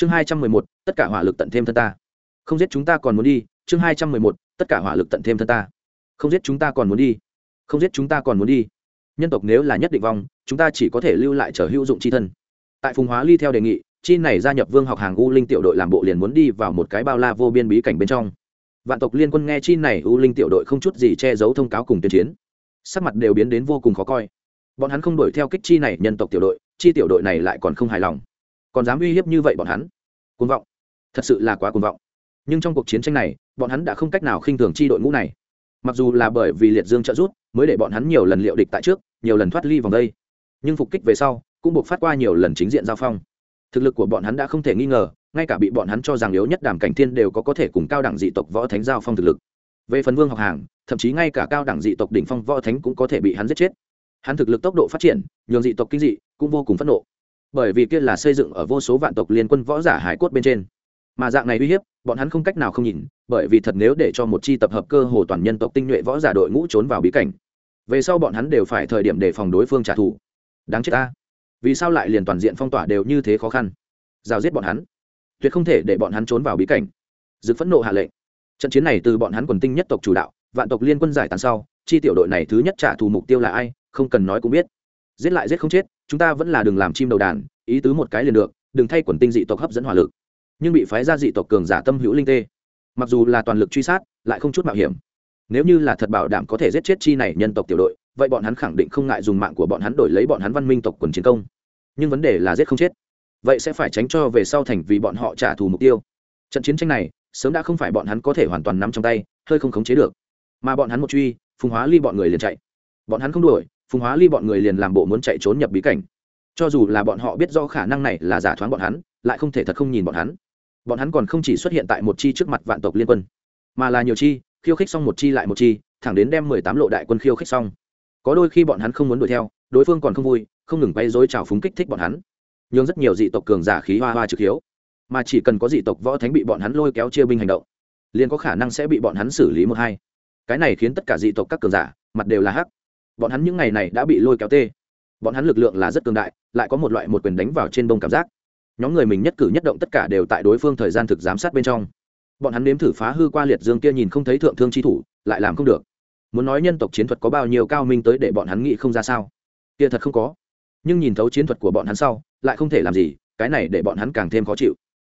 chương hai trăm mười một, tất cả hỏa lực tận thêm thân ta. Không giết chúng ta còn muốn đi, chương hai trăm mười một, tất cả hỏa lực tận thêm thân ta. Không giết chúng ta còn muốn đi. Không giết chúng ta còn muốn đi. Nhân tộc nếu là nhất định vong, chúng ta chỉ có thể lưu lại trở hữu dụng c h i thân. Tại phùng hóa ly theo đề nghị, chi này gia nhập vương học hàng u linh tiểu đội làm bộ liền muốn đi vào một cái bao la vô biên bí cảnh bên trong. Vạn tộc liên quân nghe chi này u linh tiểu đội không chút gì che giấu thông cáo cùng tuyên chiến. Sắc mặt đều biến đến vô cùng khó coi. Bọn hắn không đuổi theo kích chi này nhân tộc tiểu đội, chi tiểu đội này lại còn không hài lòng còn dám uy hiếp như vậy bọn hắn. Cuồng vọng. Thật sự là quá cuồng vọng. Nhưng trong cuộc chiến tranh này, bọn hắn đã không cách nào khinh thường chi đội ngũ này. Mặc dù là bởi vì liệt dương trợ rút mới để bọn hắn nhiều lần liệu địch tại trước, nhiều lần thoát ly vòng đây. Nhưng phục kích về sau, cũng buộc phát qua nhiều lần chính diện giao phong. Thực lực của bọn hắn đã không thể nghi ngờ, ngay cả bị bọn hắn cho rằng yếu nhất đàm cảnh thiên đều có có thể cùng cao đẳng dị tộc võ thánh giao phong thực lực. Về phần vương học hàng, thậm chí ngay cả cao đẳng dị tộc đỉnh phong võ thánh cũng có thể bị hắn giết chết. Hắn thực lực tốc độ phát triển, nhường dị tộc kinh dị, cũng vô cùng phẫn nộ bởi vì kia là xây dựng ở vô số vạn tộc liên quân võ giả hải cốt bên trên. Mà dạng này uy hiếp, bọn hắn không cách nào không nhìn, bởi vì thật nếu để cho một chi tập hợp cơ hồ toàn nhân tộc tinh nhuệ võ giả đội ngũ trốn vào bí cảnh, về sau bọn hắn đều phải thời điểm để phòng đối phương trả thù. Đáng chết ta. Vì sao lại liền toàn diện phong tỏa đều như thế khó khăn? Giao giết bọn hắn. Tuyệt không thể để bọn hắn trốn vào bí cảnh. Dực phẫn nộ hạ lệnh. Trận chiến này từ bọn hắn quần tinh nhất tộc chủ đạo, vạn tộc liên quân giải tàn sau, chi tiểu đội này thứ nhất trả thù mục tiêu là ai, không cần nói cũng biết. Giết lại giết không chết chúng ta vẫn là đừng làm chim đầu đàn, ý tứ một cái liền được, đừng thay quần tinh dị tộc hấp dẫn hỏa lực. Nhưng bị phái ra dị tộc cường giả tâm hữu linh tê, mặc dù là toàn lực truy sát, lại không chút mạo hiểm. Nếu như là thật bảo đảm có thể giết chết chi này nhân tộc tiểu đội, vậy bọn hắn khẳng định không ngại dùng mạng của bọn hắn đổi lấy bọn hắn văn minh tộc quần chiến công. Nhưng vấn đề là giết không chết. Vậy sẽ phải tránh cho về sau thành vì bọn họ trả thù mục tiêu. Trận chiến tranh này, sớm đã không phải bọn hắn có thể hoàn toàn nắm trong tay, hơi không khống chế được. Mà bọn hắn một truy, phùng hóa ly bọn người liền chạy. Bọn hắn không đuổi phùng hóa ly bọn người liền làm bộ muốn chạy trốn nhập bí cảnh. Cho dù là bọn họ biết do khả năng này là giả thoáng bọn hắn, lại không thể thật không nhìn bọn hắn. Bọn hắn còn không chỉ xuất hiện tại một chi trước mặt vạn tộc liên quân, mà là nhiều chi, khiêu khích xong một chi lại một chi, thẳng đến đem mười tám lộ đại quân khiêu khích xong. Có đôi khi bọn hắn không muốn đuổi theo, đối phương còn không vui, không ngừng bay dối trào phúng kích thích bọn hắn. Nhưng rất nhiều dị tộc cường giả khí hoa hoa trực hiếu, mà chỉ cần có dị tộc võ thánh bị bọn hắn lôi kéo chia binh hành động, liền có khả năng sẽ bị bọn hắn xử lý một hai. Cái này khiến tất cả dị tộc các cường giả, mặt đều là hắc bọn hắn những ngày này đã bị lôi kéo tê. Bọn hắn lực lượng là rất cường đại, lại có một loại một quyền đánh vào trên bông cảm giác. Nhóm người mình nhất cử nhất động tất cả đều tại đối phương thời gian thực giám sát bên trong. Bọn hắn nếm thử phá hư qua liệt dương kia nhìn không thấy thượng thương chi thủ, lại làm không được. Muốn nói nhân tộc chiến thuật có bao nhiêu cao minh tới để bọn hắn nghĩ không ra sao? Kia thật không có. Nhưng nhìn thấu chiến thuật của bọn hắn sau, lại không thể làm gì, cái này để bọn hắn càng thêm khó chịu.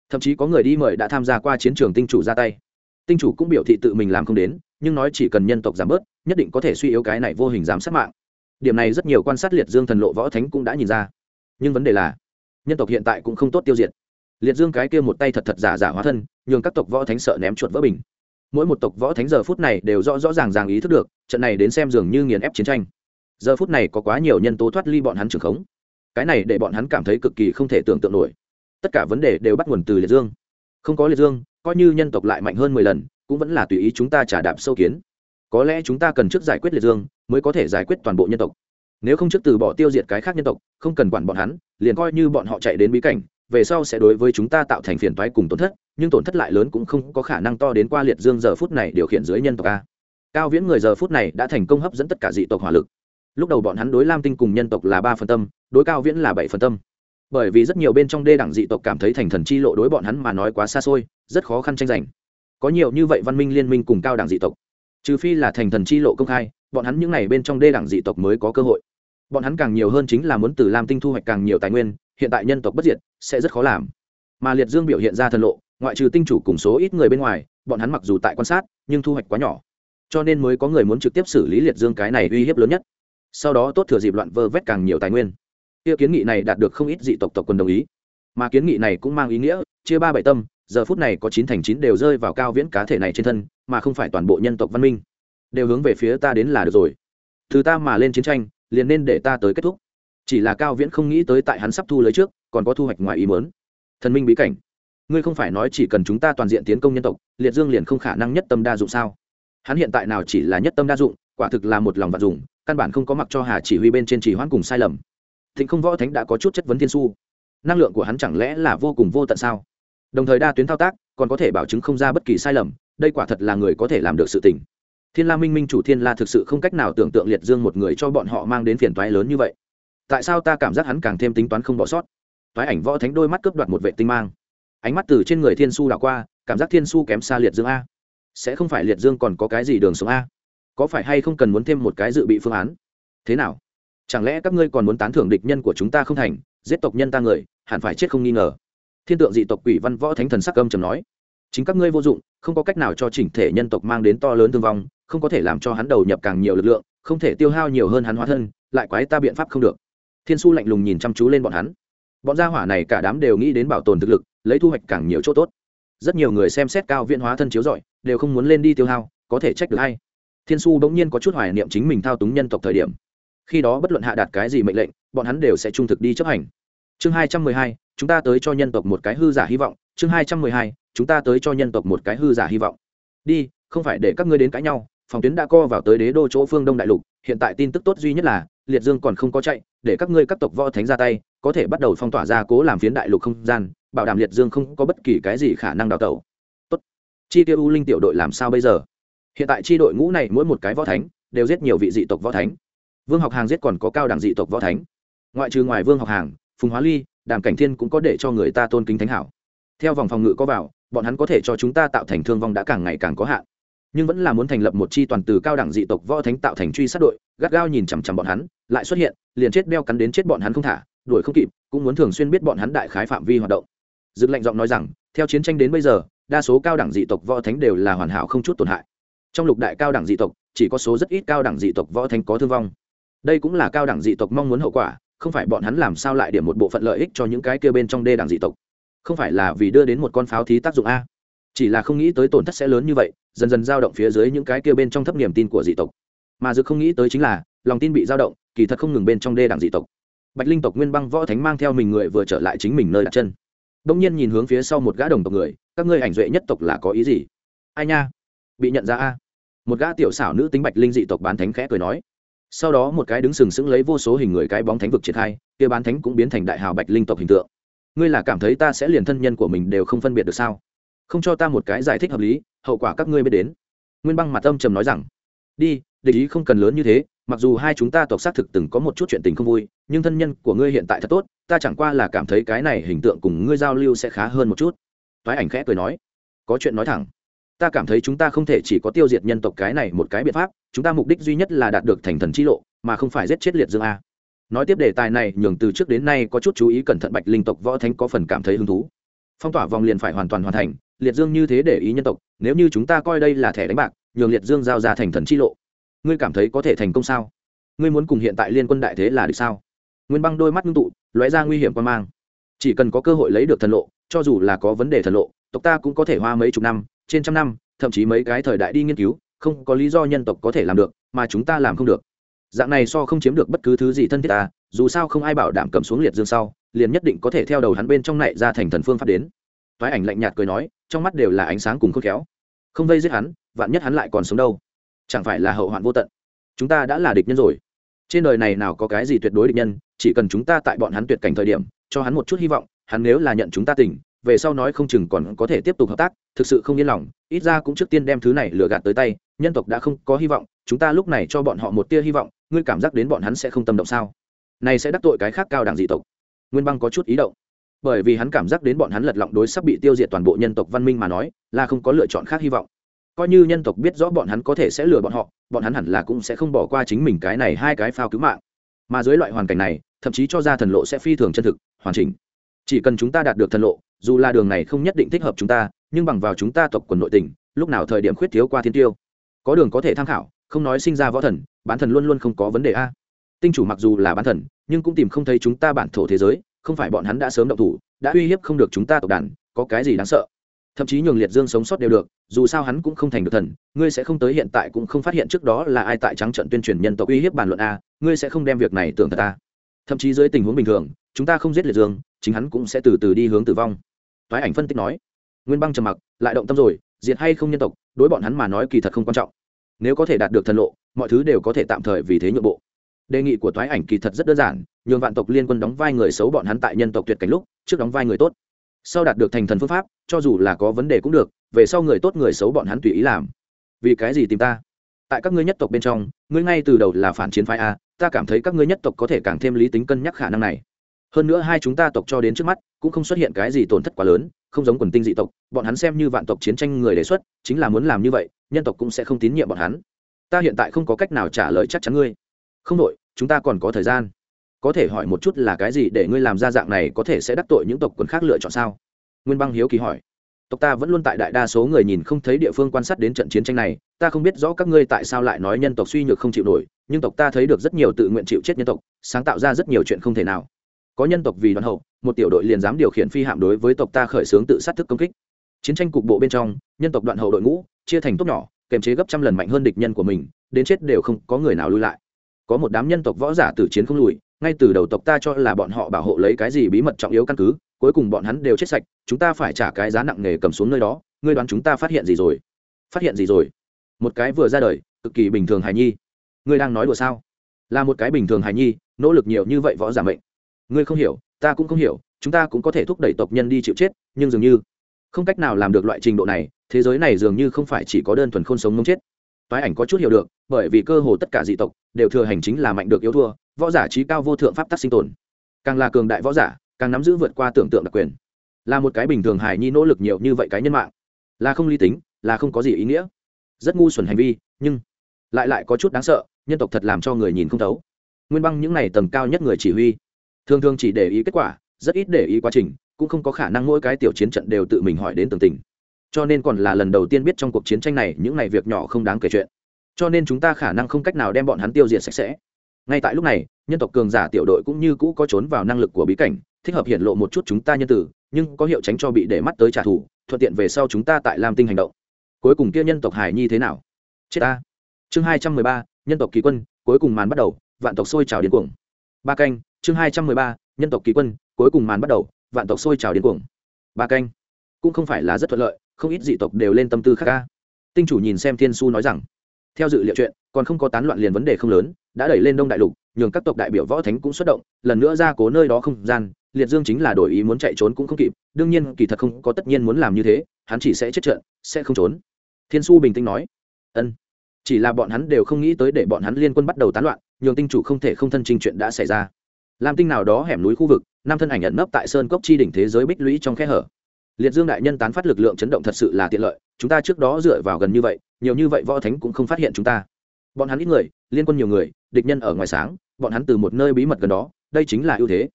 Thậm chí có người đi mời đã tham gia qua chiến trường tinh chủ ra tay. Tinh chủ cũng biểu thị tự mình làm không đến, nhưng nói chỉ cần nhân tộc giảm bớt nhất định có thể suy yếu cái này vô hình giám sát mạng. Điểm này rất nhiều quan sát liệt dương thần lộ võ thánh cũng đã nhìn ra. Nhưng vấn đề là, nhân tộc hiện tại cũng không tốt tiêu diệt. Liệt dương cái kia một tay thật thật giả giả hóa thân, nhường các tộc võ thánh sợ ném chuột vỡ bình. Mỗi một tộc võ thánh giờ phút này đều rõ rõ ràng ràng ý thức được, trận này đến xem dường như nghiền ép chiến tranh. Giờ phút này có quá nhiều nhân tố thoát ly bọn hắn trường khống. Cái này để bọn hắn cảm thấy cực kỳ không thể tưởng tượng nổi. Tất cả vấn đề đều bắt nguồn từ liệt dương. Không có liệt dương, coi như nhân tộc lại mạnh hơn mười lần, cũng vẫn là tùy ý chúng ta trả đạp sâu kiến có lẽ chúng ta cần trước giải quyết liệt dương, mới có thể giải quyết toàn bộ nhân tộc. Nếu không trước từ bỏ tiêu diệt cái khác nhân tộc, không cần quản bọn hắn, liền coi như bọn họ chạy đến bí cảnh, về sau sẽ đối với chúng ta tạo thành phiền toái cùng tổn thất, nhưng tổn thất lại lớn cũng không có khả năng to đến qua liệt dương giờ phút này điều khiển dưới nhân tộc a. Cao viễn người giờ phút này đã thành công hấp dẫn tất cả dị tộc hỏa lực. Lúc đầu bọn hắn đối lam tinh cùng nhân tộc là ba phần tâm, đối cao viễn là bảy phần tâm. Bởi vì rất nhiều bên trong đê đẳng dị tộc cảm thấy thành thần chi lộ đối bọn hắn mà nói quá xa xôi, rất khó khăn tranh giành. Có nhiều như vậy văn minh liên minh cùng cao đẳng dị tộc trừ phi là thành thần chi lộ công khai, bọn hắn những n à y bên trong đê đẳng dị tộc mới có cơ hội. Bọn hắn càng nhiều hơn chính là muốn từ lam tinh thu hoạch càng nhiều tài nguyên, hiện tại nhân tộc bất diệt, sẽ rất khó làm. Mà liệt dương biểu hiện ra thần lộ, ngoại trừ tinh chủ cùng số ít người bên ngoài, bọn hắn mặc dù tại quan sát, nhưng thu hoạch quá nhỏ. Cho nên mới có người muốn trực tiếp xử lý liệt dương cái này uy hiếp lớn nhất. Sau đó tốt thừa dịp loạn vơ vét càng nhiều tài nguyên. Kia kiến nghị này đạt được không ít dị tộc tộc quân đồng ý. Mà kiến nghị này cũng mang ý nghĩa, chia ba bảy tâm giờ phút này có chín thành chín đều rơi vào cao viễn cá thể này trên thân, mà không phải toàn bộ nhân tộc văn minh. Đều hướng về phía ta đến là được rồi. Từ ta mà lên chiến tranh, liền nên để ta tới kết thúc. Chỉ là cao viễn không nghĩ tới tại hắn sắp thu lấy trước, còn có thu hoạch ngoài ý mớn thần minh bí cảnh. Ngươi không phải nói chỉ cần chúng ta toàn diện tiến công nhân tộc, liệt dương liền không khả năng nhất tâm đa dụng sao? Hắn hiện tại nào chỉ là nhất tâm đa dụng, quả thực là một lòng vạn dụng, căn bản không có mặc cho hà chỉ huy bên trên chỉ hoãn cùng sai lầm. Thịnh không võ thánh đã có chút chất vấn thiên su. Năng lượng của hắn chẳng lẽ là vô cùng vô tận sao? Đồng thời đa tuyến thao tác, còn có thể bảo chứng không ra bất kỳ sai lầm, đây quả thật là người có thể làm được sự tình. Thiên la minh minh chủ thiên la thực sự không cách nào tưởng tượng liệt dương một người cho bọn họ mang đến phiền toái lớn như vậy. Tại sao ta cảm giác hắn càng thêm tính toán không bỏ sót? Toái ảnh võ thánh đôi mắt cướp đoạt một vệ tinh mang. Ánh mắt từ trên người thiên su đảo qua, cảm giác thiên su kém xa liệt dương a. Sẽ không phải liệt dương còn có cái gì đường sống a? Có phải hay không cần muốn thêm một cái dự bị phương án? Thế nào? Chẳng lẽ các ngươi còn muốn tán thưởng địch nhân của chúng ta không thành, giết tộc nhân ta người, hẳn phải chết không nghi ngờ thiên tượng dị tộc quỷ văn võ thánh thần sắc âm trầm nói, chính các ngươi vô dụng, không có cách nào cho chỉnh thể nhân tộc mang đến to lớn thương vong, không có thể làm cho hắn đầu nhập càng nhiều lực lượng, không thể tiêu hao nhiều hơn hắn hóa thân, lại quái ta biện pháp không được. Thiên su lạnh lùng nhìn chăm chú lên bọn hắn. Bọn gia hỏa này cả đám đều nghĩ đến bảo tồn thực lực, lấy thu hoạch càng nhiều chỗ tốt. Rất nhiều người xem xét cao viễn hóa thân chiếu giỏi đều không muốn lên đi tiêu hao, có thể trách được hay thiên su bỗng nhiên có chút hoài niệm chính mình thao túng nhân tộc thời điểm. Khi đó bất luận hạ đạt cái gì mệnh lệnh, bọn hắn đều sẽ trung thực đi chấp hành chương hai trăm mười hai, chúng ta tới cho nhân tộc một cái hư giả hy vọng. Chương hai trăm mười hai, chúng ta tới cho nhân tộc một cái hư giả hy vọng. Đi, không phải để các ngươi đến cãi nhau. Phòng tuyến đã co vào tới đế đô chỗ phương đông đại lục. Hiện tại tin tức tốt duy nhất là, liệt dương còn không có chạy, để các ngươi các tộc võ thánh ra tay, có thể bắt đầu phong tỏa ra cố làm phiến đại lục không gian, bảo đảm liệt dương không có bất kỳ cái gì khả năng đào tẩu. Tốt. Chi tiêu u linh tiểu đội làm sao bây giờ? Hiện tại chi đội ngũ này mỗi một cái võ thánh đều giết nhiều vị dị tộc võ thánh. Vương học hàng giết còn có cao đẳng dị tộc võ thánh. Ngoại trừ ngoài vương học hàng phùng hóa ly, đàm cảnh thiên cũng có để cho người ta tôn kính thánh hảo. Theo vòng phòng ngự có vào, bọn hắn có thể cho chúng ta tạo thành thương vong đã càng ngày càng có hạn. Nhưng vẫn là muốn thành lập một chi toàn từ cao đẳng dị tộc võ thánh tạo thành truy sát đội, gắt gao nhìn chằm chằm bọn hắn, lại xuất hiện, liền chết đeo cắn đến chết bọn hắn không thả, đuổi không kịp, cũng muốn thường xuyên biết bọn hắn đại khái phạm vi hoạt động. Dựng lệnh giọng nói rằng, theo chiến tranh đến bây giờ, đa số cao đẳng dị tộc võ thánh đều là hoàn hảo không chút tổn hại. Trong lục đại cao đẳng dị tộc, chỉ có số rất ít cao đẳng dị tộc võ thánh có thương vong. Đây cũng là cao đẳng dị tộc mong muốn hậu quả không phải bọn hắn làm sao lại điểm một bộ phận lợi ích cho những cái kia bên trong đê đảng dị tộc? Không phải là vì đưa đến một con pháo thí tác dụng a? Chỉ là không nghĩ tới tổn thất sẽ lớn như vậy, dần dần dao động phía dưới những cái kia bên trong thấp niềm tin của dị tộc. Mà dự không nghĩ tới chính là, lòng tin bị dao động, kỳ thật không ngừng bên trong đê đảng dị tộc. Bạch linh tộc nguyên băng võ thánh mang theo mình người vừa trở lại chính mình nơi đặt chân. Đông nhiên nhìn hướng phía sau một gã đồng tộc người, các ngươi ảnh duệ nhất tộc là có ý gì? Ai nha? Bị nhận ra a? Một gã tiểu xảo nữ tính bạch linh dị tộc bán thánh khẽ cười nói sau đó một cái đứng sừng sững lấy vô số hình người cái bóng thánh vực triển khai, kia bán thánh cũng biến thành đại hào bạch linh tộc hình tượng. Ngươi là cảm thấy ta sẽ liền thân nhân của mình đều không phân biệt được sao? Không cho ta một cái giải thích hợp lý, hậu quả các ngươi biết đến. Nguyên băng mặt âm trầm nói rằng, đi, địch ý không cần lớn như thế, mặc dù hai chúng ta tộc xác thực từng có một chút chuyện tình không vui, nhưng thân nhân của ngươi hiện tại thật tốt, ta chẳng qua là cảm thấy cái này hình tượng cùng ngươi giao lưu sẽ khá hơn một chút. Toái ảnh khẽ cười nói, có chuyện nói thẳng ta cảm thấy chúng ta không thể chỉ có tiêu diệt nhân tộc cái này một cái biện pháp, chúng ta mục đích duy nhất là đạt được thành thần chi lộ, mà không phải giết chết liệt dương a. Nói tiếp đề tài này, nhường từ trước đến nay có chút chú ý cẩn thận bạch linh tộc võ thánh có phần cảm thấy hứng thú. Phong tỏa vòng liền phải hoàn toàn hoàn thành, liệt dương như thế để ý nhân tộc, nếu như chúng ta coi đây là thẻ đánh bạc, nhường liệt dương giao ra thành thần chi lộ. Ngươi cảm thấy có thể thành công sao? Ngươi muốn cùng hiện tại liên quân đại thế là được sao? Nguyên băng đôi mắt ngưng tụ, lóe ra nguy hiểm quan mang. Chỉ cần có cơ hội lấy được thần lộ, cho dù là có vấn đề thần lộ, tộc ta cũng có thể hoa mấy chục năm trên trăm năm, thậm chí mấy cái thời đại đi nghiên cứu, không có lý do nhân tộc có thể làm được, mà chúng ta làm không được. Dạng này so không chiếm được bất cứ thứ gì thân thiết ta, dù sao không ai bảo đảm cầm xuống liệt dương sau, liền nhất định có thể theo đầu hắn bên trong này ra thành thần phương pháp đến. Toái ảnh lạnh nhạt cười nói, trong mắt đều là ánh sáng cùng khôn khéo. Không vây giết hắn, vạn nhất hắn lại còn sống đâu? Chẳng phải là hậu hoạn vô tận? Chúng ta đã là địch nhân rồi. Trên đời này nào có cái gì tuyệt đối địch nhân, chỉ cần chúng ta tại bọn hắn tuyệt cảnh thời điểm, cho hắn một chút hy vọng, hắn nếu là nhận chúng ta tỉnh về sau nói không chừng còn có thể tiếp tục hợp tác, thực sự không yên lòng, ít ra cũng trước tiên đem thứ này lừa gạt tới tay, nhân tộc đã không có hy vọng, chúng ta lúc này cho bọn họ một tia hy vọng, ngươi cảm giác đến bọn hắn sẽ không tâm động sao? Này sẽ đắc tội cái khác cao đẳng dị tộc. Nguyên băng có chút ý động. Bởi vì hắn cảm giác đến bọn hắn lật lọng đối sắp bị tiêu diệt toàn bộ nhân tộc văn minh mà nói, là không có lựa chọn khác hy vọng. Coi như nhân tộc biết rõ bọn hắn có thể sẽ lừa bọn họ, bọn hắn hẳn là cũng sẽ không bỏ qua chính mình cái này hai cái phao cứu mạng. Mà dưới loại hoàn cảnh này, thậm chí cho ra thần lộ sẽ phi thường chân thực, hoàn chỉnh chỉ cần chúng ta đạt được thần lộ, dù là đường này không nhất định thích hợp chúng ta, nhưng bằng vào chúng ta tộc quần nội tình, lúc nào thời điểm khuyết thiếu qua thiên tiêu? Có đường có thể tham khảo, không nói sinh ra võ thần, bán thần luôn luôn không có vấn đề a. Tinh chủ mặc dù là bán thần, nhưng cũng tìm không thấy chúng ta bản thổ thế giới, không phải bọn hắn đã sớm động thủ, đã uy hiếp không được chúng ta tộc đàn, có cái gì đáng sợ? Thậm chí nhường liệt dương sống sót đều được, dù sao hắn cũng không thành được thần, ngươi sẽ không tới hiện tại cũng không phát hiện trước đó là ai tại trắng trận tuyên truyền nhân tộc uy hiếp bàn luận a, ngươi sẽ không đem việc này tưởng thật ta thậm chí dưới tình huống bình thường, chúng ta không giết liệt dương, chính hắn cũng sẽ từ từ đi hướng tử vong. Thoái ảnh phân tích nói, nguyên băng trầm mặc, lại động tâm rồi, diệt hay không nhân tộc, đối bọn hắn mà nói kỳ thật không quan trọng. Nếu có thể đạt được thần lộ, mọi thứ đều có thể tạm thời vì thế nhượng bộ. Đề nghị của thoái ảnh kỳ thật rất đơn giản, nhường vạn tộc liên quân đóng vai người xấu bọn hắn tại nhân tộc tuyệt cảnh lúc, trước đóng vai người tốt. Sau đạt được thành thần phương pháp, cho dù là có vấn đề cũng được, về sau người tốt người xấu bọn hắn tùy ý làm. Vì cái gì tìm ta? Tại các ngươi nhất tộc bên trong, ngươi ngay từ đầu là phản chiến phái a, ta cảm thấy các ngươi nhất tộc có thể càng thêm lý tính cân nhắc khả năng này. Hơn nữa hai chúng ta tộc cho đến trước mắt, cũng không xuất hiện cái gì tổn thất quá lớn, không giống quần tinh dị tộc, bọn hắn xem như vạn tộc chiến tranh người đề xuất, chính là muốn làm như vậy, nhân tộc cũng sẽ không tín nhiệm bọn hắn. Ta hiện tại không có cách nào trả lời chắc chắn ngươi. Không đội chúng ta còn có thời gian. Có thể hỏi một chút là cái gì để ngươi làm ra dạng này có thể sẽ đắc tội những tộc quần khác lựa chọn sao? Nguyên băng hiếu kỳ hỏi tộc ta vẫn luôn tại đại đa số người nhìn không thấy địa phương quan sát đến trận chiến tranh này, ta không biết rõ các ngươi tại sao lại nói nhân tộc suy nhược không chịu nổi, nhưng tộc ta thấy được rất nhiều tự nguyện chịu chết nhân tộc, sáng tạo ra rất nhiều chuyện không thể nào. Có nhân tộc vì đoàn hậu, một tiểu đội liền dám điều khiển phi hạm đối với tộc ta khởi xướng tự sát thức công kích. Chiến tranh cục bộ bên trong, nhân tộc đoạn hậu đội ngũ, chia thành tốt nhỏ kèm chế gấp trăm lần mạnh hơn địch nhân của mình, đến chết đều không có người nào lui lại. Có một đám nhân tộc võ giả tử chiến không lùi, ngay từ đầu tộc ta cho là bọn họ bảo hộ lấy cái gì bí mật trọng yếu căn cứ cuối cùng bọn hắn đều chết sạch, chúng ta phải trả cái giá nặng nề cầm xuống nơi đó, ngươi đoán chúng ta phát hiện gì rồi? Phát hiện gì rồi? Một cái vừa ra đời, cực kỳ bình thường hài nhi. Ngươi đang nói đùa sao? Là một cái bình thường hài nhi, nỗ lực nhiều như vậy võ giả mệnh. Ngươi không hiểu, ta cũng không hiểu, chúng ta cũng có thể thúc đẩy tộc nhân đi chịu chết, nhưng dường như không cách nào làm được loại trình độ này, thế giới này dường như không phải chỉ có đơn thuần khôn sống mông chết. Toái ảnh có chút hiểu được, bởi vì cơ hồ tất cả dị tộc đều thừa hành chính là mạnh được yếu thua, võ giả trí cao vô thượng pháp tắc sinh tồn. Càng là cường đại võ giả càng nắm giữ vượt qua tưởng tượng đặc quyền. Là một cái bình thường hài nhi nỗ lực nhiều như vậy cái nhân mạng. Là không lý tính, là không có gì ý nghĩa. Rất ngu xuẩn hành vi, nhưng lại lại có chút đáng sợ, nhân tộc thật làm cho người nhìn không thấu. Nguyên băng những n à y tầng cao nhất người chỉ huy, thường thường chỉ để ý kết quả, rất ít để ý quá trình, cũng không có khả năng mỗi cái tiểu chiến trận đều tự mình hỏi đến tường tình. Cho nên còn là lần đầu tiên biết trong cuộc chiến tranh này những n à y việc nhỏ không đáng kể chuyện. Cho nên chúng ta khả năng không cách nào đem bọn hắn tiêu diệt sạch sẽ. Ngay tại lúc này, nhân tộc cường giả tiểu đội cũng như cũ có trốn vào năng lực của bí cảnh thích hợp hiện lộ một chút chúng ta nhân tử, nhưng có hiệu tránh cho bị để mắt tới trả thù, thuận tiện về sau chúng ta tại lam tinh hành động. Cuối cùng kia nhân tộc hải nhi thế nào? Chết ta. Chương hai trăm mười ba, nhân tộc kỳ quân, cuối cùng màn bắt đầu, vạn tộc sôi trào điên cuồng. Ba canh, chương hai trăm mười ba, nhân tộc kỳ quân, cuối cùng màn bắt đầu, vạn tộc sôi trào điên cuồng. Ba canh. Cũng không phải là rất thuận lợi, không ít dị tộc đều lên tâm tư khác ca tinh chủ nhìn xem thiên su nói rằng, theo dự liệu chuyện, còn không có tán loạn liền vấn đề không lớn, đã đẩy lên đông đại lục, nhường các tộc đại biểu võ thánh cũng xuất động, lần nữa ra cố nơi đó không gian liệt dương chính là đổi ý muốn chạy trốn cũng không kịp, đương nhiên kỳ thật không có tất nhiên muốn làm như thế, hắn chỉ sẽ chết trận, sẽ không trốn. Thiên su bình tĩnh nói, ân. Chỉ là bọn hắn đều không nghĩ tới để bọn hắn liên quân bắt đầu tán loạn, nhường tinh chủ không thể không thân trình chuyện đã xảy ra. Làm tinh nào đó hẻm núi khu vực, năm thân ảnh ẩn nấp tại sơn cốc chi đỉnh thế giới bích lũy trong khe hở. Liệt dương đại nhân tán phát lực lượng chấn động thật sự là tiện lợi, chúng ta trước đó dựa vào gần như vậy, nhiều như vậy võ thánh cũng không phát hiện chúng ta. Bọn hắn ít người, liên quân nhiều người, địch nhân ở ngoài sáng, bọn hắn từ một nơi bí mật gần đó, đây chính là ưu thế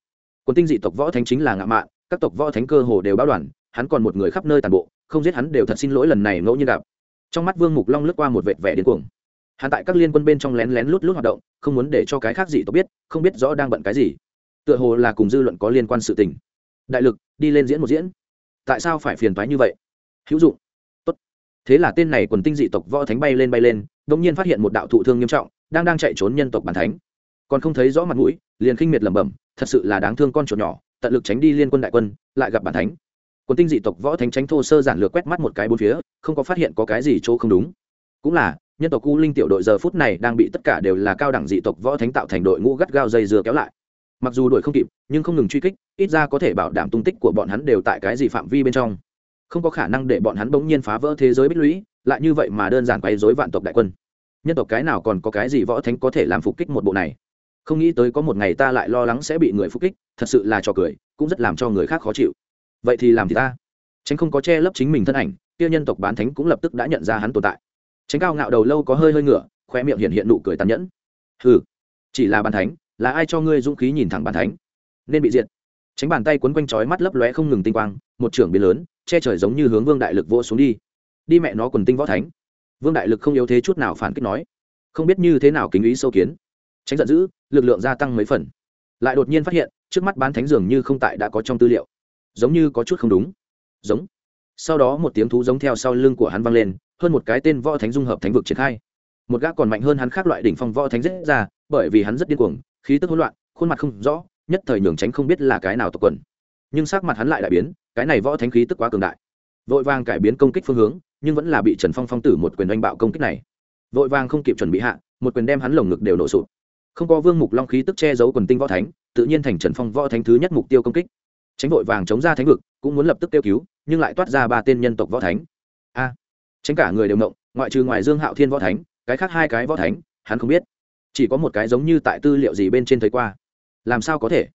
quân tinh dị tộc võ thánh chính là ngạo mạn, các tộc võ thánh cơ hồ đều báo đoàn, hắn còn một người khắp nơi tàn bộ, không giết hắn đều thật xin lỗi lần này ngẫu nhiên gặp. Trong mắt vương mục long lướt qua một vệt vẻ điên cuồng. Hắn tại các liên quân bên trong lén lén lút lút hoạt động, không muốn để cho cái khác dị tộc biết, không biết rõ đang bận cái gì. Tựa hồ là cùng dư luận có liên quan sự tình. Đại lực, đi lên diễn một diễn. Tại sao phải phiền toái như vậy? Hữu dụng. Tốt. Thế là tên này quần tinh dị tộc võ thánh bay lên bay lên đ ỗ n g nhiên phát hiện một đạo thụ thương nghiêm trọng, đang đang chạy trốn nhân tộc bản thánh. Còn không thấy rõ mặt mũi liền khinh miệt lẩm bẩm, thật sự là đáng thương con chuột nhỏ, tận lực tránh đi liên quân đại quân, lại gặp bản thánh. Quân tinh dị tộc võ thánh tránh thô sơ giản lược quét mắt một cái bốn phía, không có phát hiện có cái gì chỗ không đúng. Cũng là, nhân tộc u linh tiểu đội giờ phút này đang bị tất cả đều là cao đẳng dị tộc võ thánh tạo thành đội ngũ gắt gao dây dưa kéo lại. Mặc dù đuổi không kịp, nhưng không ngừng truy kích, ít ra có thể bảo đảm tung tích của bọn hắn đều tại cái gì phạm vi bên trong. Không có khả năng để bọn hắn bỗng nhiên phá vỡ thế giới bích lũy, lại như vậy mà đơn giản quấy dối vạn tộc đại quân. Nhân tộc cái nào còn có cái gì võ thánh có thể làm phục kích một bộ này? Không nghĩ tới có một ngày ta lại lo lắng sẽ bị người phục kích, thật sự là trò cười, cũng rất làm cho người khác khó chịu. Vậy thì làm thì ta. Tránh không có che lấp chính mình thân ảnh, kia nhân tộc bán thánh cũng lập tức đã nhận ra hắn tồn tại. Tránh cao ngạo đầu lâu có hơi hơi ngựa khoe miệng hiện hiện nụ cười tàn nhẫn. Hừ, chỉ là bán thánh, là ai cho ngươi dũng khí nhìn thẳng bàn thánh? Nên bị diệt. Tránh bàn tay quấn quanh chói mắt lấp lóe không ngừng tinh quang, một trưởng biến lớn, che trời giống như hướng vương đại lực vỗ xuống đi. Đi mẹ nó quần tinh võ thánh. Vương đại lực không yếu thế chút nào phản kích nói. Không biết như thế nào kính ý sâu kiến tránh giận dữ, lực lượng gia tăng mấy phần. Lại đột nhiên phát hiện, trước mắt bán thánh dường như không tại đã có trong tư liệu. Giống như có chút không đúng. Giống. Sau đó một tiếng thú giống theo sau lưng của hắn vang lên, hơn một cái tên võ thánh dung hợp thánh vực triển khai. Một gã còn mạnh hơn hắn khác loại đỉnh phong võ thánh dễ ra, bởi vì hắn rất điên cuồng, khí tức hỗn loạn, khuôn mặt không rõ, nhất thời nhường tránh không biết là cái nào tộc quần. Nhưng sắc mặt hắn lại đại biến, cái này võ thánh khí tức quá cường đại. Vội vàng cải biến công kích phương hướng, nhưng vẫn là bị trần phong phong tử một quyền oanh bạo công kích này. Vội vàng không kịp chuẩn bị hạ, một quyền đem hắn lồng ngực đều nổ sụt không có vương mục long khí tức che giấu quần tinh võ thánh, tự nhiên thành trần phong võ thánh thứ nhất mục tiêu công kích. Tránh vội vàng chống ra thánh vực, cũng muốn lập tức kêu cứu, nhưng lại toát ra ba tên nhân tộc võ thánh. A, tránh cả người đều mộng ngoại trừ ngoài dương hạo thiên võ thánh, cái khác hai cái võ thánh, hắn không biết. Chỉ có một cái giống như tại tư liệu gì bên trên thấy qua. Làm sao có thể?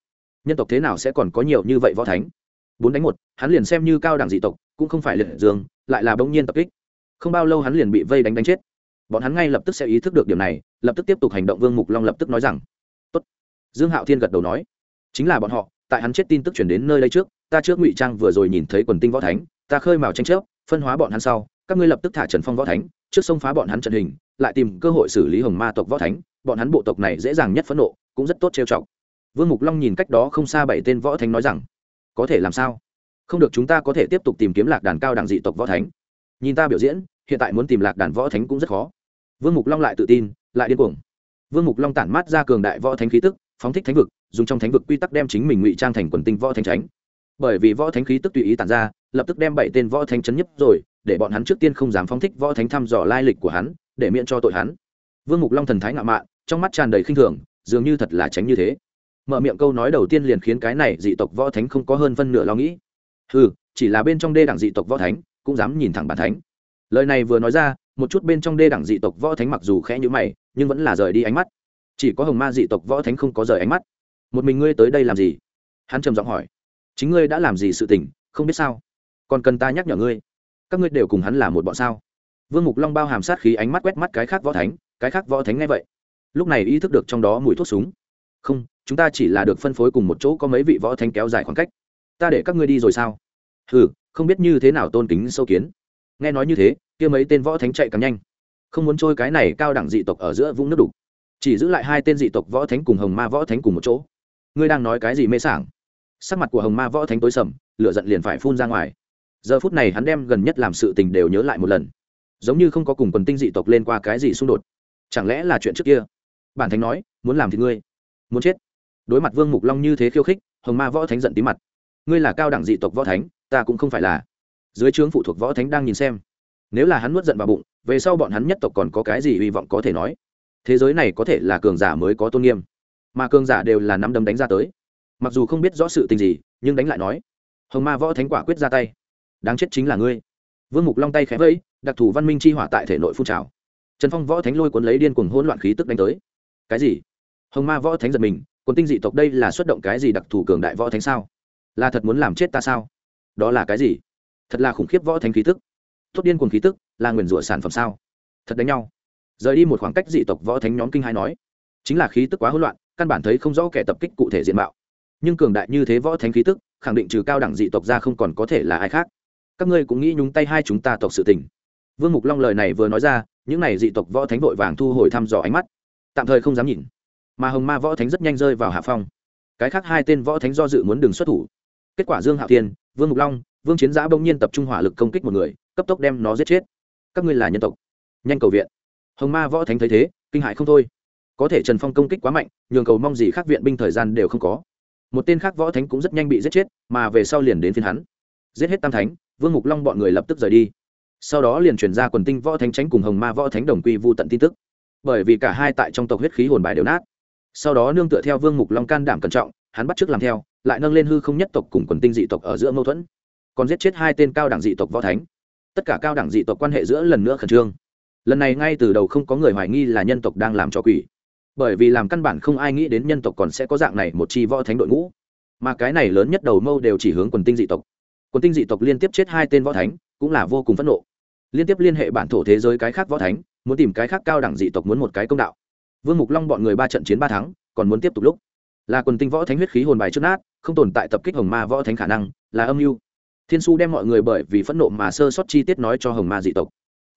Nhân tộc thế nào sẽ còn có nhiều như vậy võ thánh? Bốn đánh một, hắn liền xem như cao đẳng dị tộc, cũng không phải liệt dương, lại là bỗng nhiên tập kích. Không bao lâu hắn liền bị vây đánh đánh chết bọn hắn ngay lập tức sẽ ý thức được điểm này, lập tức tiếp tục hành động, vương mục long lập tức nói rằng, Tốt. dương hạo thiên gật đầu nói, chính là bọn họ, tại hắn chết tin tức chuyển đến nơi đây trước, ta trước ngụy trang vừa rồi nhìn thấy quần tinh võ thánh, ta khơi mào tranh chấp, phân hóa bọn hắn sau, các ngươi lập tức thả trần phong võ thánh, trước sông phá bọn hắn trận hình, lại tìm cơ hội xử lý hồng ma tộc võ thánh, bọn hắn bộ tộc này dễ dàng nhất phẫn nộ, cũng rất tốt trêu chọc. Vương mục long nhìn cách đó không xa bảy tên võ thánh nói rằng, có thể làm sao? Không được chúng ta có thể tiếp tục tìm kiếm lạc đàn cao đẳng dị tộc võ thánh. Nhìn ta biểu diễn, hiện tại muốn tìm lạc đàn võ thánh cũng rất khó vương mục long lại tự tin, lại điên cuồng. Vương mục long tản mát ra cường đại võ thánh khí tức, phóng thích thánh vực, dùng trong thánh vực quy tắc đem chính mình ngụy trang thành quần tinh võ thánh tránh bởi vì võ thánh khí tức tùy ý tản ra, lập tức đem bảy tên võ thánh chấn nhấp rồi, để bọn hắn trước tiên không dám phóng thích võ thánh thăm dò lai lịch của hắn, để miễn cho tội hắn. Vương mục long thần thái ngạo mạn, trong mắt tràn đầy khinh thường, dường như thật là tránh như thế. Mở miệng câu nói đầu tiên liền khiến cái này dị tộc võ thánh không có hơn phân nửa lo nghĩ. Ừ chỉ là bên trong đê đảng dị tộc võ thánh, cũng dám nhìn thẳng bản thánh. Lời này vừa nói ra một chút bên trong đê đẳng dị tộc võ thánh mặc dù khẽ như mày, nhưng vẫn là rời đi ánh mắt. Chỉ có hồng ma dị tộc võ thánh không có rời ánh mắt. Một mình ngươi tới đây làm gì? Hắn trầm giọng hỏi. Chính ngươi đã làm gì sự tình, không biết sao? Còn cần ta nhắc nhở ngươi? Các ngươi đều cùng hắn là một bọn sao? Vương mục long bao hàm sát khí ánh mắt quét mắt cái khác võ thánh, cái khác võ thánh ngay vậy. Lúc này ý thức được trong đó mùi thuốc súng. Không, chúng ta chỉ là được phân phối cùng một chỗ có mấy vị võ thánh kéo dài khoảng cách. Ta để các ngươi đi rồi sao? Ừ không biết như thế nào tôn kính sâu kiến. Nghe nói như thế kia mấy tên võ thánh chạy càng nhanh. Không muốn trôi cái này cao đẳng dị tộc ở giữa vũng nước đục. Chỉ giữ lại hai tên dị tộc võ thánh cùng hồng ma võ thánh cùng một chỗ. Ngươi đang nói cái gì mê sảng? Sắc mặt của hồng ma võ thánh tối sầm, lửa giận liền phải phun ra ngoài. Giờ phút này hắn đem gần nhất làm sự tình đều nhớ lại một lần. Giống như không có cùng quần tinh dị tộc lên qua cái gì xung đột. Chẳng lẽ là chuyện trước kia? Bản thánh nói, muốn làm thì ngươi. Muốn chết. Đối mặt vương mục long như thế khiêu khích, hồng ma võ thánh giận tí mặt. Ngươi là cao đẳng dị tộc võ thánh, ta cũng không phải là. Dưới trướng phụ thuộc võ thánh đang nhìn xem nếu là hắn nuốt giận vào bụng, về sau bọn hắn nhất tộc còn có cái gì hy vọng có thể nói? Thế giới này có thể là cường giả mới có tôn nghiêm, mà cường giả đều là nắm đấm đánh ra tới. Mặc dù không biết rõ sự tình gì, nhưng đánh lại nói, hồng ma võ thánh quả quyết ra tay. Đáng chết chính là ngươi. Vương mục long tay khẽ vẫy, đặc thù văn minh chi hỏa tại thể nội phun trào. Trần phong võ thánh lôi cuốn lấy điên cuồng hỗn loạn khí tức đánh tới. Cái gì? Hồng ma võ thánh giật mình còn tinh dị tộc đây là xuất động cái gì đặc thù cường đại võ thánh sao? Là thật muốn làm chết ta sao? Đó là cái gì? Thật là khủng khiếp võ thánh khí tức thốt điên cuồng khí tức, là nguyền rủa sản phẩm sao? Thật đánh nhau. Rời đi một khoảng cách dị tộc võ thánh nhóm kinh hai nói, chính là khí tức quá hỗn loạn, căn bản thấy không rõ kẻ tập kích cụ thể diện mạo. Nhưng cường đại như thế võ thánh khí tức, khẳng định trừ cao đẳng dị tộc ra không còn có thể là ai khác. Các ngươi cũng nghĩ nhúng tay hai chúng ta tộc sự tình. Vương mục long lời này vừa nói ra, những n à y dị tộc võ thánh vội vàng thu hồi thăm dò ánh mắt. Tạm thời không dám nhìn. Mà hồng ma võ thánh rất nhanh rơi vào hạ phong. Cái khác hai tên võ thánh do dự muốn đường xuất thủ. Kết quả dương hạo thiên, vương mục long, vương chiến giã bỗng nhiên tập trung hỏa lực công kích một người cấp tốc đem nó giết chết. Các ngươi là nhân tộc. Nhanh cầu viện. Hồng ma võ thánh thấy thế, kinh hại không thôi. Có thể trần phong công kích quá mạnh, nhường cầu mong gì khác viện binh thời gian đều không có. Một tên khác võ thánh cũng rất nhanh bị giết chết, mà về sau liền đến phiên hắn. Giết hết tam thánh, vương mục long bọn người lập tức rời đi. Sau đó liền chuyển ra quần tinh võ thánh tránh cùng hồng ma võ thánh đồng quy vô tận tin tức. Bởi vì cả hai tại trong tộc huyết khí hồn bài đều nát. Sau đó nương tựa theo vương mục long can đảm cẩn trọng, hắn bắt t làm theo, lại nâng lên hư không nhất tộc cùng quần tinh dị tộc ở giữa mâu thuẫn. Còn giết chết hai tên cao đẳng dị tộc võ thánh tất cả cao đẳng dị tộc quan hệ giữa lần nữa khẩn trương. Lần này ngay từ đầu không có người hoài nghi là nhân tộc đang làm cho quỷ. Bởi vì làm căn bản không ai nghĩ đến nhân tộc còn sẽ có dạng này một chi võ thánh đội ngũ. Mà cái này lớn nhất đầu mâu đều chỉ hướng quần tinh dị tộc. Quần tinh dị tộc liên tiếp chết hai tên võ thánh, cũng là vô cùng phẫn nộ. Liên tiếp liên hệ bản thổ thế giới cái khác võ thánh, muốn tìm cái khác cao đẳng dị tộc muốn một cái công đạo. Vương mục long bọn người ba trận chiến ba thắng, còn muốn tiếp tục lúc. Là quần tinh võ thánh huyết khí hồn bài trước nát, không tồn tại tập kích hồng ma võ thánh khả năng, là âm mưu thiên su đem mọi người bởi vì phẫn nộ mà sơ sót chi tiết nói cho hồng ma dị tộc.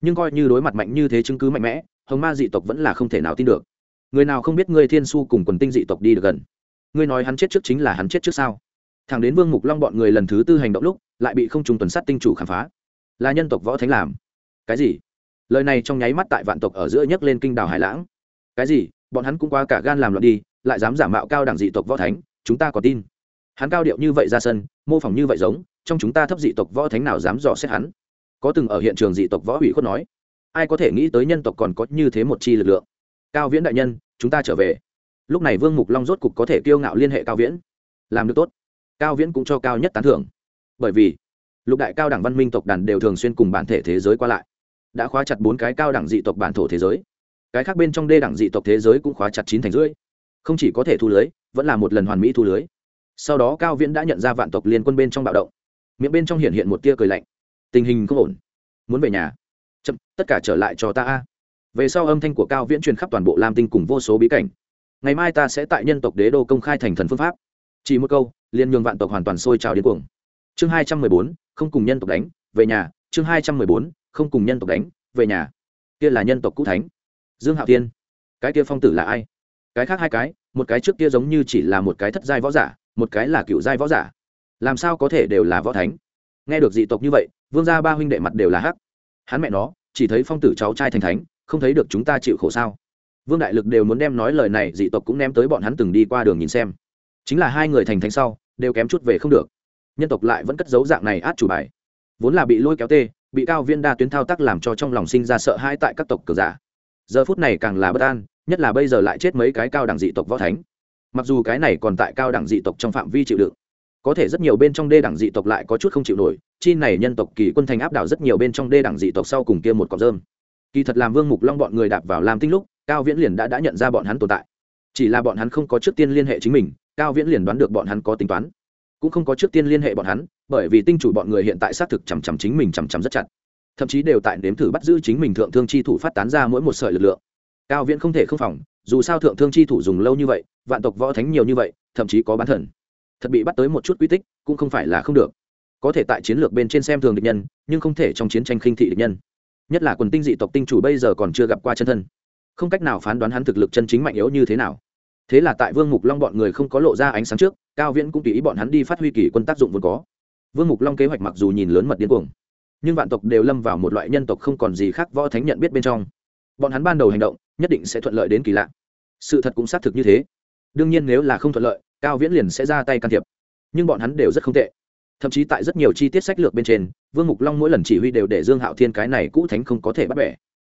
Nhưng coi như đối mặt mạnh như thế chứng cứ mạnh mẽ, hồng ma dị tộc vẫn là không thể nào tin được. Người nào không biết ngươi thiên su cùng quần tinh dị tộc đi được gần? Ngươi nói hắn chết trước chính là hắn chết trước sao? Thằng đến vương mục long bọn người lần thứ tư hành động lúc, lại bị không trùng tuần sát tinh chủ khám phá. Là nhân tộc võ thánh làm. Cái gì? Lời này trong nháy mắt tại vạn tộc ở giữa nhấc lên kinh đảo hải lãng. Cái gì? Bọn hắn cũng qua cả gan làm loạn đi, lại dám giả mạo cao đẳng dị tộc võ thánh, chúng ta có tin. Hắn cao điệu như vậy ra sân, mô phỏng như vậy giống trong chúng ta thấp dị tộc võ thánh nào dám dò xét hắn? Có từng ở hiện trường dị tộc võ ủy khuất nói, ai có thể nghĩ tới nhân tộc còn có như thế một chi lực lượng? Cao viễn đại nhân, chúng ta trở về. Lúc này vương mục long rốt cục có thể kiêu ngạo liên hệ cao viễn. Làm được tốt. Cao viễn cũng cho cao nhất tán thưởng. Bởi vì, lục đại cao đẳng văn minh tộc đàn đều thường xuyên cùng bản thể thế giới qua lại. Đã khóa chặt bốn cái cao đẳng dị tộc bản thổ thế giới. Cái khác bên trong đê đẳng dị tộc thế giới cũng khóa chặt chín thành rưỡi. Không chỉ có thể thu lưới, vẫn là một lần hoàn mỹ thu lưới. Sau đó cao viễn đã nhận ra vạn tộc liên quân bên trong bạo động miệng bên trong hiện hiện một tia cười lạnh. Tình hình không ổn. Muốn về nhà. Chậm, tất cả trở lại cho ta a. Về sau âm thanh của cao viễn truyền khắp toàn bộ lam tinh cùng vô số bí cảnh. Ngày mai ta sẽ tại nhân tộc đế đô công khai thành thần phương pháp. Chỉ một câu liên nhường vạn tộc hoàn toàn sôi trào điên cuồng. Chương hai trăm mười bốn, không cùng nhân tộc đánh, về nhà. Chương hai trăm mười bốn, không cùng nhân tộc đánh, về nhà. Kia là nhân tộc cũ thánh. Dương hạo tiên cái kia phong tử là ai? Cái khác hai cái, một cái trước kia giống như chỉ là một cái thất giai võ giả, một cái là cựu giai võ giả làm sao có thể đều là võ thánh? Nghe được dị tộc như vậy, vương gia ba huynh đệ mặt đều là hắc. Hắn mẹ nó, chỉ thấy phong tử cháu trai thành thánh, không thấy được chúng ta chịu khổ sao? Vương đại lực đều muốn đem nói lời này, dị tộc cũng ném tới bọn hắn từng đi qua đường nhìn xem. Chính là hai người thành thánh sau, đều kém chút về không được. Nhân tộc lại vẫn cất giấu dạng này át chủ bài. Vốn là bị lôi kéo tê, bị cao viên đa tuyến thao tác làm cho trong lòng sinh ra sợ hãi tại các tộc cường giả. Giờ phút này càng là bất an, nhất là bây giờ lại chết mấy cái cao đẳng dị tộc võ thánh. Mặc dù cái này còn tại cao đẳng dị tộc trong phạm vi chịu đựng có thể rất nhiều bên trong đê đẳng dị tộc lại có chút không chịu nổi, chi này nhân tộc kỳ quân thành áp đảo rất nhiều bên trong đê đẳng dị tộc sau cùng kia một cọc rơm. Kỳ thật làm vương mục long bọn người đạp vào làm tinh lúc, cao viễn liền đã đã nhận ra bọn hắn tồn tại. Chỉ là bọn hắn không có trước tiên liên hệ chính mình, cao viễn liền đoán được bọn hắn có tính toán. Cũng không có trước tiên liên hệ bọn hắn, bởi vì tinh chủ bọn người hiện tại xác thực chằm chằm chính mình chằm chằm rất chặt. Thậm chí đều tại nếm thử bắt giữ chính mình thượng thương chi thủ phát tán ra mỗi một sợi lực lượng. Cao viễn không thể không phòng, dù sao thượng thương chi thủ dùng lâu như vậy, vạn tộc võ thánh nhiều như vậy, thậm chí có bán thần thật bị bắt tới một chút quy tích, cũng không phải là không được. Có thể tại chiến lược bên trên xem thường địch nhân, nhưng không thể trong chiến tranh khinh thị địch nhân. Nhất là quần tinh dị tộc tinh chủ bây giờ còn chưa gặp qua chân thân. Không cách nào phán đoán hắn thực lực chân chính mạnh yếu như thế nào. Thế là tại vương mục long bọn người không có lộ ra ánh sáng trước, cao viễn cũng tùy ý bọn hắn đi phát huy kỷ quân tác dụng vốn có. Vương mục long kế hoạch mặc dù nhìn lớn mật điên cuồng, nhưng vạn tộc đều lâm vào một loại nhân tộc không còn gì khác võ thánh nhận biết bên trong. Bọn hắn ban đầu hành động, nhất định sẽ thuận lợi đến kỳ lạ. Sự thật cũng xác thực như thế đương nhiên nếu là không thuận lợi, cao viễn liền sẽ ra tay can thiệp. Nhưng bọn hắn đều rất không tệ. Thậm chí tại rất nhiều chi tiết sách lược bên trên, vương mục long mỗi lần chỉ huy đều để dương hạo thiên cái này cũ thánh không có thể bắt bẻ.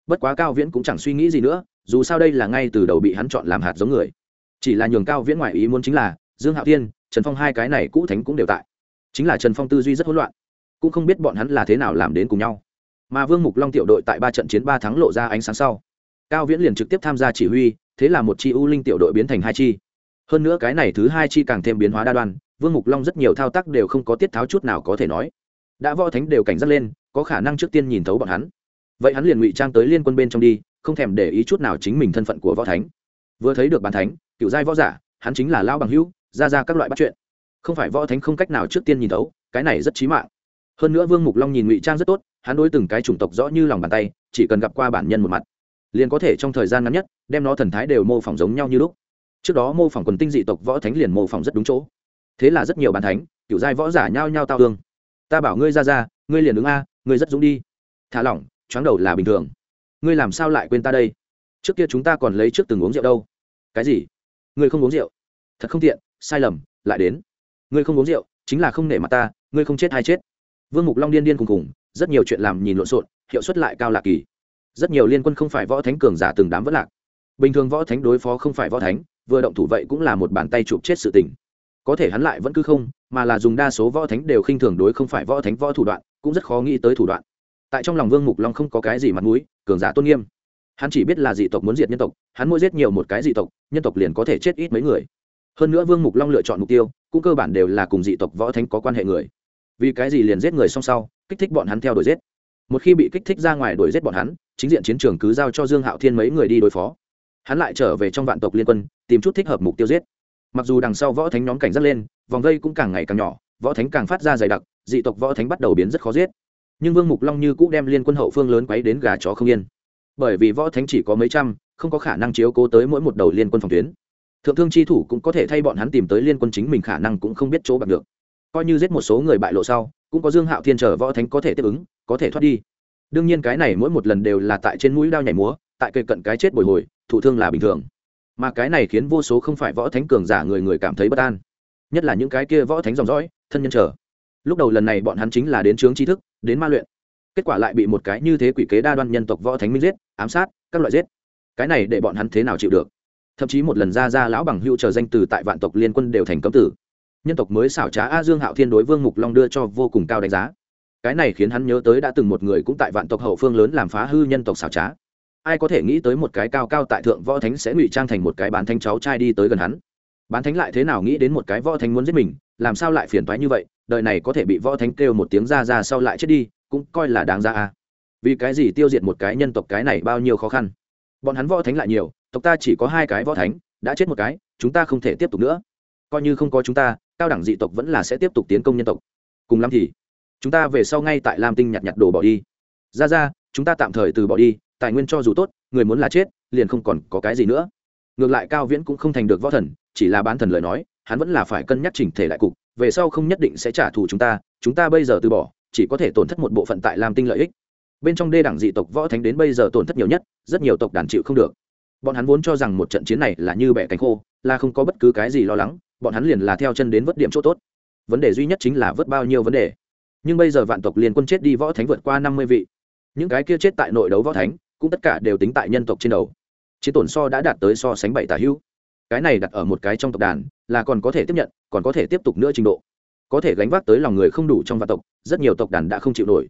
Bất quá cao viễn cũng chẳng suy nghĩ gì nữa, dù sao đây là ngay từ đầu bị hắn chọn làm hạt giống người. Chỉ là nhường cao viễn ngoại ý muốn chính là, dương hạo thiên, trần phong hai cái này cũ thánh cũng đều tại. Chính là trần phong tư duy rất hỗn loạn. Cũng không biết bọn hắn là thế nào làm đến cùng nhau. Mà vương mục long tiểu đội tại ba trận chiến ba thắng lộ ra ánh sáng sau. Cao viễn liền trực tiếp tham gia chỉ huy, thế là một chi u linh tiểu đội biến thành hai chi hơn nữa cái này thứ hai chi càng thêm biến hóa đa đoan, vương mục long rất nhiều thao tác đều không có tiết tháo chút nào có thể nói. Đã võ thánh đều cảnh giác lên, có khả năng trước tiên nhìn thấu bọn hắn. Vậy hắn liền ngụy trang tới liên quân bên trong đi, không thèm để ý chút nào chính mình thân phận của võ thánh. Vừa thấy được bàn thánh, cựu giai võ giả, hắn chính là lao bằng hữu, ra ra các loại bắt chuyện. Không phải võ thánh không cách nào trước tiên nhìn thấu, cái này rất trí mạng. Hơn nữa vương mục long nhìn ngụy trang rất tốt, hắn đối từng cái chủng tộc rõ như lòng bàn tay, chỉ cần gặp qua bản nhân một mặt, liền có thể trong thời gian ngắn nhất, đem nó thần thái đều mô phỏng giống nhau như lúc trước đó mô phỏng quần tinh dị tộc võ thánh liền mô phỏng rất đúng chỗ. Thế là rất nhiều bàn thánh, kiểu giai võ giả nhao nhao tao thương ta bảo ngươi ra ra, ngươi liền ứng a, ngươi rất dũng đi. Thả lỏng chóng đầu là bình thường. Ngươi làm sao lại quên ta đây? Trước kia chúng ta còn lấy trước từng uống rượu đâu. Cái gì? Ngươi không uống rượu? Thật không tiện, sai lầm, lại đến. Ngươi không uống rượu, chính là không nể mặt ta, ngươi không chết hay chết. Vương mục long điên điên cùng cùng, rất nhiều chuyện làm nhìn lộn xộn, hiệu suất lại cao lạc kỳ. Rất nhiều liên quân không phải võ thánh cường giả từng đám vất lạc. Bình thường võ thánh đối phó không phải võ thánh vừa động thủ vậy cũng là một bàn tay chụp chết sự tình. Có thể hắn lại vẫn cứ không, mà là dùng đa số võ thánh đều khinh thường đối không phải võ thánh võ thủ đoạn, cũng rất khó nghĩ tới thủ đoạn. Tại trong lòng vương mục long không có cái gì mặt mũi, cường giả tôn nghiêm. Hắn chỉ biết là dị tộc muốn diệt nhân tộc, hắn mỗi giết nhiều một cái dị tộc, nhân tộc liền có thể chết ít mấy người. Hơn nữa vương mục long lựa chọn mục tiêu, cũng cơ bản đều là cùng dị tộc võ thánh có quan hệ người. Vì cái gì liền giết người song sau, kích thích bọn hắn theo đuổi giết? Một khi bị kích thích ra ngoài đuổi giết bọn hắn, chính diện chiến trường cứ giao cho dương hạo thiên mấy người đi đối phó hắn lại trở về trong vạn tộc liên quân, tìm chút thích hợp mục tiêu giết. Mặc dù đằng sau võ thánh nhóm cảnh giác lên, vòng vây cũng càng ngày càng nhỏ, võ thánh càng phát ra dày đặc, dị tộc võ thánh bắt đầu biến rất khó giết. Nhưng vương mục long như cũng đem liên quân hậu phương lớn quấy đến gà chó không yên. Bởi vì võ thánh chỉ có mấy trăm, không có khả năng chiếu cố tới mỗi một đầu liên quân phòng tuyến. Thượng thương chi thủ cũng có thể thay bọn hắn tìm tới liên quân chính mình khả năng cũng không biết chỗ bạc được. Coi như giết một số người bại lộ sau, cũng có dương hạo thiên trở võ thánh có thể tiếp ứng, có thể thoát đi. Đương nhiên cái này mỗi một lần đều là tại trên mũi đao nhảy múa, tại cây cận cái chết bồi hồi thụ thương là bình thường. Mà cái này khiến vô số không phải võ thánh cường giả người người cảm thấy bất an. Nhất là những cái kia võ thánh dòng dõi, thân nhân trở lúc đầu lần này bọn hắn chính là đến trướng tri thức, đến ma luyện. Kết quả lại bị một cái như thế quỷ kế đa đoan nhân tộc võ thánh minh giết, ám sát, các loại giết. Cái này để bọn hắn thế nào chịu được? Thậm chí một lần ra ra lão bằng hữu chờ danh từ tại vạn tộc liên quân đều thành cấm tử. Nhân tộc mới xảo trá a dương hạo thiên đối vương mục long đưa cho vô cùng cao đánh giá. Cái này khiến hắn nhớ tới đã từng một người cũng tại vạn tộc hậu phương lớn làm phá hư nhân tộc xảo trá ai có thể nghĩ tới một cái cao cao tại thượng võ thánh sẽ ngụy trang thành một cái bán thánh cháu trai đi tới gần hắn? Bán thánh lại thế nào nghĩ đến một cái võ thánh muốn giết mình, làm sao lại phiền thoái như vậy, đời này có thể bị võ thánh kêu một tiếng ra ra sau lại chết đi, cũng coi là đáng ra à vì cái gì tiêu diệt một cái nhân tộc cái này bao nhiêu khó khăn? Bọn hắn võ thánh lại nhiều, tộc ta chỉ có hai cái võ thánh, đã chết một cái, chúng ta không thể tiếp tục nữa. Coi như không có chúng ta, cao đẳng dị tộc vẫn là sẽ tiếp tục tiến công nhân tộc. Cùng lắm thì, chúng ta về sau ngay tại lam tinh nhặt nhặt đồ bỏ đi. Ra ra, chúng ta tạm thời từ bỏ đi tài nguyên cho dù tốt, người muốn là chết, liền không còn có cái gì nữa. Ngược lại cao viễn cũng không thành được võ thần, chỉ là bán thần lời nói, hắn vẫn là phải cân nhắc chỉnh thể lại cục, về sau không nhất định sẽ trả thù chúng ta chúng ta bây giờ từ bỏ, chỉ có thể tổn thất một bộ phận tại lam tinh lợi ích. Bên trong đê đẳng dị tộc võ thánh đến bây giờ tổn thất nhiều nhất, rất nhiều tộc đàn chịu không được. Bọn hắn vốn cho rằng một trận chiến này là như bẻ cánh khô, là không có bất cứ cái gì lo lắng, bọn hắn liền là theo chân đến vớt điểm chỗ tốt. Vấn đề duy nhất chính là vớt bao nhiêu vấn đề. Nhưng bây giờ vạn tộc liền quân chết đi võ thánh vượt qua năm mươi vị. Những cái kia chết tại nội đấu võ thánh cũng tất cả đều tính tại nhân tộc trên đầu. Chiến tổn so đã đạt tới so sánh bảy tả hữu. Cái này đặt ở một cái trong tộc đàn, là còn có thể tiếp nhận, còn có thể tiếp tục nữa trình độ. Có thể gánh vác tới lòng người không đủ trong vạn tộc, rất nhiều tộc đàn đã không chịu nổi.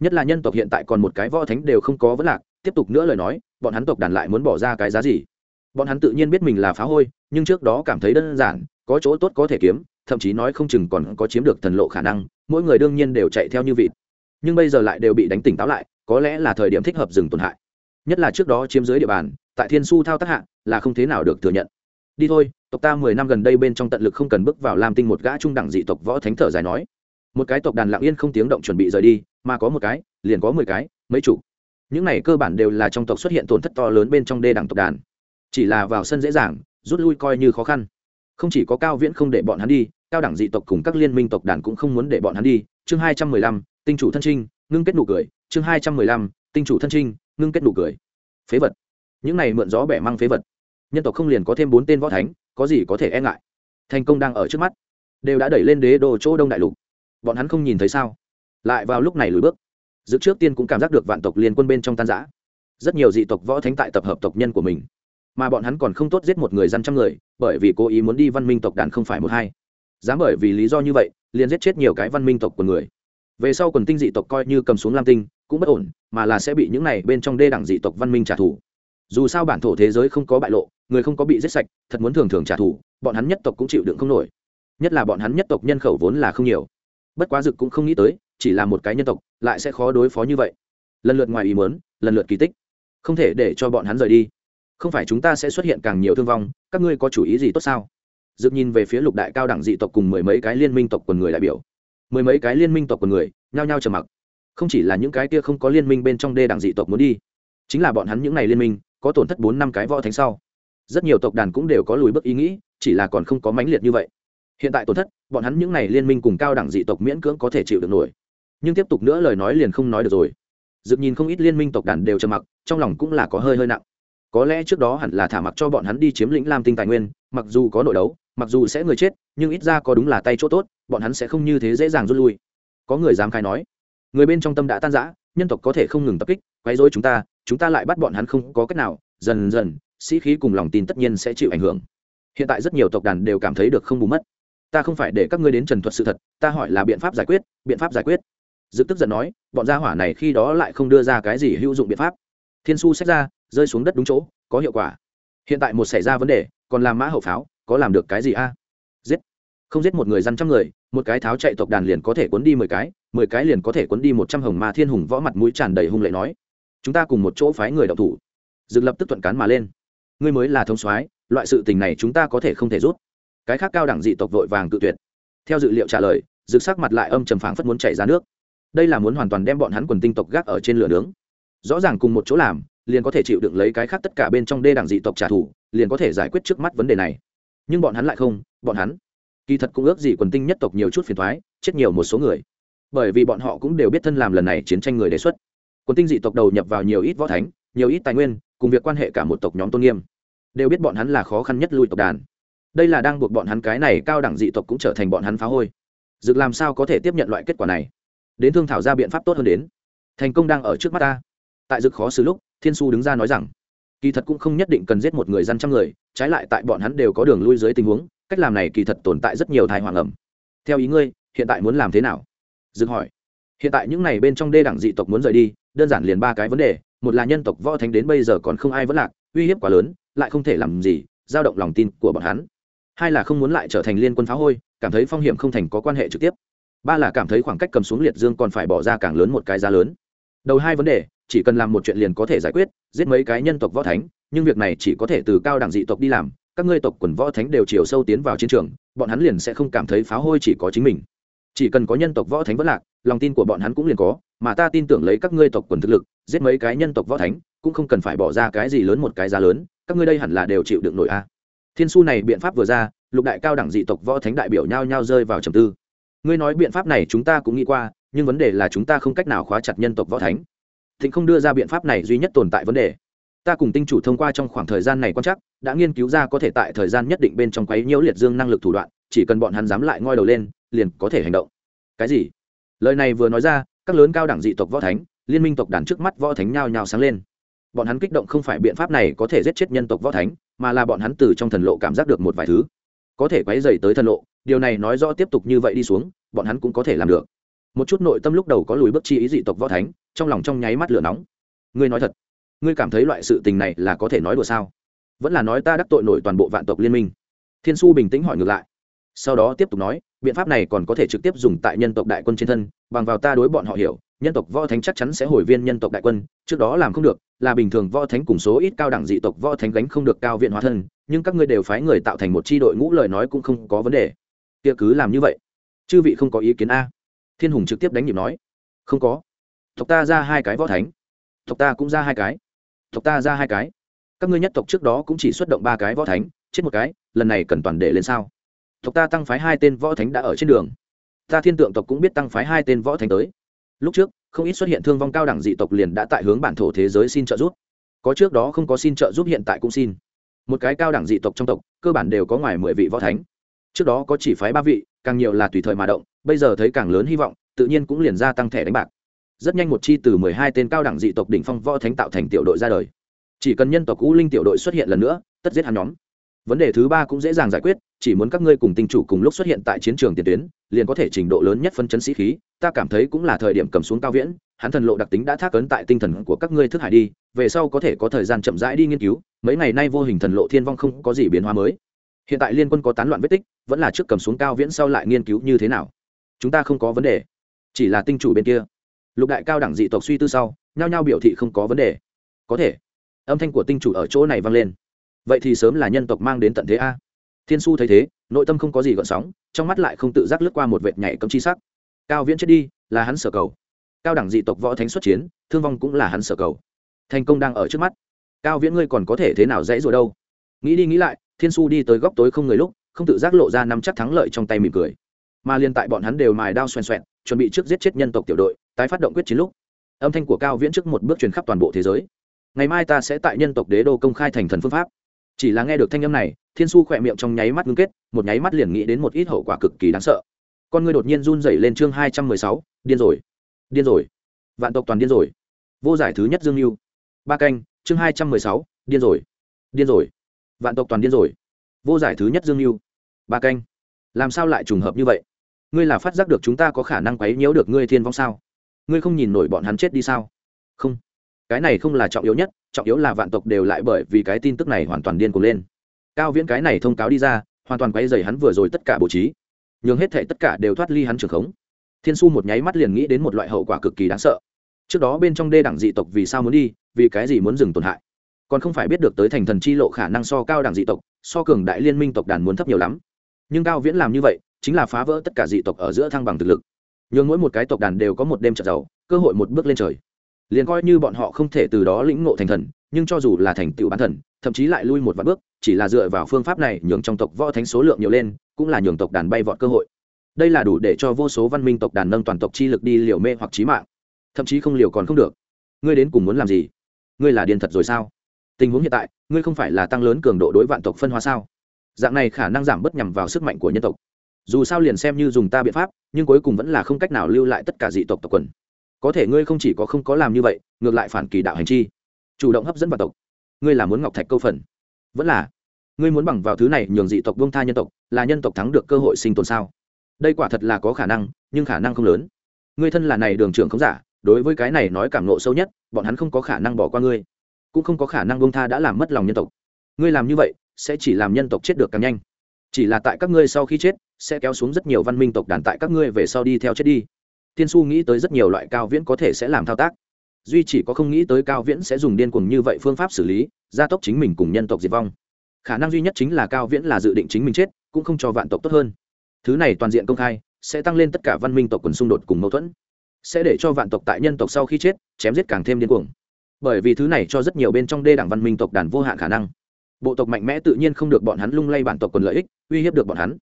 Nhất là nhân tộc hiện tại còn một cái võ thánh đều không có vấn lạc, tiếp tục nữa lời nói, bọn hắn tộc đàn lại muốn bỏ ra cái giá gì? Bọn hắn tự nhiên biết mình là phá hôi, nhưng trước đó cảm thấy đơn giản, có chỗ tốt có thể kiếm, thậm chí nói không chừng còn có chiếm được thần lộ khả năng, mỗi người đương nhiên đều chạy theo như vịt. Nhưng bây giờ lại đều bị đánh tỉnh táo lại, có lẽ là thời điểm thích hợp dừng tổn hại nhất là trước đó chiếm dưới địa bàn, tại thiên su thao tác hạ, là không thế nào được thừa nhận. Đi thôi, tộc ta mười năm gần đây bên trong tận lực không cần bước vào lam tinh một gã trung đẳng dị tộc võ thánh thở dài nói. Một cái tộc đàn lặng yên không tiếng động chuẩn bị rời đi, mà có một cái, liền có mười cái, mấy chủ những này cơ bản đều là trong tộc xuất hiện tổn thất to lớn bên trong đê đẳng tộc đàn. Chỉ là vào sân dễ dàng, rút lui coi như khó khăn. Không chỉ có cao viễn không để bọn hắn đi, cao đẳng dị tộc cùng các liên minh tộc đàn cũng không muốn để bọn hắn đi. Chương hai trăm mười lăm, tinh chủ thân trinh, ngưng kết nụ cười. Chương hai trăm mười lăm, tinh chủ thân trinh ngưng kết nụ cười. Phế vật. Những này mượn gió bẻ mang phế vật. Nhân tộc không liền có thêm bốn tên võ thánh, có gì có thể e ngại? Thành công đang ở trước mắt, đều đã đẩy lên đế đồ chỗ đông đại lục. Bọn hắn không nhìn thấy sao? Lại vào lúc này lùi bước. Dự trước tiên cũng cảm giác được vạn tộc liên quân bên trong tan giã rất nhiều dị tộc võ thánh tại tập hợp tộc nhân của mình. Mà bọn hắn còn không tốt giết một người dân trăm người, bởi vì cố ý muốn đi văn minh tộc đàn không phải một hai. Dám bởi vì lý do như vậy, liền giết chết nhiều cái văn minh tộc của người. Về sau quần tinh dị tộc coi như cầm xuống lam tinh cũng bất ổn, mà là sẽ bị những này bên trong đê đẳng dị tộc văn minh trả thù. Dù sao bản thổ thế giới không có bại lộ, người không có bị giết sạch, thật muốn thường thường trả thù, bọn hắn nhất tộc cũng chịu đựng không nổi. Nhất là bọn hắn nhất tộc nhân khẩu vốn là không nhiều. Bất quá dực cũng không nghĩ tới, chỉ là một cái nhân tộc, lại sẽ khó đối phó như vậy. Lần lượt ngoài ý mớn lần lượt kỳ tích. Không thể để cho bọn hắn rời đi. Không phải chúng ta sẽ xuất hiện càng nhiều thương vong, các ngươi có chủ ý gì tốt sao? Dực nhìn về phía lục đại cao đẳng dị tộc cùng mười mấy cái liên minh tộc quần người đại biểu. Mười mấy cái liên minh tộc quần người, nhao nhao trầm mặc không chỉ là những cái kia không có liên minh bên trong đê đẳng dị tộc muốn đi, chính là bọn hắn những n à y liên minh, có tổn thất bốn năm cái võ thánh sau. Rất nhiều tộc đàn cũng đều có lùi bước ý nghĩ, chỉ là còn không có mãnh liệt như vậy. Hiện tại tổn thất, bọn hắn những n à y liên minh cùng cao đẳng dị tộc miễn cưỡng có thể chịu được nổi. Nhưng tiếp tục nữa lời nói liền không nói được rồi. Dựng nhìn không ít liên minh tộc đàn đều trầm mặc, trong lòng cũng là có hơi hơi nặng. Có lẽ trước đó hẳn là thả mặc cho bọn hắn đi chiếm lĩnh lam tinh tài nguyên, mặc dù có nội đấu, mặc dù sẽ người chết, nhưng ít ra có đúng là tay chỗ tốt, bọn hắn sẽ không như thế dễ dàng rút lui. Có người dám khai nói người bên trong tâm đã tan rã, nhân tộc có thể không ngừng tập kích, quấy rối chúng ta chúng ta lại bắt bọn hắn không có cách nào, dần dần, sĩ khí cùng lòng tin tất nhiên sẽ chịu ảnh hưởng. Hiện tại rất nhiều tộc đàn đều cảm thấy được không bù mất. Ta không phải để các ngươi đến trần thuật sự thật, ta hỏi là biện pháp giải quyết, biện pháp giải quyết. Dự tức giận nói, bọn gia hỏa này khi đó lại không đưa ra cái gì hữu dụng biện pháp. Thiên su xét ra, rơi xuống đất đúng chỗ, có hiệu quả. Hiện tại một xảy ra vấn đề, còn làm mã hậu pháo, có làm được cái gì a? Giết. Không giết một người dân trăm người một cái tháo chạy tộc đàn liền có thể cuốn đi mười cái mười cái liền có thể cuốn đi một trăm hồng ma thiên hùng võ mặt mũi tràn đầy hung lệ nói. Chúng ta cùng một chỗ phái người đậu thủ. Dực lập tức thuận cán mà lên. Ngươi mới là thông soái, loại sự tình này chúng ta có thể không thể rút. Cái khác cao đẳng dị tộc vội vàng tự tuyệt. Theo dự liệu trả lời, dực sắc mặt lại âm trầm phảng phất muốn chảy ra nước. Đây là muốn hoàn toàn đem bọn hắn quần tinh tộc gác ở trên lửa nướng. Rõ ràng cùng một chỗ làm, liền có thể chịu đựng lấy cái khác tất cả bên trong đê đảng dị tộc trả thù, liền có thể giải quyết trước mắt vấn đề này. Nhưng bọn hắn lại không, bọn hắn kỳ thật cũng ước gì quần tinh nhất tộc nhiều chút phiền thoái, chết nhiều một số người. Bởi vì bọn họ cũng đều biết thân làm lần này chiến tranh người đề xuất. Quần tinh dị tộc đầu nhập vào nhiều ít võ thánh, nhiều ít tài nguyên, cùng việc quan hệ cả một tộc nhóm tôn nghiêm. Đều biết bọn hắn là khó khăn nhất lui tộc đàn. Đây là đang buộc bọn hắn cái này cao đẳng dị tộc cũng trở thành bọn hắn phá hôi. Dực làm sao có thể tiếp nhận loại kết quả này? Đến thương thảo ra biện pháp tốt hơn đến. Thành công đang ở trước mắt ta. Tại dực khó xử lúc, thiên su đứng ra nói rằng, kỳ thật cũng không nhất định cần giết một người dân trăm người, trái lại tại bọn hắn đều có đường lui dưới tình huống cách làm này kỳ thật tồn tại rất nhiều thai hoàng ẩm. Theo ý ngươi, hiện tại muốn làm thế nào? Dừng hỏi. Hiện tại những n à y bên trong đê đẳng dị tộc muốn rời đi, đơn giản liền ba cái vấn đề. Một là nhân tộc võ thánh đến bây giờ còn không ai vẫn lạc, uy hiếp quá lớn, lại không thể làm gì, giao động lòng tin của bọn hắn. Hai là không muốn lại trở thành liên quân phá hôi, cảm thấy phong hiểm không thành có quan hệ trực tiếp. Ba là cảm thấy khoảng cách cầm xuống liệt dương còn phải bỏ ra càng lớn một cái giá lớn. Đầu hai vấn đề, chỉ cần làm một chuyện liền có thể giải quyết, giết mấy cái nhân tộc võ thánh, nhưng việc này chỉ có thể từ cao đẳng dị tộc đi làm các ngươi tộc quần võ thánh đều chiều sâu tiến vào chiến trường, bọn hắn liền sẽ không cảm thấy pháo hôi chỉ có chính mình. Chỉ cần có nhân tộc võ thánh vất lạc, lòng tin của bọn hắn cũng liền có, mà ta tin tưởng lấy các ngươi tộc quần thực lực, giết mấy cái nhân tộc võ thánh, cũng không cần phải bỏ ra cái gì lớn một cái giá lớn, các ngươi đây hẳn là đều chịu được nổi a. Thiên su này biện pháp vừa ra, lục đại cao đẳng dị tộc võ thánh đại biểu nhau nhau rơi vào trầm tư. Ngươi nói biện pháp này chúng ta cũng nghĩ qua, nhưng vấn đề là chúng ta không cách nào khóa chặt nhân tộc võ thánh. Thịnh không đưa ra biện pháp này duy nhất tồn tại vấn đề ta cùng tinh chủ thông qua trong khoảng thời gian này quan chắc đã nghiên cứu ra có thể tại thời gian nhất định bên trong quấy nhiễu liệt dương năng lực thủ đoạn, chỉ cần bọn hắn dám lại ngoi đầu lên, liền có thể hành động. Cái gì? Lời này vừa nói ra, các lớn cao đẳng dị tộc võ thánh, liên minh tộc đàn trước mắt võ thánh nhao nhao sáng lên. Bọn hắn kích động không phải biện pháp này có thể giết chết nhân tộc võ thánh, mà là bọn hắn từ trong thần lộ cảm giác được một vài thứ. Có thể quấy dày tới thần lộ, điều này nói rõ tiếp tục như vậy đi xuống, bọn hắn cũng có thể làm được. Một chút nội tâm lúc đầu có lùi bước chi ý dị tộc võ thánh, trong lòng trong nháy mắt lửa nóng. Ngươi nói thật ngươi cảm thấy loại sự tình này là có thể nói đùa sao? Vẫn là nói ta đắc tội nổi toàn bộ vạn tộc liên minh. Thiên su bình tĩnh hỏi ngược lại. Sau đó tiếp tục nói, biện pháp này còn có thể trực tiếp dùng tại nhân tộc đại quân trên thân, bằng vào ta đối bọn họ hiểu, nhân tộc võ thánh chắc chắn sẽ hồi viên nhân tộc đại quân, trước đó làm không được, là bình thường võ thánh cùng số ít cao đẳng dị tộc võ thánh gánh không được cao viện hóa thân, nhưng các ngươi đều phái người tạo thành một c h i đội ngũ lời nói cũng không có vấn đề. Kia cứ làm như vậy. Chư vị không có ý kiến a. Thiên hùng trực tiếp đánh nhịp nói. Không có. Tộc ta ra hai cái võ thánh. Tộc ta cũng ra hai cái tộc ta ra hai cái. Các ngươi nhất tộc trước đó cũng chỉ xuất động ba cái võ thánh, chết một cái, lần này cần toàn để lên sao? Tộc ta tăng phái hai tên võ thánh đã ở trên đường. Ta thiên tượng tộc cũng biết tăng phái hai tên võ thánh tới. Lúc trước, không ít xuất hiện thương vong cao đẳng dị tộc liền đã tại hướng bản thổ thế giới xin trợ giúp. Có trước đó không có xin trợ giúp hiện tại cũng xin. Một cái cao đẳng dị tộc trong tộc, cơ bản đều có ngoài mười vị võ thánh. Trước đó có chỉ phái ba vị, càng nhiều là tùy thời mà động, bây giờ thấy càng lớn hy vọng, tự nhiên cũng liền ra tăng thẻ đánh bạc rất nhanh một chi từ mười hai tên cao đẳng dị tộc đỉnh phong võ thánh tạo thành tiểu đội ra đời. Chỉ cần nhân tộc u linh tiểu đội xuất hiện lần nữa, tất giết hắn nhóm. Vấn đề thứ ba cũng dễ dàng giải quyết, chỉ muốn các ngươi cùng tinh chủ cùng lúc xuất hiện tại chiến trường tiền tuyến, liền có thể trình độ lớn nhất phân chấn sĩ khí, ta cảm thấy cũng là thời điểm cầm xuống cao viễn, hắn thần lộ đặc tính đã thác ấn tại tinh thần của các ngươi thức hải đi, về sau có thể có thời gian chậm rãi đi nghiên cứu, mấy ngày nay vô hình thần lộ thiên vong không có gì biến hóa mới. Hiện tại liên quân có tán loạn vết tích, vẫn là trước cầm xuống cao viễn sau lại nghiên cứu như thế nào. Chúng ta không có vấn đề, chỉ là tinh chủ bên kia lục đại cao đẳng dị tộc suy tư sau, nhao nhao biểu thị không có vấn đề. Có thể. Âm thanh của tinh chủ ở chỗ này vang lên. Vậy thì sớm là nhân tộc mang đến tận thế a. Thiên su thấy thế, nội tâm không có gì gợn sóng, trong mắt lại không tự giác lướt qua một vệt nhảy cấm chi sắc. Cao viễn chết đi, là hắn sở cầu. Cao đẳng dị tộc võ thánh xuất chiến, thương vong cũng là hắn sở cầu. Thành công đang ở trước mắt. Cao viễn ngươi còn có thể thế nào dễ rồi đâu? Nghĩ đi nghĩ lại, thiên su đi tới góc tối không người lúc, không tự giác lộ ra nắm chắc thắng lợi trong tay mỉm cười. Mà liên tại bọn hắn đều mài đao xoèn xoẹn, chuẩn bị trước giết chết nhân tộc tiểu đội tái phát động quyết chiến lúc, âm thanh của cao viễn trước một bước truyền khắp toàn bộ thế giới. Ngày mai ta sẽ tại nhân tộc đế đô công khai thành thần phương pháp. Chỉ là nghe được thanh âm này, thiên su khỏe miệng trong nháy mắt ngưng kết, một nháy mắt liền nghĩ đến một ít hậu quả cực kỳ đáng sợ. Con người đột nhiên run dày lên chương hai trăm mười sáu, điên rồi điên rồi, vạn tộc toàn điên rồi. Vô giải thứ nhất dương mưu ba canh, chương hai trăm mười sáu, điên rồi điên rồi, vạn tộc toàn điên rồi. Vô giải thứ nhất dương mưu ba canh, làm sao lại trùng hợp như vậy? Ngươi là phát giác được chúng ta có khả năng quấy nhiễu được ngươi thiên vong sao? Ngươi không nhìn nổi bọn hắn chết đi sao? Không. Cái này không là trọng yếu nhất, trọng yếu là vạn tộc đều lại bởi vì cái tin tức này hoàn toàn điên cuồng lên. Cao viễn cái này thông cáo đi ra, hoàn toàn quay dày hắn vừa rồi tất cả bố trí. Nhường hết thể tất cả đều thoát ly hắn trường khống. Thiên su một nháy mắt liền nghĩ đến một loại hậu quả cực kỳ đáng sợ. Trước đó bên trong đê đẳng dị tộc vì sao muốn đi, vì cái gì muốn dừng tổn hại? Còn không phải biết được tới thành thần chi lộ khả năng so cao đẳng dị tộc, so cường đại liên minh tộc đàn muốn thấp nhiều lắm. Nhưng cao viễn làm như vậy, chính là phá vỡ tất cả dị tộc ở giữa thăng bằng thực lực nhường mỗi một cái tộc đàn đều có một đêm trợ giàu, cơ hội một bước lên trời. Liền coi như bọn họ không thể từ đó lĩnh ngộ thành thần, nhưng cho dù là thành tựu bán thần, thậm chí lại lui một vạn bước, chỉ là dựa vào phương pháp này nhường trong tộc võ thánh số lượng nhiều lên, cũng là nhường tộc đàn bay vọt cơ hội. Đây là đủ để cho vô số văn minh tộc đàn nâng toàn tộc chi lực đi liều mê hoặc trí mạng. Thậm chí không liều còn không được. Ngươi đến cùng muốn làm gì? Ngươi là điên thật rồi sao? Tình huống hiện tại, ngươi không phải là tăng lớn cường độ đối vạn tộc phân hóa sao? Dạng này khả năng giảm bớt nhằm vào sức mạnh của nhân tộc dù sao liền xem như dùng ta biện pháp, nhưng cuối cùng vẫn là không cách nào lưu lại tất cả dị tộc tộc quần. Có thể ngươi không chỉ có không có làm như vậy, ngược lại phản kỳ đạo hành chi, chủ động hấp dẫn vào tộc. Ngươi là muốn ngọc thạch câu phần. Vẫn là, ngươi muốn bằng vào thứ này nhường dị tộc buông tha nhân tộc, là nhân tộc thắng được cơ hội sinh tồn sao? Đây quả thật là có khả năng, nhưng khả năng không lớn. Ngươi thân là này đường trưởng không giả, đối với cái này nói cảm nộ sâu nhất, bọn hắn không có khả năng bỏ qua ngươi. Cũng không có khả năng buông tha đã làm mất lòng nhân tộc. Ngươi làm như vậy, sẽ chỉ làm nhân tộc chết được càng nhanh chỉ là tại các ngươi sau khi chết, sẽ kéo xuống rất nhiều văn minh tộc đàn tại các ngươi về sau đi theo chết đi. Tiên su nghĩ tới rất nhiều loại cao viễn có thể sẽ làm thao tác. Duy chỉ có không nghĩ tới cao viễn sẽ dùng điên cuồng như vậy phương pháp xử lý, gia tốc chính mình cùng nhân tộc diệt vong. Khả năng duy nhất chính là cao viễn là dự định chính mình chết, cũng không cho vạn tộc tốt hơn. Thứ này toàn diện công khai, sẽ tăng lên tất cả văn minh tộc quần xung đột cùng mâu thuẫn. Sẽ để cho vạn tộc tại nhân tộc sau khi chết, chém giết càng thêm điên cuồng. Bởi vì thứ này cho rất nhiều bên trong đê đảng văn minh tộc đàn vô hạn khả năng bộ tộc mạnh mẽ tự nhiên không được bọn hắn lung lay bản tộc quần lợi ích, uy hiếp được bọn hắn.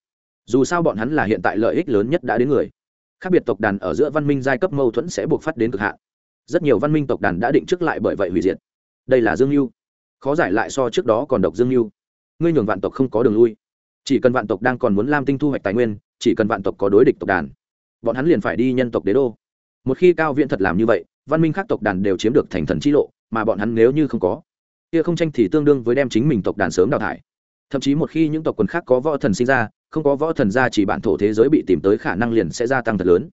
Dù sao bọn hắn là hiện tại lợi ích lớn nhất đã đến người. Khác biệt tộc đàn ở giữa văn minh giai cấp mâu thuẫn sẽ buộc phát đến cực hạn. Rất nhiều văn minh tộc đàn đã định trước lại bởi vậy hủy diệt. Đây là dương mưu khó giải lại so trước đó còn độc dương mưu ngươi nhường vạn tộc không có đường lui. Chỉ cần vạn tộc đang còn muốn lam tinh thu hoạch tài nguyên, chỉ cần vạn tộc có đối địch tộc đàn, bọn hắn liền phải đi nhân tộc đế đô. Một khi cao viện thật làm như vậy, văn minh khác tộc đàn đều chiếm được thành thần chi lộ, mà bọn hắn nếu như không có kia không tranh thì tương đương với đem chính mình tộc đàn sớm đào thải. Thậm chí một khi những tộc quần khác có võ thần sinh ra, không có võ thần ra chỉ bản thổ thế giới bị tìm tới khả năng liền sẽ gia tăng thật lớn.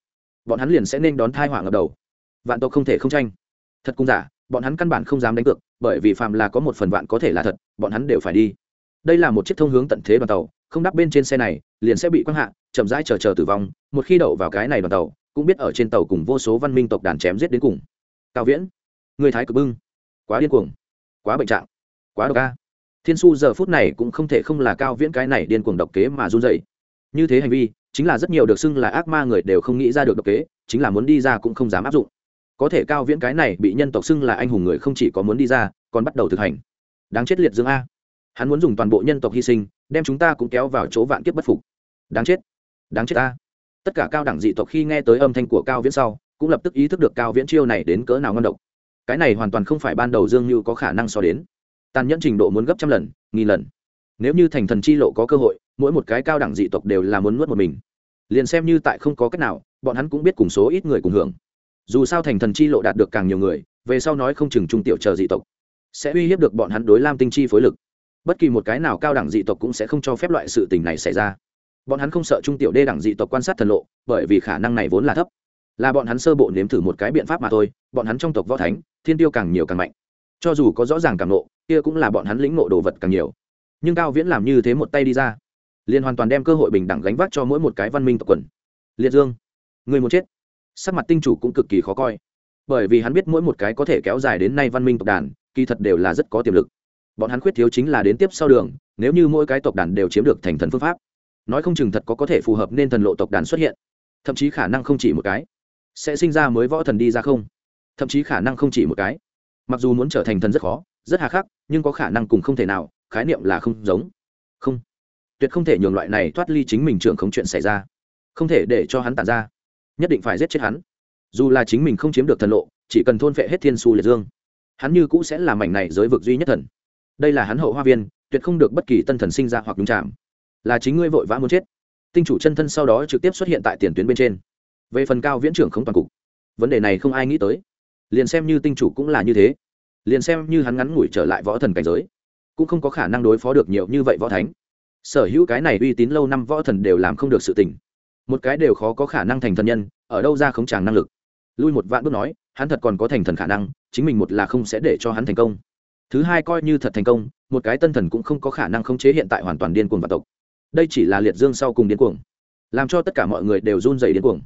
Bọn hắn liền sẽ nên đón thai họa ngập đầu. Vạn tộc không thể không tranh. Thật cung giả, bọn hắn căn bản không dám đánh cược, bởi vì phàm là có một phần vạn có thể là thật, bọn hắn đều phải đi. Đây là một chiếc thông hướng tận thế đoàn tàu, không đắp bên trên xe này, liền sẽ bị quăng hạ, chậm rãi chờ chờ tử vong, một khi đậu vào cái này đoàn tàu, cũng biết ở trên tàu cùng vô số văn minh tộc đàn chém giết đến cùng. Cao viễn, người thái cực bưng, quá điên cuồng quá bệnh trạng, quá độc ca thiên su giờ phút này cũng không thể không là cao viễn cái này điên cuồng độc kế mà run dậy như thế hành vi, chính là rất nhiều được xưng là ác ma người đều không nghĩ ra được độc kế, chính là muốn đi ra cũng không dám áp dụng. Có thể cao viễn cái này bị nhân tộc xưng là anh hùng người không chỉ có muốn đi ra, còn bắt đầu thực hành. Đáng chết liệt dương a. Hắn muốn dùng toàn bộ nhân tộc hy sinh, đem chúng ta cũng kéo vào chỗ vạn kiếp bất phục. Đáng chết đáng chết ta tất cả cao đẳng dị tộc khi nghe tới âm thanh của cao viễn sau, cũng lập tức ý thức được cao viễn chiêu này đến cỡ nào ngon độc cái này hoàn toàn không phải ban đầu dương như có khả năng so đến. Tàn nhẫn trình độ muốn gấp trăm lần, nghìn lần. Nếu như thành thần chi lộ có cơ hội, mỗi một cái cao đẳng dị tộc đều là muốn nuốt một mình. Liền xem như tại không có cách nào, bọn hắn cũng biết cùng số ít người cùng hưởng. Dù sao thành thần chi lộ đạt được càng nhiều người, về sau nói không chừng trung tiểu chờ dị tộc sẽ uy hiếp được bọn hắn đối lam tinh chi phối lực. Bất kỳ một cái nào cao đẳng dị tộc cũng sẽ không cho phép loại sự tình này xảy ra. Bọn hắn không sợ trung tiểu đê đẳng dị tộc quan sát thần lộ, bởi vì khả năng này vốn là thấp. Là bọn hắn sơ bộ nếm thử một cái biện pháp mà thôi, bọn hắn trong tộc võ thánh thiên tiêu càng nhiều càng mạnh. Cho dù có rõ ràng càng nộ kia cũng là bọn hắn lĩnh nộ đồ vật càng nhiều. Nhưng cao viễn làm như thế một tay đi ra, liền hoàn toàn đem cơ hội bình đẳng gánh vác cho mỗi một cái văn minh tộc quần. Liệt dương, người muốn chết. Sắc mặt tinh chủ cũng cực kỳ khó coi. Bởi vì hắn biết mỗi một cái có thể kéo dài đến nay văn minh tộc đàn, kỳ thật đều là rất có tiềm lực. Bọn hắn khuyết thiếu chính là đến tiếp sau đường, nếu như mỗi cái tộc đàn đều chiếm được thành thần phương pháp, nói không chừng thật có có thể phù hợp nên thần lộ tộc đàn xuất hiện. Thậm chí khả năng không chỉ một cái. Sẽ sinh ra mới võ thần đi ra không? Thậm chí khả năng không chỉ một cái. Mặc dù muốn trở thành thần rất khó, rất hà khắc, nhưng có khả năng cùng không thể nào, khái niệm là không giống. Không. Tuyệt không thể nhường loại này thoát ly chính mình trưởng không chuyện xảy ra. Không thể để cho hắn tàn ra. Nhất định phải giết chết hắn. Dù là chính mình không chiếm được thần lộ, chỉ cần thôn phệ hết thiên su liệt dương, hắn như cũ sẽ là mảnh này giới vực duy nhất thần. Đây là hắn hậu hoa viên, tuyệt không được bất kỳ tân thần sinh ra hoặc đúng chạm là chính ngươi vội vã muốn chết. Tinh chủ chân thân sau đó trực tiếp xuất hiện tại tiền tuyến bên trên. Về phần cao viễn trưởng không toàn cục, vấn đề này không ai nghĩ tới liền xem như tinh chủ cũng là như thế. Liền xem như hắn ngắn ngủi trở lại võ thần cảnh giới cũng không có khả năng đối phó được nhiều như vậy võ thánh. Sở hữu cái này uy tín lâu năm võ thần đều làm không được sự tỉnh, một cái đều khó có khả năng thành thần nhân ở đâu ra khống tràng năng lực. Lui một vạn bước nói hắn thật còn có thành thần khả năng chính mình một là không sẽ để cho hắn thành công. Thứ hai coi như thật thành công một cái tân thần cũng không có khả năng khống chế hiện tại hoàn toàn điên cuồng và tộc. Đây chỉ là liệt dương sau cùng điên cuồng làm cho tất cả mọi người đều run dày điên cuồng.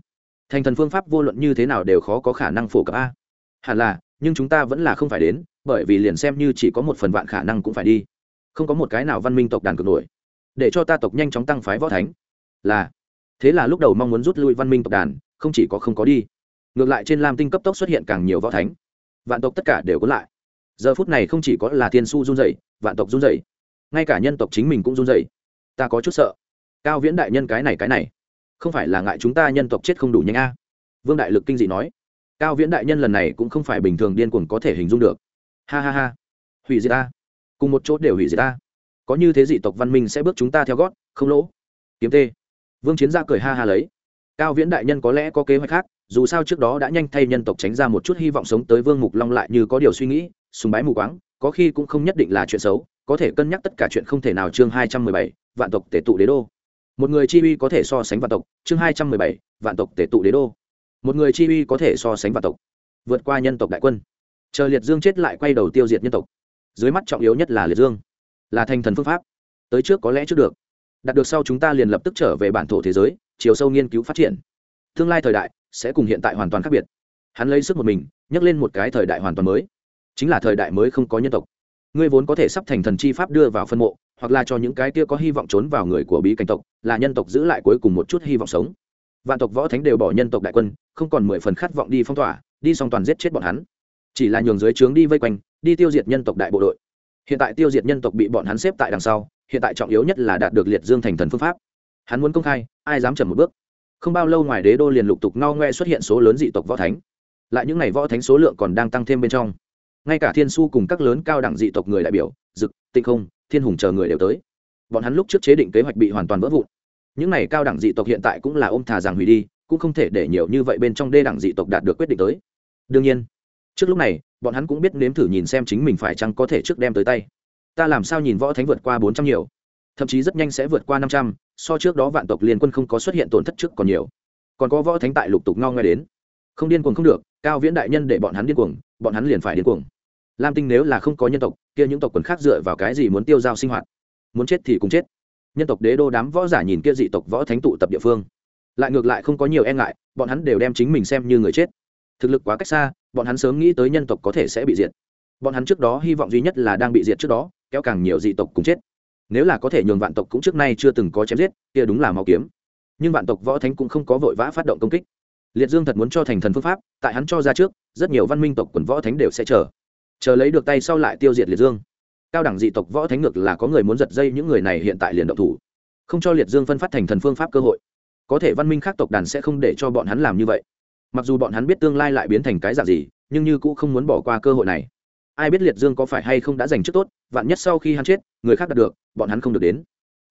Thành thần phương pháp vô luận như thế nào đều khó có khả năng phổ cập a hẳn là, nhưng chúng ta vẫn là không phải đến, bởi vì liền xem như chỉ có một phần vạn khả năng cũng phải đi. Không có một cái nào văn minh tộc đàn cực nổi. Để cho ta tộc nhanh chóng tăng phái võ thánh. Là. Thế là lúc đầu mong muốn rút lui văn minh tộc đàn, không chỉ có không có đi. Ngược lại trên lam tinh cấp tốc xuất hiện càng nhiều võ thánh. Vạn tộc tất cả đều có lại. Giờ phút này không chỉ có là thiên su run dậy vạn tộc run dậy ngay cả nhân tộc chính mình cũng run dậy ta có chút sợ. Cao viễn đại nhân cái này cái này. Không phải là ngại chúng ta nhân tộc chết không đủ nhanh a? Vương đại lực kinh dị nói cao viễn đại nhân lần này cũng không phải bình thường điên cuồng có thể hình dung được. Ha ha ha. Hủy diệt ta. Cùng một chỗ đều hủy diệt ta. Có như thế dị tộc văn minh sẽ bước chúng ta theo gót, không lỗ. Kiếm tê. Vương chiến gia cười ha ha lấy. Cao viễn đại nhân có lẽ có kế hoạch khác, dù sao trước đó đã nhanh thay nhân tộc tránh ra một chút hy vọng sống tới vương mục long lại như có điều suy nghĩ, sùng bái mù quáng, có khi cũng không nhất định là chuyện xấu, có thể cân nhắc tất cả chuyện không thể nào chương hai trăm mười bảy, vạn tộc tể tụ đế đô. Một người chi uy có thể so sánh vạn tộc, chương hai trăm mười bảy, vạn tộc tể tụ đế đô một người chi uy có thể so sánh vạn tộc, vượt qua nhân tộc đại quân. Chờ liệt dương chết lại quay đầu tiêu diệt nhân tộc. Dưới mắt trọng yếu nhất là liệt dương, là thành thần phương pháp. Tới trước có lẽ trước được. Đạt được sau chúng ta liền lập tức trở về bản thổ thế giới, chiều sâu nghiên cứu phát triển. Tương lai thời đại sẽ cùng hiện tại hoàn toàn khác biệt. Hắn lấy sức một mình nhắc lên một cái thời đại hoàn toàn mới. Chính là thời đại mới không có nhân tộc. Ngươi vốn có thể sắp thành thần chi pháp đưa vào phân mộ, hoặc là cho những cái kia có hy vọng trốn vào người của bí cảnh tộc, là nhân tộc giữ lại cuối cùng một chút hy vọng sống vạn tộc võ thánh đều bỏ nhân tộc đại quân, không còn mười phần khát vọng đi phong tỏa, đi song toàn giết chết bọn hắn. Chỉ là nhường dưới trướng đi vây quanh, đi tiêu diệt nhân tộc đại bộ đội. Hiện tại tiêu diệt nhân tộc bị bọn hắn xếp tại đằng sau, hiện tại trọng yếu nhất là đạt được liệt dương thành thần phương pháp. Hắn muốn công khai, ai dám chậm một bước. Không bao lâu ngoài đế đô liền lục tục no ngoe xuất hiện số lớn dị tộc võ thánh. Lại những ngày võ thánh số lượng còn đang tăng thêm bên trong. Ngay cả thiên su cùng các lớn cao đẳng dị tộc người đại biểu, dực tinh không, thiên hùng chờ người đều tới. Bọn hắn lúc trước chế định kế hoạch bị hoàn toàn vỡ vụn những này cao đẳng dị tộc hiện tại cũng là ôm thà rằng hủy đi, cũng không thể để nhiều như vậy bên trong đê đẳng dị tộc đạt được quyết định tới. Đương nhiên, trước lúc này, bọn hắn cũng biết nếm thử nhìn xem chính mình phải chăng có thể trước đem tới tay. Ta làm sao nhìn võ thánh vượt qua bốn trăm nhiều? Thậm chí rất nhanh sẽ vượt qua năm trăm, so trước đó vạn tộc liên quân không có xuất hiện tổn thất trước còn nhiều. Còn có võ thánh tại lục tục ngao ngoe đến. Không điên cuồng không được, cao viễn đại nhân để bọn hắn điên cuồng, bọn hắn liền phải điên cuồng. Lam tinh nếu là không có nhân tộc, kia những tộc quần khác dựa vào cái gì muốn tiêu dao sinh hoạt? Muốn chết thì cũng chết nhân tộc đế đô đám võ giả nhìn kia dị tộc võ thánh tụ tập địa phương. Lại ngược lại không có nhiều e ngại, bọn hắn đều đem chính mình xem như người chết. Thực lực quá cách xa, bọn hắn sớm nghĩ tới nhân tộc có thể sẽ bị diệt. Bọn hắn trước đó hy vọng duy nhất là đang bị diệt trước đó, kéo càng nhiều dị tộc cùng chết. Nếu là có thể nhường vạn tộc cũng trước nay chưa từng có chém giết, kia đúng là mau kiếm. Nhưng vạn tộc võ thánh cũng không có vội vã phát động công kích. Liệt dương thật muốn cho thành thần phương pháp, tại hắn cho ra trước, rất nhiều văn minh tộc quần võ thánh đều sẽ chờ. Chờ lấy được tay sau lại tiêu diệt liệt dương cao đẳng dị tộc võ thánh ngược là có người muốn giật dây những người này hiện tại liền động thủ. Không cho liệt dương phân phát thành thần phương pháp cơ hội. Có thể văn minh khác tộc đàn sẽ không để cho bọn hắn làm như vậy. Mặc dù bọn hắn biết tương lai lại biến thành cái dạng gì, nhưng như cũng không muốn bỏ qua cơ hội này. Ai biết liệt dương có phải hay không đã giành trước tốt, vạn nhất sau khi hắn chết, người khác đạt được, bọn hắn không được đến.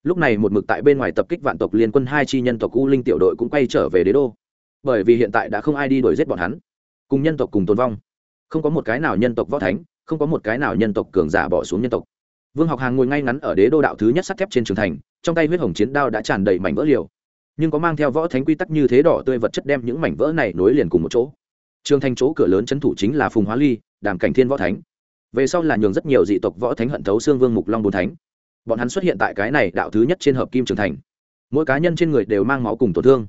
Lúc này một mực tại bên ngoài tập kích vạn tộc liên quân hai chi nhân tộc u linh tiểu đội cũng quay trở về đế đô. Bởi vì hiện tại đã không ai đi đuổi giết bọn hắn. Cùng nhân tộc cùng tồn vong. Không có một cái nào nhân tộc võ thánh không có một cái nào nhân tộc cường giả bỏ xuống nhân tộc. Vương học hàng ngồi ngay ngắn ở đế đô đạo thứ nhất sắt thép trên trường thành, trong tay huyết hồng chiến đao đã tràn đầy mảnh vỡ liều. Nhưng có mang theo võ thánh quy tắc như thế đỏ tươi vật chất đem những mảnh vỡ này nối liền cùng một chỗ. Trường thành chỗ cửa lớn trấn thủ chính là phùng hóa ly, đàm cảnh thiên võ thánh. Về sau là nhường rất nhiều dị tộc võ thánh hận thấu xương vương mục long bốn thánh. Bọn hắn xuất hiện tại cái này đạo thứ nhất trên hợp kim trường thành. Mỗi cá nhân trên người đều mang máu cùng tổn thương.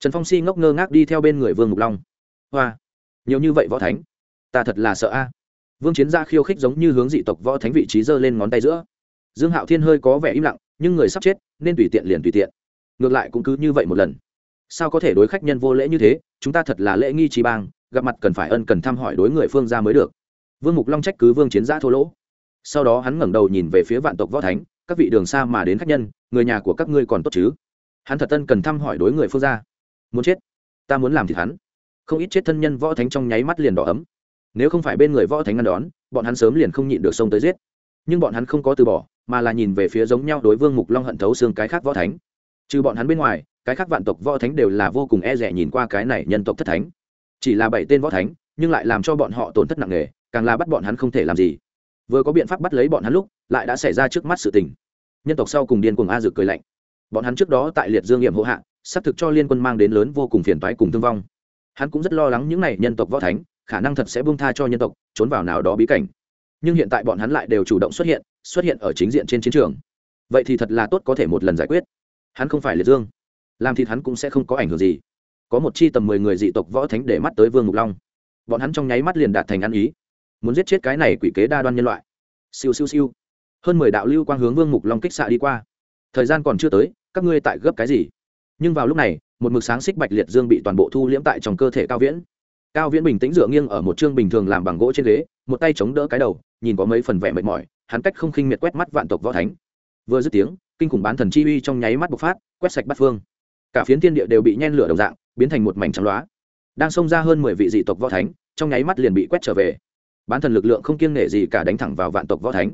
Trần phong si ngốc ngơ ngác đi theo bên người vương mục long. Hoa, nhiều như vậy võ thánh? Ta thật là sợ a vương chiến gia khiêu khích giống như hướng dị tộc võ thánh vị trí giơ lên ngón tay giữa. Dương hạo thiên hơi có vẻ im lặng, nhưng người sắp chết, nên tùy tiện liền tùy tiện. Ngược lại cũng cứ như vậy một lần. Sao có thể đối khách nhân vô lễ như thế? Chúng ta thật là lễ nghi trí bang, gặp mặt cần phải ân cần thăm hỏi đối người phương ra mới được. Vương mục long trách cứ vương chiến gia thô lỗ. Sau đó hắn ngẩng đầu nhìn về phía vạn tộc võ thánh, các vị đường xa mà đến khách nhân, người nhà của các ngươi còn tốt chứ? Hắn thật ân cần thăm hỏi đối người phương ra muốn chết, ta muốn làm thì hắn. Không ít chết thân nhân võ thánh trong nháy mắt liền đỏ ấm nếu không phải bên người võ thánh ngăn đón, bọn hắn sớm liền không nhịn được sông tới giết. Nhưng bọn hắn không có từ bỏ, mà là nhìn về phía giống nhau đối vương mục long hận thấu xương cái khác võ thánh. Trừ bọn hắn bên ngoài, cái khác vạn tộc võ thánh đều là vô cùng e rẻ nhìn qua cái này nhân tộc thất thánh. Chỉ là bảy tên võ thánh, nhưng lại làm cho bọn họ tổn thất nặng nề, càng là bắt bọn hắn không thể làm gì. Vừa có biện pháp bắt lấy bọn hắn lúc, lại đã xảy ra trước mắt sự tình. Nhân tộc sau cùng điên cuồng a dực cười lạnh. Bọn hắn trước đó tại liệt dương nghiệm hộ hạ, xác thực cho liên quân mang đến lớn vô cùng phiền toái cùng thương vong. Hắn cũng rất lo lắng những n à y nhân tộc võ thánh khả năng thật sẽ buông tha cho nhân tộc, trốn vào nào đó bí cảnh. Nhưng hiện tại bọn hắn lại đều chủ động xuất hiện xuất hiện ở chính diện trên chiến trường. Vậy thì thật là tốt có thể một lần giải quyết. Hắn không phải liệt dương. Làm thịt hắn cũng sẽ không có ảnh hưởng gì. Có một chi tầm mười người dị tộc võ thánh để mắt tới vương mục long. Bọn hắn trong nháy mắt liền đạt thành ăn ý. Muốn giết chết cái này quỷ kế đa đoan nhân loại. Siêu siêu siêu. Hơn mười đạo lưu quang hướng vương mục long kích xạ đi qua. Thời gian còn chưa tới, các ngươi tại gấp cái gì? Nhưng vào lúc này, một mực sáng xích bạch liệt dương bị toàn bộ thu liễm tại trong cơ thể cao viễn cao viễn bình tĩnh dựa nghiêng ở một chương bình thường làm bằng gỗ trên ghế, một tay chống đỡ cái đầu, nhìn có mấy phần vẻ mệt mỏi, hắn cách không khinh miệt quét mắt vạn tộc võ thánh. Vừa dứt tiếng, kinh khủng bán thần chi uy trong nháy mắt bộc phát, quét sạch bắt phương. Cả phiến thiên địa đều bị nhen lửa đồng dạng, biến thành một mảnh trắng loá. Đang xông ra hơn mười vị dị tộc võ thánh, trong nháy mắt liền bị quét trở về. Bán thần lực lượng không kiêng nể gì cả đánh thẳng vào vạn tộc võ thánh.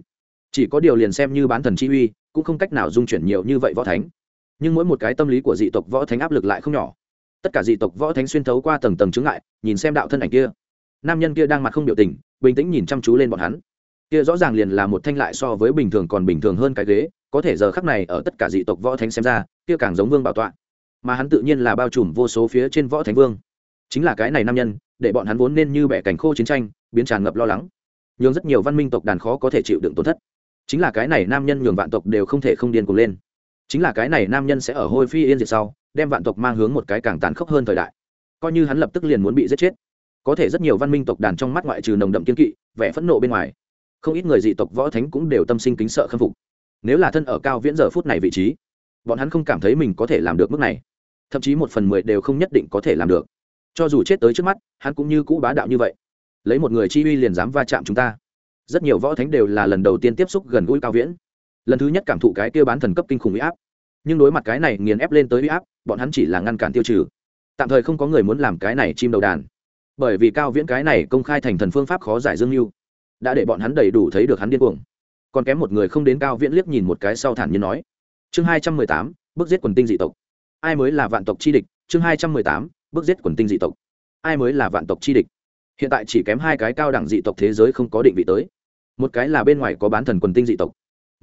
Chỉ có điều liền xem như bán thần chi uy, cũng không cách nào dung chuyển nhiều như vậy võ thánh. Nhưng mỗi một cái tâm lý của dị tộc võ thánh áp lực lại không nhỏ tất cả dị tộc võ thánh xuyên thấu qua tầng tầng chứng ngại, nhìn xem đạo thân ảnh kia. Nam nhân kia đang mặt không biểu tình, bình tĩnh nhìn chăm chú lên bọn hắn. Kia rõ ràng liền là một thanh lại so với bình thường còn bình thường hơn cái ghế, có thể giờ khắc này ở tất cả dị tộc võ thánh xem ra, kia càng giống vương bảo tọa. Mà hắn tự nhiên là bao trùm vô số phía trên võ thánh vương. Chính là cái này nam nhân, để bọn hắn vốn nên như bẻ cảnh khô chiến tranh, biến tràn ngập lo lắng. Nhường rất nhiều văn minh tộc đàn khó có thể chịu đựng tổn thất. Chính là cái này nam nhân nhường vạn tộc đều không thể không điên cuồng lên chính là cái này nam nhân sẽ ở hôi phi yên diệt sau, đem vạn tộc mang hướng một cái càng tàn khốc hơn thời đại. Coi như hắn lập tức liền muốn bị giết chết. Có thể rất nhiều văn minh tộc đàn trong mắt ngoại trừ nồng đậm kiên kỵ, vẻ phẫn nộ bên ngoài, không ít người dị tộc võ thánh cũng đều tâm sinh kính sợ khâm phục. Nếu là thân ở cao viễn giờ phút này vị trí, bọn hắn không cảm thấy mình có thể làm được mức này. Thậm chí một phần mười đều không nhất định có thể làm được. Cho dù chết tới trước mắt, hắn cũng như cũ bá đạo như vậy. Lấy một người chi uy liền dám va chạm chúng ta. Rất nhiều võ thánh đều là lần đầu tiên tiếp xúc gần gũi cao viễn lần thứ nhất cảm thụ cái kia bán thần cấp kinh khủng uy áp. Nhưng đối mặt cái này nghiền ép lên tới uy áp, bọn hắn chỉ là ngăn cản tiêu trừ. Tạm thời không có người muốn làm cái này chim đầu đàn. Bởi vì cao viễn cái này công khai thành thần phương pháp khó giải dương mưu, đã để bọn hắn đầy đủ thấy được hắn điên cuồng. Còn kém một người không đến cao viễn liếc nhìn một cái sau thản nhiên nói, chương hai trăm mười tám bước giết quần tinh dị tộc. Ai mới là vạn tộc chi địch? Chương hai trăm mười tám bước giết quần tinh dị tộc. Ai mới là vạn tộc chi địch? Hiện tại chỉ kém hai cái cao đẳng dị tộc thế giới không có định vị tới. Một cái là bên ngoài có bán thần quần tinh dị tộc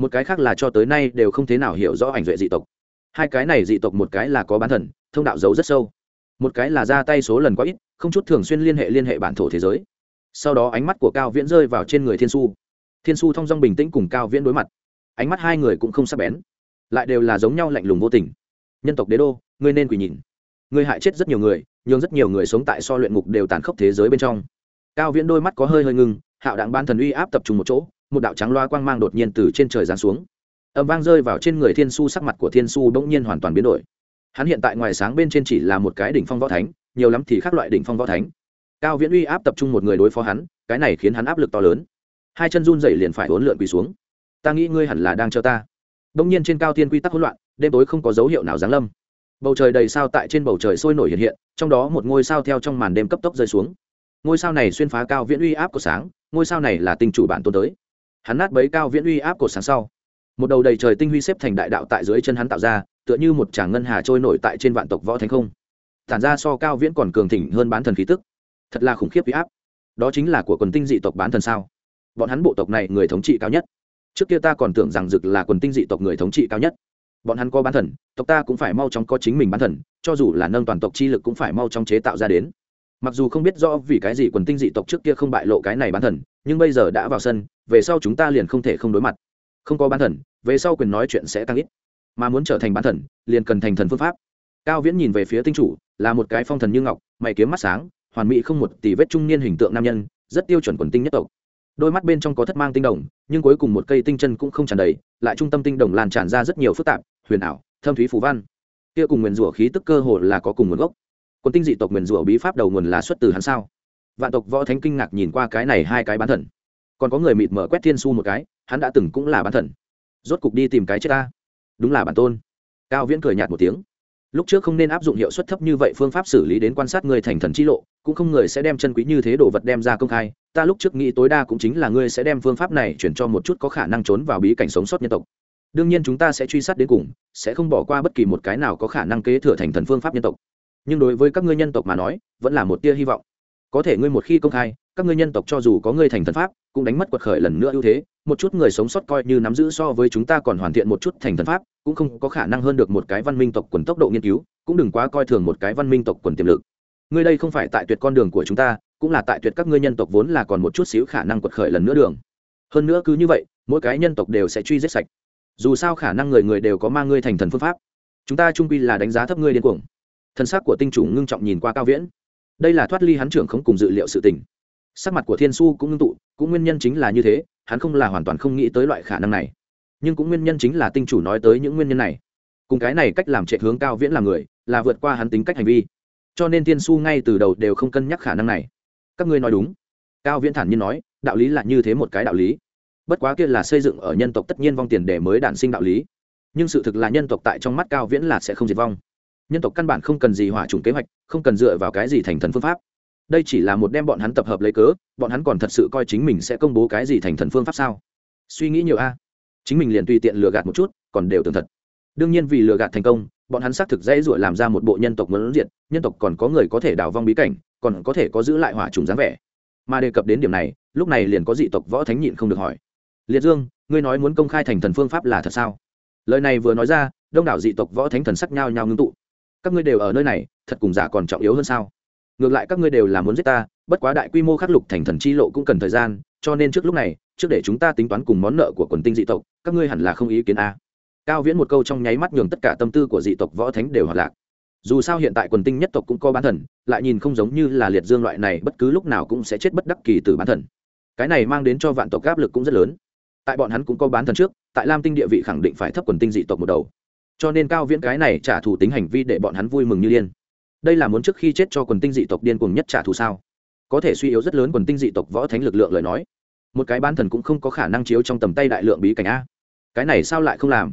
một cái khác là cho tới nay đều không thế nào hiểu rõ ảnh duệ dị tộc. Hai cái này dị tộc một cái là có bán thần, thông đạo giấu rất sâu. Một cái là ra tay số lần quá ít, không chút thường xuyên liên hệ liên hệ bản thổ thế giới. Sau đó ánh mắt của cao viễn rơi vào trên người thiên su thiên su thong dong bình tĩnh cùng cao viễn đối mặt. Ánh mắt hai người cũng không sắc bén, lại đều là giống nhau lạnh lùng vô tình. Nhân tộc đế đô, ngươi nên quỳ nhìn. Ngươi hại chết rất nhiều người nhưng rất nhiều người sống tại so luyện ngục đều tàn khốc thế giới bên trong. Cao viễn đôi mắt có hơi hơi ngưng hạo đảng ban thần uy áp tập trung một chỗ, một đạo trắng loa quang mang đột nhiên từ trên trời giáng xuống. Âm vang rơi vào trên người thiên su, sắc mặt của thiên su bỗng nhiên hoàn toàn biến đổi. Hắn hiện tại ngoài sáng bên trên chỉ là một cái đỉnh phong võ thánh, nhiều lắm thì khác loại đỉnh phong võ thánh. Cao viễn uy áp tập trung một người đối phó hắn, cái này khiến hắn áp lực to lớn. Hai chân run dậy liền phải hỗn lượn quỳ xuống. Ta nghĩ ngươi hẳn là đang cho ta. Bỗng nhiên trên cao thiên quy tắc hỗn loạn, đêm tối không có dấu hiệu nào giáng lâm. Bầu trời đầy sao tại trên bầu trời sôi nổi hiện hiện, trong đó một ngôi sao theo trong màn đêm cấp tốc rơi xuống. Ngôi sao này xuyên phá cao viễn uy áp của sáng ngôi sao này là tinh chủ bản tôn tới. Hắn nát bấy cao viễn uy áp cột sáng sau. Một đầu đầy trời tinh huy xếp thành đại đạo tại dưới chân hắn tạo ra, tựa như một tràng ngân hà trôi nổi tại trên vạn tộc võ thánh không. Tản ra so cao viễn còn cường thịnh hơn bán thần khí tức. Thật là khủng khiếp uy áp. Đó chính là của quần tinh dị tộc bán thần sao? Bọn hắn bộ tộc này người thống trị cao nhất. Trước kia ta còn tưởng rằng rực là quần tinh dị tộc người thống trị cao nhất. Bọn hắn có bán thần, tộc ta cũng phải mau chóng có chính mình bán thần, cho dù là nâng toàn tộc chi lực cũng phải mau chóng chế tạo ra đến mặc dù không biết rõ vì cái gì quần tinh dị tộc trước kia không bại lộ cái này bán thần, nhưng bây giờ đã vào sân, về sau chúng ta liền không thể không đối mặt. Không có bán thần, về sau quyền nói chuyện sẽ tăng ít. Mà muốn trở thành bán thần, liền cần thành thần phương pháp. Cao viễn nhìn về phía tinh chủ, là một cái phong thần như ngọc, mày kiếm mắt sáng, hoàn mỹ không một tỷ vết trung niên hình tượng nam nhân, rất tiêu chuẩn quần tinh nhất tộc. Đôi mắt bên trong có thất mang tinh đồng, nhưng cuối cùng một cây tinh chân cũng không tràn đầy, lại trung tâm tinh đồng lan tràn ra rất nhiều phức tạp, huyền ảo, thâm thúy phù văn. Kia cùng nguyền rủa khí tức cơ hồ là có cùng nguồn gốc quần tinh dị tộc nguyền rủa bí pháp đầu nguồn là xuất từ hắn sao? Vạn tộc võ thánh kinh ngạc nhìn qua cái này hai cái bán thần. Còn có người mịt mở quét thiên su một cái, hắn đã từng cũng là bán thần. Rốt cục đi tìm cái chết ta. Đúng là bản tôn. Cao viễn cười nhạt một tiếng. Lúc trước không nên áp dụng hiệu suất thấp như vậy phương pháp xử lý đến quan sát người thành thần chi lộ, cũng không người sẽ đem chân quý như thế đồ vật đem ra công khai. Ta lúc trước nghĩ tối đa cũng chính là ngươi sẽ đem phương pháp này chuyển cho một chút có khả năng trốn vào bí cảnh sống sót nhân tộc. Đương nhiên chúng ta sẽ truy sát đến cùng, sẽ không bỏ qua bất kỳ một cái nào có khả năng kế thừa thành thần phương pháp nhân tộc nhưng đối với các ngươi nhân tộc mà nói, vẫn là một tia hy vọng. Có thể ngươi một khi công khai, các ngươi nhân tộc cho dù có ngươi thành thần pháp, cũng đánh mất quật khởi lần nữa ưu thế, một chút người sống sót coi như nắm giữ so với chúng ta còn hoàn thiện một chút thành thần pháp, cũng không có khả năng hơn được một cái văn minh tộc quần tốc độ nghiên cứu, cũng đừng quá coi thường một cái văn minh tộc quần tiềm lực. Ngươi đây không phải tại tuyệt con đường của chúng ta, cũng là tại tuyệt các ngươi nhân tộc vốn là còn một chút xíu khả năng quật khởi lần nữa đường. Hơn nữa cứ như vậy, mỗi cái nhân tộc đều sẽ truy giết sạch. Dù sao khả năng người người đều có mang ngươi thành thần phương pháp. Chúng ta trung quy là đánh giá thấp ngươi điên cuồng thân xác của tinh chủ ngưng trọng nhìn qua cao viễn. Đây là thoát ly hắn trưởng không cùng dự liệu sự tình. Sắc mặt của thiên su cũng ngưng tụ, cũng nguyên nhân chính là như thế, hắn không là hoàn toàn không nghĩ tới loại khả năng này. Nhưng cũng nguyên nhân chính là tinh chủ nói tới những nguyên nhân này. Cùng cái này cách làm trệ hướng cao viễn làm người, là vượt qua hắn tính cách hành vi. Cho nên thiên su ngay từ đầu đều không cân nhắc khả năng này. Các ngươi nói đúng. Cao viễn thản nhiên nói, đạo lý là như thế một cái đạo lý. Bất quá kia là xây dựng ở nhân tộc tất nhiên vong tiền để mới đản sinh đạo lý. Nhưng sự thực là nhân tộc tại trong mắt cao viễn là sẽ không diệt vong nhân tộc căn bản không cần gì hỏa trùng kế hoạch, không cần dựa vào cái gì thành thần phương pháp. Đây chỉ là một đem bọn hắn tập hợp lấy cớ, bọn hắn còn thật sự coi chính mình sẽ công bố cái gì thành thần phương pháp sao? Suy nghĩ nhiều a. Chính mình liền tùy tiện lừa gạt một chút, còn đều tường thật. Đương nhiên vì lừa gạt thành công, bọn hắn xác thực dễ dụa làm ra một bộ nhân tộc muốn diệt, nhân tộc còn có người có thể đào vong bí cảnh, còn có thể có giữ lại hỏa trùng dáng vẻ. Mà đề cập đến điểm này, lúc này liền có dị tộc võ thánh nhịn không được hỏi. Liệt dương, ngươi nói muốn công khai thành thần phương pháp là thật sao? Lời này vừa nói ra, đông đảo dị tộc võ thánh thần sắc nhau nhau ngưng tụ các ngươi đều ở nơi này, thật cùng giả còn trọng yếu hơn sao? Ngược lại các ngươi đều là muốn giết ta, bất quá đại quy mô khắc lục thành thần chi lộ cũng cần thời gian, cho nên trước lúc này, trước để chúng ta tính toán cùng món nợ của quần tinh dị tộc, các ngươi hẳn là không ý kiến a. Cao viễn một câu trong nháy mắt nhường tất cả tâm tư của dị tộc võ thánh đều hoạt lạc. Dù sao hiện tại quần tinh nhất tộc cũng có bán thần, lại nhìn không giống như là liệt dương loại này, bất cứ lúc nào cũng sẽ chết bất đắc kỳ từ bán thần. Cái này mang đến cho vạn tộc áp lực cũng rất lớn. Tại bọn hắn cũng có bán thần trước, tại lam tinh địa vị khẳng định phải thấp quần tinh dị tộc một đầu cho nên cao viễn cái này trả thù tính hành vi để bọn hắn vui mừng như điên. Đây là muốn trước khi chết cho quần tinh dị tộc điên cuồng nhất trả thù sao? Có thể suy yếu rất lớn quần tinh dị tộc võ thánh lực lượng lời nói. Một cái bán thần cũng không có khả năng chiếu trong tầm tay đại lượng bí cảnh a. Cái này sao lại không làm?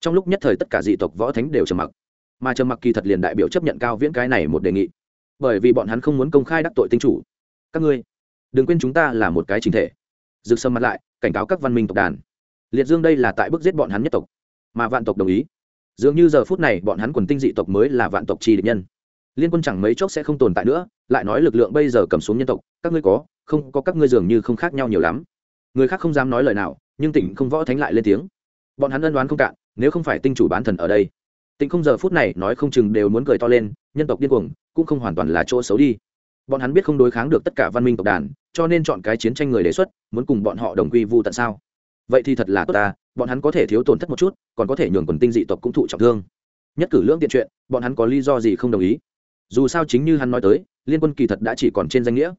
Trong lúc nhất thời tất cả dị tộc võ thánh đều trầm mặc. Mà trầm mặc kỳ thật liền đại biểu chấp nhận cao viễn cái này một đề nghị. Bởi vì bọn hắn không muốn công khai đắc tội tinh chủ. Các ngươi, đừng quên chúng ta là một cái chính thể. Rực sâm mặt lại, cảnh cáo các văn minh tộc đàn. Liệt dương đây là tại bức giết bọn hắn nhất tộc. Mà vạn tộc đồng ý dường như giờ phút này bọn hắn quần tinh dị tộc mới là vạn tộc chi địch nhân. Liên quân chẳng mấy chốc sẽ không tồn tại nữa, lại nói lực lượng bây giờ cầm xuống nhân tộc, các ngươi có, không, có các ngươi dường như không khác nhau nhiều lắm. Người khác không dám nói lời nào, nhưng tỉnh không võ thánh lại lên tiếng. Bọn hắn ân đoán không cạn, nếu không phải tinh chủ bán thần ở đây. Tỉnh không giờ phút này nói không chừng đều muốn cười to lên, nhân tộc điên cuồng, cũng không hoàn toàn là chỗ xấu đi. Bọn hắn biết không đối kháng được tất cả văn minh tộc đàn, cho nên chọn cái chiến tranh người đề xuất, muốn cùng bọn họ đồng quy vu tận sao? Vậy thì thật là tốt ta bọn hắn có thể thiếu tổn thất một chút, còn có thể nhường quần tinh dị tộc cũng thụ trọng thương. Nhất cử lưỡng tiện chuyện, bọn hắn có lý do gì không đồng ý? Dù sao chính như hắn nói tới, liên quân kỳ thật đã chỉ còn trên danh nghĩa.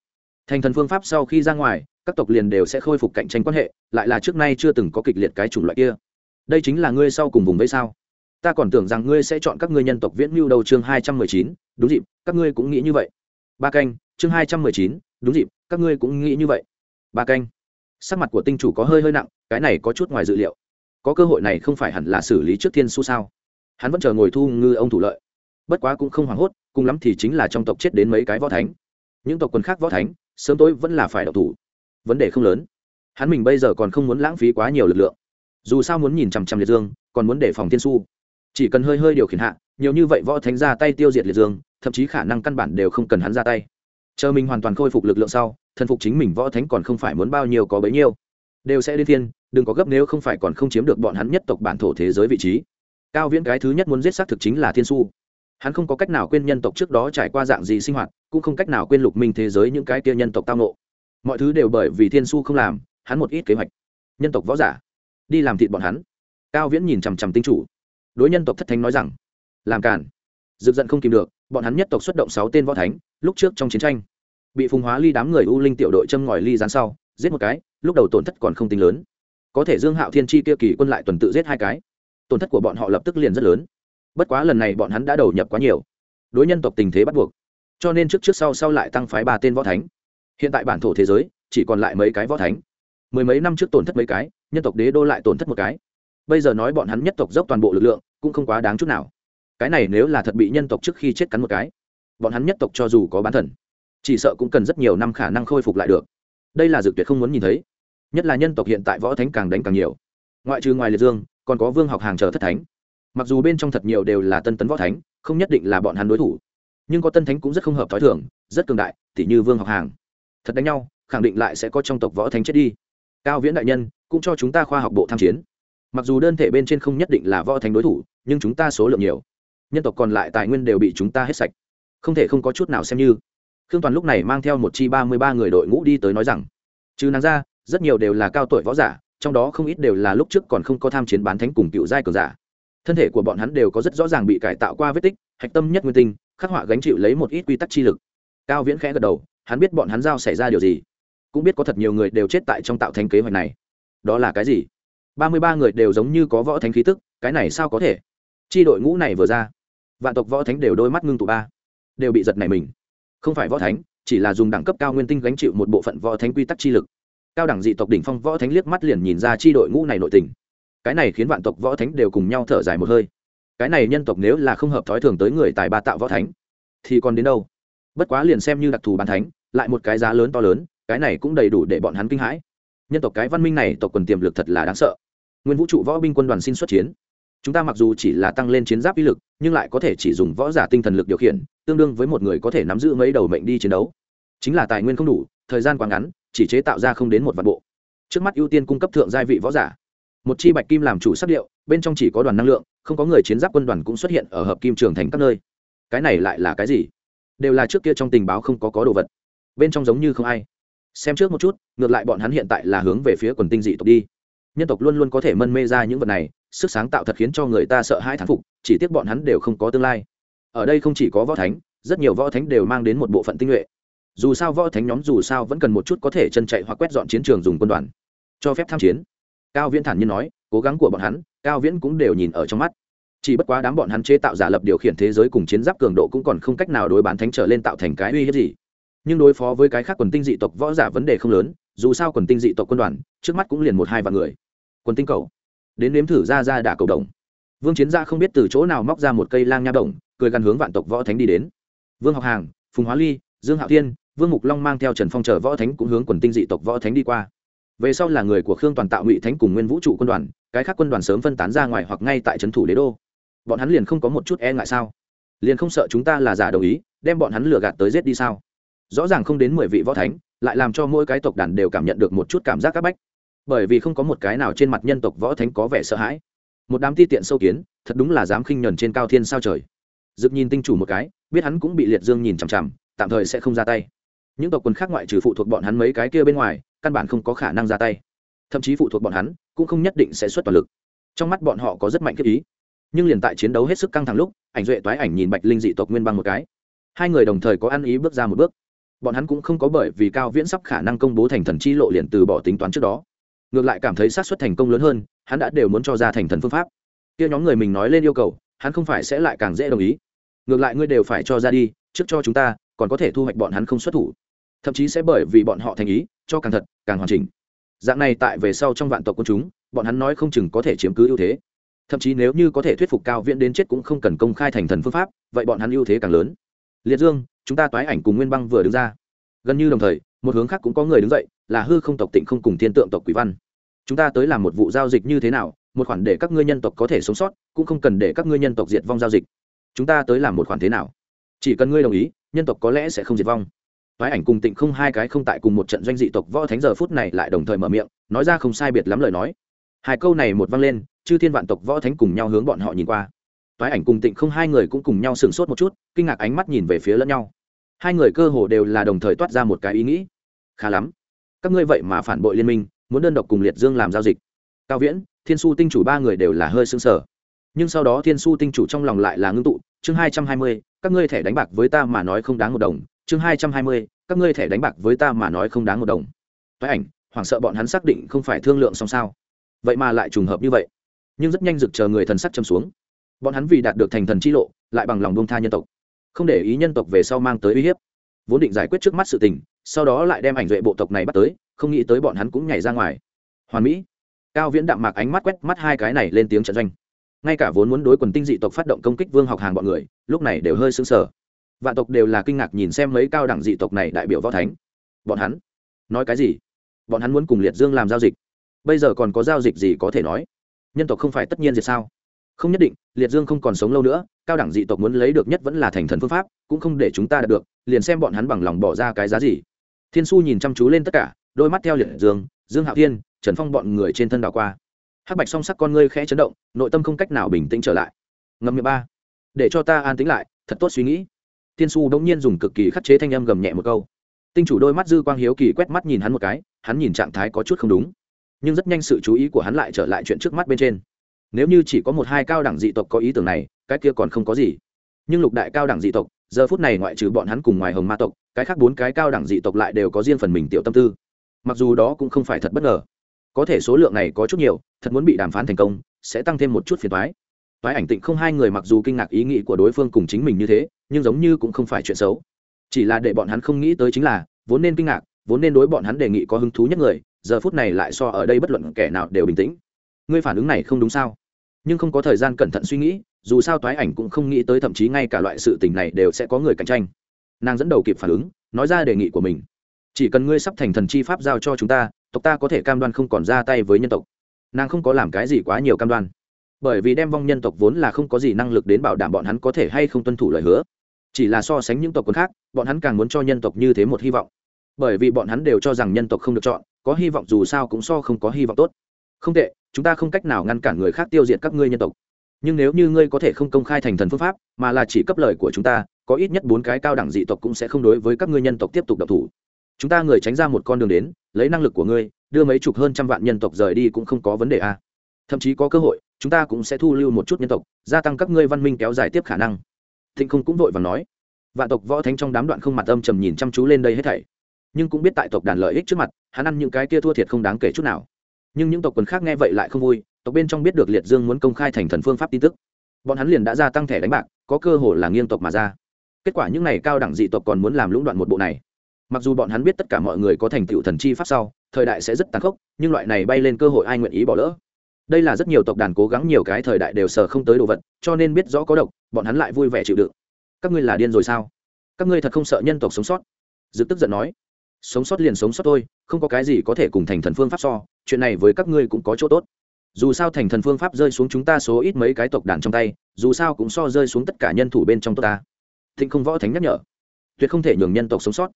Thành thần phương pháp sau khi ra ngoài, các tộc liền đều sẽ khôi phục cạnh tranh quan hệ, lại là trước nay chưa từng có kịch liệt cái chủng loại kia. Đây chính là ngươi sau cùng vùng vây sao? Ta còn tưởng rằng ngươi sẽ chọn các ngươi nhân tộc viễn mưu đầu chương hai trăm mười chín, đúng dịp, các ngươi cũng nghĩ như vậy. Ba canh, chương hai trăm mười chín, đúng dịp, các ngươi cũng nghĩ như vậy. Ba canh. Sắc mặt của tinh chủ có hơi hơi nặng, cái này có chút ngoài dự liệu có cơ hội này không phải hẳn là xử lý trước thiên su sao? Hắn vẫn chờ ngồi thu ngư ông thủ lợi. Bất quá cũng không hoảng hốt, cùng lắm thì chính là trong tộc chết đến mấy cái võ thánh. Những tộc quần khác võ thánh, sớm tối vẫn là phải đậu thủ. Vấn đề không lớn. Hắn mình bây giờ còn không muốn lãng phí quá nhiều lực lượng. Dù sao muốn nhìn chằm chằm liệt dương, còn muốn đề phòng thiên su. Chỉ cần hơi hơi điều khiển hạ, nhiều như vậy võ thánh ra tay tiêu diệt liệt dương, thậm chí khả năng căn bản đều không cần hắn ra tay. Chờ mình hoàn toàn khôi phục lực lượng sau, thần phục chính mình võ thánh còn không phải muốn bao nhiêu có bấy nhiêu. Đều sẽ đi thiên đừng có gấp nếu không phải còn không chiếm được bọn hắn nhất tộc bản thổ thế giới vị trí. Cao viễn cái thứ nhất muốn giết xác thực chính là thiên su hắn không có cách nào quên nhân tộc trước đó trải qua dạng gì sinh hoạt, cũng không cách nào quên lục minh thế giới những cái kia nhân tộc tao nộ mọi thứ đều bởi vì thiên su không làm, hắn một ít kế hoạch. Nhân tộc võ giả, đi làm thịt bọn hắn. Cao viễn nhìn chằm chằm tinh chủ. Đối nhân tộc thất thánh nói rằng, làm cản dực giận không kìm được, bọn hắn nhất tộc xuất động sáu tên võ thánh, lúc trước trong chiến tranh, bị phùng hóa ly đám người u linh tiểu đội châm ngòi ly dán sau, giết một cái, lúc đầu tổn thất còn không tính lớn có thể dương hạo thiên chi kia kỳ quân lại tuần tự giết hai cái. Tổn thất của bọn họ lập tức liền rất lớn. Bất quá lần này bọn hắn đã đầu nhập quá nhiều. Đối nhân tộc tình thế bắt buộc. Cho nên trước trước sau sau lại tăng phái ba tên võ thánh. Hiện tại bản thổ thế giới, chỉ còn lại mấy cái võ thánh. Mười mấy năm trước tổn thất mấy cái, nhân tộc đế đô lại tổn thất một cái. Bây giờ nói bọn hắn nhất tộc dốc toàn bộ lực lượng, cũng không quá đáng chút nào. Cái này nếu là thật bị nhân tộc trước khi chết cắn một cái, bọn hắn nhất tộc cho dù có bán thần, chỉ sợ cũng cần rất nhiều năm khả năng khôi phục lại được. Đây là dự tuyệt không muốn nhìn thấy nhất là nhân tộc hiện tại võ thánh càng đánh càng nhiều. Ngoại trừ ngoài liệt dương, còn có vương học hàng chờ thất thánh. Mặc dù bên trong thật nhiều đều là tân tấn võ thánh, không nhất định là bọn hắn đối thủ. Nhưng có tân thánh cũng rất không hợp t h ó i thường, rất cường đại t h như vương học hàng. Thật đánh nhau, khẳng định lại sẽ có trong tộc võ thánh chết đi. Cao viễn đại nhân, cũng cho chúng ta khoa học bộ tham chiến. Mặc dù đơn thể bên trên không nhất định là võ thánh đối thủ, nhưng chúng ta số lượng nhiều. Nhân tộc còn lại tài nguyên đều bị chúng ta hết sạch. Không thể không có chút nào xem như. Khương toàn lúc này mang theo một chi ba mươi ba người đội ngũ đi tới nói rằng, trừ nàng ra rất nhiều đều là cao tuổi võ giả, trong đó không ít đều là lúc trước còn không có tham chiến bán thánh cùng cựu giai cường giả. Thân thể của bọn hắn đều có rất rõ ràng bị cải tạo qua vết tích, hạch tâm nhất nguyên tinh, khắc họa gánh chịu lấy một ít quy tắc chi lực. Cao viễn khẽ gật đầu, hắn biết bọn hắn giao xảy ra điều gì. Cũng biết có thật nhiều người đều chết tại trong tạo thành kế hoạch này. Đó là cái gì? Ba mươi ba người đều giống như có võ thánh khí tức, cái này sao có thể? Chi đội ngũ này vừa ra, vạn tộc võ thánh đều đôi mắt ngưng tụ ba, đều bị giật này mình. Không phải võ thánh, chỉ là dùng đẳng cấp cao nguyên tinh gánh chịu một bộ phận võ thánh quy tắc chi lực cao đẳng dị tộc đỉnh phong võ thánh liếc mắt liền nhìn ra chi đội ngũ này nội tình. Cái này khiến vạn tộc võ thánh đều cùng nhau thở dài một hơi. Cái này nhân tộc nếu là không hợp thói thường tới người tài ba tạo võ thánh, thì còn đến đâu? Bất quá liền xem như đặc thù bán thánh, lại một cái giá lớn to lớn, cái này cũng đầy đủ để bọn hắn kinh hãi. Nhân tộc cái văn minh này tộc quần tiềm lực thật là đáng sợ. Nguyên vũ trụ võ binh quân đoàn xin xuất chiến. Chúng ta mặc dù chỉ là tăng lên chiến giáp uy lực, nhưng lại có thể chỉ dùng võ giả tinh thần lực điều khiển, tương đương với một người có thể nắm giữ mấy đầu mệnh đi chiến đấu. Chính là tài nguyên không đủ, thời gian quá ngắn chỉ chế tạo ra không đến một vạn bộ. Trước mắt ưu tiên cung cấp thượng gia vị võ giả. Một chi bạch kim làm chủ sắc điệu, bên trong chỉ có đoàn năng lượng, không có người chiến giáp quân đoàn cũng xuất hiện ở hợp kim trường thành các nơi. Cái này lại là cái gì? Đều là trước kia trong tình báo không có có đồ vật. Bên trong giống như không ai. Xem trước một chút, ngược lại bọn hắn hiện tại là hướng về phía quần tinh dị tộc đi. Nhân tộc luôn luôn có thể mân mê ra những vật này, sức sáng tạo thật khiến cho người ta sợ hãi thán phục, chỉ tiếc bọn hắn đều không có tương lai. Ở đây không chỉ có võ thánh, rất nhiều võ thánh đều mang đến một bộ phận tinh nhuệ dù sao võ thánh nhóm dù sao vẫn cần một chút có thể chân chạy hoặc quét dọn chiến trường dùng quân đoàn. Cho phép tham chiến. Cao viễn thản nhiên nói, cố gắng của bọn hắn, cao viễn cũng đều nhìn ở trong mắt. Chỉ bất quá đám bọn hắn chế tạo giả lập điều khiển thế giới cùng chiến giáp cường độ cũng còn không cách nào đối bán thánh trở lên tạo thành cái uy hiếp gì. Nhưng đối phó với cái khác quần tinh dị tộc võ giả vấn đề không lớn, dù sao quần tinh dị tộc quân đoàn, trước mắt cũng liền một hai vạn người. Quần tinh cầu. Đến nếm thử ra ra đả cầu đồng. Vương chiến gia không biết từ chỗ nào móc ra một cây lang nha đồng, cười gắn hướng vạn tộc võ thánh đi đến. Vương học hàng, phùng hóa ly, dương hạo thiên vương mục long mang theo trần phong chờ võ thánh cũng hướng quần tinh dị tộc võ thánh đi qua. Về sau là người của khương toàn tạo ngụy thánh cùng nguyên vũ trụ quân đoàn, cái khác quân đoàn sớm phân tán ra ngoài hoặc ngay tại trấn thủ đế đô. Bọn hắn liền không có một chút e ngại sao? Liền không sợ chúng ta là giả đồng ý, đem bọn hắn lừa gạt tới giết đi sao? Rõ ràng không đến mười vị võ thánh, lại làm cho mỗi cái tộc đàn đều cảm nhận được một chút cảm giác c áp bách. Bởi vì không có một cái nào trên mặt nhân tộc võ thánh có vẻ sợ hãi. Một đám ti tiện sâu kiến, thật đúng là dám khinh nhuần trên cao thiên sao trời. Dực nhìn tinh chủ một cái, biết hắn cũng bị liệt dương nhìn chằm chằm, tạm thời sẽ không ra tay những tộc quần khác ngoại trừ phụ thuộc bọn hắn mấy cái kia bên ngoài, căn bản không có khả năng ra tay. Thậm chí phụ thuộc bọn hắn cũng không nhất định sẽ xuất toàn lực. Trong mắt bọn họ có rất mạnh kết ý. Nhưng liền tại chiến đấu hết sức căng thẳng lúc, ảnh duệ toái ảnh nhìn bạch linh dị tộc nguyên băng một cái. Hai người đồng thời có ăn ý bước ra một bước. Bọn hắn cũng không có bởi vì cao viễn sắp khả năng công bố thành thần chi lộ liền từ bỏ tính toán trước đó. Ngược lại cảm thấy sát xuất thành công lớn hơn, hắn đã đều muốn cho ra thành thần phương pháp. Kia nhóm người mình nói lên yêu cầu, hắn không phải sẽ lại càng dễ đồng ý. Ngược lại ngươi đều phải cho ra đi, trước cho chúng ta, còn có thể thu hoạch bọn hắn không xuất thủ thậm chí sẽ bởi vì bọn họ thành ý, cho càng thật, càng hoàn chỉnh. Dạng này tại về sau trong vạn tộc quân chúng, bọn hắn nói không chừng có thể chiếm cứ ưu thế. Thậm chí nếu như có thể thuyết phục cao viễn đến chết cũng không cần công khai thành thần phương pháp, vậy bọn hắn ưu thế càng lớn. Liệt dương, chúng ta toái ảnh cùng nguyên băng vừa đứng ra. Gần như đồng thời, một hướng khác cũng có người đứng dậy, là hư không tộc tịnh không cùng thiên tượng tộc quỷ văn. Chúng ta tới làm một vụ giao dịch như thế nào, một khoản để các ngươi nhân tộc có thể sống sót, cũng không cần để các ngươi nhân tộc diệt vong giao dịch. Chúng ta tới làm một khoản thế nào? Chỉ cần ngươi đồng ý, nhân tộc có lẽ sẽ không diệt vong. Phái ảnh cùng tịnh không hai cái không tại cùng một trận doanh dị tộc võ thánh giờ phút này lại đồng thời mở miệng, nói ra không sai biệt lắm lời nói. Hai câu này một vang lên, chư thiên vạn tộc võ thánh cùng nhau hướng bọn họ nhìn qua. Phái ảnh cùng tịnh không hai người cũng cùng nhau sửng sốt một chút, kinh ngạc ánh mắt nhìn về phía lẫn nhau. Hai người cơ hồ đều là đồng thời toát ra một cái ý nghĩ. Khá lắm. Các ngươi vậy mà phản bội liên minh, muốn đơn độc cùng liệt dương làm giao dịch. Cao viễn, thiên su tinh chủ ba người đều là hơi xương sở nhưng sau đó thiên su tinh chủ trong lòng lại là ngưng tụ. Chương hai trăm hai mươi, các ngươi thẻ đánh bạc với ta mà nói không đáng một đồng chương hai trăm hai mươi, các ngươi thẻ đánh bạc với ta mà nói không đáng một đồng. Toái ảnh, hoảng sợ bọn hắn xác định không phải thương lượng xong sao. Vậy mà lại trùng hợp như vậy. Nhưng rất nhanh rực chờ người thần sắc châm xuống. Bọn hắn vì đạt được thành thần chi lộ, lại bằng lòng bông tha nhân tộc. Không để ý nhân tộc về sau mang tới uy hiếp. Vốn định giải quyết trước mắt sự tình, sau đó lại đem ảnh duệ bộ tộc này bắt tới, không nghĩ tới bọn hắn cũng nhảy ra ngoài. Hoàn mỹ. Cao viễn đạm mạc ánh mắt quét mắt hai cái này lên tiếng trận doanh. Ngay cả vốn muốn đối quần tinh dị tộc phát động công kích vương học hàng bọn người, lúc này đều hơi sững sờ vạn tộc đều là kinh ngạc nhìn xem mấy cao đẳng dị tộc này đại biểu võ thánh. Bọn hắn? Nói cái gì? Bọn hắn muốn cùng liệt dương làm giao dịch. Bây giờ còn có giao dịch gì có thể nói? Nhân tộc không phải tất nhiên diệt sao? Không nhất định, liệt dương không còn sống lâu nữa, cao đẳng dị tộc muốn lấy được nhất vẫn là thành thần phương pháp, cũng không để chúng ta đạt được, liền xem bọn hắn bằng lòng bỏ ra cái giá gì. Thiên su nhìn chăm chú lên tất cả, đôi mắt theo liệt dương dương hạo thiên, trần phong bọn người trên thân đảo qua. Hắc bạch song sắc con ngươi khẽ chấn động, nội tâm không cách nào bình tĩnh trở lại. Ngầm miệng ba. Để cho ta an tĩnh lại, thật tốt suy nghĩ thiên su bỗng nhiên dùng cực kỳ khắc chế thanh âm gầm nhẹ một câu. Tinh chủ đôi mắt dư quang hiếu kỳ quét mắt nhìn hắn một cái, hắn nhìn trạng thái có chút không đúng. Nhưng rất nhanh sự chú ý của hắn lại trở lại chuyện trước mắt bên trên. Nếu như chỉ có một hai cao đẳng dị tộc có ý tưởng này, cái kia còn không có gì. Nhưng lục đại cao đẳng dị tộc, giờ phút này ngoại trừ bọn hắn cùng ngoài hồng ma tộc, cái khác bốn cái cao đẳng dị tộc lại đều có riêng phần mình tiểu tâm tư. Mặc dù đó cũng không phải thật bất ngờ. Có thể số lượng này có chút nhiều, thật muốn bị đàm phán thành công, sẽ tăng thêm một chút phiền toái toái ảnh tịnh không hai người mặc dù kinh ngạc ý nghĩ của đối phương cùng chính mình như thế, nhưng giống như cũng không phải chuyện xấu. Chỉ là để bọn hắn không nghĩ tới chính là, vốn nên kinh ngạc, vốn nên đối bọn hắn đề nghị có hứng thú nhất người, giờ phút này lại so ở đây bất luận kẻ nào đều bình tĩnh. Ngươi phản ứng này không đúng sao? Nhưng không có thời gian cẩn thận suy nghĩ, dù sao toái ảnh cũng không nghĩ tới thậm chí ngay cả loại sự tình này đều sẽ có người cạnh tranh. Nàng dẫn đầu kịp phản ứng, nói ra đề nghị của mình. Chỉ cần ngươi sắp thành thần chi pháp giao cho chúng ta, tộc ta có thể cam đoan không còn ra tay với nhân tộc. Nàng không có làm cái gì quá nhiều cam đoan bởi vì đem vong nhân tộc vốn là không có gì năng lực đến bảo đảm bọn hắn có thể hay không tuân thủ lời hứa. Chỉ là so sánh những tộc quân khác, bọn hắn càng muốn cho nhân tộc như thế một hy vọng. Bởi vì bọn hắn đều cho rằng nhân tộc không được chọn, có hy vọng dù sao cũng so không có hy vọng tốt. Không tệ, chúng ta không cách nào ngăn cản người khác tiêu diệt các ngươi nhân tộc. Nhưng nếu như ngươi có thể không công khai thành thần phương pháp, mà là chỉ cấp lời của chúng ta, có ít nhất bốn cái cao đẳng dị tộc cũng sẽ không đối với các ngươi nhân tộc tiếp tục độc thủ. Chúng ta người tránh ra một con đường đến, lấy năng lực của ngươi, đưa mấy chục hơn trăm vạn nhân tộc rời đi cũng không có vấn đề a thậm chí có cơ hội, chúng ta cũng sẽ thu lưu một chút nhân tộc, gia tăng các ngươi văn minh kéo dài tiếp khả năng. Thịnh không cũng vội và nói. Vạn tộc võ thánh trong đám đoạn không mặt âm trầm nhìn chăm chú lên đây hết thảy. Nhưng cũng biết tại tộc đàn lợi ích trước mặt, hắn ăn những cái kia thua thiệt không đáng kể chút nào. Nhưng những tộc quần khác nghe vậy lại không vui, tộc bên trong biết được liệt dương muốn công khai thành thần phương pháp tin tức. Bọn hắn liền đã gia tăng thẻ đánh bạc, có cơ hội là nghiêng tộc mà ra. Kết quả những n à y cao đẳng dị tộc còn muốn làm lũng đoạn một bộ này. Mặc dù bọn hắn biết tất cả mọi người có thành tựu thần chi pháp sau, thời đại sẽ rất tàn khốc, nhưng loại này bay lên cơ hội ai nguyện ý bỏ lỡ? Đây là rất nhiều tộc đàn cố gắng nhiều cái thời đại đều sờ không tới đồ vật, cho nên biết rõ có độc, bọn hắn lại vui vẻ chịu đựng. Các ngươi là điên rồi sao? Các ngươi thật không sợ nhân tộc sống sót? Dực tức giận nói. Sống sót liền sống sót thôi, không có cái gì có thể cùng thành thần phương pháp so, chuyện này với các ngươi cũng có chỗ tốt. Dù sao thành thần phương pháp rơi xuống chúng ta số ít mấy cái tộc đàn trong tay, dù sao cũng so rơi xuống tất cả nhân thủ bên trong tộc ta. Thịnh không võ thánh nhắc nhở. Tuyệt không thể nhường nhân tộc sống sót.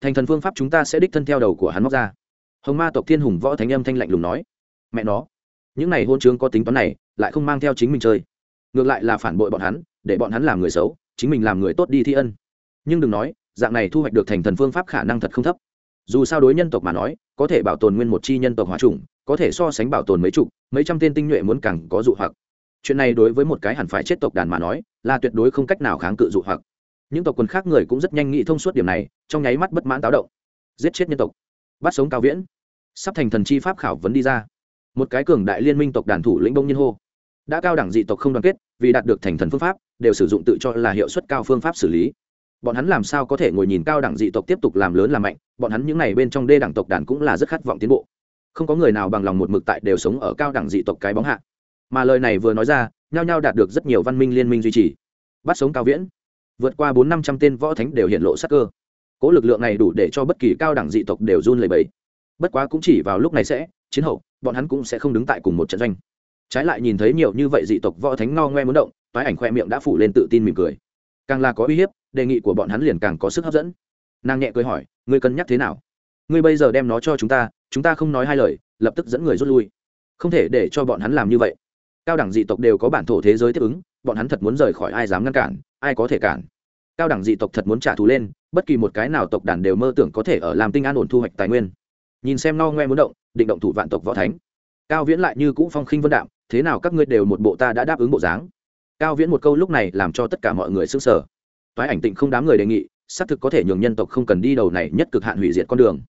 Thành thần phương pháp chúng ta sẽ đích thân theo đầu của hắn móc ra. Hồng ma tộc thiên hùng võ thánh âm thanh lạnh lùng nói. Mẹ nó những này hôn chướng có tính toán này, lại không mang theo chính mình chơi. Ngược lại là phản bội bọn hắn, để bọn hắn làm người xấu, chính mình làm người tốt đi thi ân. Nhưng đừng nói, dạng này thu hoạch được thành thần phương pháp khả năng thật không thấp. Dù sao đối nhân tộc mà nói, có thể bảo tồn nguyên một chi nhân tộc hóa trùng có thể so sánh bảo tồn mấy chục, mấy trăm tên tinh nhuệ muốn càng có dụ hoặc. Chuyện này đối với một cái hẳn phải chết tộc đàn mà nói, là tuyệt đối không cách nào kháng cự dụ hoặc. Những tộc quần khác người cũng rất nhanh nghĩ thông suốt điểm này, trong nháy mắt bất mãn táo động. Giết chết nhân tộc. Bắt sống cao viễn. Sắp thành thần chi pháp khảo vấn đi ra một cái cường đại liên minh tộc đàn thủ lĩnh bông nhiên hô. Đã cao đẳng dị tộc không đoàn kết, vì đạt được thành thần phương pháp, đều sử dụng tự cho là hiệu suất cao phương pháp xử lý. Bọn hắn làm sao có thể ngồi nhìn cao đẳng dị tộc tiếp tục làm lớn làm mạnh, bọn hắn những n à y bên trong đê đẳng tộc đàn cũng là rất khát vọng tiến bộ. Không có người nào bằng lòng một mực tại đều sống ở cao đẳng dị tộc cái bóng hạ. Mà lời này vừa nói ra, nhao nhao đạt được rất nhiều văn minh liên minh duy trì. Bắt sống cao viễn. Vượt qua bốn năm trăm tên võ thánh đều hiện lộ sắc cơ. Cỗ lực lượng này đủ để cho bất kỳ cao đẳng dị tộc đều run lẩy bẩy. Bất quá cũng chỉ vào lúc này sẽ, chiến hậu bọn hắn cũng sẽ không đứng tại cùng một trận doanh. Trái lại nhìn thấy nhiều như vậy dị tộc võ thánh ngao ngoe muốn động, toái ảnh khoe miệng đã phủ lên tự tin mỉm cười. Càng là có uy hiếp, đề nghị của bọn hắn liền càng có sức hấp dẫn. Nàng nhẹ cười hỏi, ngươi cân nhắc thế nào? Ngươi bây giờ đem nó cho chúng ta chúng ta không nói hai lời, lập tức dẫn người rút lui. Không thể để cho bọn hắn làm như vậy. Cao đẳng dị tộc đều có bản thổ thế giới tiếp ứng, bọn hắn thật muốn rời khỏi ai dám ngăn cản, ai có thể cản. Cao đẳng dị tộc thật muốn trả thù lên, bất kỳ một cái nào tộc đàn đều mơ tưởng có thể ở làm tinh an ổn thu hoạch tài nguyên. Nhìn xem no ngoe muốn động định động thủ vạn tộc võ thánh. Cao viễn lại như cũ phong khinh vân đạm, thế nào các ngươi đều một bộ ta đã đáp ứng bộ dáng. Cao viễn một câu lúc này làm cho tất cả mọi người s ư n g sở toái ảnh tịnh không đám người đề nghị, xác thực có thể nhường nhân tộc không cần đi đầu này nhất cực hạn hủy diệt con đường.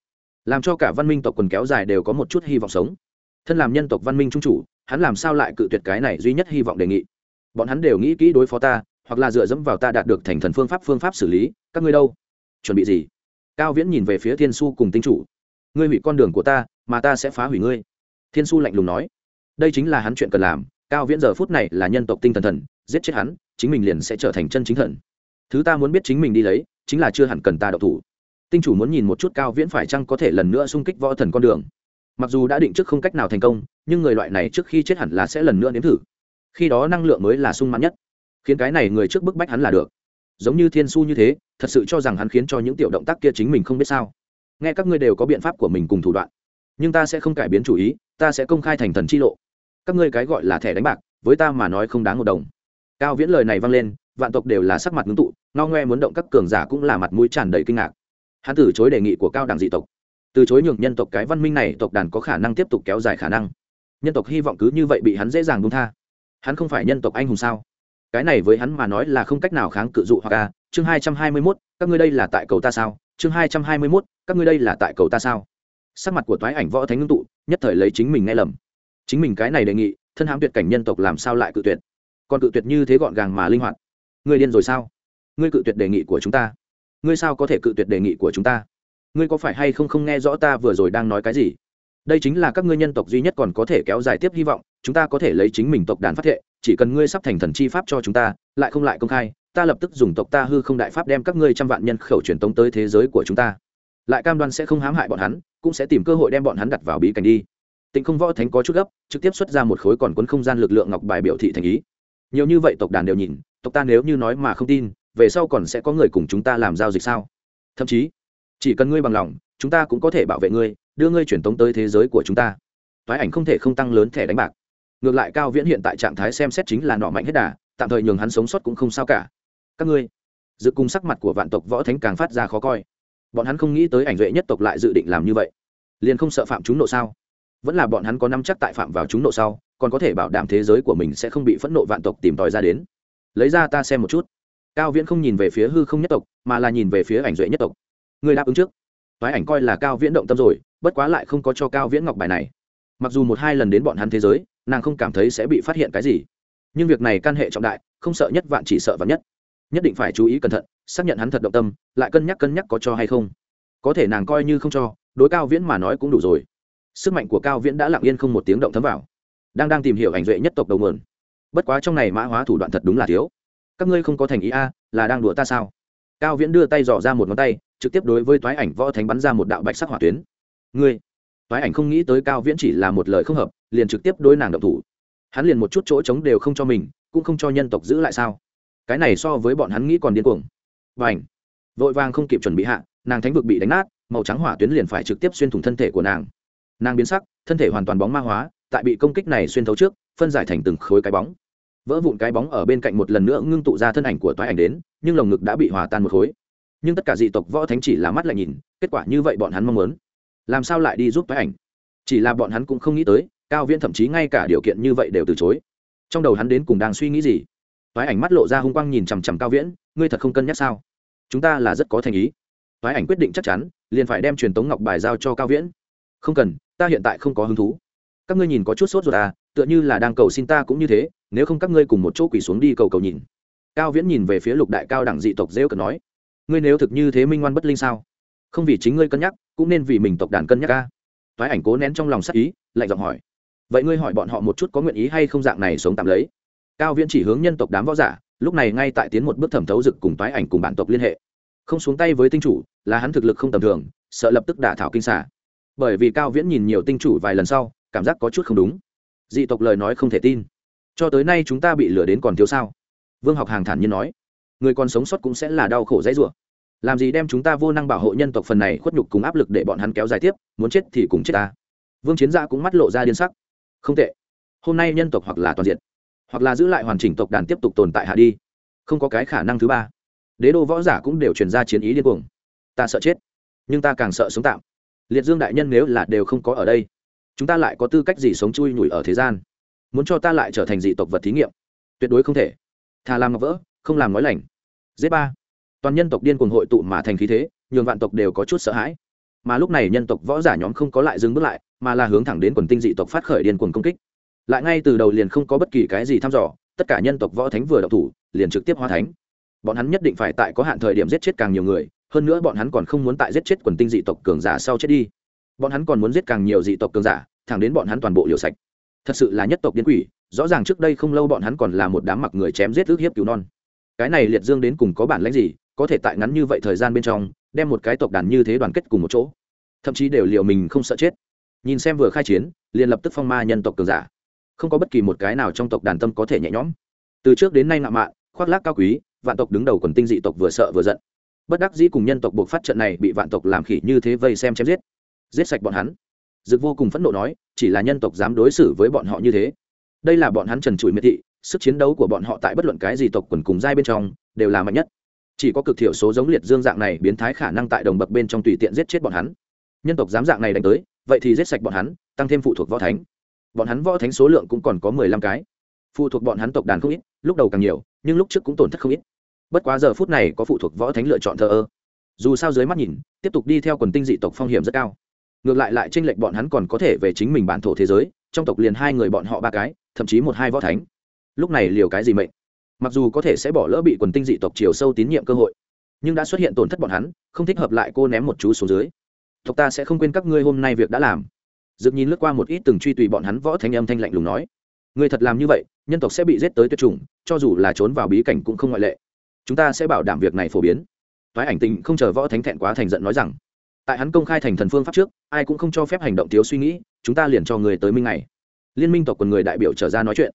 Làm cho cả văn minh tộc quần kéo dài đều có một chút hy vọng sống. Thân làm nhân tộc văn minh trung chủ, hắn làm sao lại cự tuyệt cái này duy nhất hy vọng đề nghị? Bọn hắn đều nghĩ kỹ đối phó ta, hoặc là dựa dẫm vào ta đạt được thành thần phương pháp phương pháp xử lý, các ngươi đâu? Chuẩn bị gì? Cao viễn nhìn về phía thiên su cùng tinh chủ. Ngươi hủy con đường của ta mà ta sẽ phá hủy ngươi. Thiên su lạnh lùng nói. Đây chính là hắn chuyện cần làm, cao viễn giờ phút này là nhân tộc tinh thần thần, giết chết hắn, chính mình liền sẽ trở thành chân chính thần. Thứ ta muốn biết chính mình đi lấy, chính là chưa hẳn cần ta đậu thủ. Tinh chủ muốn nhìn một chút cao viễn phải chăng có thể lần nữa xung kích võ thần con đường. Mặc dù đã định trước không cách nào thành công, nhưng người loại này trước khi chết hẳn là sẽ lần nữa nếm thử. Khi đó năng lượng mới là sung mãn nhất. Khiến cái này người trước bức bách hắn là được. Giống như thiên su như thế, thật sự cho rằng hắn khiến cho những tiểu động tác kia chính mình không biết sao. Nghe các ngươi đều có biện pháp của mình cùng thủ đoạn nhưng ta sẽ không cải biến chủ ý, ta sẽ công khai thành thần chi lộ. Các ngươi cái gọi là thẻ đánh bạc, với ta mà nói không đáng một đồng. Cao viễn lời này vang lên, vạn tộc đều là sắc mặt ngưng tụ no ngoe muốn động các cường giả cũng là mặt mũi tràn đầy kinh ngạc. Hắn từ chối đề nghị của cao đẳng dị tộc. Từ chối nhường nhân tộc cái văn minh này, tộc đàn có khả năng tiếp tục kéo dài khả năng. Nhân tộc hy vọng cứ như vậy bị hắn dễ dàng buông tha. Hắn không phải nhân tộc anh hùng sao? Cái này với hắn mà nói là không cách nào kháng cự dụ hoặc a. Chương hai trăm hai mươi mốt, các ngươi đây là tại cầu ta sao? Chương hai trăm hai mươi mốt, các ngươi đây là tại cầu ta sao? Sắc mặt của toái ảnh võ thánh ngưng tụ, nhất thời lấy chính mình nghe lầm. Chính mình cái này đề nghị, thân hãm tuyệt cảnh nhân tộc làm sao lại cự tuyệt? Còn cự tuyệt như thế gọn gàng mà linh hoạt. Ngươi điên rồi sao? Ngươi cự tuyệt đề nghị của chúng ta. Ngươi sao có thể cự tuyệt đề nghị của chúng ta? Ngươi có phải hay không không nghe rõ ta vừa rồi đang nói cái gì? Đây chính là các ngươi nhân tộc duy nhất còn có thể kéo dài tiếp hy vọng, chúng ta có thể lấy chính mình tộc đàn phát thệ, chỉ cần ngươi sắp thành thần chi pháp cho chúng ta, lại không lại công khai, ta lập tức dùng tộc ta hư không đại pháp đem các ngươi trăm vạn nhân khẩu truyền tống tới thế giới của chúng ta lại cam đoan sẽ không hãm hại bọn hắn, cũng sẽ tìm cơ hội đem bọn hắn đặt vào bí cảnh đi. Tịnh không võ thánh có chút gấp, trực tiếp xuất ra một khối còn cuốn không gian lực lượng ngọc bài biểu thị thành ý. Nhiều như vậy tộc đàn đều nhìn, tộc ta nếu như nói mà không tin, về sau còn sẽ có người cùng chúng ta làm giao dịch sao? Thậm chí, chỉ cần ngươi bằng lòng, chúng ta cũng có thể bảo vệ ngươi, đưa ngươi truyền tống tới thế giới của chúng ta. Thoái ảnh không thể không tăng lớn thẻ đánh bạc. Ngược lại cao viễn hiện tại trạng thái xem xét chính là nọ mạnh hết đà, tạm thời nhường hắn sống sót cũng không sao cả. Các ngươi, dự cung sắc mặt của vạn tộc võ thánh càng phát ra khó coi bọn hắn không nghĩ tới ảnh duệ nhất tộc lại dự định làm như vậy. Liền không sợ phạm chúng nộ sao? Vẫn là bọn hắn có năm chắc tại phạm vào chúng nộ sau, còn có thể bảo đảm thế giới của mình sẽ không bị phẫn nộ vạn tộc tìm tòi ra đến. Lấy ra ta xem một chút. Cao viễn không nhìn về phía hư không nhất tộc, mà là nhìn về phía ảnh duệ nhất tộc. Người đáp ứng trước. Toái ảnh coi là cao viễn động tâm rồi, bất quá lại không có cho cao viễn ngọc bài này. Mặc dù một hai lần đến bọn hắn thế giới, nàng không cảm thấy sẽ bị phát hiện cái gì. Nhưng việc này căn hệ trọng đại, không sợ nhất vạn chỉ sợ vạn nhất nhất định phải chú ý cẩn thận, xác nhận hắn thật động tâm, lại cân nhắc cân nhắc có cho hay không. Có thể nàng coi như không cho, đối cao viễn mà nói cũng đủ rồi. Sức mạnh của cao viễn đã lặng yên không một tiếng động thấm vào. Đang đang tìm hiểu ảnh duệ nhất tộc đầu mườn bất quá trong này mã hóa thủ đoạn thật đúng là thiếu. Các ngươi không có thành ý a, là đang đùa ta sao? Cao viễn đưa tay dò ra một ngón tay, trực tiếp đối với toái ảnh võ thánh bắn ra một đạo bạch sắc hỏa tuyến. Ngươi, toái ảnh không nghĩ tới cao viễn chỉ là một lời không hợp, liền trực tiếp đối nàng động thủ. Hắn liền một chút chỗ trống đều không cho mình, cũng không cho nhân tộc giữ lại sao? Cái này so với bọn hắn nghĩ còn điên cuồng. Và ảnh vội vàng không kịp chuẩn bị hạ, nàng thánh vực bị đánh nát, màu trắng hỏa tuyến liền phải trực tiếp xuyên thủng thân thể của nàng. Nàng biến sắc, thân thể hoàn toàn bóng ma hóa, tại bị công kích này xuyên thấu trước, phân giải thành từng khối cái bóng. Vỡ vụn cái bóng ở bên cạnh một lần nữa ngưng tụ ra thân ảnh của toái ảnh đến, nhưng lồng ngực đã bị hòa tan một khối. Nhưng tất cả dị tộc võ thánh chỉ là mắt lại nhìn, kết quả như vậy bọn hắn mong muốn. Làm sao lại đi giúp toái ảnh? Chỉ là bọn hắn cũng không nghĩ tới, cao viễn thậm chí ngay cả điều kiện như vậy đều từ chối. Trong đầu hắn đến cùng đang suy nghĩ gì? Toái ảnh mắt lộ ra hung quang nhìn chằm chằm cao viễn, ngươi thật không cân nhắc sao? Chúng ta là rất có thành ý. Toái ảnh quyết định chắc chắn, liền phải đem truyền tống ngọc bài giao cho cao viễn. Không cần, ta hiện tại không có hứng thú. Các ngươi nhìn có chút sốt ruột à tựa như là đang cầu xin ta cũng như thế, nếu không các ngươi cùng một chỗ quỳ xuống đi cầu cầu nhìn. Cao viễn nhìn về phía lục đại cao đẳng dị tộc dễ cần nói, ngươi nếu thực như thế minh ngoan bất linh sao? Không vì chính ngươi cân nhắc, cũng nên vì mình tộc đàn cân nhắc à? ca thoái ảnh cố nén trong lòng sắc ý, lạnh giọng hỏi, vậy ngươi hỏi bọn họ một chút có nguyện ý hay không dạng này sống tạm lấy? Cao viễn chỉ hướng nhân tộc đám võ giả, lúc này ngay tại tiến một bước thẩm thấu rực cùng toái ảnh cùng bản tộc liên hệ. Không xuống tay với tinh chủ, là hắn thực lực không tầm thường, sợ lập tức đả thảo kinh xả bởi vì cao viễn nhìn nhiều tinh chủ vài lần sau, cảm giác có chút không đúng. Dị tộc lời nói không thể tin. Cho tới nay chúng ta bị lừa đến còn thiếu sao? Vương học hàng thản nhiên nói. Người còn sống sót cũng sẽ là đau khổ dãy rủa. Làm gì đem chúng ta vô năng bảo hộ nhân tộc phần này khuất nhục cùng áp lực để bọn hắn kéo dài tiếp, muốn chết thì cùng chết ta. Vương chiến gia cũng mắt lộ ra điên sắc. Không tệ. Hôm nay nhân tộc hoặc là toàn diện hoặc là giữ lại hoàn chỉnh tộc đàn tiếp tục tồn tại hạ đi. Không có cái khả năng thứ ba. Đế đô võ giả cũng đều truyền ra chiến ý điên cuồng. Ta sợ chết, nhưng ta càng sợ sống tạm. Liệt dương đại nhân nếu là đều không có ở đây, chúng ta lại có tư cách gì sống chui nhủi ở thế gian? Muốn cho ta lại trở thành dị tộc vật thí nghiệm? Tuyệt đối không thể. Thà làm ngọc vỡ, không làm nói lành. Z ba. Toàn nhân tộc điên cuồng hội tụ mà thành khí thế, nhường vạn tộc đều có chút sợ hãi. Mà lúc này nhân tộc võ giả nhóm không có lại dừng bước lại, mà là hướng thẳng đến quần tinh dị tộc phát khởi điên cuồng công kích lại ngay từ đầu liền không có bất kỳ cái gì thăm dò, tất cả nhân tộc võ thánh vừa đậu thủ, liền trực tiếp hóa thánh. Bọn hắn nhất định phải tại có hạn thời điểm giết chết càng nhiều người, hơn nữa bọn hắn còn không muốn tại giết chết quần tinh dị tộc cường giả sau chết đi. Bọn hắn còn muốn giết càng nhiều dị tộc cường giả, thẳng đến bọn hắn toàn bộ liều sạch. Thật sự là nhất tộc điên quỷ, rõ ràng trước đây không lâu bọn hắn còn là một đám mặc người chém giết ước hiếp cứu non. Cái này liệt dương đến cùng có bản lãnh gì, có thể tại ngắn như vậy thời gian bên trong, đem một cái tộc đàn như thế đoàn kết cùng một chỗ. Thậm chí đều liệu mình không sợ chết. Nhìn xem vừa khai chiến, liền lập tức phong ma nhân tộc cường giả không có bất kỳ một cái nào trong tộc đàn tâm có thể nhẹ nhõm. Từ trước đến nay ngạo mạn, khoác lác cao quý, vạn tộc đứng đầu quần tinh dị tộc vừa sợ vừa giận. Bất đắc dĩ cùng nhân tộc buộc phát trận này bị vạn tộc làm khỉ như thế vây xem chém giết. Giết sạch bọn hắn. Dực vô cùng phẫn nộ nói, chỉ là nhân tộc dám đối xử với bọn họ như thế. Đây là bọn hắn trần trụi miệt thị, sức chiến đấu của bọn họ tại bất luận cái gì tộc quần cùng giai bên trong, đều là mạnh nhất. Chỉ có cực thiểu số giống liệt dương dạng này biến thái khả năng tại đồng bậc bên trong tùy tiện giết chết bọn hắn. Nhân tộc dám dạng này đánh tới, vậy thì giết sạch bọn hắn, tăng thêm phụ thuộc võ thánh bọn hắn võ thánh số lượng cũng còn có mười lăm cái. Phụ thuộc bọn hắn tộc đàn không ít, lúc đầu càng nhiều, nhưng lúc trước cũng tổn thất không ít. Bất quá giờ phút này có phụ thuộc võ thánh lựa chọn thờ ơ. Dù sao dưới mắt nhìn, tiếp tục đi theo quần tinh dị tộc phong hiểm rất cao. Ngược lại lại tranh lệch bọn hắn còn có thể về chính mình bản thổ thế giới, trong tộc liền hai người bọn họ ba cái, thậm chí một hai võ thánh. Lúc này liều cái gì mệnh? Mặc dù có thể sẽ bỏ lỡ bị quần tinh dị tộc chiều sâu tín nhiệm cơ hội, nhưng đã xuất hiện tổn thất bọn hắn, không thích hợp lại cô ném một chú xuống dưới. Tộc ta sẽ không quên các ngươi hôm nay việc đã làm dực nhìn lướt qua một ít từng truy tùy bọn hắn võ thanh âm thanh lạnh lùng nói người thật làm như vậy, nhân tộc sẽ bị giết tới tuyệt chủng, cho dù là trốn vào bí cảnh cũng không ngoại lệ. Chúng ta sẽ bảo đảm việc này phổ biến. Toái ảnh tình không chờ võ thánh thẹn quá thành giận nói rằng, tại hắn công khai thành thần phương pháp trước, ai cũng không cho phép hành động thiếu suy nghĩ, chúng ta liền cho người tới minh này liên minh tộc quần người đại biểu trở ra nói chuyện,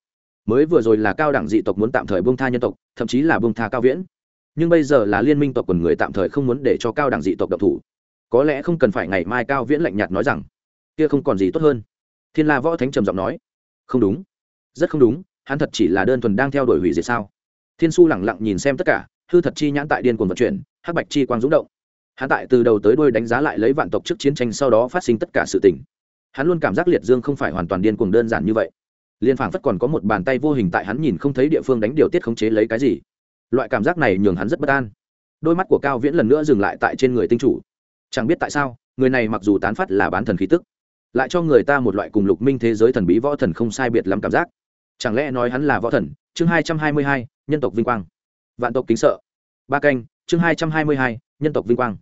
mới vừa rồi là cao đẳng dị tộc muốn tạm thời bông tha nhân tộc, thậm chí là bông tha cao viễn. Nhưng bây giờ là liên minh tộc quần người tạm thời không muốn để cho cao đẳng dị tộc độc thủ. Có lẽ không cần phải ngày mai cao viễn lạnh nhạt nói rằng kia không còn gì tốt hơn. Thiên la võ thánh trầm giọng nói, không đúng, rất không đúng, hắn thật chỉ là đơn thuần đang theo đuổi hủy diệt sao? Thiên su lẳng lặng nhìn xem tất cả, hư thật chi nhãn tại điên cuồng vận chuyển, hắc bạch chi quang dũng động. Hắn tại từ đầu tới đuôi đánh giá lại lấy vạn tộc trước chiến tranh sau đó phát sinh tất cả sự tình. Hắn luôn cảm giác liệt dương không phải hoàn toàn điên cuồng đơn giản như vậy. Liên phảng phất còn có một bàn tay vô hình tại hắn nhìn không thấy địa phương đánh điều tiết khống chế lấy cái gì. Loại cảm giác này nhường hắn rất bất an. Đôi mắt của cao viễn lần nữa dừng lại tại trên người tinh chủ. Chẳng biết tại sao, người này mặc dù tán phát là bán thần khí tức lại cho người ta một loại cùng lục minh thế giới thần bí võ thần không sai biệt lắm cảm giác. Chẳng lẽ nói hắn là võ thần? Chương hai trăm hai mươi hai, nhân tộc vinh quang. Vạn tộc kính sợ. Ba canh, chương hai trăm hai mươi hai, nhân tộc vinh quang.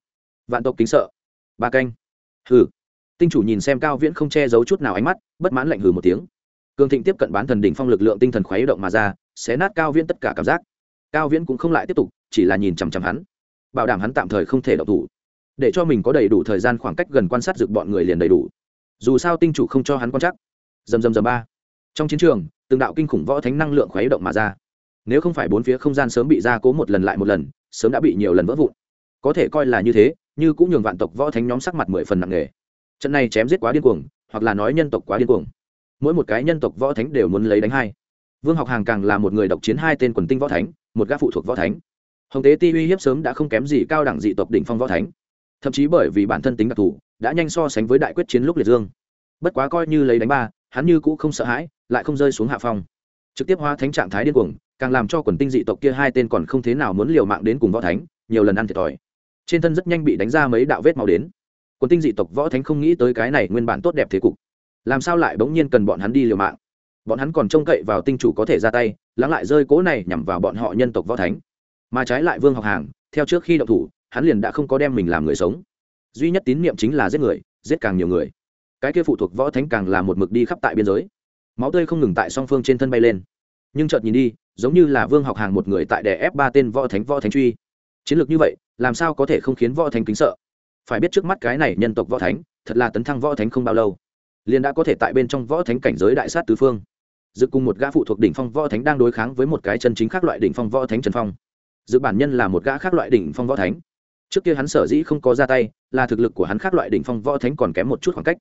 Vạn tộc kính sợ. Ba canh. Hừ. Tinh chủ nhìn xem cao viễn không che giấu chút nào ánh mắt, bất mãn lạnh hừ một tiếng. Cường thịnh tiếp cận bán thần đỉnh phong lực lượng tinh thần khuấy động mà ra, xé nát cao viễn tất cả cảm giác. Cao viễn cũng không lại tiếp tục, chỉ là nhìn chằm chằm hắn. Bảo đảm hắn tạm thời không thể độc thủ. Để cho mình có đầy đủ thời gian khoảng cách gần quan sát dược bọn người liền đầy đủ dù sao tinh chủ không cho hắn quan chắc dầm dầm dầm ba. Trong chiến trường, từng đạo kinh khủng võ thánh năng lượng khuấy động mà ra. Nếu không phải bốn phía không gian sớm bị ra cố một lần lại một lần, sớm đã bị nhiều lần vỡ vụn. Có thể coi là như thế, như cũng nhường vạn tộc võ thánh nhóm sắc mặt mười phần nặng nề. Trận này chém giết quá điên cuồng, hoặc là nói nhân tộc quá điên cuồng. Mỗi một cái nhân tộc võ thánh đều muốn lấy đánh hai. Vương học hàng càng là một người độc chiến hai tên quần tinh võ thánh, một gã phụ thuộc võ thánh. Hồng tế ti uy hiếp sớm đã không kém gì cao đẳng dị tộc đỉnh phong võ thánh. Thậm chí bởi vì bản thân tính đặc thù đã nhanh so sánh với đại quyết chiến lúc liệt dương. Bất quá coi như lấy đánh ba, hắn như cũ không sợ hãi, lại không rơi xuống hạ phong. Trực tiếp hóa thánh trạng thái điên cuồng, càng làm cho quần tinh dị tộc kia hai tên còn không thế nào muốn liều mạng đến cùng võ thánh, nhiều lần ăn thiệt thòi. Trên thân rất nhanh bị đánh ra mấy đạo vết máu đến. Quần tinh dị tộc võ thánh không nghĩ tới cái này nguyên bản tốt đẹp thế cục. Làm sao lại bỗng nhiên cần bọn hắn đi liều mạng? Bọn hắn còn trông cậy vào tinh chủ có thể ra tay, lắng lại rơi cố này nhằm vào bọn họ nhân tộc võ thánh. Mà trái lại vương học hàng, theo trước khi động thủ, hắn liền đã không có đem mình làm người sống duy nhất tín niệm chính là giết người, giết càng nhiều người. Cái kia phụ thuộc võ thánh càng là một mực đi khắp tại biên giới. Máu tươi không ngừng tại song phương trên thân bay lên. Nhưng chợt nhìn đi, giống như là vương học hàng một người tại đè ép ba tên võ thánh võ thánh truy. Chiến lược như vậy, làm sao có thể không khiến võ thánh kính sợ? Phải biết trước mắt cái này nhân tộc võ thánh, thật là tấn thăng võ thánh không bao lâu, liền đã có thể tại bên trong võ thánh cảnh giới đại sát tứ phương. Dự cùng một gã phụ thuộc đỉnh phong võ thánh đang đối kháng với một cái chân chính khác loại đỉnh phong võ thánh trần phong. Dự bản nhân là một gã khác loại đỉnh phong võ thánh trước kia hắn sở dĩ không có ra tay, là thực lực của hắn khác loại đỉnh phong võ thánh còn kém một chút khoảng cách.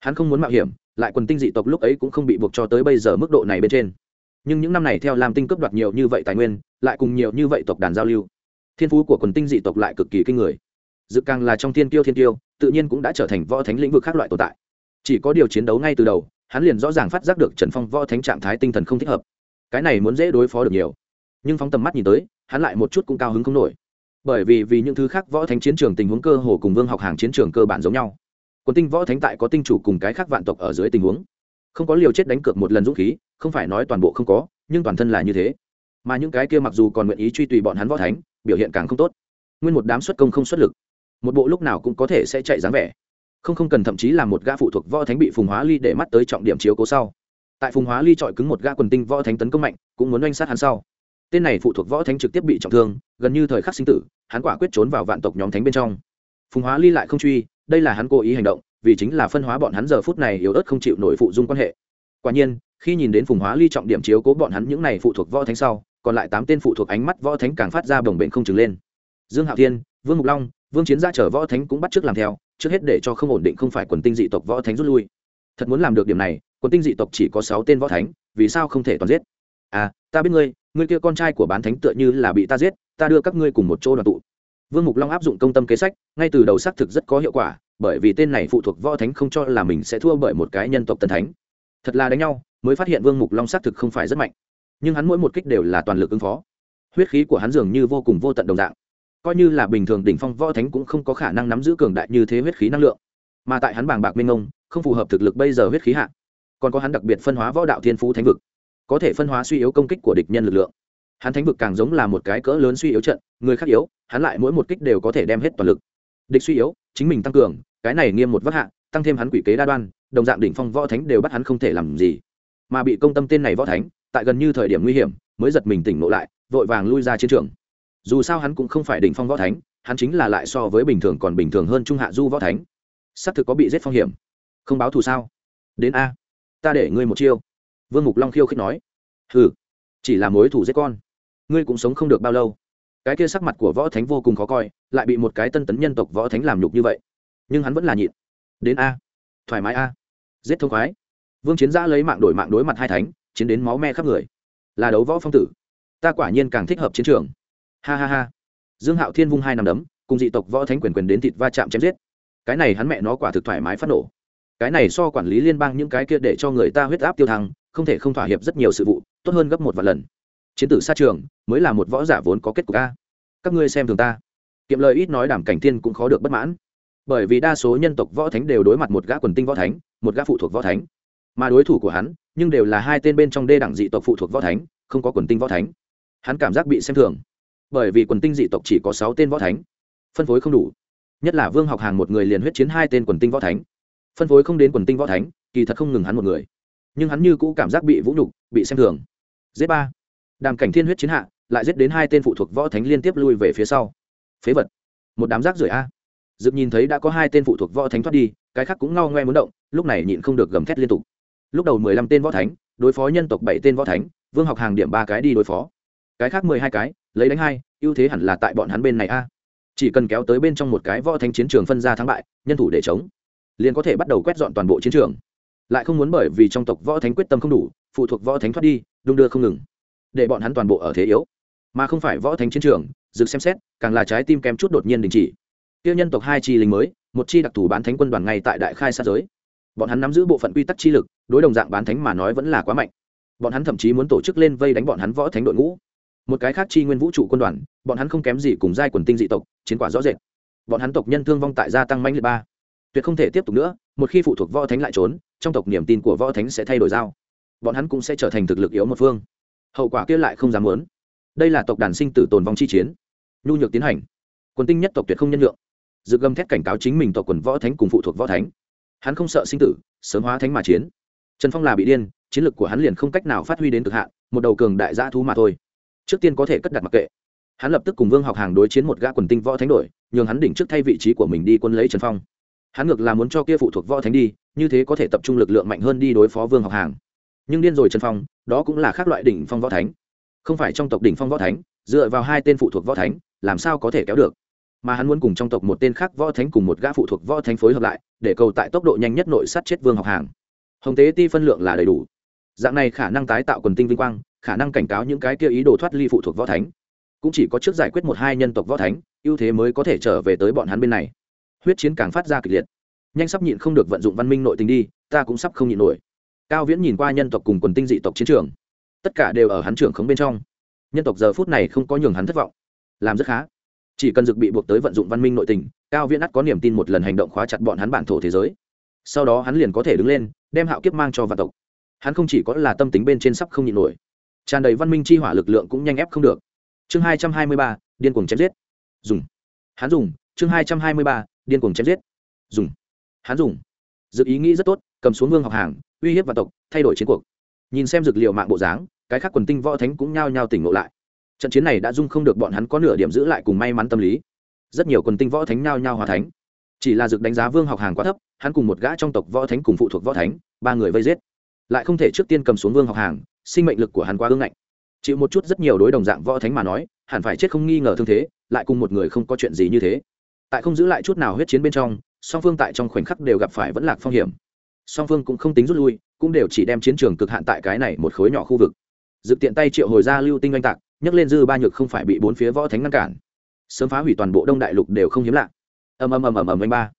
Hắn không muốn mạo hiểm, lại quần tinh dị tộc lúc ấy cũng không bị buộc cho tới bây giờ mức độ này bên trên. Nhưng những năm này theo làm tinh cướp đoạt nhiều như vậy tài nguyên, lại cùng nhiều như vậy tộc đàn giao lưu, thiên phú của quần tinh dị tộc lại cực kỳ kinh người. Dự càng là trong thiên tiêu thiên tiêu tự nhiên cũng đã trở thành võ thánh lĩnh vực khác loại tồn tại. Chỉ có điều chiến đấu ngay từ đầu, hắn liền rõ ràng phát giác được trần phong võ thánh trạng thái tinh thần không thích hợp. Cái này muốn dễ đối phó được nhiều. Nhưng phóng tầm mắt nhìn tới, hắn lại một chút cũng cao hứng không nổi bởi vì vì những thứ khác võ thánh chiến trường tình huống cơ hồ cùng vương học hàng chiến trường cơ bản giống nhau. Quân tinh võ thánh tại có tinh chủ cùng cái khác vạn tộc ở dưới tình huống. Không có liều chết đánh cược một lần dũng khí, không phải nói toàn bộ không có, nhưng toàn thân là như thế. Mà những cái kia mặc dù còn nguyện ý truy tùy bọn hắn võ thánh, biểu hiện càng không tốt. Nguyên một đám xuất công không xuất lực. Một bộ lúc nào cũng có thể sẽ chạy dáng vẻ. Không không cần thậm chí là một gã phụ thuộc võ thánh bị phùng hóa ly để mắt tới trọng điểm chiếu cố sau. Tại phùng hóa ly chọi cứng một gã quần tinh võ thánh tấn công mạnh, cũng muốn oanh sát hắn sau tên này phụ thuộc võ thánh trực tiếp bị trọng thương, gần như thời khắc sinh tử, hắn quả quyết trốn vào vạn tộc nhóm thánh bên trong. Phùng hóa ly lại không truy, đây là hắn cố ý hành động, vì chính là phân hóa bọn hắn giờ phút này yếu ớt không chịu nổi phụ dung quan hệ. Quả nhiên, khi nhìn đến phùng hóa ly trọng điểm chiếu cố bọn hắn những này phụ thuộc võ thánh sau, còn lại tám tên phụ thuộc ánh mắt võ thánh càng phát ra bồng bệnh không chừng lên. Dương hạo thiên, vương mục long, vương chiến gia chở võ thánh cũng bắt t làm theo, trước hết để cho không ổn định không phải quần tinh dị tộc võ thánh rút lui. Thật muốn làm được điểm này, quần tinh dị tộc chỉ có sáu tên võ thánh, vì sao không thể toàn giết? À ta biết ngươi ngươi kia con trai của bán thánh tựa như là bị ta giết, ta đưa các ngươi cùng một chỗ đoàn tụ. Vương mục long áp dụng công tâm kế sách, ngay từ đầu xác thực rất có hiệu quả, bởi vì tên này phụ thuộc võ thánh không cho là mình sẽ thua bởi một cái nhân tộc tần thánh. Thật là đánh nhau, mới phát hiện vương mục long xác thực không phải rất mạnh. Nhưng hắn mỗi một kích đều là toàn lực ứng phó. Huyết khí của hắn dường như vô cùng vô tận đồng dạng. Coi như là bình thường đỉnh phong võ thánh cũng không có khả năng nắm giữ cường đại như thế huyết khí năng lượng. Mà tại hắn bàng bạc minh ông không phù hợp thực lực bây giờ huyết khí hạ. Còn có hắn đặc biệt phân hóa võ đạo thiên phú thánh vực có thể phân hóa suy yếu công kích của địch nhân lực lượng. Hắn thánh vực càng giống là một cái cỡ lớn suy yếu trận, người khác yếu, hắn lại mỗi một kích đều có thể đem hết toàn lực. Địch suy yếu, chính mình tăng cường, cái này nghiêm một vất hạ, tăng thêm hắn quỷ kế đa đoan, đồng dạng đỉnh phong võ thánh đều bắt hắn không thể làm gì. Mà bị công tâm tên này võ thánh, tại gần như thời điểm nguy hiểm, mới giật mình tỉnh ngộ lại, vội vàng lui ra chiến trường. Dù sao hắn cũng không phải đỉnh phong võ thánh, hắn chính là lại so với bình thường còn bình thường hơn trung hạ du võ thánh. Xác thực có bị giết phong hiểm. Không báo thù sao? Đến a, ta để ngươi một chiêu vương mục long khiêu khích nói, hừ, chỉ là mối thủ giết con, ngươi cũng sống không được bao lâu. Cái kia sắc mặt của võ thánh vô cùng khó coi, lại bị một cái tân tấn nhân tộc võ thánh làm nhục như vậy. Nhưng hắn vẫn là nhịn. Đến a, thoải mái a, giết thông khoái. Vương chiến giã lấy mạng đổi mạng đối mặt hai thánh, chiến đến máu me khắp người. Là đấu võ phong tử, ta quả nhiên càng thích hợp chiến trường. Ha ha ha. Dương hạo thiên vung hai nằm đấm, cùng dị tộc võ thánh quyền quyền đến thịt va chạm chém giết. Cái này hắn mẹ nó quả thực thoải mái phát nổ. Cái này so quản lý liên bang những cái kia để cho người ta huyết áp tiêu thăng không thể không thỏa hiệp rất nhiều sự vụ, tốt hơn gấp một vài lần. Chiến tử sát trường, mới là một võ giả vốn có kết cục a. Các ngươi xem thường ta. Kiệm lời ít nói đảm cảnh thiên cũng khó được bất mãn. Bởi vì đa số nhân tộc võ thánh đều đối mặt một gã quần tinh võ thánh, một gã phụ thuộc võ thánh. Mà đối thủ của hắn, nhưng đều là hai tên bên trong đê đẳng dị tộc phụ thuộc võ thánh, không có quần tinh võ thánh. Hắn cảm giác bị xem thường. Bởi vì quần tinh dị tộc chỉ có sáu tên võ thánh. Phân phối không đủ. Nhất là vương học hàng một người liền huyết chiến hai tên quần tinh võ thánh. Phân phối không đến quần tinh võ thánh, kỳ thật không ngừng hắn một người nhưng hắn như cũ cảm giác bị vũ nhục, bị xem thường. Giết ba. Đàm cảnh thiên huyết chiến hạ, lại giết đến hai tên phụ thuộc võ thánh liên tiếp lui về phía sau. Phế vật. Một đám rác rưởi a. Dực nhìn thấy đã có hai tên phụ thuộc võ thánh thoát đi, cái khác cũng ngao ngoe muốn động, lúc này nhịn không được gầm thét liên tục. Lúc đầu mười lăm tên võ thánh, đối phó nhân tộc bảy tên võ thánh, vương học hàng điểm ba cái đi đối phó. Cái khác mười hai cái, lấy đánh hai, ưu thế hẳn là tại bọn hắn bên này a. Chỉ cần kéo tới bên trong một cái võ thánh chiến trường phân ra thắng bại, nhân thủ để chống, liền có thể bắt đầu quét dọn toàn bộ chiến trường lại không muốn bởi vì trong tộc võ thánh quyết tâm không đủ, phụ thuộc võ thánh thoát đi, đung đưa không ngừng. Để bọn hắn toàn bộ ở thế yếu. Mà không phải võ thánh chiến trường dừng xem xét, càng là trái tim kém chút đột nhiên đình chỉ. Tiêu nhân tộc hai chi lính mới, một chi đặc thù bán thánh quân đoàn ngay tại đại khai sát giới. Bọn hắn nắm giữ bộ phận quy tắc chi lực, đối đồng dạng bán thánh mà nói vẫn là quá mạnh. Bọn hắn thậm chí muốn tổ chức lên vây đánh bọn hắn võ thánh đội ngũ. Một cái khác chi nguyên vũ trụ quân đoàn, bọn hắn không kém gì cùng giai quần tinh dị tộc, chiến quả rõ rệt. Bọn hắn tộc nhân thương vong tại gia tăng mãnh liệt ba. Tuyệt không thể tiếp tục nữa, một khi phụ thuộc võ thánh lại trốn trong tộc niềm tin của võ thánh sẽ thay đổi dao bọn hắn cũng sẽ trở thành thực lực yếu một phương. Hậu quả kia lại không dám muốn. Đây là tộc đàn sinh tử tồn vong chi chiến. Nhu nhược tiến hành. Quần tinh nhất tộc tuyệt không nhân lượng. Dự gầm thét cảnh cáo chính mình tộc quần võ thánh cùng phụ thuộc võ thánh. Hắn không sợ sinh tử, sớm hóa thánh mà chiến. Trần phong là bị điên, chiến lược của hắn liền không cách nào phát huy đến cực hạn, một đầu cường đại giã thú mà thôi. Trước tiên có thể cất đặt mặc kệ. Hắn lập tức cùng vương học hàng đối chiến một gã quần tinh võ thánh đổi nhường hắn đỉnh trước thay vị trí của mình đi quân lấy trần phong. Hắn ngược là muốn cho kia phụ thuộc võ thánh đi như thế có thể tập trung lực lượng mạnh hơn đi đối phó vương học hàng. Nhưng điên rồi trần phong, đó cũng là khác loại đỉnh phong võ thánh. Không phải trong tộc đỉnh phong võ thánh, dựa vào hai tên phụ thuộc võ thánh, làm sao có thể kéo được? Mà hắn muốn cùng trong tộc một tên khác võ thánh cùng một gã phụ thuộc võ thánh phối hợp lại, để cầu tại tốc độ nhanh nhất nội sát chết vương học hàng. Hồng tế ti phân lượng là đầy đủ. Dạng này khả năng tái tạo quần tinh vinh quang, khả năng cảnh cáo những cái kia ý đồ thoát ly phụ thuộc võ thánh. Cũng chỉ có trước giải quyết một hai nhân tộc võ thánh, ưu thế mới có thể trở về tới bọn hắn bên này. Huyết chiến càng phát ra kịch liệt nhanh sắp nhịn không được vận dụng văn minh nội tình đi, ta cũng sắp không nhịn nổi. Cao viễn nhìn qua nhân tộc cùng quần tinh dị tộc chiến trường. Tất cả đều ở hắn trưởng khống bên trong. Nhân tộc giờ phút này không có nhường hắn thất vọng. Làm rất khá. Chỉ cần dực bị buộc tới vận dụng văn minh nội tình, cao viễn ắt có niềm tin một lần hành động khóa chặt bọn hắn bản thổ thế giới. Sau đó hắn liền có thể đứng lên, đem hạo kiếp mang cho vạn tộc. Hắn không chỉ có là tâm tính bên trên sắp không nhịn nổi, tràn đầy văn minh chi hỏa lực lượng cũng nhanh ép không được. Chương hai trăm hai mươi ba, điên cuồng chém giết. Dùng. Hắn dùng. Chương hai trăm hai mươi ba, điên cuồng chém giết. Dùng hắn dùng dự ý nghĩ rất tốt, cầm xuống vương học hàng, uy hiếp vạn tộc, thay đổi chiến cuộc. Nhìn xem dược liệu mạng bộ dáng, cái khác quần tinh võ thánh cũng nhao nhao tỉnh ngộ lại. Trận chiến này đã dung không được bọn hắn có nửa điểm giữ lại cùng may mắn tâm lý. Rất nhiều quần tinh võ thánh nhao nhao hòa thánh. Chỉ là dược đánh giá vương học hàng quá thấp, hắn cùng một gã trong tộc võ thánh cùng phụ thuộc võ thánh, ba người vây giết. Lại không thể trước tiên cầm xuống vương học hàng, sinh mệnh lực của hắn quá ương ngạnh. Chịu một chút rất nhiều đối đồng dạng võ thánh mà nói, hẳn phải chết không nghi ngờ thương thế, lại cùng một người không có chuyện gì như thế. Tại không giữ lại chút nào huyết chiến bên trong song phương tại trong khoảnh khắc đều gặp phải vẫn lạc phong hiểm. Song phương cũng không tính rút lui, cũng đều chỉ đem chiến trường cực hạn tại cái này một khối nhỏ khu vực. Dự tiện tay triệu hồi ra lưu tinh oanh tạc, nhấc lên dư ba nhược không phải bị bốn phía võ thánh ngăn cản. Sớm phá hủy toàn bộ đông đại lục đều không hiếm lạ. Ầm ầm ầm ầm ầm anh ba.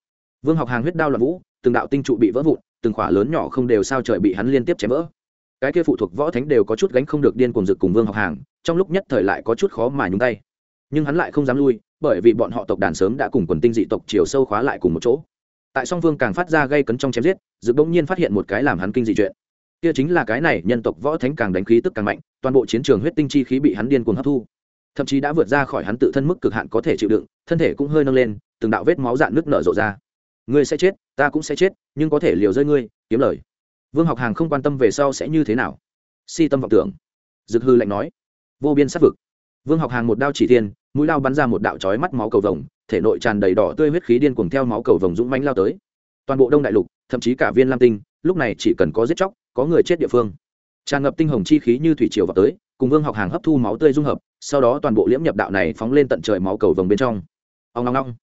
Vương học hàng huyết đao loạn vũ, từng đạo tinh trụ bị vỡ vụn, từng khỏa lớn nhỏ không đều sao trời bị hắn liên tiếp chém vỡ. Cái kia phụ thuộc võ thánh đều có chút gánh không được điên cuồng dực cùng vương học hàng, trong lúc nhất thời lại có chút khó mà nhúng tay nhưng hắn lại không dám lui, bởi vì bọn họ tộc đàn sớm đã cùng quần tinh dị tộc chiều sâu khóa lại cùng một chỗ. Tại song vương càng phát ra gây cấn trong chém giết, dực bỗng nhiên phát hiện một cái làm hắn kinh dị chuyện. Kia chính là cái này, nhân tộc võ thánh càng đánh khí tức càng mạnh, toàn bộ chiến trường huyết tinh chi khí bị hắn điên cuồng hấp thu. Thậm chí đã vượt ra khỏi hắn tự thân mức cực hạn có thể chịu đựng, thân thể cũng hơi nâng lên, từng đạo vết máu dạn nước nở rộ ra. Ngươi sẽ chết, ta cũng sẽ chết, nhưng có thể liều rơi ngươi, kiếm lời. Vương học hàng không quan tâm về sau sẽ như thế nào. Si tâm vọng tưởng. Dực hư lạnh nói. Vô biên sát vực vương học hàng một đao chỉ thiên, mũi lao bắn ra một đạo chói mắt máu cầu vồng, thể nội tràn đầy đỏ tươi huyết khí điên cuồng theo máu cầu vồng dũng mãnh lao tới. Toàn bộ đông đại lục, thậm chí cả viên lam tinh, lúc này chỉ cần có giết chóc, có người chết địa phương. Tràn ngập tinh hồng chi khí như thủy triều vào tới, cùng vương học hàng hấp thu máu tươi dung hợp, sau đó toàn bộ liễm nhập đạo này phóng lên tận trời máu cầu vồng bên trong. Ông long long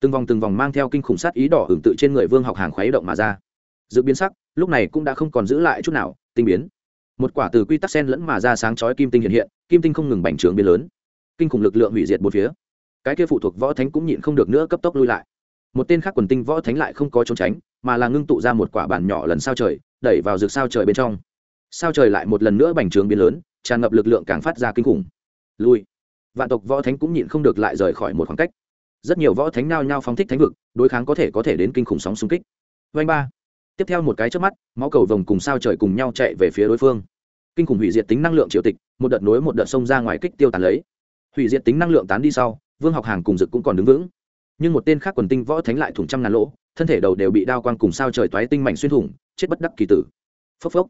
từng vòng từng vòng mang theo kinh khủng sát ý đỏ hưởng tự trên người vương học hàng khuấy động mà ra. Dự biến sắc, lúc này cũng đã không còn giữ lại chút nào, tinh biến một quả từ quy tắc sen lẫn mà ra sáng chói kim tinh hiện hiện, kim tinh không ngừng bành trướng biến lớn. Kinh khủng lực lượng hủy diệt một phía. Cái kia phụ thuộc võ thánh cũng nhịn không được nữa cấp tốc lui lại. Một tên khác quần tinh võ thánh lại không có trốn tránh, mà là ngưng tụ ra một quả bản nhỏ lần sao trời, đẩy vào rực sao trời bên trong. Sao trời lại một lần nữa bành trướng biến lớn, tràn ngập lực lượng càng phát ra kinh khủng. Lui. Vạn tộc võ thánh cũng nhịn không được lại rời khỏi một khoảng cách. Rất nhiều võ thánh nao nhao phóng thích thánh vực, đối kháng có thể có thể đến kinh khủng sóng xung kích. Vanh ba tiếp theo một cái trước mắt, máu cầu vồng cùng sao trời cùng nhau chạy về phía đối phương. Kinh khủng hủy diệt tính năng lượng triều tịch, một đợt nối một đợt sông ra ngoài kích tiêu tàn lấy. Hủy diệt tính năng lượng tán đi sau, vương học hàng cùng dực cũng còn đứng vững. Nhưng một tên khác quần tinh võ thánh lại thủng trăm ngàn lỗ, thân thể đầu đều bị đao quang cùng sao trời toái tinh mảnh xuyên thủng, chết bất đắc kỳ tử. Phốc phốc.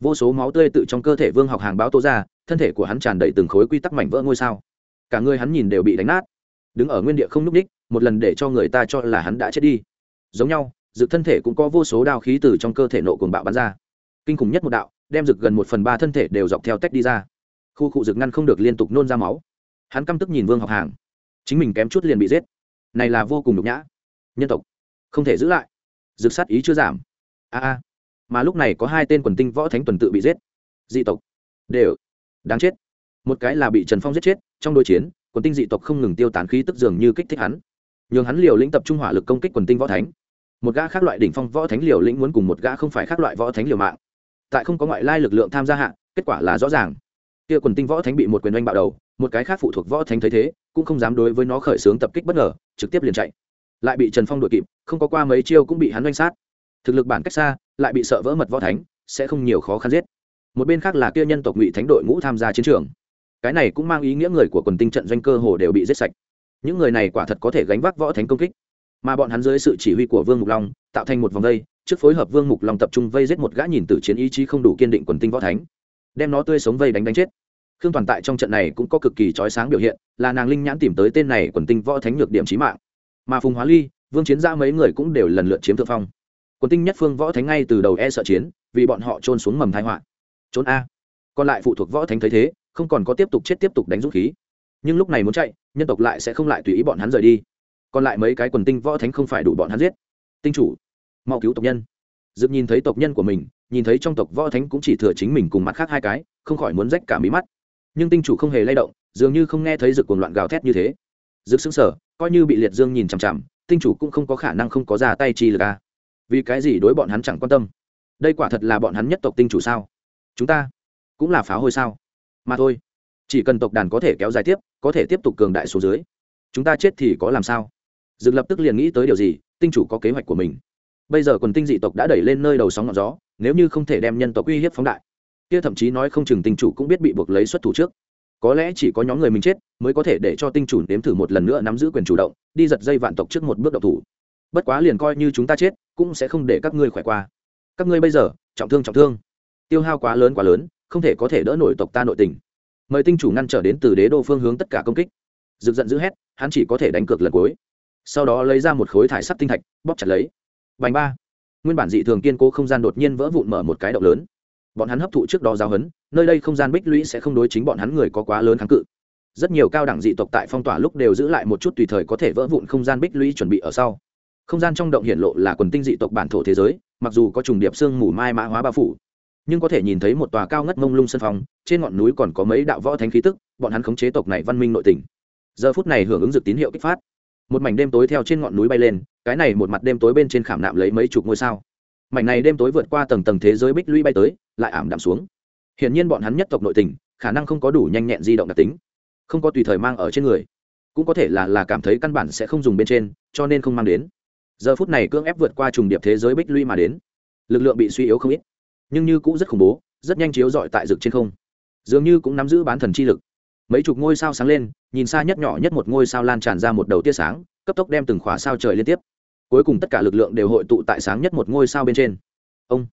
Vô số máu tươi tự trong cơ thể vương học hàng báo tố ra, thân thể của hắn tràn đầy từng khối quy tắc mảnh vỡ ngôi sao. Cả người hắn nhìn đều bị đánh nát. Đứng ở nguyên địa không nhúc ních một lần để cho người ta cho là hắn đã chết đi. Giống nhau dực thân thể cũng có vô số đao khí từ trong cơ thể nộ cuồng bạo bắn ra. Kinh khủng nhất một đạo, đem rực gần một phần ba thân thể đều dọc theo tách đi ra. Khu cụ rực ngăn không được liên tục nôn ra máu. Hắn căm tức nhìn vương học hàng. Chính mình kém chút liền bị giết. Này là vô cùng nhục nhã. Nhân tộc, không thể giữ lại. Rực sát ý chưa giảm. A a. Mà lúc này có hai tên quần tinh võ thánh tuần tự bị giết. Dị tộc, đều đáng chết. Một cái là bị trần phong giết chết, trong đối chiến, quần tinh dị tộc không ngừng tiêu tán khí tức dường như kích thích hắn. Nhường hắn liều lĩnh tập trung hỏa lực công kích quần tinh võ thánh một gã khác loại đỉnh phong võ thánh liều lĩnh muốn cùng một gã không phải khác loại võ thánh liều mạng. Tại không có ngoại lai lực lượng tham gia hạng kết quả là rõ ràng. Kia quần tinh võ thánh bị một quyền oanh bạo đầu, một cái khác phụ thuộc võ thánh thấy thế, cũng không dám đối với nó khởi xướng tập kích bất ngờ, trực tiếp liền chạy. Lại bị trần phong đuổi kịp, không có qua mấy chiêu cũng bị hắn oanh sát. Thực lực bản cách xa, lại bị sợ vỡ mật võ thánh, sẽ không nhiều khó khăn giết. Một bên khác là kia nhân tộc ngụy thánh đội ngũ tham gia chiến trường. Cái này cũng mang ý nghĩa người của quần tinh trận doanh cơ hồ đều bị giết sạch. Những người này quả thật có thể gánh vác võ thánh công kích mà bọn hắn dưới sự chỉ huy của vương mục long, tạo thành một vòng vây, trước phối hợp vương mục long tập trung vây giết một gã nhìn từ chiến ý chí không đủ kiên định quần tinh võ thánh, đem nó tươi sống vây đánh đánh chết. Khương toàn tại trong trận này cũng có cực kỳ trói sáng biểu hiện, là nàng linh nhãn tìm tới tên này quần tinh võ thánh nhược điểm trí mạng. Mà phùng hóa ly, vương chiến ra mấy người cũng đều lần lượt chiếm thượng phong. Quần tinh nhất phương võ thánh ngay từ đầu e sợ chiến, vì bọn họ trôn xuống mầm thai họa. Trốn a. Còn lại phụ thuộc võ thánh thấy thế, không còn có tiếp tục chết tiếp tục đánh dũng khí. Nhưng lúc này muốn chạy, nhân tộc lại sẽ không lại tùy ý bọn hắn rời đi còn lại mấy cái quần tinh võ thánh không phải đủ bọn hắn giết. Tinh chủ, mau cứu tộc nhân. Dực nhìn thấy tộc nhân của mình, nhìn thấy trong tộc võ thánh cũng chỉ thừa chính mình cùng mặt khác hai cái, không khỏi muốn rách cả mí mắt. Nhưng tinh chủ không hề lay động, dường như không nghe thấy dực cuồng loạn gào thét như thế. Dực xứng sở coi như bị liệt dương nhìn chằm chằm, tinh chủ cũng không có khả năng không có ra tay chi lực à. vì cái gì đối bọn hắn chẳng quan tâm? Đây quả thật là bọn hắn nhất tộc tinh chủ sao? Chúng ta cũng là phá hôi sao? Mà thôi, chỉ cần tộc đàn có thể kéo dài tiếp, có thể tiếp tục cường đại số dưới, chúng ta chết thì có làm sao? Dực lập tức liền nghĩ tới điều gì, tinh chủ có kế hoạch của mình. Bây giờ quần tinh dị tộc đã đẩy lên nơi đầu sóng ngọn gió, nếu như không thể đem nhân tộc uy hiếp phóng đại. Kia thậm chí nói không chừng tinh chủ cũng biết bị buộc lấy xuất thủ trước. Có lẽ chỉ có nhóm người mình chết mới có thể để cho tinh chủ nếm thử một lần nữa nắm giữ quyền chủ động, đi giật dây vạn tộc trước một bước độc thủ. Bất quá liền coi như chúng ta chết, cũng sẽ không để các ngươi khỏe qua. Các ngươi bây giờ, trọng thương trọng thương. Tiêu hao quá lớn quá lớn, không thể có thể đỡ nổi tộc ta nội tình. Mời tinh chủ ngăn trở đến từ đế đô phương hướng tất cả công kích. Rực giận dữ hét, hắn chỉ có thể đánh cược lần cuối sau đó lấy ra một khối thải sắt tinh thạch, bóp chặt lấy. Vành ba. Nguyên bản dị thường kiên cố không gian đột nhiên vỡ vụn mở một cái động lớn. Bọn hắn hấp thụ trước đó giao hấn nơi đây không gian bích lũy sẽ không đối chính bọn hắn người có quá lớn kháng cự. Rất nhiều cao đẳng dị tộc tại phong tỏa lúc đều giữ lại một chút tùy thời có thể vỡ vụn không gian bích lũy chuẩn bị ở sau. Không gian trong động hiện lộ là quần tinh dị tộc bản thổ thế giới, mặc dù có trùng điệp xương mù mai mã hóa bao phủ, nhưng có thể nhìn thấy một tòa cao ngất mông lung sân phòng, trên ngọn núi còn có mấy đạo võ thánh khí tức, bọn hắn khống chế tộc này văn minh nội tình. giờ phút này hưởng ứng dược tín hiệu kích phát một mảnh đêm tối theo trên ngọn núi bay lên, cái này một mặt đêm tối bên trên khảm nạm lấy mấy chục ngôi sao. Mảnh này đêm tối vượt qua tầng tầng thế giới bích lũy bay tới, lại ảm đạm xuống. Hiển nhiên bọn hắn nhất tộc nội tình, khả năng không có đủ nhanh nhẹn di động đặc tính, không có tùy thời mang ở trên người. Cũng có thể là là cảm thấy căn bản sẽ không dùng bên trên, cho nên không mang đến. Giờ phút này cưỡng ép vượt qua trùng điệp thế giới bích lũy mà đến. Lực lượng bị suy yếu không ít, nhưng như cũng rất khủng bố, rất nhanh chiếu dọi tại rực trên không. Dường như cũng nắm giữ bán thần chi lực mấy chục ngôi sao sáng lên, nhìn xa nhất nhỏ nhất một ngôi sao lan tràn ra một đầu tia sáng, cấp tốc đem từng khóa sao trời liên tiếp. Cuối cùng tất cả lực lượng đều hội tụ tại sáng nhất một ngôi sao bên trên. Ông,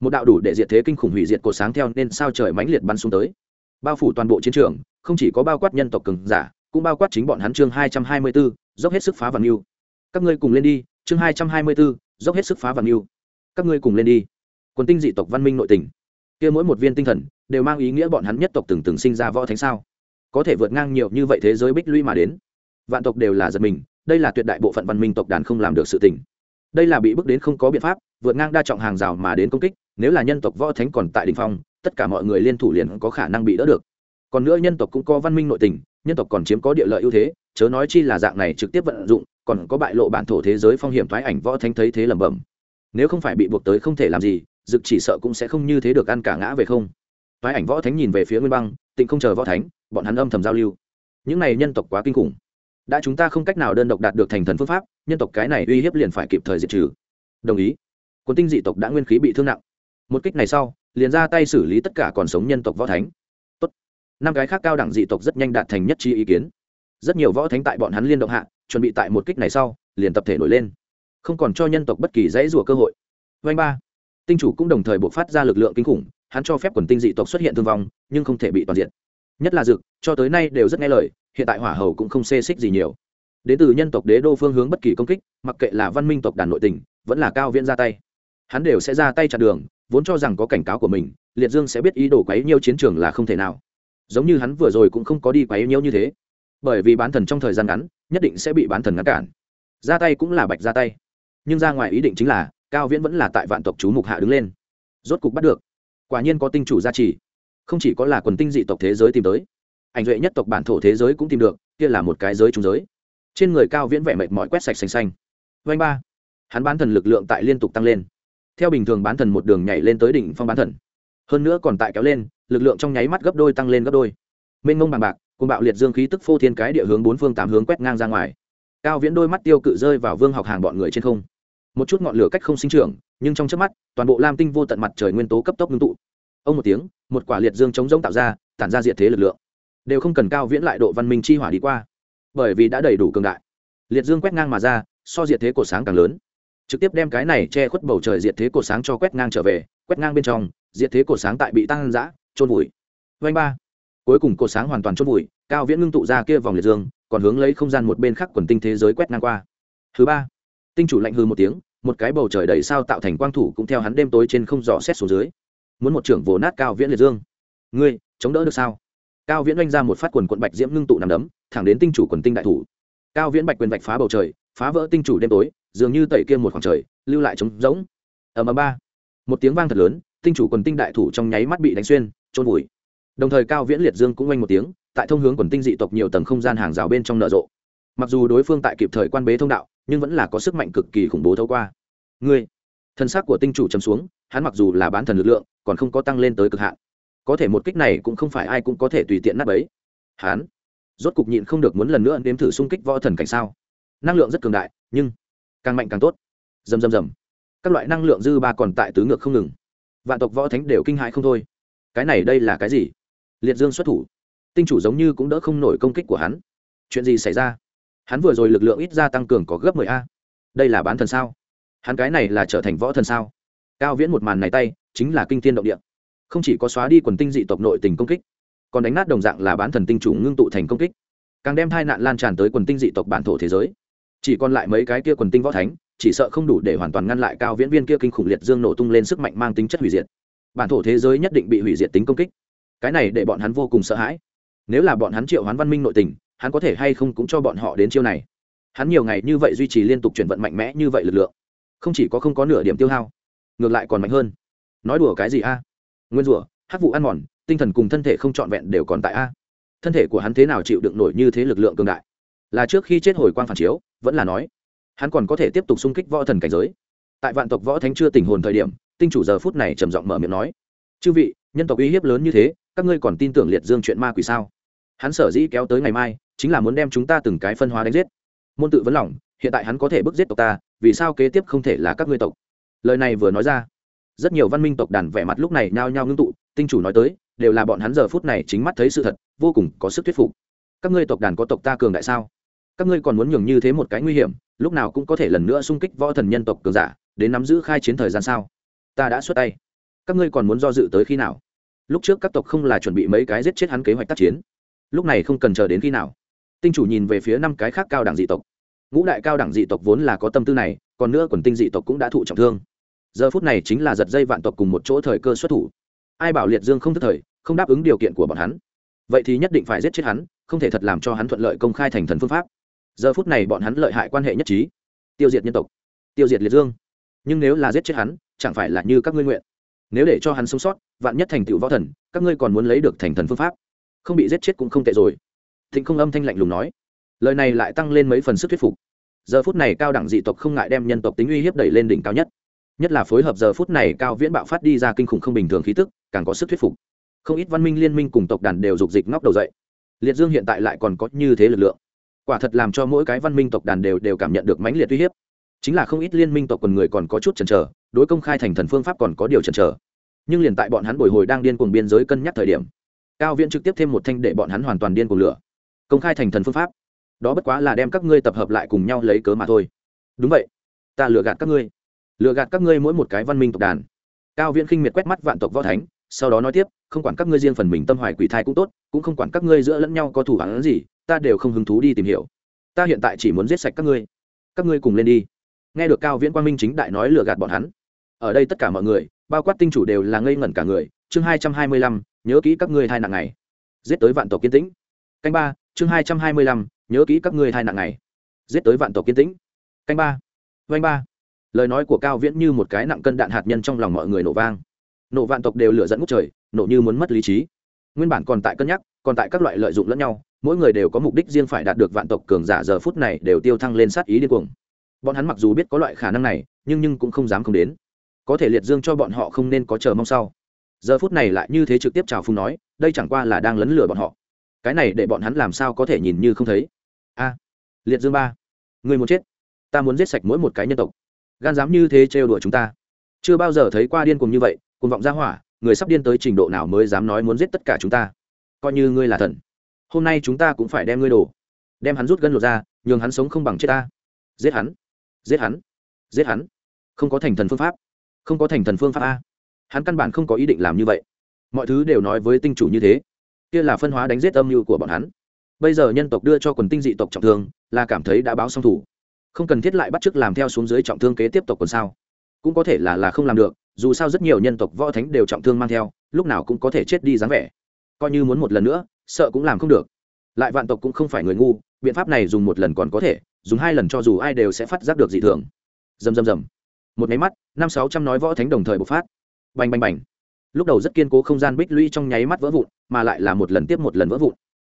một đạo đủ để diệt thế kinh khủng hủy diệt cột sáng theo nên sao trời mãnh liệt bắn xuống tới. Bao phủ toàn bộ chiến trường, không chỉ có bao quát nhân tộc cường giả, cũng bao quát chính bọn hắn chương hai trăm hai mươi b ố dốc hết sức phá vàng yêu. Các ngươi cùng lên đi, chương hai trăm hai mươi b ố dốc hết sức phá vàng yêu. Các ngươi cùng lên đi. Quân tinh dị tộc văn minh nội tình. Kia mỗi một viên tinh thần, đều mang ý nghĩa bọn hắn nhất tộc từng từng sinh ra võ thánh sao? Có thể vượt ngang nhiều như vậy thế giới bích lũy mà đến. Vạn tộc đều là giật mình, đây là tuyệt đại bộ phận văn minh tộc đàn không làm được sự tình. Đây là bị bước đến không có biện pháp, vượt ngang đa trọng hàng rào mà đến công kích, nếu là nhân tộc võ thánh còn tại đình phong, tất cả mọi người liên thủ liền có khả năng bị đỡ được. Còn nữa nhân tộc cũng có văn minh nội tình, nhân tộc còn chiếm có địa lợi ưu thế, chớ nói chi là dạng này trực tiếp vận dụng, còn có bại lộ bản thổ thế giới phong hiểm thoái ảnh võ thánh thấy thế lẩm bẩm. Nếu không phải bị buộc tới không thể làm gì, dực chỉ sợ cũng sẽ không như thế được ăn cả ngã về không. Thoái ảnh võ thánh nhìn về phía nguyên băng, tịnh không chờ võ thánh bọn hắn âm thầm giao lưu. Những này nhân tộc quá kinh khủng. Đã chúng ta không cách nào đơn độc đạt được thành thần phương pháp, nhân tộc cái này uy hiếp liền phải kịp thời diệt trừ. Đồng ý. Quân tinh dị tộc đã nguyên khí bị thương nặng. Một kích này sau, liền ra tay xử lý tất cả còn sống nhân tộc võ thánh. Tốt. năm cái khác cao đẳng dị tộc rất nhanh đạt thành nhất trí ý kiến. Rất nhiều võ thánh tại bọn hắn liên động hạ, chuẩn bị tại một kích này sau, liền tập thể nổi lên. Không còn cho nhân tộc bất kỳ dãy rủa cơ hội. Vanh ba. Tinh chủ cũng đồng thời buộc phát ra lực lượng kinh khủng, hắn cho phép quần tinh dị tộc xuất hiện thương vong, nhưng không thể bị toàn diện nhất là dực, cho tới nay đều rất nghe lời, hiện tại hỏa hầu cũng không xê xích gì nhiều. Đến từ nhân tộc đế đô phương hướng bất kỳ công kích, mặc kệ là văn minh tộc đàn nội tình, vẫn là cao viễn ra tay. Hắn đều sẽ ra tay chặn đường, vốn cho rằng có cảnh cáo của mình, liệt dương sẽ biết ý đồ quấy nhiêu chiến trường là không thể nào. Giống như hắn vừa rồi cũng không có đi quấy nhiêu như thế. Bởi vì bán thần trong thời gian ngắn, nhất định sẽ bị bán thần ngăn cản. Ra tay cũng là bạch ra tay. Nhưng ra ngoài ý định chính là, cao viễn vẫn là tại vạn tộc chú mục hạ đứng lên. Rốt cục bắt được. Quả nhiên có tinh chủ gia trì không chỉ có là quần tinh dị tộc thế giới tìm tới, ảnh duệ nhất tộc bản thổ thế giới cũng tìm được, kia là một cái giới trung giới. Trên người cao viễn vẻ mệt mỏi quét sạch xanh xanh. Vanh ba, hắn bán thần lực lượng tại liên tục tăng lên. Theo bình thường bán thần một đường nhảy lên tới đỉnh phong bán thần, hơn nữa còn tại kéo lên, lực lượng trong nháy mắt gấp đôi tăng lên gấp đôi. Mênh mông bằng bạc cùng bạo liệt dương khí tức phô thiên cái địa hướng bốn phương tám hướng quét ngang ra ngoài. Cao viễn đôi mắt tiêu cự rơi vào vương học hàng bọn người trên không. Một chút ngọn lửa cách không sinh trưởng, nhưng trong trước mắt, toàn bộ lam tinh vô tận mặt trời nguyên tố cấp tốc ngưng tụ ông một tiếng, một quả liệt dương chống giống tạo ra, tản ra diệt thế lực lượng. Đều không cần cao viễn lại độ văn minh chi hỏa đi qua. Bởi vì đã đầy đủ cường đại. Liệt dương quét ngang mà ra, so diệt thế cổ sáng càng lớn. Trực tiếp đem cái này che khuất bầu trời diệt thế cổ sáng cho quét ngang trở về, quét ngang bên trong, diệt thế cổ sáng tại bị tăng giã trôn vùi. Vanh ba. Cuối cùng cổ sáng hoàn toàn trôn vùi, cao viễn ngưng tụ ra kia vòng liệt dương, còn hướng lấy không gian một bên khác quần tinh thế giới quét ngang qua. Thứ ba. Tinh chủ lạnh hư một tiếng, một cái bầu trời đầy sao tạo thành quang thủ cũng theo hắn đêm tối trên không dò xét xuống dưới muốn một trưởng vồ nát cao viễn liệt dương. Ngươi, chống đỡ được sao? Cao viễn oanh ra một phát quần quận bạch diễm ngưng tụ nằm đấm, thẳng đến tinh chủ quần tinh đại thủ. Cao viễn bạch quyền vạch phá bầu trời, phá vỡ tinh chủ đêm tối, dường như tẩy kia một khoảng trời, lưu lại trống rỗng. Ầm ầm ba. Một tiếng vang thật lớn, tinh chủ quần tinh đại thủ trong nháy mắt bị đánh xuyên trôn vùi. Đồng thời cao viễn liệt dương cũng oanh một tiếng, tại thông hướng quần tinh dị tộc nhiều tầng không gian hàng rào bên trong nở rộ. Mặc dù đối phương tại kịp thời quan bế thông đạo, nhưng vẫn là có sức mạnh cực kỳ khủng bố thâu qua. Ngươi, thân xác của tinh chủ chấm xuống hắn mặc dù là bán thần lực lượng, còn không có tăng lên tới cực hạn. Có thể một kích này cũng không phải ai cũng có thể tùy tiện nắp ấy. Hắn rốt cục nhịn không được muốn lần nữa nếm thử xung kích võ thần cảnh sao? Năng lượng rất cường đại, nhưng càng mạnh càng tốt. Dầm dầm dầm các loại năng lượng dư ba còn tại tứ ngược không ngừng. Vạn tộc võ thánh đều kinh hãi không thôi. Cái này đây là cái gì? Liệt dương xuất thủ. Tinh chủ giống như cũng đỡ không nổi công kích của hắn. Chuyện gì xảy ra? Hắn vừa rồi lực lượng ít ra tăng cường có gấp mười a. Đây là bán thần sao? Hắn cái này là trở thành võ thần sao? Cao viễn một màn này tay, chính là kinh thiên động địa. Không chỉ có xóa đi quần tinh dị tộc nội tình công kích, còn đánh nát đồng dạng là bán thần tinh chủ ngưng tụ thành công kích. Càng đem tai nạn lan tràn tới quần tinh dị tộc bản thổ thế giới. Chỉ còn lại mấy cái kia quần tinh võ thánh, chỉ sợ không đủ để hoàn toàn ngăn lại cao viễn viên kia kinh khủng liệt dương nổ tung lên sức mạnh mang tính chất hủy diệt. Bản thổ thế giới nhất định bị hủy diệt tính công kích. Cái này để bọn hắn vô cùng sợ hãi. Nếu là bọn hắn triệu hoán văn minh nội tình, hắn có thể hay không cũng cho bọn họ đến chiêu này. Hắn nhiều ngày như vậy duy trì liên tục chuyển vận mạnh mẽ như vậy lực lượng. Không chỉ có không có nửa điểm tiêu hao ngược lại còn mạnh hơn. Nói đùa cái gì a? Nguyên rủa hát vụ ăn mòn, tinh thần cùng thân thể không trọn vẹn đều còn tại a. Thân thể của hắn thế nào chịu đựng nổi như thế lực lượng cường đại? Là trước khi chết hồi quang phản chiếu, vẫn là nói, hắn còn có thể tiếp tục xung kích võ thần cảnh giới. Tại vạn tộc võ thánh chưa tình hồn thời điểm, tinh chủ giờ phút này trầm giọng mở miệng nói, chư vị, nhân tộc uy hiếp lớn như thế, các ngươi còn tin tưởng liệt dương chuyện ma quỷ sao? Hắn sở dĩ kéo tới ngày mai, chính là muốn đem chúng ta từng cái phân hóa đánh giết. Môn tự vấn lòng, hiện tại hắn có thể bức giết tộc ta, vì sao kế tiếp không thể là các ngươi tộc? Lời này vừa nói ra, rất nhiều văn minh tộc đàn vẻ mặt lúc này nhao nhao ngưng tụ, tinh chủ nói tới, đều là bọn hắn giờ phút này chính mắt thấy sự thật, vô cùng có sức thuyết phục. Các ngươi tộc đàn có tộc ta cường đại sao? Các ngươi còn muốn nhường như thế một cái nguy hiểm, lúc nào cũng có thể lần nữa xung kích võ thần nhân tộc cường giả, đến nắm giữ khai chiến thời gian sao? Ta đã xuất tay. Các ngươi còn muốn do dự tới khi nào? Lúc trước các tộc không là chuẩn bị mấy cái giết chết hắn kế hoạch tác chiến. Lúc này không cần chờ đến khi nào? Tinh chủ nhìn về phía năm cái khác cao đẳng dị tộc. Ngũ đại cao đẳng dị tộc vốn là có tâm tư này, còn nữa quần tinh dị tộc cũng đã thụ trọng thương giờ phút này chính là giật dây vạn tộc cùng một chỗ thời cơ xuất thủ. Ai bảo liệt dương không thức thời, không đáp ứng điều kiện của bọn hắn? Vậy thì nhất định phải giết chết hắn, không thể thật làm cho hắn thuận lợi công khai thành thần phương pháp. Giờ phút này bọn hắn lợi hại quan hệ nhất trí. Tiêu diệt nhân tộc, tiêu diệt liệt dương. Nhưng nếu là giết chết hắn, chẳng phải là như các ngươi nguyện? Nếu để cho hắn sống sót, vạn nhất thành tựu võ thần, các ngươi còn muốn lấy được thành thần phương pháp? Không bị giết chết cũng không tệ rồi. Thịnh không âm thanh lạnh lùng nói. Lời này lại tăng lên mấy phần sức thuyết phục. Giờ phút này cao đẳng dị tộc không ngại đem nhân tộc tính uy hiếp đẩy lên đỉnh cao nhất nhất là phối hợp giờ phút này cao viễn bạo phát đi ra kinh khủng không bình thường khí tức, càng có sức thuyết phục. Không ít văn minh liên minh cùng tộc đàn đều dục dịch ngóc đầu dậy. Liệt dương hiện tại lại còn có như thế lực lượng. Quả thật làm cho mỗi cái văn minh tộc đàn đều đều cảm nhận được mãnh liệt uy hiếp. Chính là không ít liên minh tộc quần người còn có chút chần chờ, đối công khai thành thần phương pháp còn có điều chần chờ. Nhưng liền tại bọn hắn bồi hồi đang điên cuồng biên giới cân nhắc thời điểm, cao viễn trực tiếp thêm một thanh để bọn hắn hoàn toàn điên cuồng lửa. Công khai thành thần phương pháp. Đó bất quá là đem các ngươi tập hợp lại cùng nhau lấy cớ mà thôi. Đúng vậy. Ta lừa gạt các ngươi lừa gạt các ngươi mỗi một cái văn minh tộc đàn. Cao viễn khinh miệt quét mắt vạn tộc võ thánh, sau đó nói tiếp, không quản các ngươi riêng phần mình tâm hoài quỷ thai cũng tốt, cũng không quản các ngươi giữa lẫn nhau có thủ hắn gì, ta đều không hứng thú đi tìm hiểu. Ta hiện tại chỉ muốn giết sạch các ngươi. Các ngươi cùng lên đi. Nghe được cao viễn quang minh chính đại nói lừa gạt bọn hắn. Ở đây tất cả mọi người, bao quát tinh chủ đều là ngây ngẩn cả người, chương hai trăm hai mươi lăm, nhớ kỹ các ngươi thai nặng này giết tới vạn tộc kiên tĩnh. Canh ba, chương hai trăm hai mươi lăm, nhớ kỹ các ngươi thai nặng này giết tới vạn tộc kiên tĩnh. Canh ba, vanh ba lời nói của cao viễn như một cái nặng cân đạn hạt nhân trong lòng mọi người nổ vang. Nổ vạn tộc đều lửa dẫn ngút trời, nổ như muốn mất lý trí. Nguyên bản còn tại cân nhắc, còn tại các loại lợi dụng lẫn nhau, mỗi người đều có mục đích riêng phải đạt được vạn tộc cường giả giờ phút này đều tiêu thăng lên sát ý điên cuồng. Bọn hắn mặc dù biết có loại khả năng này, nhưng nhưng cũng không dám không đến. Có thể liệt dương cho bọn họ không nên có chờ mong sau. Giờ phút này lại như thế trực tiếp chào phung nói, đây chẳng qua là đang lấn lừa bọn họ. Cái này để bọn hắn làm sao có thể nhìn như không thấy? A, liệt dương ba người muốn chết. Ta muốn giết sạch mỗi một cái nhân tộc gan dám như thế trêu đùa chúng ta. Chưa bao giờ thấy qua điên cùng như vậy cùng vọng ra hỏa, người sắp điên tới trình độ nào mới dám nói muốn giết tất cả chúng ta? Coi như ngươi là thần, hôm nay chúng ta cũng phải đem ngươi đổ. Đem hắn rút gân lột ra, nhường hắn sống không bằng chết ta. Giết hắn giết hắn giết hắn. Không có thành thần phương pháp, không có thành thần phương pháp a. Hắn căn bản không có ý định làm như vậy. Mọi thứ đều nói với tinh chủ như thế. Kia là phân hóa đánh giết âm mưu của bọn hắn. Bây giờ nhân tộc đưa cho quần tinh dị tộc trọng thương, là cảm thấy đã báo xong thủ không cần thiết lại bắt chước làm theo xuống dưới trọng thương kế tiếp tục còn sao? Cũng có thể là là không làm được, dù sao rất nhiều nhân tộc võ thánh đều trọng thương mang theo, lúc nào cũng có thể chết đi dáng vẻ. Coi như muốn một lần nữa, sợ cũng làm không được. Lại vạn tộc cũng không phải người ngu, biện pháp này dùng một lần còn có thể, dùng hai lần cho dù ai đều sẽ phát giác được dị thường. Dầm dầm dầm một máy mắt, năm sáu trăm nói võ thánh đồng thời bộc phát. Bành bành bành. Lúc đầu rất kiên cố không gian bích lũy trong nháy mắt vỡ vụn, mà lại là một lần tiếp một lần vỡ vụn.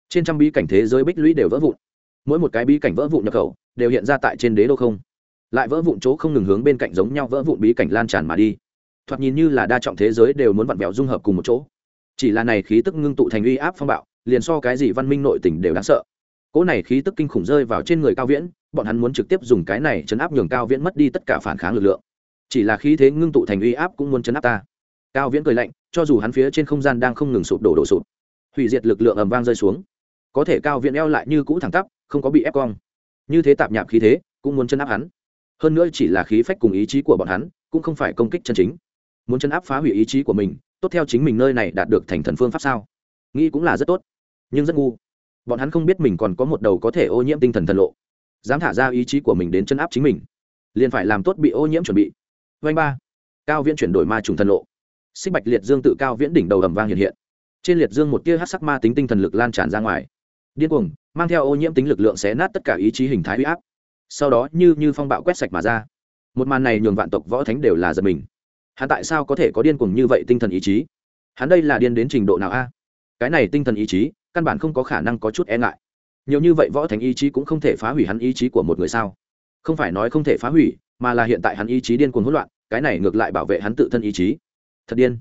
Trên trăm bí cảnh thế giới bích lũy đều vỡ vụn. Mỗi một cái bí cảnh vỡ vụn nhập khẩu đều hiện ra tại trên đế đô không. Lại vỡ vụn chỗ không ngừng hướng bên cạnh giống nhau vỡ vụn bí cảnh lan tràn mà đi. Thoạt nhìn như là đa trọng thế giới đều muốn vặn vẹo dung hợp cùng một chỗ. Chỉ là này khí tức ngưng tụ thành uy áp phong bạo, liền so cái gì văn minh nội tỉnh đều đáng sợ. Cỗ này khí tức kinh khủng rơi vào trên người cao viễn, bọn hắn muốn trực tiếp dùng cái này chấn áp nhường cao viễn mất đi tất cả phản kháng lực lượng. Chỉ là khí thế ngưng tụ thành uy áp cũng muốn chấn áp ta. Cao viễn cười lạnh, cho dù hắn phía trên không gian đang không ngừng sụp đổ đổ sụp, hủy diệt lực lượng ầm vang rơi xuống. Có thể cao viễn eo lại như cũ thẳng tắp, không có bị ép cong như thế tạp nhạp khí thế, cũng muốn chấn áp hắn. Hơn nữa chỉ là khí phách cùng ý chí của bọn hắn, cũng không phải công kích chân chính. Muốn chấn áp phá hủy ý chí của mình, tốt theo chính mình nơi này đạt được thành thần phương pháp sao? Nghĩ cũng là rất tốt, nhưng rất ngu. Bọn hắn không biết mình còn có một đầu có thể ô nhiễm tinh thần thần lộ. Dám thả ra ý chí của mình đến chân áp chính mình, liền phải làm tốt bị ô nhiễm chuẩn bị. Vanh ba. Cao viễn chuyển đổi ma trùng thần lộ. Xích bạch liệt dương tự cao viễn đỉnh đầu ầm vang hiện hiện. Trên liệt dương một tia hát sắc ma tính tinh thần lực lan tràn ra ngoài điên cuồng, mang theo ô nhiễm tính lực lượng xé nát tất cả ý chí hình thái huy áp. Sau đó như như phong bạo quét sạch mà ra. Một màn này nhường vạn tộc võ thánh đều là giật mình. Hắn tại sao có thể có điên cuồng như vậy tinh thần ý chí? Hắn đây là điên đến trình độ nào a? Cái này tinh thần ý chí, căn bản không có khả năng có chút e ngại. Nhiều như vậy võ thánh ý chí cũng không thể phá hủy hắn ý chí của một người sao? Không phải nói không thể phá hủy, mà là hiện tại hắn ý chí điên cuồng hỗn loạn, cái này ngược lại bảo vệ hắn tự thân ý chí. Thật điên.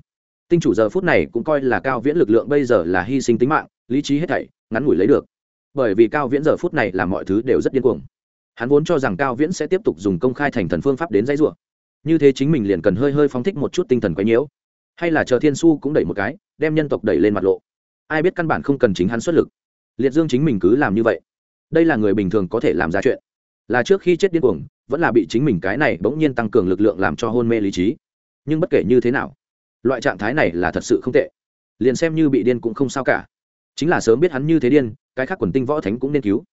Tinh chủ giờ phút này cũng coi là cao viễn lực lượng bây giờ là hy sinh tính mạng, lý trí hết thảy ngắn ngủi lấy được. Bởi vì cao viễn giờ phút này làm mọi thứ đều rất điên cuồng. Hắn vốn cho rằng cao viễn sẽ tiếp tục dùng công khai thành thần phương pháp đến dãy rủa. Như thế chính mình liền cần hơi hơi phóng thích một chút tinh thần quấy nhiễu. Hay là chờ thiên su cũng đẩy một cái, đem nhân tộc đẩy lên mặt lộ. Ai biết căn bản không cần chính hắn xuất lực. Liệt dương chính mình cứ làm như vậy. Đây là người bình thường có thể làm ra chuyện. Là trước khi chết điên cuồng, vẫn là bị chính mình cái này bỗng nhiên tăng cường lực lượng làm cho hôn mê lý trí. Nhưng bất kể như thế nào, loại trạng thái này là thật sự không tệ. Liền xem như bị điên cũng không sao cả chính là sớm biết hắn như thế điên, cái khác quần tinh võ thánh cũng nên cứu.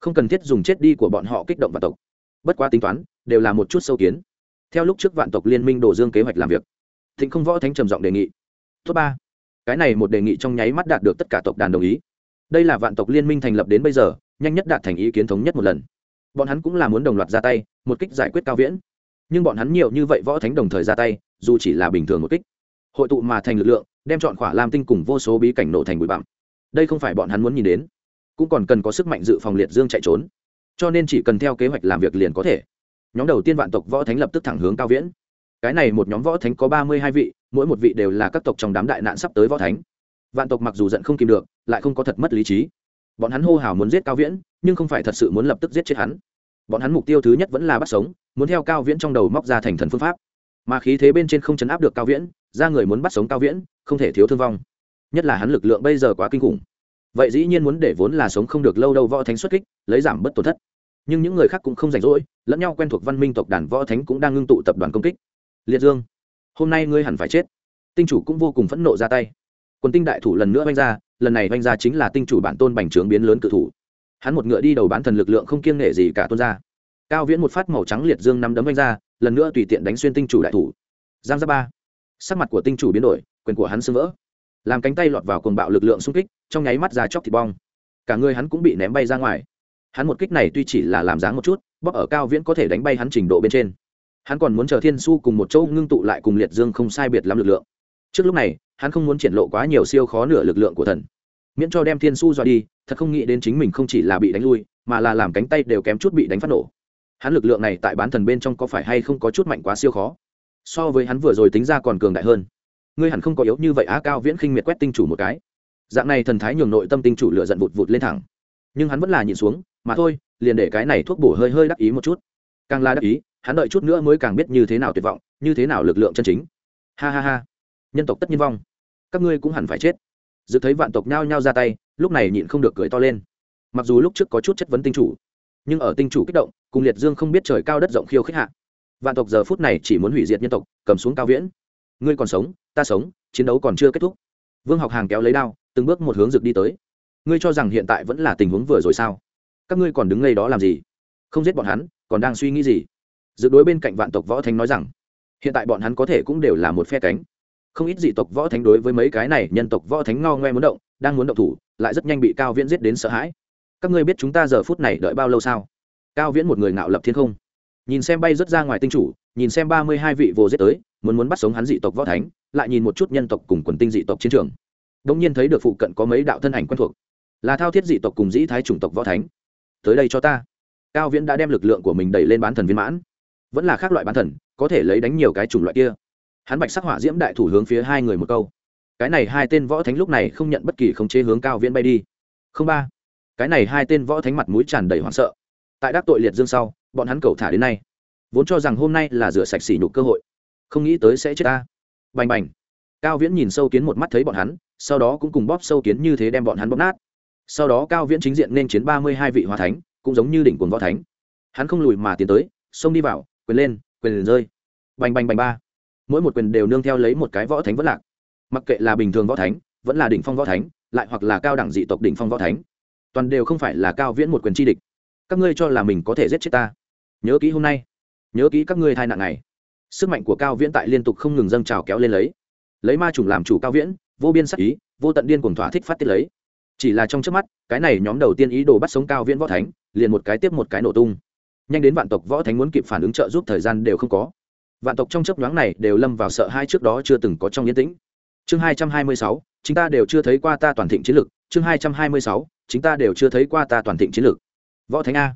Không cần thiết dùng chết đi của bọn họ kích động vạn tộc. Bất quá tính toán, đều là một chút sâu kiến. Theo lúc trước vạn tộc liên minh đổ dương kế hoạch làm việc, thịnh không võ thánh trầm giọng đề nghị. Thứ ba. Cái này một đề nghị trong nháy mắt đạt được tất cả tộc đàn đồng ý. Đây là vạn tộc liên minh thành lập đến bây giờ, nhanh nhất đạt thành ý kiến thống nhất một lần. Bọn hắn cũng là muốn đồng loạt ra tay, một kích giải quyết cao viễn. Nhưng bọn hắn nhiều như vậy võ thánh đồng thời ra tay, dù chỉ là bình thường một kích, hội tụ mà thành lực lượng, đem chọn khỏa lam tinh cùng vô số bí cảnh nổ thành bụi bặm đây không phải bọn hắn muốn nhìn đến. Cũng còn cần có sức mạnh dự phòng liệt dương chạy trốn. Cho nên chỉ cần theo kế hoạch làm việc liền có thể. Nhóm đầu tiên vạn tộc võ thánh lập tức thẳng hướng cao viễn. Cái này một nhóm võ thánh có ba mươi hai vị, mỗi một vị đều là các tộc trong đám đại nạn sắp tới võ thánh. Vạn tộc mặc dù giận không kìm được, lại không có thật mất lý trí. Bọn hắn hô hào muốn giết cao viễn, nhưng không phải thật sự muốn lập tức giết chết hắn. Bọn hắn mục tiêu thứ nhất vẫn là bắt sống, muốn theo cao viễn trong đầu móc ra thành thần phương pháp. Mà khí thế bên trên không chấn áp được cao viễn, ra người muốn bắt sống cao viễn, không thể thiếu thương vong nhất là hắn lực lượng bây giờ quá kinh khủng. Vậy dĩ nhiên muốn để vốn là sống không được lâu đâu võ thánh xuất kích, lấy giảm bất tổn thất. Nhưng những người khác cũng không rảnh rỗi, lẫn nhau quen thuộc văn minh tộc đàn võ thánh cũng đang ngưng tụ tập đoàn công kích. Liệt dương, hôm nay ngươi hẳn phải chết. Tinh chủ cũng vô cùng phẫn nộ ra tay. Quần tinh đại thủ lần nữa vanh ra, lần này vanh ra chính là tinh chủ bản tôn bành trướng biến lớn cự thủ. Hắn một ngựa đi đầu bán thần lực lượng không kiêng nể gì cả tôn ra. Cao viễn một phát màu trắng liệt dương nắm đấm vanh ra, lần nữa tùy tiện đánh xuyên tinh chủ đại thủ. Giang ra ba, sắc mặt của tinh chủ biến đổi, quyền của hắn sưng vỡ làm cánh tay lọt vào cuồng bạo lực lượng xung kích, trong nháy mắt ra chóc thịt bong. Cả người hắn cũng bị ném bay ra ngoài. Hắn một kích này tuy chỉ là làm dáng một chút, bóp ở cao viễn có thể đánh bay hắn trình độ bên trên. Hắn còn muốn chờ thiên su cùng một châu ngưng tụ lại cùng liệt dương không sai biệt lắm lực lượng. Trước lúc này, hắn không muốn triển lộ quá nhiều siêu khó nửa lực lượng của thần. Miễn cho đem thiên su dọa đi, thật không nghĩ đến chính mình không chỉ là bị đánh lui, mà là làm cánh tay đều kém chút bị đánh phát nổ. Hắn lực lượng này tại bán thần bên trong có phải hay không có chút mạnh quá siêu khó? So với hắn vừa rồi tính ra còn cường đại hơn ngươi hẳn không có yếu như vậy á, cao viễn khinh miệt quét tinh chủ một cái. Dạng này thần thái nhường nội tâm tinh chủ lựa giận vụt vụt lên thẳng. Nhưng hắn vẫn là nhìn xuống, mà thôi, liền để cái này thuốc bổ hơi hơi đắc ý một chút. Càng là đắc ý, hắn đợi chút nữa mới càng biết như thế nào tuyệt vọng, như thế nào lực lượng chân chính. Ha ha ha. Nhân tộc tất nhiên vong. Các ngươi cũng hẳn phải chết. Dự thấy vạn tộc nhao nhao ra tay, lúc này nhịn không được cười to lên. Mặc dù lúc trước có chút chất vấn tinh chủ, nhưng ở tinh chủ kích động, cùng liệt dương không biết trời cao đất rộng khiêu khích hạ. Vạn tộc giờ phút này chỉ muốn hủy diệt nhân tộc, cầm xuống cao viễn ngươi còn sống, ta sống, chiến đấu còn chưa kết thúc. Vương học hàng kéo lấy đao, từng bước một hướng rực đi tới. Ngươi cho rằng hiện tại vẫn là tình huống vừa rồi sao? Các ngươi còn đứng ngay đó làm gì? Không giết bọn hắn, còn đang suy nghĩ gì? Dự đối bên cạnh vạn tộc võ thánh nói rằng, hiện tại bọn hắn có thể cũng đều là một phe cánh. Không ít dị tộc võ thánh đối với mấy cái này nhân tộc võ thánh ngao ngoe muốn động, đang muốn động thủ, lại rất nhanh bị cao viễn giết đến sợ hãi. Các ngươi biết chúng ta giờ phút này đợi bao lâu sao? Cao viễn một người ngạo lập thiên không nhìn xem bay rớt ra ngoài tinh chủ, nhìn xem ba mươi hai vị vô giết tới, muốn muốn bắt sống hắn dị tộc võ thánh, lại nhìn một chút nhân tộc cùng quần tinh dị tộc chiến trường. Đông nhiên thấy được phụ cận có mấy đạo thân ảnh quen thuộc. Là thao thiết dị tộc cùng dĩ thái chủng tộc võ thánh. Tới đây cho ta. Cao viễn đã đem lực lượng của mình đẩy lên bán thần viên mãn. Vẫn là khác loại bán thần, có thể lấy đánh nhiều cái chủng loại kia. Hắn bạch sắc hỏa diễm đại thủ hướng phía hai người một câu. Cái này hai tên võ thánh lúc này không nhận bất kỳ khống chế hướng cao viễn bay đi. Không ba. Cái này hai tên võ thánh mặt mũi tràn đầy hoảng sợ. Tại đắc tội liệt dương sau bọn hắn cầu thả đến nay, vốn cho rằng hôm nay là rửa sạch xỉ nhục cơ hội, không nghĩ tới sẽ chết ta. Bành bành. Cao viễn nhìn sâu kiến một mắt thấy bọn hắn, sau đó cũng cùng bóp sâu kiến như thế đem bọn hắn bóp nát. Sau đó cao viễn chính diện nên chiến ba mươi hai vị hòa thánh, cũng giống như đỉnh cồn võ thánh. Hắn không lùi mà tiến tới, xông đi vào, quyền lên quyền lên rơi. Bành bành bành ba. Mỗi một quyền đều nương theo lấy một cái võ thánh vẫn lạc. Mặc kệ là bình thường võ thánh, vẫn là đỉnh phong võ thánh, lại hoặc là cao đẳng dị tộc đỉnh phong võ thánh, toàn đều không phải là cao viễn một quyền chi địch. Các ngươi cho là mình có thể giết chết ta? Nhớ kỹ hôm nay, nhớ kỹ các ngươi thai nạn này. Sức mạnh của cao viễn tại liên tục không ngừng dâng trào kéo lên lấy. Lấy ma trùng làm chủ cao viễn, vô biên sắc ý, vô tận điên cùng thỏa thích phát tiết lấy. Chỉ là trong trước mắt, cái này nhóm đầu tiên ý đồ bắt sống cao viễn võ thánh, liền một cái tiếp một cái nổ tung. Nhanh đến vạn tộc võ thánh muốn kịp phản ứng trợ giúp thời gian đều không có. Vạn tộc trong chấp nhoáng này đều lâm vào sợ hai trước đó chưa từng có trong yên tĩnh. Chương hai trăm hai mươi sáu chúng ta đều chưa thấy qua ta toàn thịnh chiến lược chương hai trăm hai mươi sáu chúng ta đều chưa thấy qua ta toàn thịnh chiến lược võ thánh a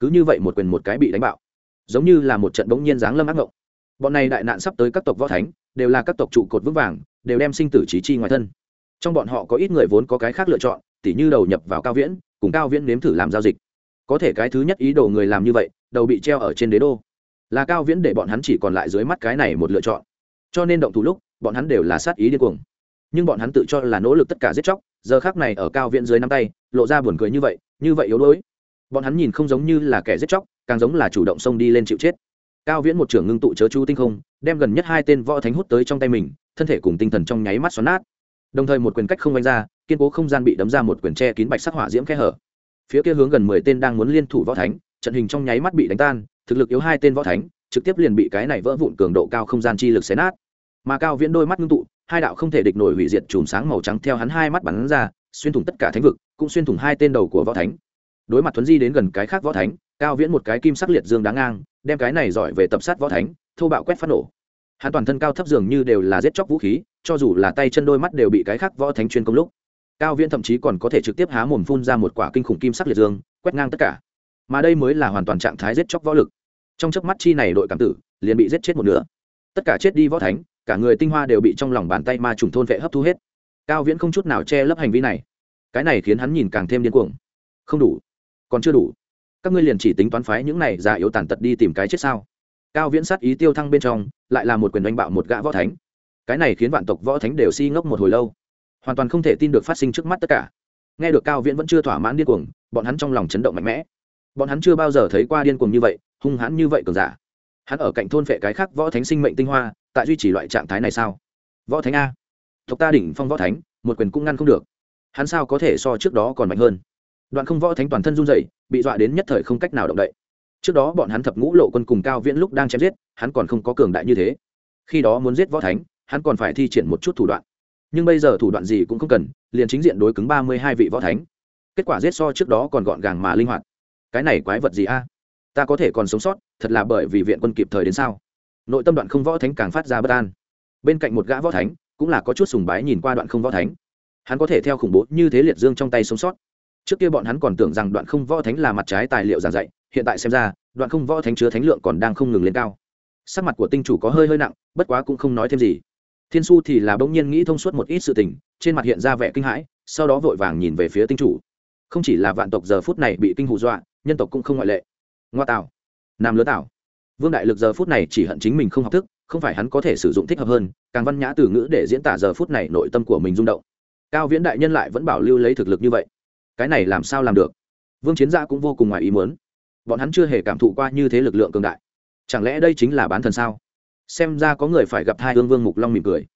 cứ như vậy một quyền một cái bị đánh bạo. Giống như là một trận bỗng nhiên giáng lâm ác ngộng. Bọn này đại nạn sắp tới các tộc võ thánh, đều là các tộc trụ cột vững vàng, đều đem sinh tử trí chi ngoài thân. Trong bọn họ có ít người vốn có cái khác lựa chọn, tỉ như đầu nhập vào cao viễn, cùng cao viễn nếm thử làm giao dịch. Có thể cái thứ nhất ý đồ người làm như vậy, đầu bị treo ở trên đế đô. Là cao viễn để bọn hắn chỉ còn lại dưới mắt cái này một lựa chọn. Cho nên động thủ lúc, bọn hắn đều là sát ý điên cuồng. Nhưng bọn hắn tự cho là nỗ lực tất cả giết chóc, giờ khác này ở cao viễn dưới năm tay, lộ ra buồn cười như vậy như vậy yếu đuối bọn hắn nhìn không giống như là kẻ giết chóc, càng giống là chủ động xông đi lên chịu chết. Cao viễn một trưởng ngưng tụ chớ chu tinh không, đem gần nhất hai tên võ thánh hút tới trong tay mình, thân thể cùng tinh thần trong nháy mắt xoắn nát. Đồng thời một quyền cách không vanh ra, kiên cố không gian bị đấm ra một quyền tre kín bạch sắc hỏa diễm khe hở. Phía kia hướng gần mười tên đang muốn liên thủ võ thánh, trận hình trong nháy mắt bị đánh tan, thực lực yếu hai tên võ thánh, trực tiếp liền bị cái này vỡ vụn cường độ cao không gian chi lực xé nát. Mà cao viễn đôi mắt ngưng tụ, hai đạo không thể địch nổi hủy diệt chùm sáng màu trắng theo hắn hai mắt bắn ra, xuyên thủng tất cả thánh vực, cũng xuyên thủng hai tên đầu của võ thánh đối mặt thuấn di đến gần cái khác võ thánh, cao viễn một cái kim sắc liệt dương đáng ngang, đem cái này giỏi về tập sát võ thánh, thô bạo quét phát nổ. Hắn toàn thân cao thấp dường như đều là giết chóc vũ khí, cho dù là tay chân đôi mắt đều bị cái khác võ thánh chuyên công lúc. Cao viễn thậm chí còn có thể trực tiếp há mồm phun ra một quả kinh khủng kim sắc liệt dương, quét ngang tất cả. Mà đây mới là hoàn toàn trạng thái giết chóc võ lực. Trong chớp mắt chi này đội cảm tử, liền bị giết chết một nửa. Tất cả chết đi võ thánh, cả người tinh hoa đều bị trong lòng bàn tay ma trùng thôn vệ hấp thu hết. Cao viễn không chút nào che lấp hành vi này. Cái này khiến hắn nhìn càng thêm điên cuồng. Không đủ còn chưa đủ. Các ngươi liền chỉ tính toán phái những này già yếu tàn tật đi tìm cái chết sao? Cao viễn sát ý tiêu thăng bên trong, lại là một quyền đánh bạo một gã võ thánh. Cái này khiến vạn tộc võ thánh đều si ngốc một hồi lâu. Hoàn toàn không thể tin được phát sinh trước mắt tất cả. Nghe được cao viễn vẫn chưa thỏa mãn điên cuồng, bọn hắn trong lòng chấn động mạnh mẽ. Bọn hắn chưa bao giờ thấy qua điên cuồng như vậy, hung hãn như vậy cường giả. Hắn ở cạnh thôn phệ cái khác võ thánh sinh mệnh tinh hoa, tại duy trì loại trạng thái này sao? Võ thánh a. Tộc ta đỉnh phong võ thánh, một quyền cũng ngăn không được. Hắn sao có thể so trước đó còn mạnh hơn? Đoạn không võ thánh toàn thân run dậy bị dọa đến nhất thời không cách nào động đậy. Trước đó bọn hắn thập ngũ lộ quân cùng cao viễn lúc đang chém giết, hắn còn không có cường đại như thế. Khi đó muốn giết võ thánh, hắn còn phải thi triển một chút thủ đoạn. Nhưng bây giờ thủ đoạn gì cũng không cần, liền chính diện đối cứng ba mươi hai vị võ thánh. Kết quả giết so trước đó còn gọn gàng mà linh hoạt. Cái này quái vật gì a? Ta có thể còn sống sót, thật là bởi vì viện quân kịp thời đến sao? Nội tâm đoạn không võ thánh càng phát ra bất an. Bên cạnh một gã võ thánh, cũng là có chút sùng bái nhìn qua đoạn không võ thánh. Hắn có thể theo khủng bố như thế liệt dương trong tay sống sót trước kia bọn hắn còn tưởng rằng đoạn không võ thánh là mặt trái tài liệu giảng dạy, hiện tại xem ra, đoạn không võ thánh chứa thánh lượng còn đang không ngừng lên cao. Sắc mặt của tinh chủ có hơi hơi nặng, bất quá cũng không nói thêm gì. Thiên su thì là bỗng nhiên nghĩ thông suốt một ít sự tình, trên mặt hiện ra vẻ kinh hãi, sau đó vội vàng nhìn về phía tinh chủ. Không chỉ là vạn tộc giờ phút này bị kinh hù dọa, nhân tộc cũng không ngoại lệ. Ngoa tạo nam lứa tạo vương đại lực giờ phút này chỉ hận chính mình không học thức, không phải hắn có thể sử dụng thích hợp hơn, càng văn nhã từ ngữ để diễn tả giờ phút này nội tâm của mình rung động. Cao viễn đại nhân lại vẫn bảo lưu lấy thực lực như vậy cái này làm sao làm được? Vương chiến gia cũng vô cùng ngoài ý muốn. Bọn hắn chưa hề cảm thụ qua như thế lực lượng cường đại. Chẳng lẽ đây chính là bán thần sao? Xem ra có người phải gặp hai hương vương mục long mỉm cười.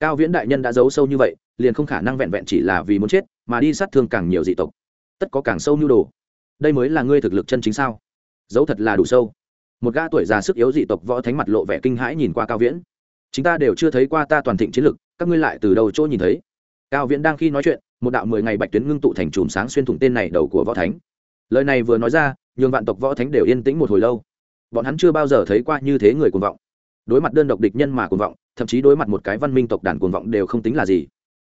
Cao viễn đại nhân đã giấu sâu như vậy, liền không khả năng vẹn vẹn chỉ là vì muốn chết, mà đi sát thương càng nhiều dị tộc. Tất có càng sâu nhu đồ. Đây mới là ngươi thực lực chân chính sao? Giấu thật là đủ sâu. Một gã tuổi già sức yếu dị tộc võ thánh mặt lộ vẻ kinh hãi nhìn qua cao viễn. Chúng ta đều chưa thấy qua ta toàn thịnh chiến lực, các ngươi lại từ đầu chỗ nhìn thấy? Cao viễn đang khi nói chuyện một đạo mười ngày bạch tuyến ngưng tụ thành chùm sáng xuyên thủng tên này đầu của võ thánh. Lời này vừa nói ra, nhường vạn tộc võ thánh đều yên tĩnh một hồi lâu. Bọn hắn chưa bao giờ thấy qua như thế người cuồng vọng. Đối mặt đơn độc địch nhân mà cuồng vọng, thậm chí đối mặt một cái văn minh tộc đàn cuồng vọng đều không tính là gì.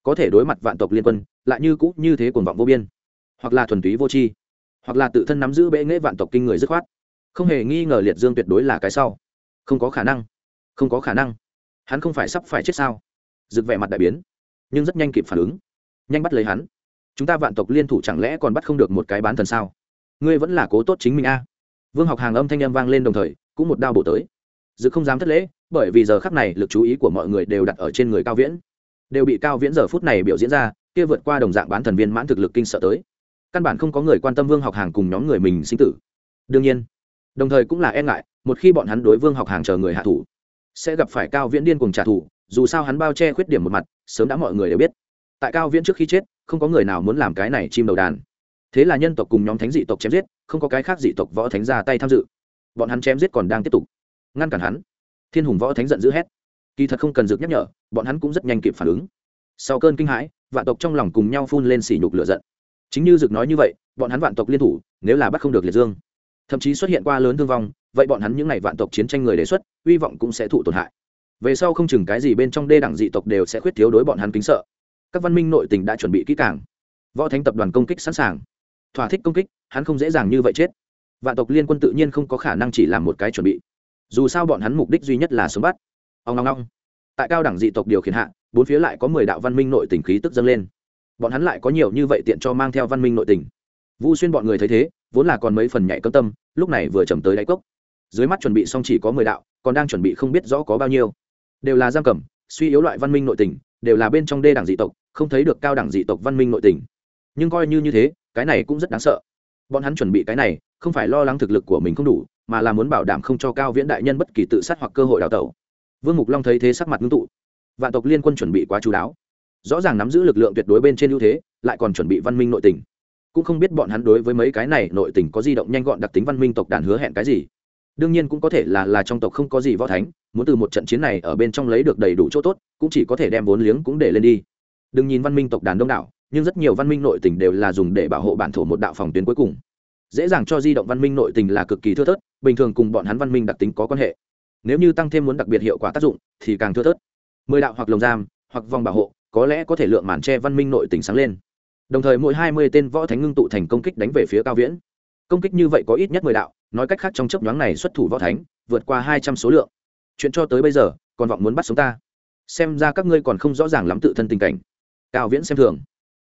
Có thể đối mặt vạn tộc liên quân, lại như cũ như thế cuồng vọng vô biên. Hoặc là thuần túy vô tri. Hoặc là tự thân nắm giữ bệ nghễ vạn tộc kinh người dứt khoát. Không hề nghi ngờ liệt dương tuyệt đối là cái sau. Không có khả năng. Không có khả năng. Hắn không phải sắp phải chết sao? Rực vẻ mặt đại biến, nhưng rất nhanh kịp phản ứng nhanh bắt lấy hắn. Chúng ta vạn tộc liên thủ chẳng lẽ còn bắt không được một cái bán thần sao? Ngươi vẫn là cố tốt chính mình a. Vương học hàng âm thanh em vang lên đồng thời, cũng một đao bổ tới. Dự không dám thất lễ, bởi vì giờ khắc này lực chú ý của mọi người đều đặt ở trên người cao viễn. Đều bị cao viễn giờ phút này biểu diễn ra, kia vượt qua đồng dạng bán thần viên mãn thực lực kinh sợ tới. Căn bản không có người quan tâm vương học hàng cùng nhóm người mình sinh tử. Đương nhiên, đồng thời cũng là e ngại, một khi bọn hắn đối vương học hàng chờ người hạ thủ, sẽ gặp phải cao viễn điên cùng trả thù, dù sao hắn bao che khuyết điểm một mặt, sớm đã mọi người đều biết tại cao viễn trước khi chết, không có người nào muốn làm cái này chim đầu đàn. Thế là nhân tộc cùng nhóm thánh dị tộc chém giết, không có cái khác dị tộc võ thánh ra tay tham dự. Bọn hắn chém giết còn đang tiếp tục. Ngăn cản hắn. Thiên hùng võ thánh giận dữ hét. Kỳ thật không cần dược nhắc nhở, bọn hắn cũng rất nhanh kịp phản ứng. Sau cơn kinh hãi, vạn tộc trong lòng cùng nhau phun lên sỉ nhục lửa giận. Chính như dược nói như vậy, bọn hắn vạn tộc liên thủ, nếu là bắt không được liệt dương, thậm chí xuất hiện qua lớn thương vong, vậy bọn hắn những n à y vạn tộc chiến tranh người đề xuất, hy vọng cũng sẽ thụ tổn hại. Về sau không chừng cái gì bên trong đê đẳng dị tộc đều sẽ khuyết thiếu đối bọn hắn kính sợ các văn minh nội tình đã chuẩn bị kỹ càng. Võ thánh tập đoàn công kích sẵn sàng. Thỏa thích công kích, hắn không dễ dàng như vậy chết. Vạn tộc liên quân tự nhiên không có khả năng chỉ làm một cái chuẩn bị. Dù sao bọn hắn mục đích duy nhất là sống bắt. Ông ngong ngong tại cao đẳng dị tộc điều khiển hạ, bốn phía lại có mười đạo văn minh nội tình khí tức dâng lên. Bọn hắn lại có nhiều như vậy tiện cho mang theo văn minh nội tình. Vu xuyên bọn người thấy thế, vốn là còn mấy phần nhạy cấm tâm, lúc này vừa trầm tới đáy cốc. Dưới mắt chuẩn bị xong chỉ có mười đạo, còn đang chuẩn bị không biết rõ có bao nhiêu. Đều là giam cầm, suy yếu loại văn minh nội tình, đều là bên trong đê đảng dị tộc không thấy được cao đẳng dị tộc văn minh nội tình. Nhưng coi như như thế, cái này cũng rất đáng sợ. Bọn hắn chuẩn bị cái này, không phải lo lắng thực lực của mình không đủ, mà là muốn bảo đảm không cho cao viễn đại nhân bất kỳ tự sát hoặc cơ hội đào tẩu. Vương mục long thấy thế sắc mặt ngưng tụ. Vạn tộc liên quân chuẩn bị quá chú đáo. Rõ ràng nắm giữ lực lượng tuyệt đối bên trên ưu thế, lại còn chuẩn bị văn minh nội tình. Cũng không biết bọn hắn đối với mấy cái này nội tình có di động nhanh gọn đặc tính văn minh tộc đàn hứa hẹn cái gì. Đương nhiên cũng có thể là là trong tộc không có gì võ thánh, muốn từ một trận chiến này ở bên trong lấy được đầy đủ chỗ tốt, cũng chỉ có thể đem vốn liếng cũng để lên đi đừng nhìn văn minh tộc đàn đông đảo, nhưng rất nhiều văn minh nội tình đều là dùng để bảo hộ bản thổ một đạo phòng tuyến cuối cùng. Dễ dàng cho di động văn minh nội tình là cực kỳ thưa thớt, bình thường cùng bọn hắn văn minh đặc tính có quan hệ. Nếu như tăng thêm muốn đặc biệt hiệu quả tác dụng, thì càng thưa thớt. Mười đạo hoặc lồng giam, hoặc vòng bảo hộ, có lẽ có thể lượng màn tre văn minh nội tình sáng lên. Đồng thời mỗi hai mươi tên võ thánh ngưng tụ thành công kích đánh về phía cao viễn. Công kích như vậy có ít nhất mười đạo, nói cách khác trong chấp nhoáng này xuất thủ võ thánh, vượt qua hai trăm số lượng. Chuyện cho tới bây giờ, còn vọng muốn bắt sống ta. Xem ra các ngươi còn không rõ ràng lắm tự thân tình cảnh cao viễn xem thường.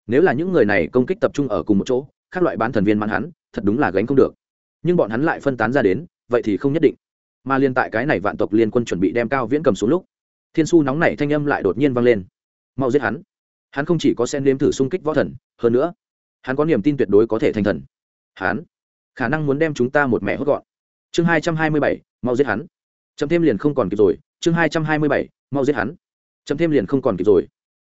Nếu là những người này công kích tập trung ở cùng một chỗ các loại bán thần viên mãn hắn, thật đúng là gánh không được. Nhưng bọn hắn lại phân tán ra đến, vậy thì không nhất định. Mà liên tại cái này vạn tộc liên quân chuẩn bị đem cao viễn cầm xuống lúc, thiên su nóng nảy thanh âm lại đột nhiên vang lên. Mau giết hắn. Hắn không chỉ có sen nếm thử xung kích võ thần, hơn nữa, hắn có niềm tin tuyệt đối có thể thành thần. Hắn khả năng muốn đem chúng ta một mẹ hốt gọn. Chương hai trăm hai mươi bảy, mau giết hắn. Chấm thêm liền không còn kịp rồi. Chương hai trăm hai mươi bảy, mau giết hắn. Chấm thêm liền không còn kịp rồi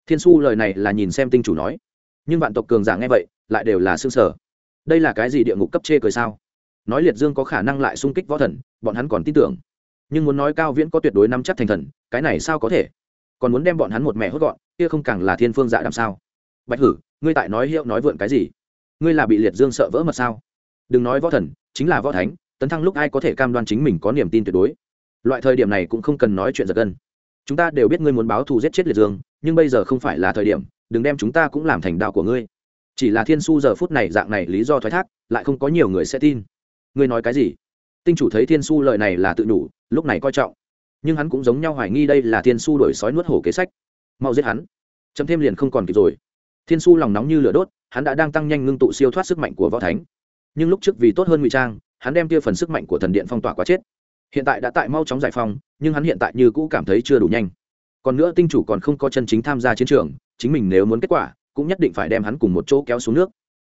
thiên su lời này là nhìn xem tinh chủ nói. Nhưng vạn tộc cường giả nghe vậy, lại đều là xương sở đây là cái gì địa ngục cấp chê cười sao? Nói liệt dương có khả năng lại xung kích võ thần, bọn hắn còn tin tưởng. Nhưng muốn nói cao viễn có tuyệt đối nắm chắc thành thần, cái này sao có thể? Còn muốn đem bọn hắn một mẹ hốt gọn, kia không càng là thiên phương dạ làm sao? Bạch hử, ngươi tại nói hiệu nói vượn cái gì? Ngươi là bị liệt dương sợ vỡ mật sao? Đừng nói võ thần, chính là võ thánh, tấn thăng lúc ai có thể cam đoan chính mình có niềm tin tuyệt đối? Loại thời điểm này cũng không cần nói chuyện giật gân chúng ta đều biết ngươi muốn báo thù giết chết liệt dương, nhưng bây giờ không phải là thời điểm, đừng đem chúng ta cũng làm thành đạo của ngươi. Chỉ là thiên su giờ phút này dạng này lý do thoái thác, lại không có nhiều người sẽ tin. Ngươi nói cái gì? Tinh chủ thấy thiên su lời này là tự đủ, lúc này coi trọng. Nhưng hắn cũng giống nhau hoài nghi đây là thiên su đổi sói nuốt hổ kế sách. Mau giết hắn. Chấm thêm liền không còn kịp rồi. Thiên su lòng nóng như lửa đốt, hắn đã đang tăng nhanh ngưng tụ siêu thoát sức mạnh của võ thánh. Nhưng lúc trước vì tốt hơn ngụy trang, hắn đem kia phần sức mạnh của thần điện phong tỏa quá chết hiện tại đã tại mau chóng giải phóng, nhưng hắn hiện tại như cũ cảm thấy chưa đủ nhanh. Còn nữa tinh chủ còn không có chân chính tham gia chiến trường chính mình nếu muốn kết quả cũng nhất định phải đem hắn cùng một chỗ kéo xuống nước.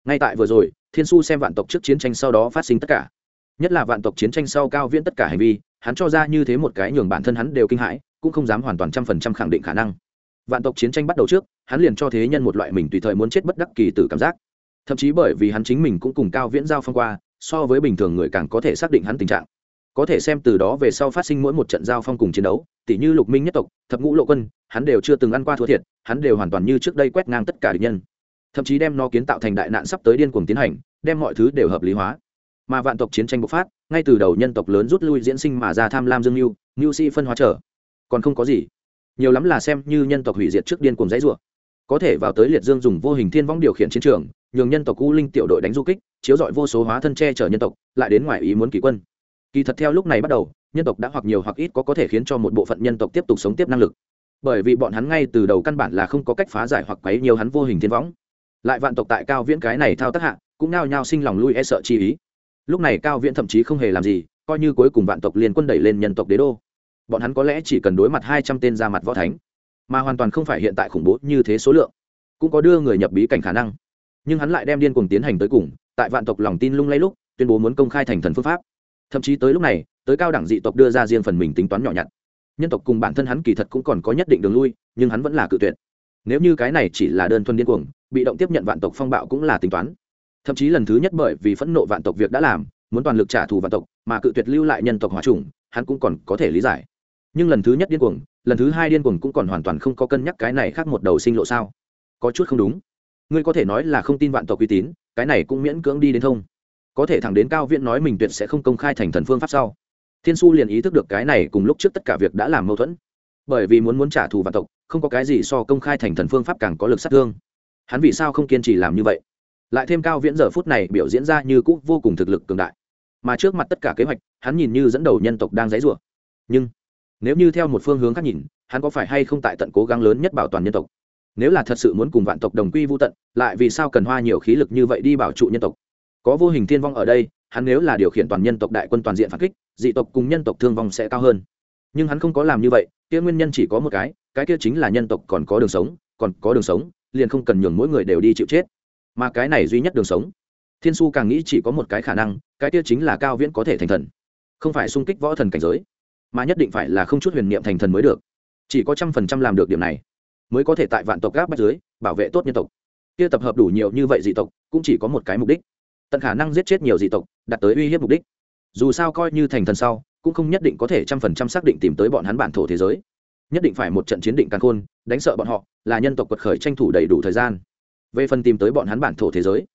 Ngay tại vừa rồi thiên su xem vạn tộc trước chiến tranh sau đó phát sinh tất cả. Nhất là vạn tộc chiến tranh sau cao viễn tất cả hành vi hắn cho ra như thế một cái nhường bản thân hắn đều kinh hãi cũng không dám hoàn toàn trăm phần trăm khẳng định khả năng. Vạn tộc chiến tranh bắt đầu trước hắn liền cho thế nhân một loại mình tùy thời muốn chết bất đắc kỳ từ cảm giác. Thậm chí bởi vì hắn chính mình cũng cùng cao viễn giao phong qua so với bình thường người càng có thể xác định hắn tình trạng có thể xem từ đó về sau phát sinh mỗi một trận giao phong cùng chiến đấu tỷ như lục minh nhất tộc, thập ngũ lộ quân, hắn đều chưa từng ăn qua thua thiệt, hắn đều hoàn toàn như trước đây quét ngang tất cả địch nhân. Thậm chí đem nó kiến tạo thành đại nạn sắp tới điên cuồng tiến hành, đem mọi thứ đều hợp lý hóa. Mà vạn tộc chiến tranh bộc phát, ngay từ đầu nhân tộc lớn rút lui diễn sinh mà ra tham lam dương mưu mưu sĩ phân hóa trở. Còn không có gì. Nhiều lắm là xem như nhân tộc hủy diệt trước điên cuồng dãy rủa. Có thể vào tới liệt dương dùng vô hình thiên vong điều khiển chiến trường, nhường nhân tộc u linh tiểu đội đánh du kích, chiếu dọi vô số hóa thân che chở nhân tộc, lại đến ngoài ý muốn kỳ quân kỳ thật theo lúc này bắt đầu, nhân tộc đã hoặc nhiều hoặc ít có có thể khiến cho một bộ phận nhân tộc tiếp tục sống tiếp năng lực. Bởi vì bọn hắn ngay từ đầu căn bản là không có cách phá giải hoặc quấy nhiều hắn vô hình thiên võng. Lại vạn tộc tại cao viễn cái này thao tác hạ, cũng nao nhao sinh lòng lui e sợ chi ý. Lúc này cao viễn thậm chí không hề làm gì, coi như cuối cùng vạn tộc liên quân đẩy lên nhân tộc đế đô. Bọn hắn có lẽ chỉ cần đối mặt hai trăm tên ra mặt võ thánh, mà hoàn toàn không phải hiện tại khủng bố như thế số lượng, cũng có đưa người nhập bí cảnh khả năng. Nhưng hắn lại đem điên cuồng tiến hành tới cùng, tại vạn tộc lòng tin lung lay lúc, tuyên bố muốn công khai thành thần phương pháp thậm chí tới lúc này, tới cao đẳng dị tộc đưa ra riêng phần mình tính toán nhỏ nhặt. Nhân tộc cùng bản thân hắn kỳ thật cũng còn có nhất định đường lui, nhưng hắn vẫn là cự tuyệt. Nếu như cái này chỉ là đơn thuần điên cuồng, bị động tiếp nhận vạn tộc phong bạo cũng là tính toán. Thậm chí lần thứ nhất bởi vì phẫn nộ vạn tộc việc đã làm, muốn toàn lực trả thù vạn tộc, mà cự tuyệt lưu lại nhân tộc hòa trùng hắn cũng còn có thể lý giải. Nhưng lần thứ nhất điên cuồng, lần thứ hai điên cuồng cũng còn hoàn toàn không có cân nhắc cái này khác một đầu sinh lộ sao? Có chút không đúng. Ngươi có thể nói là không tin vạn tộc uy tín, cái này cũng miễn cưỡng đi đến thông có thể thẳng đến cao viễn nói mình tuyệt sẽ không công khai thành thần phương pháp sau. Thiên su liền ý thức được cái này cùng lúc trước tất cả việc đã làm mâu thuẫn. Bởi vì muốn muốn trả thù vạn tộc, không có cái gì so công khai thành thần phương pháp càng có lực sát thương. Hắn vì sao không kiên trì làm như vậy? Lại thêm cao viễn giờ phút này biểu diễn ra như cũ vô cùng thực lực cường đại. Mà trước mặt tất cả kế hoạch, hắn nhìn như dẫn đầu nhân tộc đang dãy rủa nhưng, nếu như theo một phương hướng khác nhìn, hắn có phải hay không tại tận cố gắng lớn nhất bảo toàn nhân tộc? Nếu là thật sự muốn cùng vạn tộc đồng quy vô tận, lại vì sao cần hoa nhiều khí lực như vậy đi bảo trụ nhân tộc? Có vô hình thiên vong ở đây, hắn nếu là điều khiển toàn nhân tộc đại quân toàn diện phản kích, dị tộc cùng nhân tộc thương vong sẽ cao hơn. Nhưng hắn không có làm như vậy, kia nguyên nhân chỉ có một cái cái kia chính là nhân tộc còn có đường sống, còn có đường sống, liền không cần nhường mỗi người đều đi chịu chết. Mà cái này duy nhất đường sống. Thiên su càng nghĩ chỉ có một cái khả năng, cái kia chính là cao viễn có thể thành thần. Không phải xung kích võ thần cảnh giới, mà nhất định phải là không chút huyền niệm thành thần mới được. Chỉ có trăm phần trăm làm được điểm này, mới có thể tại vạn tộc gác bách dưới, bảo vệ tốt nhân tộc. Kia tập hợp đủ nhiều như vậy dị tộc, cũng chỉ có một cái mục đích tận khả năng giết chết nhiều dị tộc, đạt tới uy hiếp mục đích. Dù sao coi như thành thần sau, cũng không nhất định có thể trăm phần trăm xác định tìm tới bọn hắn bản thổ thế giới. Nhất định phải một trận chiến định căn khôn, đánh sợ bọn họ, là nhân tộc quật khởi tranh thủ đầy đủ thời gian. Về phần tìm tới bọn hắn bản thổ thế giới,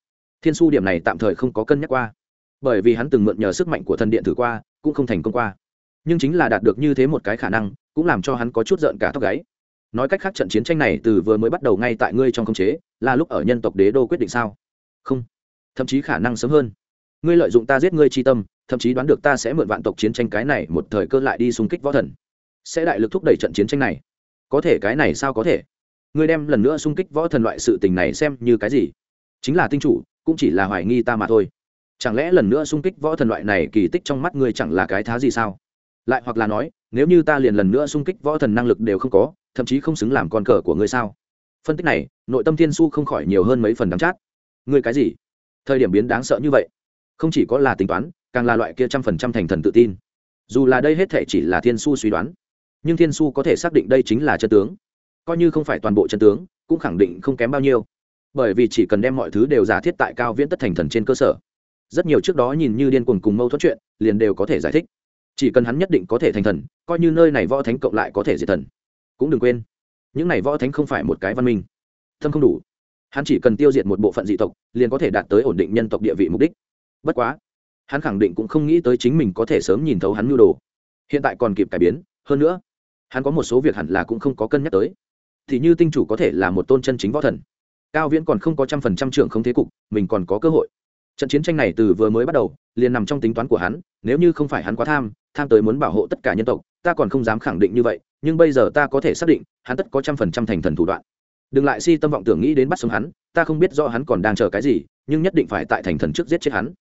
thiên su điểm này tạm thời không có cân nhắc qua. Bởi vì hắn từng mượn nhờ sức mạnh của thần điện thử qua, cũng không thành công qua. Nhưng chính là đạt được như thế một cái khả năng, cũng làm cho hắn có chút giận cả tóc gáy. Nói cách khác trận chiến tranh này từ vừa mới bắt đầu ngay tại ngươi trong khống chế, là lúc ở nhân tộc đế đô quyết định sao? Không thậm chí khả năng sớm hơn. Ngươi lợi dụng ta giết ngươi chi tâm, thậm chí đoán được ta sẽ mượn vạn tộc chiến tranh cái này một thời cơ lại đi xung kích võ thần. Sẽ đại lực thúc đẩy trận chiến tranh này. Có thể cái này sao có thể? Ngươi đem lần nữa xung kích võ thần loại sự tình này xem như cái gì? Chính là tinh chủ, cũng chỉ là hoài nghi ta mà thôi. Chẳng lẽ lần nữa xung kích võ thần loại này kỳ tích trong mắt ngươi chẳng là cái thá gì sao? Lại hoặc là nói, nếu như ta liền lần nữa xung kích võ thần năng lực đều không có, thậm chí không xứng làm con cờ của ngươi sao? Phân tích này, nội tâm thiên su không khỏi nhiều hơn mấy phần đắm chát. Ngươi cái gì? Thời điểm biến đáng sợ như vậy. Không chỉ có là tính toán, càng là loại kia trăm phần trăm thành thần tự tin. Dù là đây hết thể chỉ là thiên su suy đoán, nhưng thiên su có thể xác định đây chính là chân tướng. Coi như không phải toàn bộ chân tướng, cũng khẳng định không kém bao nhiêu. Bởi vì chỉ cần đem mọi thứ đều giả thiết tại cao viễn tất thành thần trên cơ sở, rất nhiều trước đó nhìn như điên cuồng cùng mâu thuẫn chuyện, liền đều có thể giải thích. Chỉ cần hắn nhất định có thể thành thần, coi như nơi này võ thánh cộng lại có thể diệt thần. Cũng đừng quên, những này võ thánh không phải một cái văn minh. Thâm không đủ hắn chỉ cần tiêu diệt một bộ phận dị tộc, liền có thể đạt tới ổn định nhân tộc địa vị mục đích. Bất quá, hắn khẳng định cũng không nghĩ tới chính mình có thể sớm nhìn thấu hắn nhu đồ. Hiện tại còn kịp cải biến, hơn nữa, hắn có một số việc hẳn là cũng không có cân nhắc tới. Thì như tinh chủ có thể là một tôn chân chính võ thần, cao viễn còn không có trăm phần trăm trưởng không thế cục, mình còn có cơ hội. Trận chiến tranh này từ vừa mới bắt đầu, liền nằm trong tính toán của hắn, nếu như không phải hắn quá tham tham tới muốn bảo hộ tất cả nhân tộc, ta còn không dám khẳng định như vậy, nhưng bây giờ ta có thể xác định, hắn tất có trăm phần trăm thành thần thủ đoạn đừng lại si tâm vọng tưởng nghĩ đến bắt sống hắn, ta không biết rõ hắn còn đang chờ cái gì, nhưng nhất định phải tại thành thần trước giết chết hắn.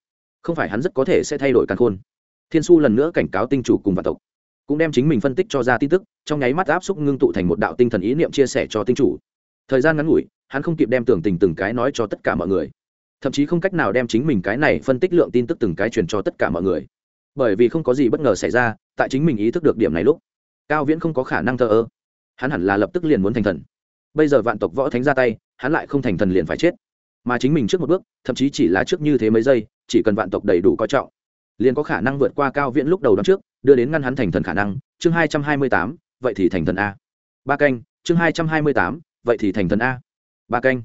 Không phải hắn rất có thể sẽ thay đổi căn khôn. Thiên su lần nữa cảnh cáo tinh chủ cùng vạn tộc, cũng đem chính mình phân tích cho ra tin tức, trong nháy mắt áp xúc ngưng tụ thành một đạo tinh thần ý niệm chia sẻ cho tinh chủ. Thời gian ngắn ngủi, hắn không kịp đem tưởng tình từng cái nói cho tất cả mọi người. Thậm chí không cách nào đem chính mình cái này phân tích lượng tin tức từng cái truyền cho tất cả mọi người. Bởi vì không có gì bất ngờ xảy ra, tại chính mình ý thức được điểm này lúc, cao viễn không có khả năng thờ ơ. Hắn hẳn là lập tức liền muốn thành thần bây giờ vạn tộc võ thánh ra tay, hắn lại không thành thần liền phải chết. Mà chính mình trước một bước, thậm chí chỉ là trước như thế mấy giây, chỉ cần vạn tộc đầy đủ coi trọng, liền có khả năng vượt qua cao viễn lúc đầu đón trước, đưa đến ngăn hắn thành thần khả năng. Chương hai trăm hai mươi tám, vậy thì thành thần a. Ba canh, chương hai trăm hai mươi tám, vậy thì thành thần a. Ba canh.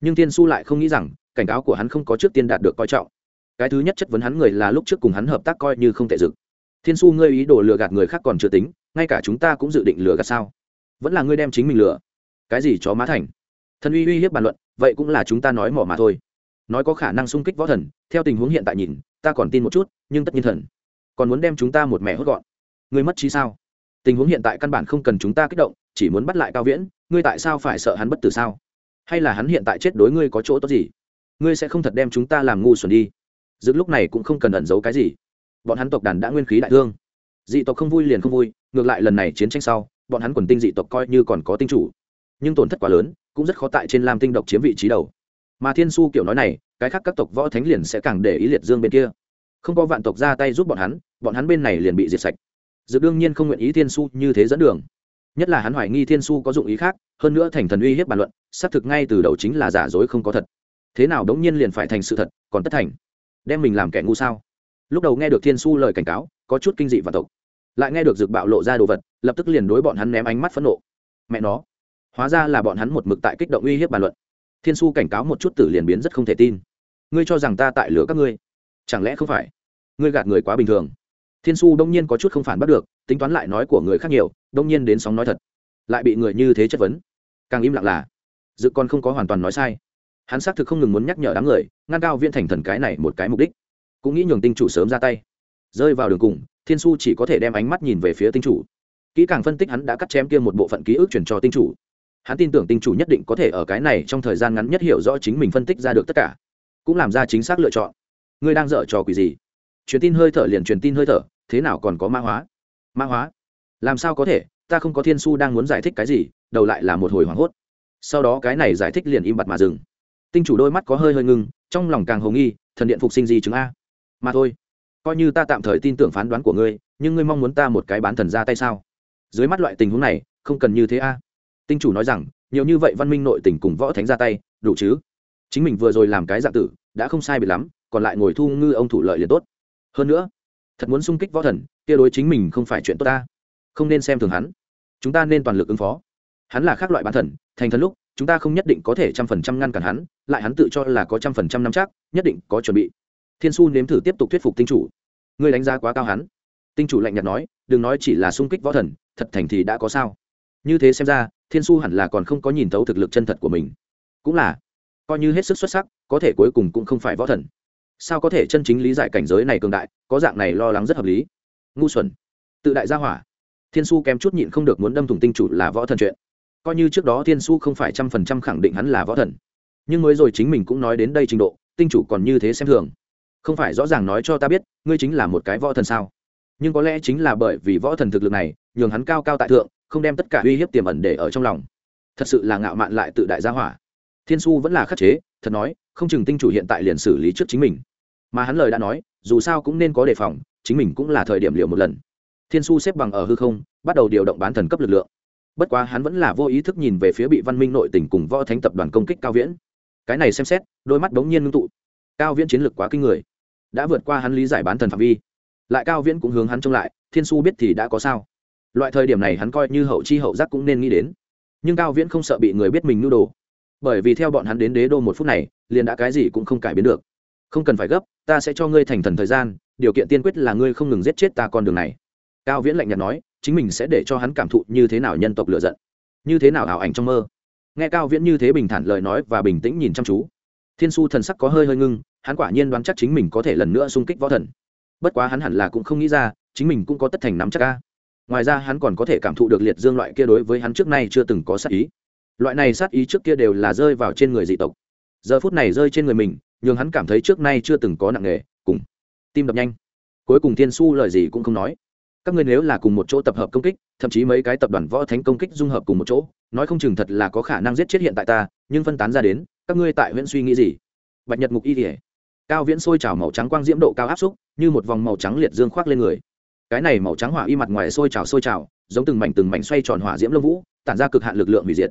Nhưng tiên su lại không nghĩ rằng, cảnh cáo của hắn không có trước tiên đạt được coi trọng. Cái thứ nhất chất vấn hắn người là lúc trước cùng hắn hợp tác coi như không tệ dực. Thiên su ngươi ý đồ lừa gạt người khác còn chưa tính, ngay cả chúng ta cũng dự định lừa gạt sao? Vẫn là ngươi đem chính mình lừa cái gì chó má thành? Thần uy uy hiếp bàn luận, vậy cũng là chúng ta nói mỏ mà thôi. Nói có khả năng xung kích võ thần, theo tình huống hiện tại nhìn, ta còn tin một chút, nhưng tất nhiên thần. Còn muốn đem chúng ta một mẻ hốt gọn. Ngươi mất trí sao? Tình huống hiện tại căn bản không cần chúng ta kích động, chỉ muốn bắt lại cao viễn, ngươi tại sao phải sợ hắn bất tử sao? Hay là hắn hiện tại chết đối ngươi có chỗ tốt gì? Ngươi sẽ không thật đem chúng ta làm ngu xuẩn đi. Dứt lúc này cũng không cần ẩn giấu cái gì. Bọn hắn tộc đàn đã nguyên khí đại thương. Dị tộc không vui liền không vui, ngược lại lần này chiến tranh sau, bọn hắn quần tinh dị tộc coi như còn có tinh chủ nhưng tổn thất quá lớn, cũng rất khó tại trên lam tinh độc chiếm vị trí đầu. Mà thiên su kiểu nói này, cái khác các tộc võ thánh liền sẽ càng để ý liệt dương bên kia. Không có vạn tộc ra tay giúp bọn hắn bọn hắn bên này liền bị diệt sạch. Dự đương nhiên không nguyện ý thiên su như thế dẫn đường. Nhất là hắn hoài nghi thiên su có dụng ý khác, hơn nữa thành thần uy hiếp bàn luận, xác thực ngay từ đầu chính là giả dối không có thật. Thế nào đống nhiên liền phải thành sự thật, còn tất thành? Đem mình làm kẻ ngu sao? Lúc đầu nghe được thiên su lời cảnh cáo, có chút kinh dị và tộc. Lại nghe được dược bạo lộ ra đồ vật, lập tức liền đối bọn hắn ném ánh mắt phẫn nộ. Mẹ nó hóa ra là bọn hắn một mực tại kích động uy hiếp bàn luận. Thiên su cảnh cáo một chút tử liền biến rất không thể tin. Ngươi cho rằng ta tại lửa các ngươi? Chẳng lẽ không phải? Ngươi gạt người quá bình thường. Thiên su đông nhiên có chút không phản bắt được, tính toán lại nói của người khác nhiều, đông nhiên đến sóng nói thật. Lại bị người như thế chất vấn. Càng im lặng là, dự con không có hoàn toàn nói sai. Hắn xác thực không ngừng muốn nhắc nhở đám người, ngăn cao viên thành thần cái này một cái mục đích. Cũng nghĩ nhường tinh chủ sớm ra tay. Rơi vào đường cùng, thiên su chỉ có thể đem ánh mắt nhìn về phía tinh chủ. Kỹ càng phân tích hắn đã cắt chém kia một bộ phận ký ức chuyển cho tinh chủ hắn tin tưởng tinh chủ nhất định có thể ở cái này trong thời gian ngắn nhất hiểu rõ chính mình phân tích ra được tất cả, cũng làm ra chính xác lựa chọn. Ngươi đang dở trò quỷ gì? Truyền tin hơi thở liền truyền tin hơi thở, thế nào còn có mã hóa? Mã hóa? Làm sao có thể? Ta không có thiên su đang muốn giải thích cái gì, đầu lại là một hồi hoảng hốt. Sau đó cái này giải thích liền im bặt mà dừng. Tinh chủ đôi mắt có hơi hơi ngưng, trong lòng càng hồng nghi, thần điện phục sinh gì chứng a. Mà thôi, coi như ta tạm thời tin tưởng phán đoán của ngươi, nhưng ngươi mong muốn ta một cái bán thần ra tay sao? Dưới mắt loại tình huống này, không cần như thế a tinh chủ nói rằng, nhiều như vậy văn minh nội tình cùng võ thánh ra tay, đủ chứ? Chính mình vừa rồi làm cái dạng tử, đã không sai bị lắm, còn lại ngồi thu ngư ông thủ lợi liền tốt. Hơn nữa, thật muốn sung kích võ thần, kia đối chính mình không phải chuyện tốt ta. Không nên xem thường hắn. Chúng ta nên toàn lực ứng phó. Hắn là khác loại bán thần, thành thần lúc, chúng ta không nhất định có thể trăm phần trăm ngăn cản hắn, lại hắn tự cho là có trăm phần trăm năm chắc, nhất định có chuẩn bị. Thiên su nếm thử tiếp tục thuyết phục tinh chủ. Ngươi đánh giá quá cao hắn. Tinh chủ lạnh nhạt nói, đừng nói chỉ là sung kích võ thần, thật thành thì đã có sao. Như thế xem ra thiên su hẳn là còn không có nhìn thấu thực lực chân thật của mình. Cũng là, coi như hết sức xuất sắc, có thể cuối cùng cũng không phải võ thần. Sao có thể chân chính lý giải cảnh giới này cường đại, có dạng này lo lắng rất hợp lý. Ngu xuẩn. Tự đại gia hỏa. Thiên su kém chút nhịn không được muốn đâm thủng tinh chủ là võ thần chuyện. Coi như trước đó thiên su không phải trăm phần trăm khẳng định hắn là võ thần. Nhưng mới rồi chính mình cũng nói đến đây trình độ, tinh chủ còn như thế xem thường. Không phải rõ ràng nói cho ta biết, ngươi chính là một cái võ thần sao? Nhưng có lẽ chính là bởi vì võ thần thực lực này, nhường hắn cao cao tại thượng không đem tất cả uy hiếp tiềm ẩn để ở trong lòng. Thật sự là ngạo mạn lại tự đại gia hỏa. Thiên su vẫn là khắc chế, thật nói, không chừng tinh chủ hiện tại liền xử lý trước chính mình. Mà hắn lời đã nói, dù sao cũng nên có đề phòng, chính mình cũng là thời điểm liệu một lần. Thiên su xếp bằng ở hư không, bắt đầu điều động bán thần cấp lực lượng. Bất quá hắn vẫn là vô ý thức nhìn về phía bị văn minh nội tỉnh cùng võ thánh tập đoàn công kích cao viễn. Cái này xem xét, đôi mắt bỗng nhiên ngưng tụ. Cao viễn chiến lược quá kinh người. Đã vượt qua hắn lý giải bán thần phạm vi. Lại cao viễn cũng hướng hắn trông lại, thiên su biết thì đã có sao loại thời điểm này hắn coi như hậu chi hậu giác cũng nên nghĩ đến. Nhưng cao viễn không sợ bị người biết mình nhu đồ. Bởi vì theo bọn hắn đến đế đô một phút này, liền đã cái gì cũng không cải biến được. Không cần phải gấp, ta sẽ cho ngươi thành thần thời gian, điều kiện tiên quyết là ngươi không ngừng giết chết ta con đường này. Cao viễn lạnh nhạt nói, chính mình sẽ để cho hắn cảm thụ như thế nào nhân tộc lựa giận, như thế nào ảo ảnh trong mơ. Nghe cao viễn như thế bình thản lời nói và bình tĩnh nhìn chăm chú. Thiên su thần sắc có hơi hơi ngưng, hắn quả nhiên đoán chắc chính mình có thể lần nữa xung kích võ thần. Bất quá hắn hẳn là cũng không nghĩ ra, chính mình cũng có tất thành nắm chắc ca ngoài ra hắn còn có thể cảm thụ được liệt dương loại kia đối với hắn trước nay chưa từng có sát ý. Loại này sát ý trước kia đều là rơi vào trên người dị tộc. Giờ phút này rơi trên người mình nhưng hắn cảm thấy trước nay chưa từng có nặng nề, cùng tim đập nhanh. Cuối cùng thiên su lời gì cũng không nói. Các ngươi nếu là cùng một chỗ tập hợp công kích, thậm chí mấy cái tập đoàn võ thánh công kích dung hợp cùng một chỗ, nói không chừng thật là có khả năng giết chết hiện tại ta, nhưng phân tán ra đến, các ngươi tại huyện suy nghĩ gì? Bạch nhật ngục y thể cao viễn sôi trào màu trắng quang diễm độ cao áp xúc, như một vòng màu trắng liệt dương khoác lên người cái này màu trắng hỏa y mặt ngoài sôi trào sôi trào, giống từng mảnh từng mảnh xoay tròn hỏa diễm lâm vũ, tản ra cực hạn lực lượng hủy diệt.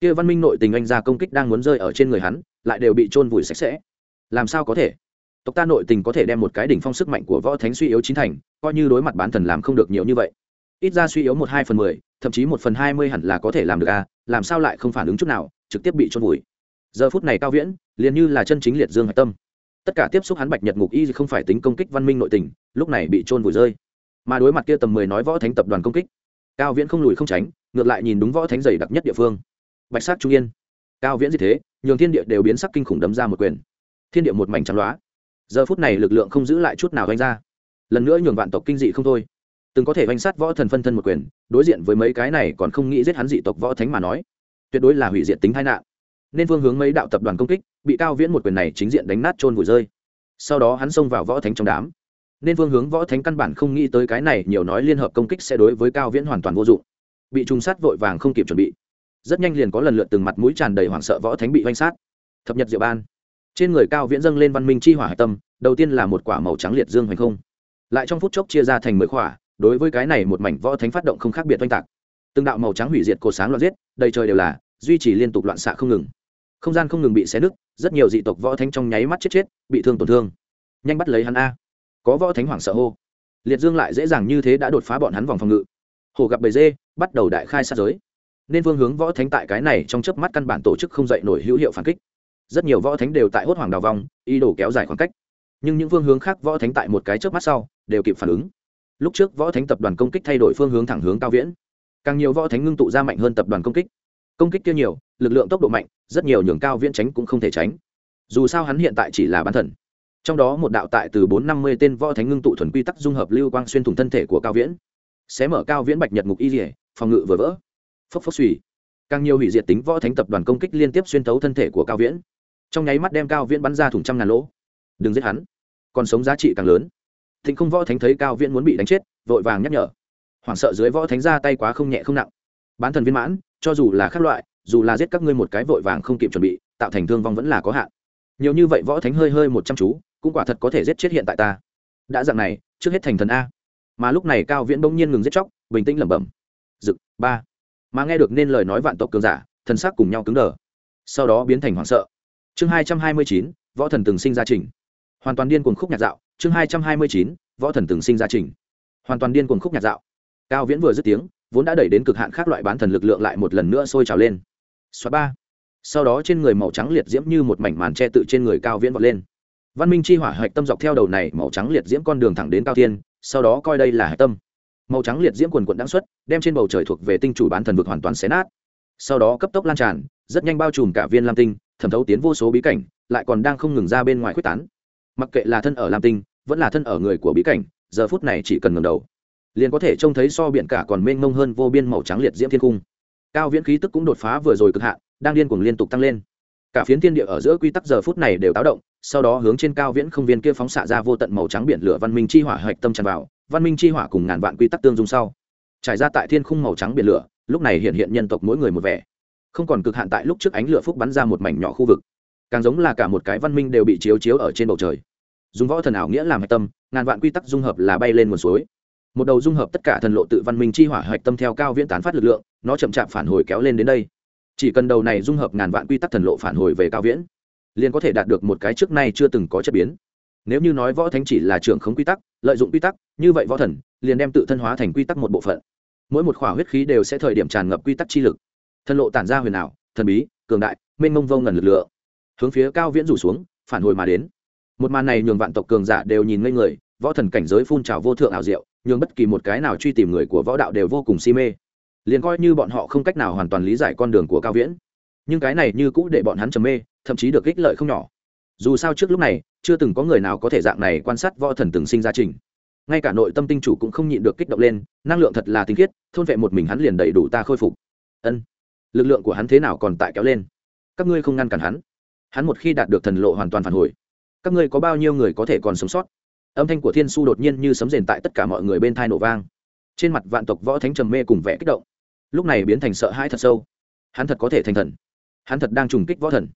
Kia văn minh nội tình anh ra công kích đang muốn rơi ở trên người hắn, lại đều bị trôn vùi sạch sẽ. Làm sao có thể? Tộc ta nội tình có thể đem một cái đỉnh phong sức mạnh của võ thánh suy yếu chín thành, coi như đối mặt bán thần làm không được nhiều như vậy. Ít ra suy yếu một hai phần mười, thậm chí một phần hai mươi hẳn là có thể làm được à làm sao lại không phản ứng chút nào, trực tiếp bị trôn vùi. Giờ phút này cao viễn, liền như là chân chính liệt dương hạch tâm. Tất cả tiếp xúc hắn bạch nhật ngục y không phải tính công kích văn minh nội tình, lúc này bị trôn vùi rơi mà đối mặt kia tầm mười nói võ thánh tập đoàn công kích, cao viễn không lùi không tránh, ngược lại nhìn đúng võ thánh dày đặc nhất địa phương. Bạch sắc trung yên. Cao viễn gì thế, nhường thiên địa đều biến sắc kinh khủng đấm ra một quyền. Thiên địa một mảnh trắng loá. Giờ phút này lực lượng không giữ lại chút nào vanh ra. Lần nữa nhường vạn tộc kinh dị không thôi. Từng có thể vanh sát võ thần phân thân một quyền, đối diện với mấy cái này còn không nghĩ giết hắn dị tộc võ thánh mà nói, tuyệt đối là hủy diệt tính tai nạn. Nên phương hướng mấy đạo tập đoàn công kích, bị cao viễn một quyền này chính diện đánh nát trôn vùi rơi. Sau đó hắn xông vào võ thánh trong đám nên phương hướng võ thánh căn bản không nghĩ tới cái này nhiều nói liên hợp công kích sẽ đối với cao viễn hoàn toàn vô dụng. Bị trùng sát vội vàng không kịp chuẩn bị. Rất nhanh liền có lần lượt từng mặt mũi tràn đầy hoảng sợ võ thánh bị oanh sát. Thập nhật diệu ban. Trên người cao viễn dâng lên văn minh chi hỏa hạch tâm, đầu tiên là một quả màu trắng liệt dương hoành không. Lại trong phút chốc chia ra thành mười khỏa đối với cái này một mảnh võ thánh phát động không khác biệt oanh tạc. Từng đạo màu trắng hủy diệt cổ sáng loạn giết, đầy trời đều là, duy trì liên tục loạn xạ không ngừng. Không gian không ngừng bị xé nứt, rất nhiều dị tộc võ thánh trong nháy mắt chết chết, bị thương tổn thương. Nhanh bắt lấy hắn a có võ thánh hoảng sợ hô. Liệt dương lại dễ dàng như thế đã đột phá bọn hắn vòng phòng ngự. Hồ gặp bầy dê, bắt đầu đại khai sát giới. Nên phương hướng võ thánh tại cái này trong chớp mắt căn bản tổ chức không dậy nổi hữu hiệu phản kích. Rất nhiều võ thánh đều tại hốt hoàng đào vòng, ý đồ kéo dài khoảng cách. Nhưng những phương hướng khác võ thánh tại một cái chớp mắt sau, đều kịp phản ứng. Lúc trước võ thánh tập đoàn công kích thay đổi phương hướng thẳng hướng cao viễn. Càng nhiều võ thánh ngưng tụ ra mạnh hơn tập đoàn công kích. Công kích kia nhiều, lực lượng tốc độ mạnh, rất nhiều nhường cao viễn tránh cũng không thể tránh. Dù sao hắn hiện tại chỉ là bán thần trong đó một đạo tại từ bốn năm mươi tên võ thánh ngưng tụ thuần quy tắc dung hợp lưu quang xuyên thủng thân thể của cao viễn. Xé mở cao viễn bạch nhật ngục y dỉa phòng ngự vừa vỡ. Phốc phốc suy. Càng nhiều hủy diệt tính võ thánh tập đoàn công kích liên tiếp xuyên thấu thân thể của cao viễn. Trong nháy mắt đem cao viễn bắn ra thủng trăm ngàn lỗ. Đừng giết hắn. Còn sống giá trị càng lớn. Thịnh không võ thánh thấy cao viễn muốn bị đánh chết, vội vàng nhắc nhở. Hoảng sợ dưới võ thánh ra tay quá không nhẹ không nặng. Bán thần viên mãn, cho dù là khác loại, dù là giết các ngươi một cái vội vàng không kịp chuẩn bị, tạo thành thương vong vẫn là có hạn. Nhiều như vậy võ thánh hơi hơi một trăm chú cũng quả thật có thể giết chết hiện tại ta. Đã dạng này, trước hết thành thần a. Mà lúc này cao viễn bỗng nhiên ngừng giết chóc, bình tĩnh lẩm bẩm. Dực, ba. Mà nghe được nên lời nói vạn tộc cường giả, thần sắc cùng nhau cứng đờ. Sau đó biến thành hoảng sợ. Chương hai trăm hai mươi chín, võ thần từng sinh ra trình. Hoàn toàn điên cuồng khúc nhạc dạo. Chương hai trăm hai mươi chín, võ thần từng sinh ra trình. Hoàn toàn điên cuồng khúc nhạc dạo. Cao viễn vừa dứt tiếng, vốn đã đẩy đến cực hạn khác loại bán thần lực lượng lại một lần nữa sôi trào lên. Xoá ba. Sau đó trên người màu trắng liệt diễm như một mảnh màn che tự trên người cao viễn vọt lên văn minh chi hỏa hạch tâm dọc theo đầu này, màu trắng liệt diễm con đường thẳng đến cao thiên, sau đó coi đây là hạch tâm. Màu trắng liệt diễm quần quận đáng xuất, đem trên bầu trời thuộc về tinh chủ bán thần vực hoàn toàn xé nát. Sau đó cấp tốc lan tràn, rất nhanh bao trùm cả viên lam tinh, thẩm thấu tiến vô số bí cảnh, lại còn đang không ngừng ra bên ngoài quyết tán. Mặc kệ là thân ở lam tinh, vẫn là thân ở người của bí cảnh, giờ phút này chỉ cần ngầm đầu, liền có thể trông thấy so biển cả còn mênh mông hơn vô biên màu trắng liệt diễm thiên cung. Cao viễn khí tức cũng đột phá vừa rồi cực hạn, đang điên cuồng liên tục tăng lên. Cả phiến thiên địa ở giữa quy tắc giờ phút này đều táo động sau đó hướng trên cao viễn không viên kia phóng xạ ra vô tận màu trắng biển lửa văn minh chi hỏa hạch tâm tràn vào, văn minh chi hỏa cùng ngàn vạn quy tắc tương dung sau. Trải ra tại thiên khung màu trắng biển lửa, lúc này hiện hiện nhân tộc mỗi người một vẻ. Không còn cực hạn tại lúc trước ánh lửa phúc bắn ra một mảnh nhỏ khu vực. Càng giống là cả một cái văn minh đều bị chiếu chiếu ở trên bầu trời. Dùng võ thần ảo nghĩa làm hạch tâm, ngàn vạn quy tắc dung hợp là bay lên nguồn suối. Một đầu dung hợp tất cả thần lộ tự văn minh chi hỏa hạch tâm theo cao viễn tán phát lực lượng, nó chậm chạp phản hồi kéo lên đến đây. Chỉ cần đầu này dung hợp ngàn vạn quy tắc thần lộ phản hồi về cao viễn liền có thể đạt được một cái trước nay chưa từng có chất biến. Nếu như nói võ thánh chỉ là trưởng không quy tắc, lợi dụng quy tắc, như vậy võ thần liền đem tự thân hóa thành quy tắc một bộ phận. Mỗi một khỏa huyết khí đều sẽ thời điểm tràn ngập quy tắc chi lực. Thân lộ tản ra huyền ảo, thần bí, cường đại, mênh mông vô ngần lực lượng. Hướng phía cao viễn rủ xuống, phản hồi mà đến. Một màn này nhường vạn tộc cường giả đều nhìn ngây người, võ thần cảnh giới phun trào vô thượng ảo diệu, nhường bất kỳ một cái nào truy tìm người của võ đạo đều vô cùng si mê. Liền coi như bọn họ không cách nào hoàn toàn lý giải con đường của cao viễn, nhưng cái này như cũ để bọn hắn trầm mê thậm chí được ích lợi không nhỏ. Dù sao trước lúc này, chưa từng có người nào có thể dạng này quan sát võ thần từng sinh ra trình. Ngay cả nội tâm tinh chủ cũng không nhịn được kích động lên, năng lượng thật là tinh khiết, thôn vệ một mình hắn liền đầy đủ ta khôi phục. Ân. Lực lượng của hắn thế nào còn tại kéo lên? Các ngươi không ngăn cản hắn. Hắn một khi đạt được thần lộ hoàn toàn phản hồi, các ngươi có bao nhiêu người có thể còn sống sót? Âm thanh của thiên su đột nhiên như sấm rền tại tất cả mọi người bên thai nổ vang. Trên mặt vạn tộc võ thánh trầm mê cùng vẻ kích động. Lúc này biến thành sợ hãi thật sâu. Hắn thật có thể thành thần. Hắn thật đang trùng kích võ thần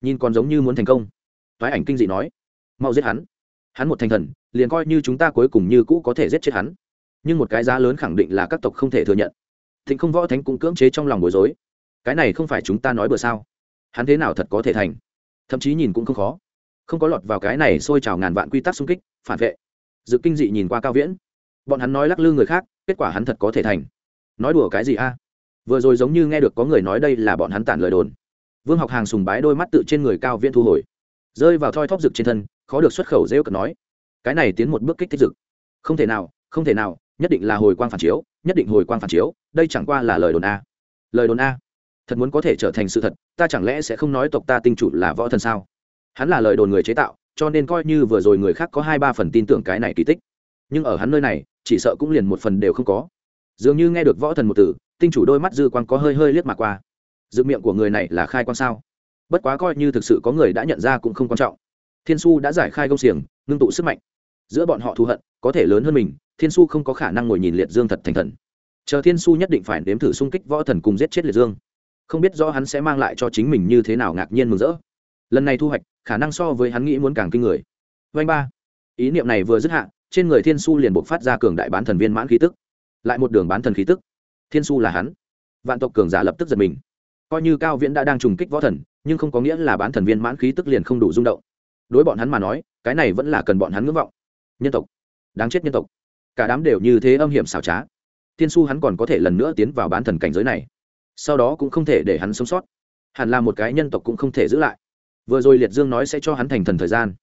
nhìn còn giống như muốn thành công. Toái ảnh kinh dị nói, mau giết hắn. Hắn một thành thần, liền coi như chúng ta cuối cùng như cũ có thể giết chết hắn. Nhưng một cái giá lớn khẳng định là các tộc không thể thừa nhận. Thịnh không võ thánh cũng cưỡng chế trong lòng bối rối. Cái này không phải chúng ta nói bừa sao? Hắn thế nào thật có thể thành? Thậm chí nhìn cũng không khó. Không có lọt vào cái này xôi trào ngàn vạn quy tắc xung kích, phản vệ. Dự kinh dị nhìn qua cao viễn. Bọn hắn nói lắc lư người khác, kết quả hắn thật có thể thành. Nói đùa cái gì a? Vừa rồi giống như nghe được có người nói đây là bọn hắn tản lời đồn vương học hàng sùng bái đôi mắt tự trên người cao viễn thu hồi. Rơi vào thoi thóp rực trên thân, khó được xuất khẩu rêu cận nói, cái này tiến một bước kích thích rực. Không thể nào, không thể nào, nhất định là hồi quang phản chiếu, nhất định hồi quang phản chiếu, đây chẳng qua là lời đồn a. Lời đồn a? Thật muốn có thể trở thành sự thật, ta chẳng lẽ sẽ không nói tộc ta tinh chủ là võ thần sao? Hắn là lời đồn người chế tạo, cho nên coi như vừa rồi người khác có hai ba phần tin tưởng cái này kỳ tích. Nhưng ở hắn nơi này, chỉ sợ cũng liền một phần đều không có. Dường như nghe được võ thần một từ, tinh chủ đôi mắt dư quang có hơi hơi liếc mà qua dự miệng của người này là khai quan sao? Bất quá coi như thực sự có người đã nhận ra cũng không quan trọng. Thiên su đã giải khai công xiềng, ngưng tụ sức mạnh. Giữa bọn họ thù hận, có thể lớn hơn mình, thiên su không có khả năng ngồi nhìn liệt dương thật thành thần. Chờ thiên su nhất định phải nếm thử xung kích võ thần cùng giết chết liệt dương. Không biết rõ hắn sẽ mang lại cho chính mình như thế nào ngạc nhiên mừng rỡ. Lần này thu hoạch, khả năng so với hắn nghĩ muốn càng kinh người. Vanh ba. Ý niệm này vừa dứt hạ, trên người thiên su liền buộc phát ra cường đại bán thần viên mãn khí tức. Lại một đường bán thần khí tức. Thiên su là hắn. Vạn tộc cường giả lập tức giật mình coi như cao viễn đã đang trùng kích võ thần, nhưng không có nghĩa là bán thần viên mãn khí tức liền không đủ rung động. Đối bọn hắn mà nói, cái này vẫn là cần bọn hắn ngưỡng vọng. Nhân tộc. Đáng chết nhân tộc. Cả đám đều như thế âm hiểm xảo trá. Tiên su hắn còn có thể lần nữa tiến vào bán thần cảnh giới này. Sau đó cũng không thể để hắn sống sót. Hẳn là một cái nhân tộc cũng không thể giữ lại. Vừa rồi liệt dương nói sẽ cho hắn thành thần thời gian.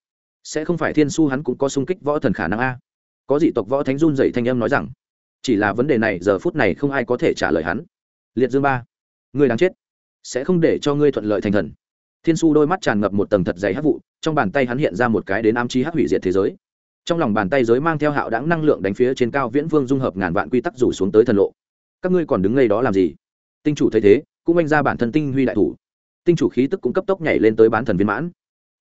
Sẽ không phải thiên su hắn cũng có sung kích võ thần khả năng a. Có dị tộc võ thánh run dậy thanh âm nói rằng, chỉ là vấn đề này, giờ phút này không ai có thể trả lời hắn. Liệt dương ba, người đáng chết sẽ không để cho ngươi thuận lợi thành thần. Thiên su đôi mắt tràn ngập một tầng thật dày hắc vụ, trong bàn tay hắn hiện ra một cái đến ám chi hắc hủy diệt thế giới. Trong lòng bàn tay giới mang theo hạo đáng năng lượng đánh phía trên cao viễn vương dung hợp ngàn vạn quy tắc rủ xuống tới thần lộ. Các ngươi còn đứng ngay đó làm gì? Tinh chủ thấy thế, cũng anh ra bản thân tinh huy đại thủ. Tinh chủ khí tức cũng cấp tốc nhảy lên tới bán thần viên mãn.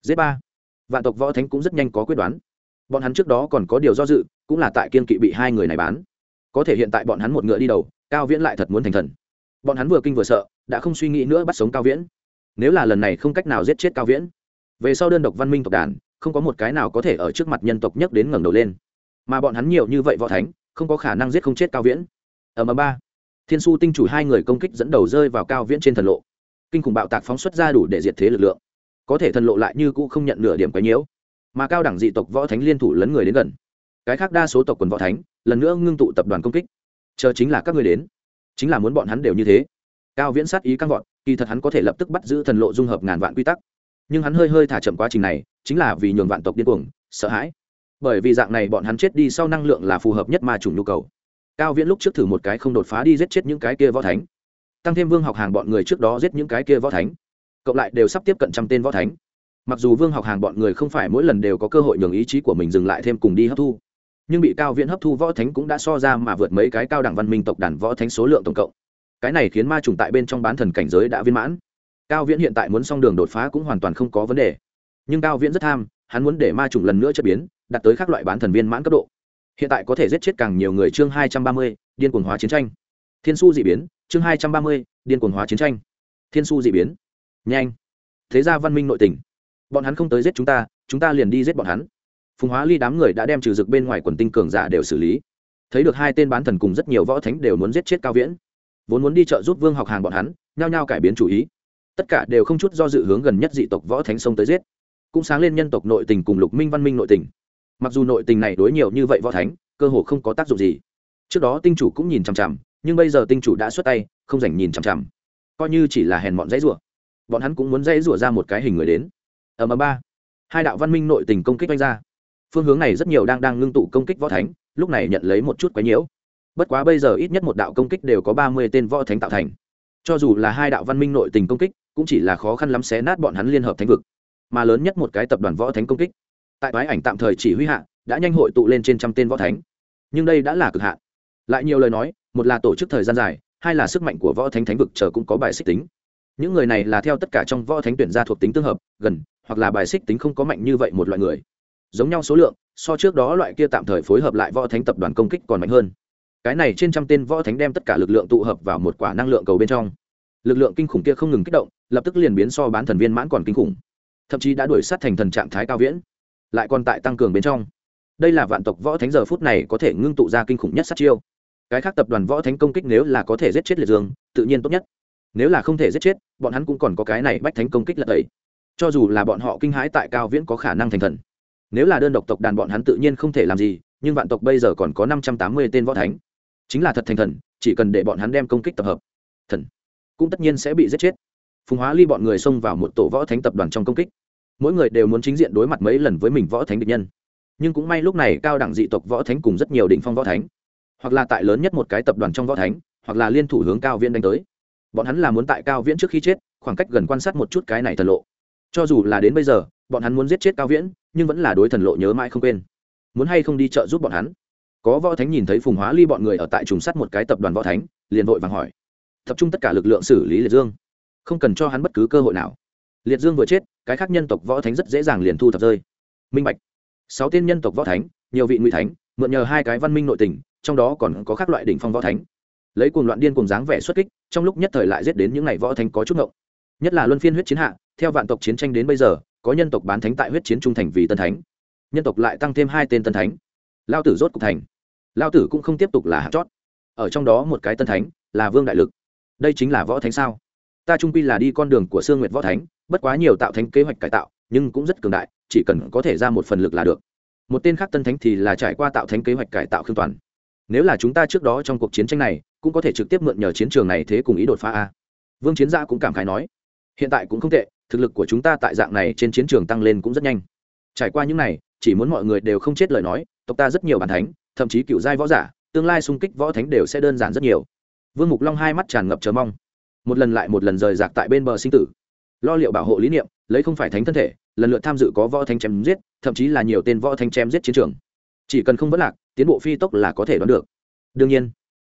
Z ba. Vạn tộc võ thánh cũng rất nhanh có quyết đoán. Bọn hắn trước đó còn có điều do dự, cũng là tại kiên kỵ bị hai người này bán. Có thể hiện tại bọn hắn một ngựa đi đầu, cao viễn lại thật muốn thành thần bọn hắn vừa kinh vừa sợ, đã không suy nghĩ nữa bắt sống cao viễn. Nếu là lần này không cách nào giết chết cao viễn, về sau đơn độc văn minh tộc đàn, không có một cái nào có thể ở trước mặt nhân tộc nhất đến ngẩng đầu lên. Mà bọn hắn nhiều như vậy võ thánh, không có khả năng giết không chết cao viễn. Ở m ba. Thiên su tinh chủ hai người công kích dẫn đầu rơi vào cao viễn trên thần lộ. Kinh khủng bạo tạc phóng xuất ra đủ để diệt thế lực lượng. Có thể thần lộ lại như cũ không nhận nửa điểm quấy nhiễu. Mà cao đẳng dị tộc võ thánh liên thủ lấn người đến gần. Cái khác đa số tộc quần võ thánh, lần nữa ngưng tụ tập đoàn công kích. Chờ chính là các người đến chính là muốn bọn hắn đều như thế. Cao viễn sát ý căng vọt kỳ thật hắn có thể lập tức bắt giữ thần lộ dung hợp ngàn vạn quy tắc. Nhưng hắn hơi hơi thả chậm quá trình này, chính là vì nhường vạn tộc điên cuồng, sợ hãi. Bởi vì dạng này bọn hắn chết đi sau năng lượng là phù hợp nhất mà chủng nhu cầu. Cao viễn lúc trước thử một cái không đột phá đi giết chết những cái kia võ thánh. Tăng thêm vương học hàng bọn người trước đó giết những cái kia võ thánh. Cộng lại đều sắp tiếp cận trăm tên võ thánh. Mặc dù vương học hàng bọn người không phải mỗi lần đều có cơ hội nhường ý chí của mình dừng lại thêm cùng đi hấp thu nhưng bị cao viễn hấp thu võ thánh cũng đã so ra mà vượt mấy cái cao đẳng văn minh tộc đàn võ thánh số lượng tổng cộng. Cái này khiến ma trùng tại bên trong bán thần cảnh giới đã viên mãn. Cao viễn hiện tại muốn xong đường đột phá cũng hoàn toàn không có vấn đề. Nhưng cao viễn rất tham, hắn muốn để ma trùng lần nữa chất biến, đạt tới các loại bán thần viên mãn cấp độ. Hiện tại có thể giết chết càng nhiều người chương hai trăm ba mươi, điên cuồng hóa chiến tranh. Thiên su d ị biến, chương hai trăm ba mươi, điên cuồng hóa chiến tranh. Thiên su d ị biến. Nhanh. Thế ra văn minh nội tình. Bọn hắn không tới giết chúng ta chúng ta liền đi giết bọn hắn phùng hóa ly đám người đã đem trừ rực bên ngoài quần tinh cường giả đều xử lý. Thấy được hai tên bán thần cùng rất nhiều võ thánh đều muốn giết chết cao viễn, vốn muốn đi chợ giúp vương học hàng bọn hắn, nhao nhao cải biến chủ ý. Tất cả đều không chút do dự hướng gần nhất dị tộc võ thánh sông tới giết. Cũng sáng lên nhân tộc nội tình cùng lục minh văn minh nội tình. Mặc dù nội tình này đối nhiều như vậy võ thánh, cơ hồ không có tác dụng gì. Trước đó tinh chủ cũng nhìn chằm chằm, nhưng bây giờ tinh chủ đã xuất tay, không dành nhìn chằm chằm. Coi như chỉ là hèn mọn dãy rủa, bọn hắn cũng muốn dãy rủa ra một cái hình người đến. Ở mờ ba. Hai đạo văn minh nội tình công kích oanh ra phương hướng này rất nhiều đang đang ngưng tụ công kích võ thánh, lúc này nhận lấy một chút quái nhiễu. Bất quá bây giờ ít nhất một đạo công kích đều có ba mươi tên võ thánh tạo thành. Cho dù là hai đạo văn minh nội tình công kích, cũng chỉ là khó khăn lắm xé nát bọn hắn liên hợp thánh vực. Mà lớn nhất một cái tập đoàn võ thánh công kích. Tại bái ảnh tạm thời chỉ huy hạ, đã nhanh hội tụ lên trên trăm tên võ thánh. Nhưng đây đã là cực hạn. Lại nhiều lời nói, một là tổ chức thời gian dài, hai là sức mạnh của võ thánh thánh vực chờ cũng có bài xích tính. Những người này là theo tất cả trong võ thánh tuyển gia thuộc tính tương hợp, gần, hoặc là bài xích tính không có mạnh như vậy một loại người giống nhau số lượng, so trước đó loại kia tạm thời phối hợp lại võ thánh tập đoàn công kích còn mạnh hơn. Cái này trên trăm tên võ thánh đem tất cả lực lượng tụ hợp vào một quả năng lượng cầu bên trong. Lực lượng kinh khủng kia không ngừng kích động, lập tức liền biến so bán thần viên mãn còn kinh khủng. Thậm chí đã đuổi sát thành thần trạng thái cao viễn, lại còn tại tăng cường bên trong. Đây là vạn tộc võ thánh giờ phút này có thể ngưng tụ ra kinh khủng nhất sát chiêu. Cái khác tập đoàn võ thánh công kích nếu là có thể giết chết liệt dương, tự nhiên tốt nhất. Nếu là không thể giết chết, bọn hắn cũng còn có cái này bách thánh công kích lật ấy cho dù là bọn họ kinh hãi tại cao viễn có khả năng thành thần nếu là đơn độc tộc đàn bọn hắn tự nhiên không thể làm gì, nhưng vạn tộc bây giờ còn có năm trăm tám mươi tên võ thánh. Chính là thật thành thần, chỉ cần để bọn hắn đem công kích tập hợp, thần cũng tất nhiên sẽ bị giết chết. Phùng hóa ly bọn người xông vào một tổ võ thánh tập đoàn trong công kích. Mỗi người đều muốn chính diện đối mặt mấy lần với mình võ thánh địch nhân. Nhưng cũng may lúc này cao đẳng dị tộc võ thánh cùng rất nhiều đỉnh phong võ thánh, hoặc là tại lớn nhất một cái tập đoàn trong võ thánh, hoặc là liên thủ hướng cao viễn đánh tới. Bọn hắn là muốn tại cao viễn trước khi chết, khoảng cách gần quan sát một chút cái này thần lộ. Cho dù là đến bây giờ, bọn hắn muốn giết chết cao viễn nhưng vẫn là đối thần lộ nhớ mãi không quên. Muốn hay không đi chợ giúp bọn hắn? Có võ thánh nhìn thấy phùng hóa ly bọn người ở tại trùng sắt một cái tập đoàn võ thánh, liền vội vàng hỏi. Tập trung tất cả lực lượng xử lý liệt dương. Không cần cho hắn bất cứ cơ hội nào. Liệt dương vừa chết, cái khác nhân tộc võ thánh rất dễ dàng liền thu thập rơi. Minh bạch. Sáu tên nhân tộc võ thánh, nhiều vị ngụy thánh, mượn nhờ hai cái văn minh nội tình, trong đó còn có các loại đỉnh phong võ thánh. Lấy cuồng loạn điên cùng dáng vẻ xuất kích, trong lúc nhất thời lại giết đến những ngày võ thánh có chút ngộng. Nhất là luân phiên huyết chiến hạ, theo vạn tộc chiến tranh đến bây giờ có nhân tộc bán thánh tại huyết chiến trung thành vì tân thánh. Nhân tộc lại tăng thêm hai tên tân thánh. Lao tử rốt cục thành. Lao tử cũng không tiếp tục là hạt chót. Ở trong đó một cái tân thánh là vương đại lực. Đây chính là võ thánh sao? Ta trung quy là đi con đường của sương nguyệt võ thánh, bất quá nhiều tạo thánh kế hoạch cải tạo, nhưng cũng rất cường đại, chỉ cần có thể ra một phần lực là được. Một tên khác tân thánh thì là trải qua tạo thánh kế hoạch cải tạo khương toàn. Nếu là chúng ta trước đó trong cuộc chiến tranh này, cũng có thể trực tiếp mượn nhờ chiến trường này thế cùng ý đột phá a. Vương chiến gia cũng cảm khái nói hiện tại cũng không tệ, thực lực của chúng ta tại dạng này trên chiến trường tăng lên cũng rất nhanh. Trải qua những này, chỉ muốn mọi người đều không chết lời nói, tộc ta rất nhiều bản thánh, thậm chí cựu giai võ giả, tương lai xung kích võ thánh đều sẽ đơn giản rất nhiều. Vương mục long hai mắt tràn ngập chờ mong. Một lần lại một lần rời rạc tại bên bờ sinh tử. Lo liệu bảo hộ lý niệm, lấy không phải thánh thân thể, lần lượt tham dự có võ thánh chém giết, thậm chí là nhiều tên võ thánh chém giết chiến trường. Chỉ cần không vất lạc, tiến bộ phi tốc là có thể đoán được. Đương nhiên,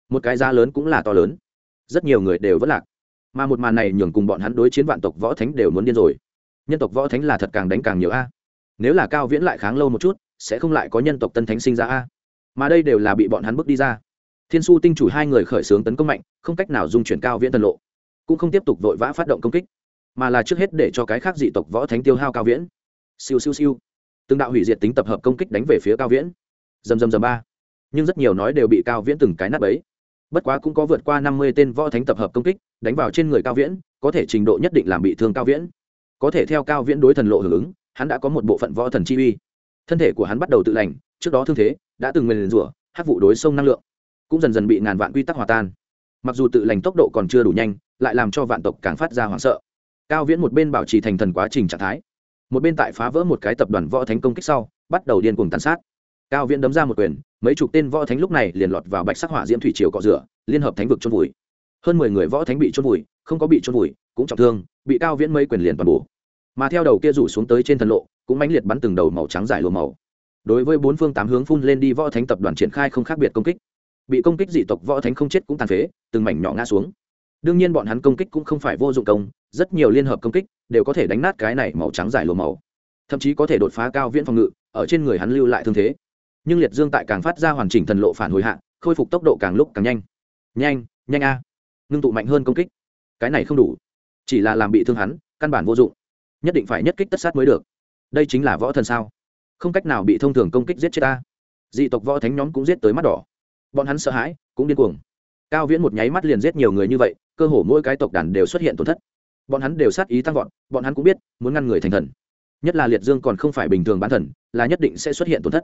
một cái giá lớn cũng là to lớn. Rất nhiều người đều vất lạc mà một màn này nhường cùng bọn hắn đối chiến vạn tộc võ thánh đều muốn điên rồi. Nhân tộc võ thánh là thật càng đánh càng nhiều a. Nếu là cao viễn lại kháng lâu một chút, sẽ không lại có nhân tộc tân thánh sinh ra a. Mà đây đều là bị bọn hắn bước đi ra. Thiên su tinh chủ hai người khởi xướng tấn công mạnh, không cách nào dung chuyển cao viễn tần lộ, cũng không tiếp tục vội vã phát động công kích, mà là trước hết để cho cái khác dị tộc võ thánh tiêu hao cao viễn. Siêu siêu siêu. Từng đạo hủy diệt tính tập hợp công kích đánh về phía cao viễn. Dầm dầm dầm ba. Nhưng rất nhiều nói đều bị cao viễn từng cái nắp ấy bất quá cũng có vượt qua năm mươi tên võ thánh tập hợp công kích đánh vào trên người cao viễn, có thể trình độ nhất định làm bị thương cao viễn. Có thể theo cao viễn đối thần lộ hưởng ứng, hắn đã có một bộ phận võ thần chi uy. Thân thể của hắn bắt đầu tự lành, trước đó thương thế, đã từng nguyền rủa hát vụ đối sông năng lượng, cũng dần dần bị ngàn vạn quy tắc hòa tan. Mặc dù tự lành tốc độ còn chưa đủ nhanh, lại làm cho vạn tộc càng phát ra hoảng sợ. Cao viễn một bên bảo trì thành thần quá trình trạng thái, một bên tại phá vỡ một cái tập đoàn võ thánh công kích sau, bắt đầu điên cuồng tàn sát. Cao viễn đấm ra một quyền, mấy chục tên võ thánh lúc này liền lọt vào bạch sắc hỏa diễm thủy triều cọ rửa, liên hợp thánh vực chôn vùi hơn mười người võ thánh bị trôn vùi, không có bị trôn vùi, cũng trọng thương, bị cao viễn mây quyền liền toàn bổ. Mà theo đầu kia rủ xuống tới trên thần lộ, cũng mãnh liệt bắn từng đầu màu trắng dài lùa màu. Đối với bốn phương tám hướng phun lên đi võ thánh tập đoàn triển khai không khác biệt công kích. Bị công kích dị tộc võ thánh không chết cũng tàn phế, từng mảnh nhỏ ngã xuống. Đương nhiên bọn hắn công kích cũng không phải vô dụng công, rất nhiều liên hợp công kích đều có thể đánh nát cái này màu trắng dài lùa màu. Thậm chí có thể đột phá cao viễn phòng ngự, ở trên người hắn lưu lại thương thế. Nhưng liệt dương tại càng phát ra hoàn chỉnh thần lộ phản hồi hạ, khôi phục tốc độ càng lúc càng nhanh. Nhanh nhanh a ngưng tụ mạnh hơn công kích. Cái này không đủ. Chỉ là làm bị thương hắn, căn bản vô dụng. Nhất định phải nhất kích tất sát mới được. Đây chính là võ thần sao? Không cách nào bị thông thường công kích giết chết ta. Dị tộc võ thánh nhóm cũng giết tới mắt đỏ. Bọn hắn sợ hãi, cũng điên cuồng. Cao viễn một nháy mắt liền giết nhiều người như vậy, cơ hồ mỗi cái tộc đàn đều xuất hiện tổn thất. Bọn hắn đều sát ý tăng vọt, bọn hắn cũng biết, muốn ngăn người thành thần. Nhất là liệt dương còn không phải bình thường bán thần, là nhất định sẽ xuất hiện tổn thất.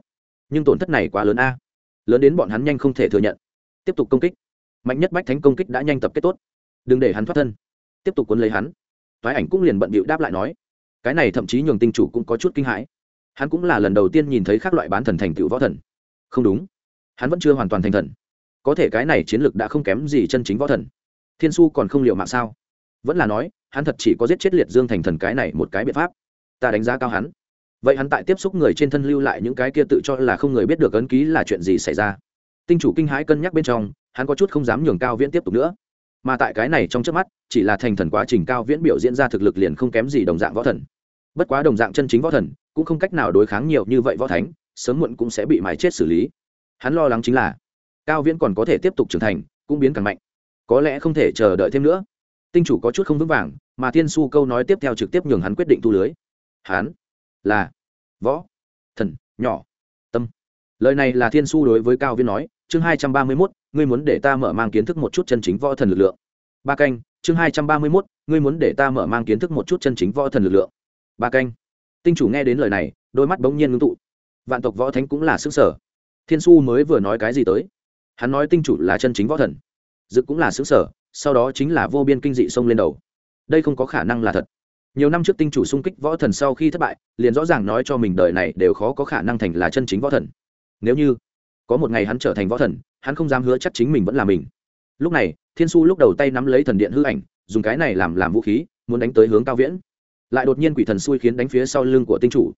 Nhưng tổn thất này quá lớn a. Lớn đến bọn hắn nhanh không thể thừa nhận. Tiếp tục công kích mạnh nhất bách thánh công kích đã nhanh tập kết tốt. Đừng để hắn thoát thân. Tiếp tục cuốn lấy hắn. Thoái ảnh cũng liền bận bịu đáp lại nói. Cái này thậm chí nhường tinh chủ cũng có chút kinh hãi. Hắn cũng là lần đầu tiên nhìn thấy các loại bán thần thành tựu võ thần. Không đúng. Hắn vẫn chưa hoàn toàn thành thần. Có thể cái này chiến lược đã không kém gì chân chính võ thần. Thiên su còn không liệu mạng sao? Vẫn là nói, hắn thật chỉ có giết chết liệt dương thành thần cái này một cái biện pháp. Ta đánh giá cao hắn. Vậy hắn tại tiếp xúc người trên thân lưu lại những cái kia tự cho là không người biết được ấn ký là chuyện gì xảy ra? Tinh chủ kinh hãi cân nhắc bên trong hắn có chút không dám nhường cao viễn tiếp tục nữa. Mà tại cái này trong trước mắt, chỉ là thành thần quá trình cao viễn biểu diễn ra thực lực liền không kém gì đồng dạng võ thần. Bất quá đồng dạng chân chính võ thần, cũng không cách nào đối kháng nhiều như vậy võ thánh, sớm muộn cũng sẽ bị mái chết xử lý. Hắn lo lắng chính là, cao viễn còn có thể tiếp tục trưởng thành, cũng biến càng mạnh. Có lẽ không thể chờ đợi thêm nữa. Tinh chủ có chút không vững vàng, mà thiên su câu nói tiếp theo trực tiếp nhường hắn quyết định thu lưới. Hắn là võ thần nhỏ tâm. Lời này là thiên su đối với cao viễn nói, chương hai trăm ba mươi mốt ngươi muốn để ta mở mang kiến thức một chút chân chính võ thần lực lượng. Ba canh, chương hai trăm ba mươi mốt, ngươi muốn để ta mở mang kiến thức một chút chân chính võ thần lực lượng. Ba canh. Tinh chủ nghe đến lời này, đôi mắt bỗng nhiên ngưng tụ. Vạn tộc võ thánh cũng là xứ sở. Thiên su mới vừa nói cái gì tới? Hắn nói tinh chủ là chân chính võ thần. Dự cũng là xứ sở, sau đó chính là vô biên kinh dị xông lên đầu. Đây không có khả năng là thật. Nhiều năm trước tinh chủ xung kích võ thần sau khi thất bại, liền rõ ràng nói cho mình đời này đều khó có khả năng thành là chân chính võ thần. Nếu như có một ngày hắn trở thành võ thần hắn không dám hứa chắc chính mình vẫn là mình. Lúc này, thiên su lúc đầu tay nắm lấy thần điện hư ảnh, dùng cái này làm làm vũ khí, muốn đánh tới hướng cao viễn. Lại đột nhiên quỷ thần xui khiến đánh phía sau lưng của tinh chủ.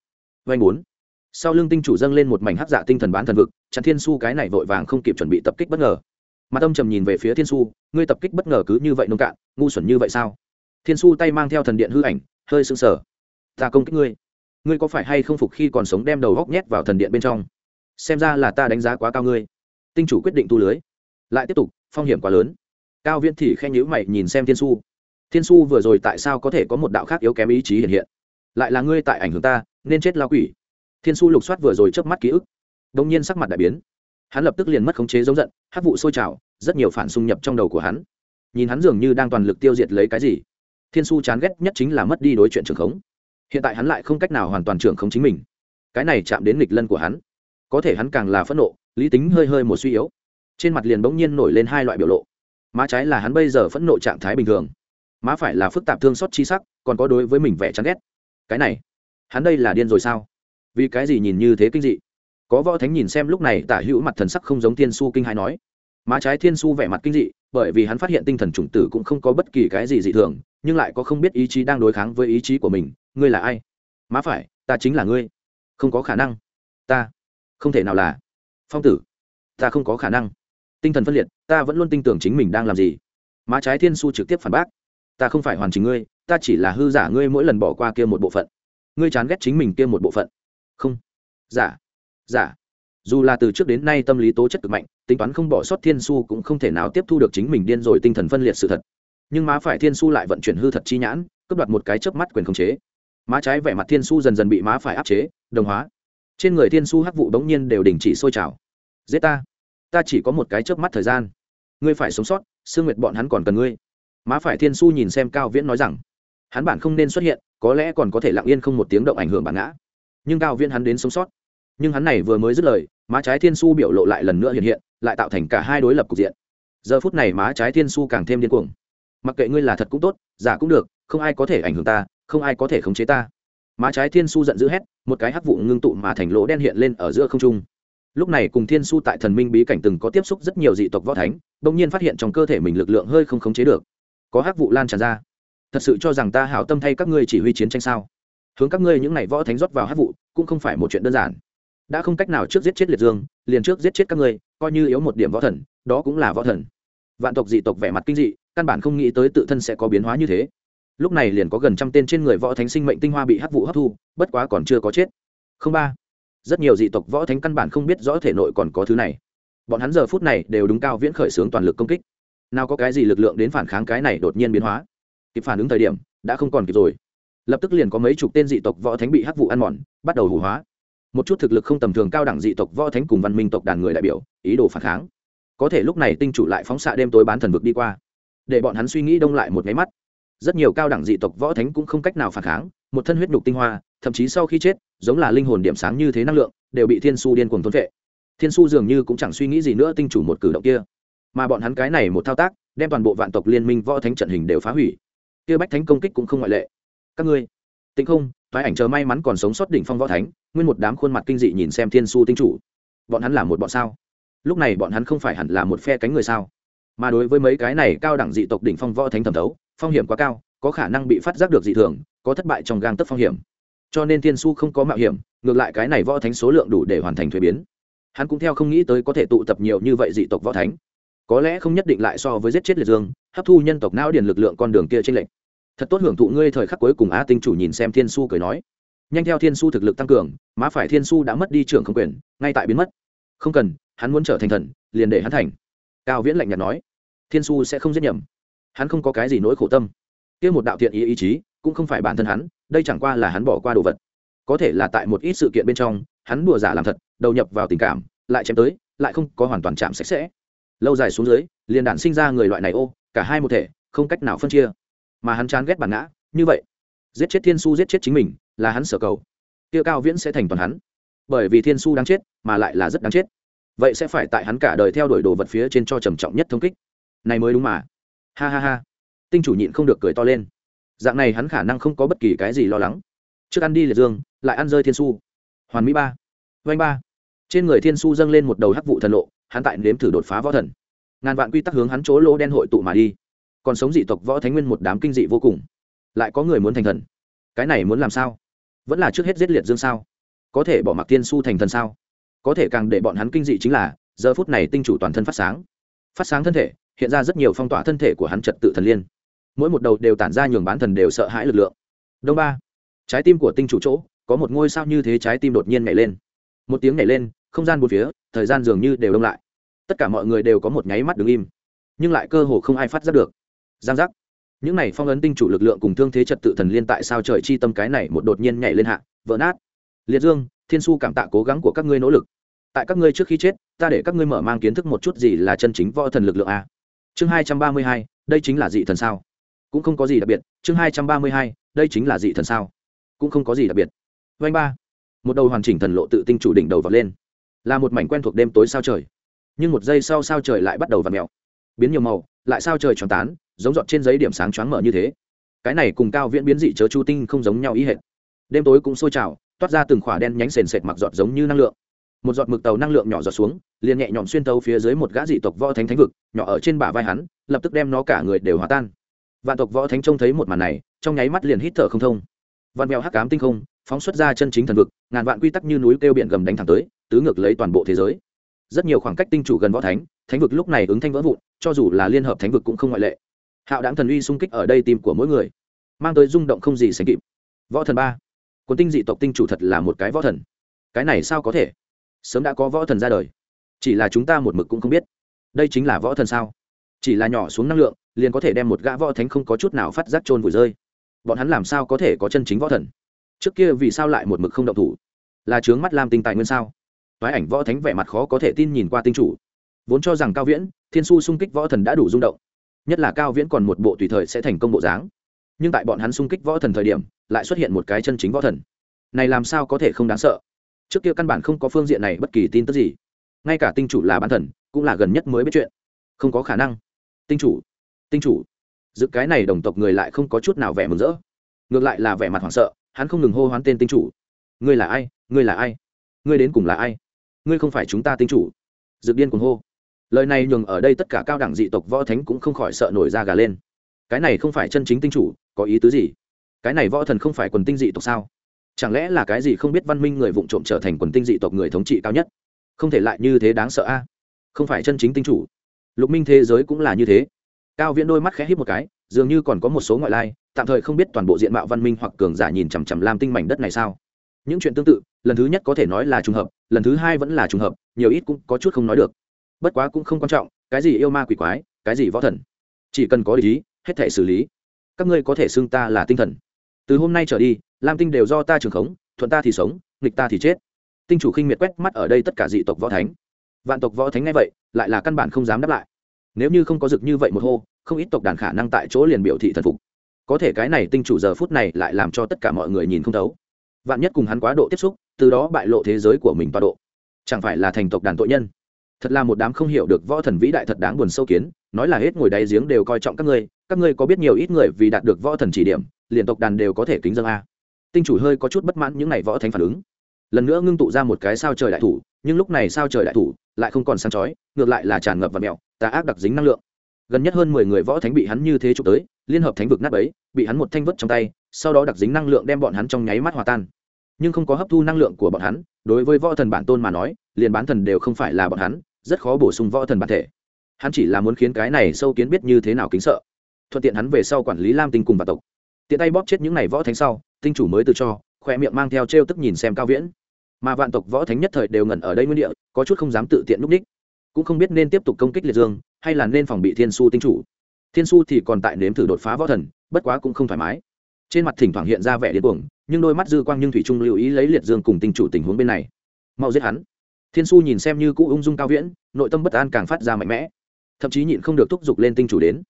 Vanh bốn. Sau lưng tinh chủ dâng lên một mảnh hắc dạ tinh thần bán thần vực, chặn thiên su cái này vội vàng không kịp chuẩn bị tập kích bất ngờ. Mà tâm trầm nhìn về phía thiên su, ngươi tập kích bất ngờ cứ như vậy nông cạn, ngu xuẩn như vậy sao? Thiên su tay mang theo thần điện hư ảnh, hơi sưng sờ. Ta công kích ngươi. Ngươi có phải hay không phục khi còn sống đem đầu góc nhét vào thần điện bên trong? Xem ra là ta đánh giá quá cao ngươi tinh chủ quyết định tu lưới. Lại tiếp tục, phong hiểm quá lớn. Cao viễn thì khen nhữ mày nhìn xem thiên su. Thiên su vừa rồi tại sao có thể có một đạo khác yếu kém ý chí hiện hiện? Lại là ngươi tại ảnh hưởng ta, nên chết lao quỷ. Thiên su lục soát vừa rồi chớp mắt ký ức. Đông nhiên sắc mặt đại biến. Hắn lập tức liền mất khống chế giống giận hát vụ sôi trào, rất nhiều phản xung nhập trong đầu của hắn. Nhìn hắn dường như đang toàn lực tiêu diệt lấy cái gì. Thiên su chán ghét nhất chính là mất đi đối chuyện trường khống. Hiện tại hắn lại không cách nào hoàn toàn trưởng khống chính mình. Cái này chạm đến nghịch lân của hắn. Có thể hắn càng là phẫn nộ lý tính hơi hơi một suy yếu. Trên mặt liền bỗng nhiên nổi lên hai loại biểu lộ. Má trái là hắn bây giờ phẫn nộ trạng thái bình thường. Má phải là phức tạp thương xót chi sắc, còn có đối với mình vẻ chán ghét. Cái này, hắn đây là điên rồi sao? Vì cái gì nhìn như thế kinh dị? Có võ thánh nhìn xem lúc này tả hữu mặt thần sắc không giống thiên su kinh hai nói. Má trái thiên su vẻ mặt kinh dị, bởi vì hắn phát hiện tinh thần chủng tử cũng không có bất kỳ cái gì dị thường, nhưng lại có không biết ý chí đang đối kháng với ý chí của mình. Ngươi là ai? Má phải, ta chính là ngươi. Không có khả năng. Ta, không thể nào là phong tử, ta không có khả năng. Tinh thần phân liệt, ta vẫn luôn tin tưởng chính mình đang làm gì. Má trái thiên su trực tiếp phản bác, ta không phải hoàn chỉnh ngươi, ta chỉ là hư giả ngươi mỗi lần bỏ qua kia một bộ phận. Ngươi chán ghét chính mình kia một bộ phận. Không. Giả. Giả. Dù là từ trước đến nay tâm lý tố chất cực mạnh, tính toán không bỏ sót thiên su cũng không thể nào tiếp thu được chính mình điên rồi tinh thần phân liệt sự thật. Nhưng má phải thiên su lại vận chuyển hư thật chi nhãn, cướp đoạt một cái chớp mắt quyền khống chế. Má trái vẻ mặt thiên su dần dần bị má phải áp chế, đồng hóa trên người thiên su hắc vụ bỗng nhiên đều đình chỉ sôi trào. Giết ta. Ta chỉ có một cái chớp mắt thời gian. Ngươi phải sống sót, sương nguyệt bọn hắn còn cần ngươi. Má phải thiên su nhìn xem cao viễn nói rằng, hắn bản không nên xuất hiện, có lẽ còn có thể lặng yên không một tiếng động ảnh hưởng bản ngã. Nhưng cao viễn hắn đến sống sót. Nhưng hắn này vừa mới dứt lời, má trái thiên su biểu lộ lại lần nữa hiện hiện, lại tạo thành cả hai đối lập cục diện. Giờ phút này má trái thiên su càng thêm điên cuồng. Mặc kệ ngươi là thật cũng tốt, giả cũng được, không ai có thể ảnh hưởng ta, không ai có thể khống chế ta má trái thiên su giận dữ hét, một cái hắc vụ ngưng tụ mà thành lỗ đen hiện lên ở giữa không trung. Lúc này cùng thiên su tại thần minh bí cảnh từng có tiếp xúc rất nhiều dị tộc võ thánh đ ỗ n g nhiên phát hiện trong cơ thể mình lực lượng hơi không khống chế được. Có hắc vụ lan tràn ra. Thật sự cho rằng ta hảo tâm thay các ngươi chỉ huy chiến tranh sao? Hướng các ngươi những n võ thánh rót vào hắc vụ, cũng không phải một chuyện đơn giản. Đã không cách nào trước giết chết liệt dương, liền trước giết chết các ngươi, coi như yếu một điểm võ thần, đó cũng là võ thần. Vạn tộc dị tộc vẻ mặt kinh dị, căn bản không nghĩ tới tự thân sẽ có biến hóa như thế lúc này liền có gần trăm tên trên người võ thánh sinh mệnh tinh hoa bị hắc vụ hấp thu, bất quá còn chưa có chết. Không ba. Rất nhiều dị tộc võ thánh căn bản không biết rõ thể nội còn có thứ này. Bọn hắn giờ phút này đều đúng cao viễn khởi xướng toàn lực công kích. Nào có cái gì lực lượng đến phản kháng cái này đột nhiên biến hóa. Kịp phản ứng thời điểm, đã không còn kịp rồi. Lập tức liền có mấy chục tên dị tộc võ thánh bị hắc vụ ăn mòn, bắt đầu hủ hóa. Một chút thực lực không tầm thường cao đẳng dị tộc võ thánh cùng văn minh tộc đàn người đại biểu, ý đồ phản kháng. Có thể lúc này tinh chủ lại phóng xạ đêm tối bán thần vực đi qua. Để bọn hắn suy nghĩ đông lại một máy mắt rất nhiều cao đẳng dị tộc võ thánh cũng không cách nào phản kháng, một thân huyết nhục tinh hoa, thậm chí sau khi chết, giống là linh hồn điểm sáng như thế năng lượng, đều bị thiên su điên cuồng thôn vệ thiên su dường như cũng chẳng suy nghĩ gì nữa tinh chủ một cử động kia. Mà bọn hắn cái này một thao tác, đem toàn bộ vạn tộc liên minh võ thánh trận hình đều phá hủy. Kia bách thánh công kích cũng không ngoại lệ. Các ngươi, tinh không thoái ảnh chờ may mắn còn sống sót đỉnh phong võ thánh, nguyên một đám khuôn mặt kinh dị nhìn xem thiên su tinh chủ. Bọn hắn là một bọn sao? Lúc này bọn hắn không phải hẳn là một phe cánh người sao? Mà đối với mấy cái này cao đẳng dị tộc đỉnh phong võ thánh thẩm thấu phong hiểm quá cao, có khả năng bị phát giác được dị thường, có thất bại trong gang tấp phong hiểm. Cho nên thiên su không có mạo hiểm, ngược lại cái này võ thánh số lượng đủ để hoàn thành thuế biến. Hắn cũng theo không nghĩ tới có thể tụ tập nhiều như vậy dị tộc võ thánh. Có lẽ không nhất định lại so với giết chết liệt dương, hấp thu nhân tộc não điền lực lượng con đường kia trên lệnh thật tốt hưởng thụ ngươi thời khắc cuối cùng a tinh chủ nhìn xem thiên su cười nói. Nhanh theo thiên su thực lực tăng cường, má phải thiên su đã mất đi trưởng không quyền, ngay tại biến mất. Không cần, hắn muốn trở thành thần, liền để hắn thành. Cao viễn lạnh nhạt nói. Thiên su sẽ không giết nhầm hắn không có cái gì nỗi khổ tâm. Kia một đạo thiện ý ý chí, cũng không phải bản thân hắn, đây chẳng qua là hắn bỏ qua đồ vật. Có thể là tại một ít sự kiện bên trong, hắn đùa giả làm thật, đầu nhập vào tình cảm, lại chém tới, lại không có hoàn toàn chạm sạch sẽ. Lâu dài xuống dưới, liền đản sinh ra người loại này ô, cả hai một thể, không cách nào phân chia. Mà hắn chán ghét bản ngã, như vậy. Giết chết thiên su, giết chết chính mình, là hắn sở cầu. Kia cao viễn sẽ thành toàn hắn. Bởi vì thiên su đáng chết, mà lại là rất đáng chết. Vậy sẽ phải tại hắn cả đời theo đuổi đồ vật phía trên cho trầm trọng nhất thông kích. Này mới đúng mà ha ha ha. Tinh chủ nhịn không được cười to lên. Dạng này hắn khả năng không có bất kỳ cái gì lo lắng. Trước ăn đi liệt dương, lại ăn rơi thiên su. Hoàn mỹ ba. Vanh ba. Trên người thiên su dâng lên một đầu hắc vụ thần lộ, hắn tại nếm thử đột phá võ thần. Ngàn vạn quy tắc hướng hắn chỗ lỗ đen hội tụ mà đi. Còn sống dị tộc võ thánh nguyên một đám kinh dị vô cùng. Lại có người muốn thành thần. Cái này muốn làm sao? Vẫn là trước hết giết liệt dương sao? Có thể bỏ mặc thiên su thành thần sao? Có thể càng để bọn hắn kinh dị chính là, giờ phút này tinh chủ toàn thân phát sáng. Phát sáng thân thể hiện ra rất nhiều phong tỏa thân thể của hắn trật tự thần liên. Mỗi một đầu đều tản ra nhường bán thần đều sợ hãi lực lượng. Đông ba, trái tim của tinh chủ chỗ, có một ngôi sao như thế trái tim đột nhiên nhảy lên. Một tiếng nhảy lên, không gian bốn phía, thời gian dường như đều đông lại. Tất cả mọi người đều có một nháy mắt đứng im. Nhưng lại cơ hồ không ai phát giác được. Giang giác. Những này phong ấn tinh chủ lực lượng cùng thương thế trật tự thần liên tại sao trời chi tâm cái này một đột nhiên nhảy lên hạ, vỡ nát. Liệt dương, thiên su cảm tạ cố gắng của các ngươi nỗ lực. Tại các ngươi trước khi chết, ta để các ngươi mở mang kiến thức một chút gì là chân chính võ thần lực lượng a chương hai trăm ba mươi hai, đây chính là dị thần sao? Cũng không có gì đặc biệt, chương hai trăm ba mươi hai, đây chính là dị thần sao? Cũng không có gì đặc biệt. Vanh ba. Một đầu hoàn chỉnh thần lộ tự tinh chủ đỉnh đầu vọt lên. Là một mảnh quen thuộc đêm tối sao trời. Nhưng một giây sau sao trời lại bắt đầu v ặ mẹo biến nhiều màu, lại sao trời tròn tán, giống dọn trên giấy điểm sáng choáng mở như thế. Cái này cùng cao viễn biến dị chớ chu tinh không giống nhau ý hệt. Đêm tối cũng sôi trào, toát ra từng khỏa đen nhánh sền sệt mặc giọt giống như năng lượng một giọt mực tàu năng lượng nhỏ giọt xuống, liền nhẹ nhõm xuyên tấu phía dưới một gã dị tộc võ thánh thánh vực, nhỏ ở trên bả vai hắn, lập tức đem nó cả người đều hòa tan. Vạn tộc võ thánh trông thấy một màn này, trong nháy mắt liền hít thở không thông. Vạn mèo hắc cám tinh không, phóng xuất ra chân chính thần vực, ngàn vạn quy tắc như núi kêu biển gầm đánh thẳng tới, tứ ngược lấy toàn bộ thế giới. Rất nhiều khoảng cách tinh chủ gần võ thánh thánh vực lúc này ứng thanh vỡ vụn, cho dù là liên hợp thánh vực cũng không ngoại lệ. Hạo đáng thần uy xung kích ở đây tìm của mỗi người, mang tới rung động không gì sánh kịp. Võ thần ba quân tinh dị tộc tinh chủ thật là một cái võ thần. Cái này sao có thể? Sớm đã có võ thần ra đời. Chỉ là chúng ta một mực cũng không biết. Đây chính là võ thần sao? Chỉ là nhỏ xuống năng lượng, liền có thể đem một gã võ thánh không có chút nào phát giác trôn vùi rơi. Bọn hắn làm sao có thể có chân chính võ thần? Trước kia vì sao lại một mực không động thủ? Là trướng mắt làm tinh tài nguyên sao? Toái ảnh võ thánh vẻ mặt khó có thể tin nhìn qua tinh chủ. Vốn cho rằng cao viễn, thiên su xung kích võ thần đã đủ rung động. Nhất là cao viễn còn một bộ tùy thời sẽ thành công bộ dáng. Nhưng tại bọn hắn xung kích võ thần thời điểm, lại xuất hiện một cái chân chính võ thần. Này làm sao có thể không đáng sợ? Trước kia căn bản không có phương diện này bất kỳ tin tức gì. Ngay cả tinh chủ là bán thần, cũng là gần nhất mới biết chuyện. Không có khả năng. Tinh chủ tinh chủ. Dự cái này đồng tộc người lại không có chút nào vẻ mừng rỡ. Ngược lại là vẻ mặt hoảng sợ, hắn không ngừng hô hoán tên tinh chủ. Ngươi là ai, ngươi là ai? Ngươi đến cùng là ai? Ngươi không phải chúng ta tinh chủ. Dược điên cuồng hô. Lời này nhường ở đây tất cả cao đẳng dị tộc võ thánh cũng không khỏi sợ nổi da gà lên. Cái này không phải chân chính tinh chủ, có ý tứ gì? Cái này võ thần không phải quần tinh dị tộc sao? Chẳng lẽ là cái gì không biết văn minh người vụng trộm trở thành quần tinh dị tộc người thống trị cao nhất? Không thể lại như thế đáng sợ a. Không phải chân chính tinh chủ. Lục minh thế giới cũng là như thế. Cao viễn đôi mắt khẽ hít một cái, dường như còn có một số ngoại lai, tạm thời không biết toàn bộ diện mạo văn minh hoặc cường giả nhìn chằm chằm lam tinh mảnh đất này sao. Những chuyện tương tự, lần thứ nhất có thể nói là trùng hợp, lần thứ hai vẫn là trùng hợp, nhiều ít cũng có chút không nói được. Bất quá cũng không quan trọng, cái gì yêu ma quỷ quái, cái gì võ thần, chỉ cần có lý, hết thể xử lý. Các ngươi có thể xưng ta là tinh thần từ hôm nay trở đi, lam tinh đều do ta trường khống, thuận ta thì sống, nghịch ta thì chết. Tinh chủ khinh miệt quét mắt ở đây tất cả dị tộc võ thánh. Vạn tộc võ thánh ngay vậy, lại là căn bản không dám đáp lại. Nếu như không có rực như vậy một hô, không ít tộc đàn khả năng tại chỗ liền biểu thị thần phục. Có thể cái này tinh chủ giờ phút này lại làm cho tất cả mọi người nhìn không thấu. Vạn nhất cùng hắn quá độ tiếp xúc, từ đó bại lộ thế giới của mình toa độ. Chẳng phải là thành tộc đàn tội nhân. Thật là một đám không hiểu được võ thần vĩ đại thật đáng buồn sâu kiến nói là hết ngồi đáy giếng đều coi trọng các ngươi các ngươi có biết nhiều ít người vì đạt được võ thần chỉ điểm, liền tộc đàn đều có thể kính dân a. Tinh chủ hơi có chút bất mãn những n à y võ thánh phản ứng. Lần nữa ngưng tụ ra một cái sao trời đại thủ, nhưng lúc này sao trời đại thủ lại không còn sáng chói, ngược lại là tràn ngập và mẹo, tà ác đặc dính năng lượng. Gần nhất hơn mười người võ thánh bị hắn như thế trục tới, liên hợp thánh vực nát ấy bị hắn một thanh vất trong tay, sau đó đặc dính năng lượng đem bọn hắn trong nháy mắt hòa tan. Nhưng không có hấp thu năng lượng của bọn hắn, đối với võ thần bản tôn mà nói, liền bán thần đều không phải là bọn hắn, rất khó bổ sung võ thần bản thể hắn chỉ là muốn khiến cái này sâu kiến biết như thế nào kính sợ. Thuận tiện hắn về sau quản lý lam tinh cùng bà tộc. Tiện tay bóp chết những này võ thánh sau, tinh chủ mới từ cho, khoe miệng mang theo t r e o tức nhìn xem cao viễn. Mà vạn tộc võ thánh nhất thời đều ngẩn ở đây nguyên địa, có chút không dám tự tiện núp ních cũng không biết nên tiếp tục công kích liệt dương, hay là nên phòng bị thiên su tinh chủ. Thiên su thì còn tại nếm thử đột phá võ thần, bất quá cũng không thoải mái. Trên mặt thỉnh thoảng hiện ra vẻ điên cuồng, nhưng đôi mắt dư quang nhưng thủy trung lưu ý lấy liệt dương cùng tinh chủ tình huống bên này. Mau giết hắn. Thiên su nhìn xem như cũ ung dung cao viễn, nội tâm bất an càng phát ra mạnh mẽ thậm chí nhịn không được thúc giục lên tinh chủ đến.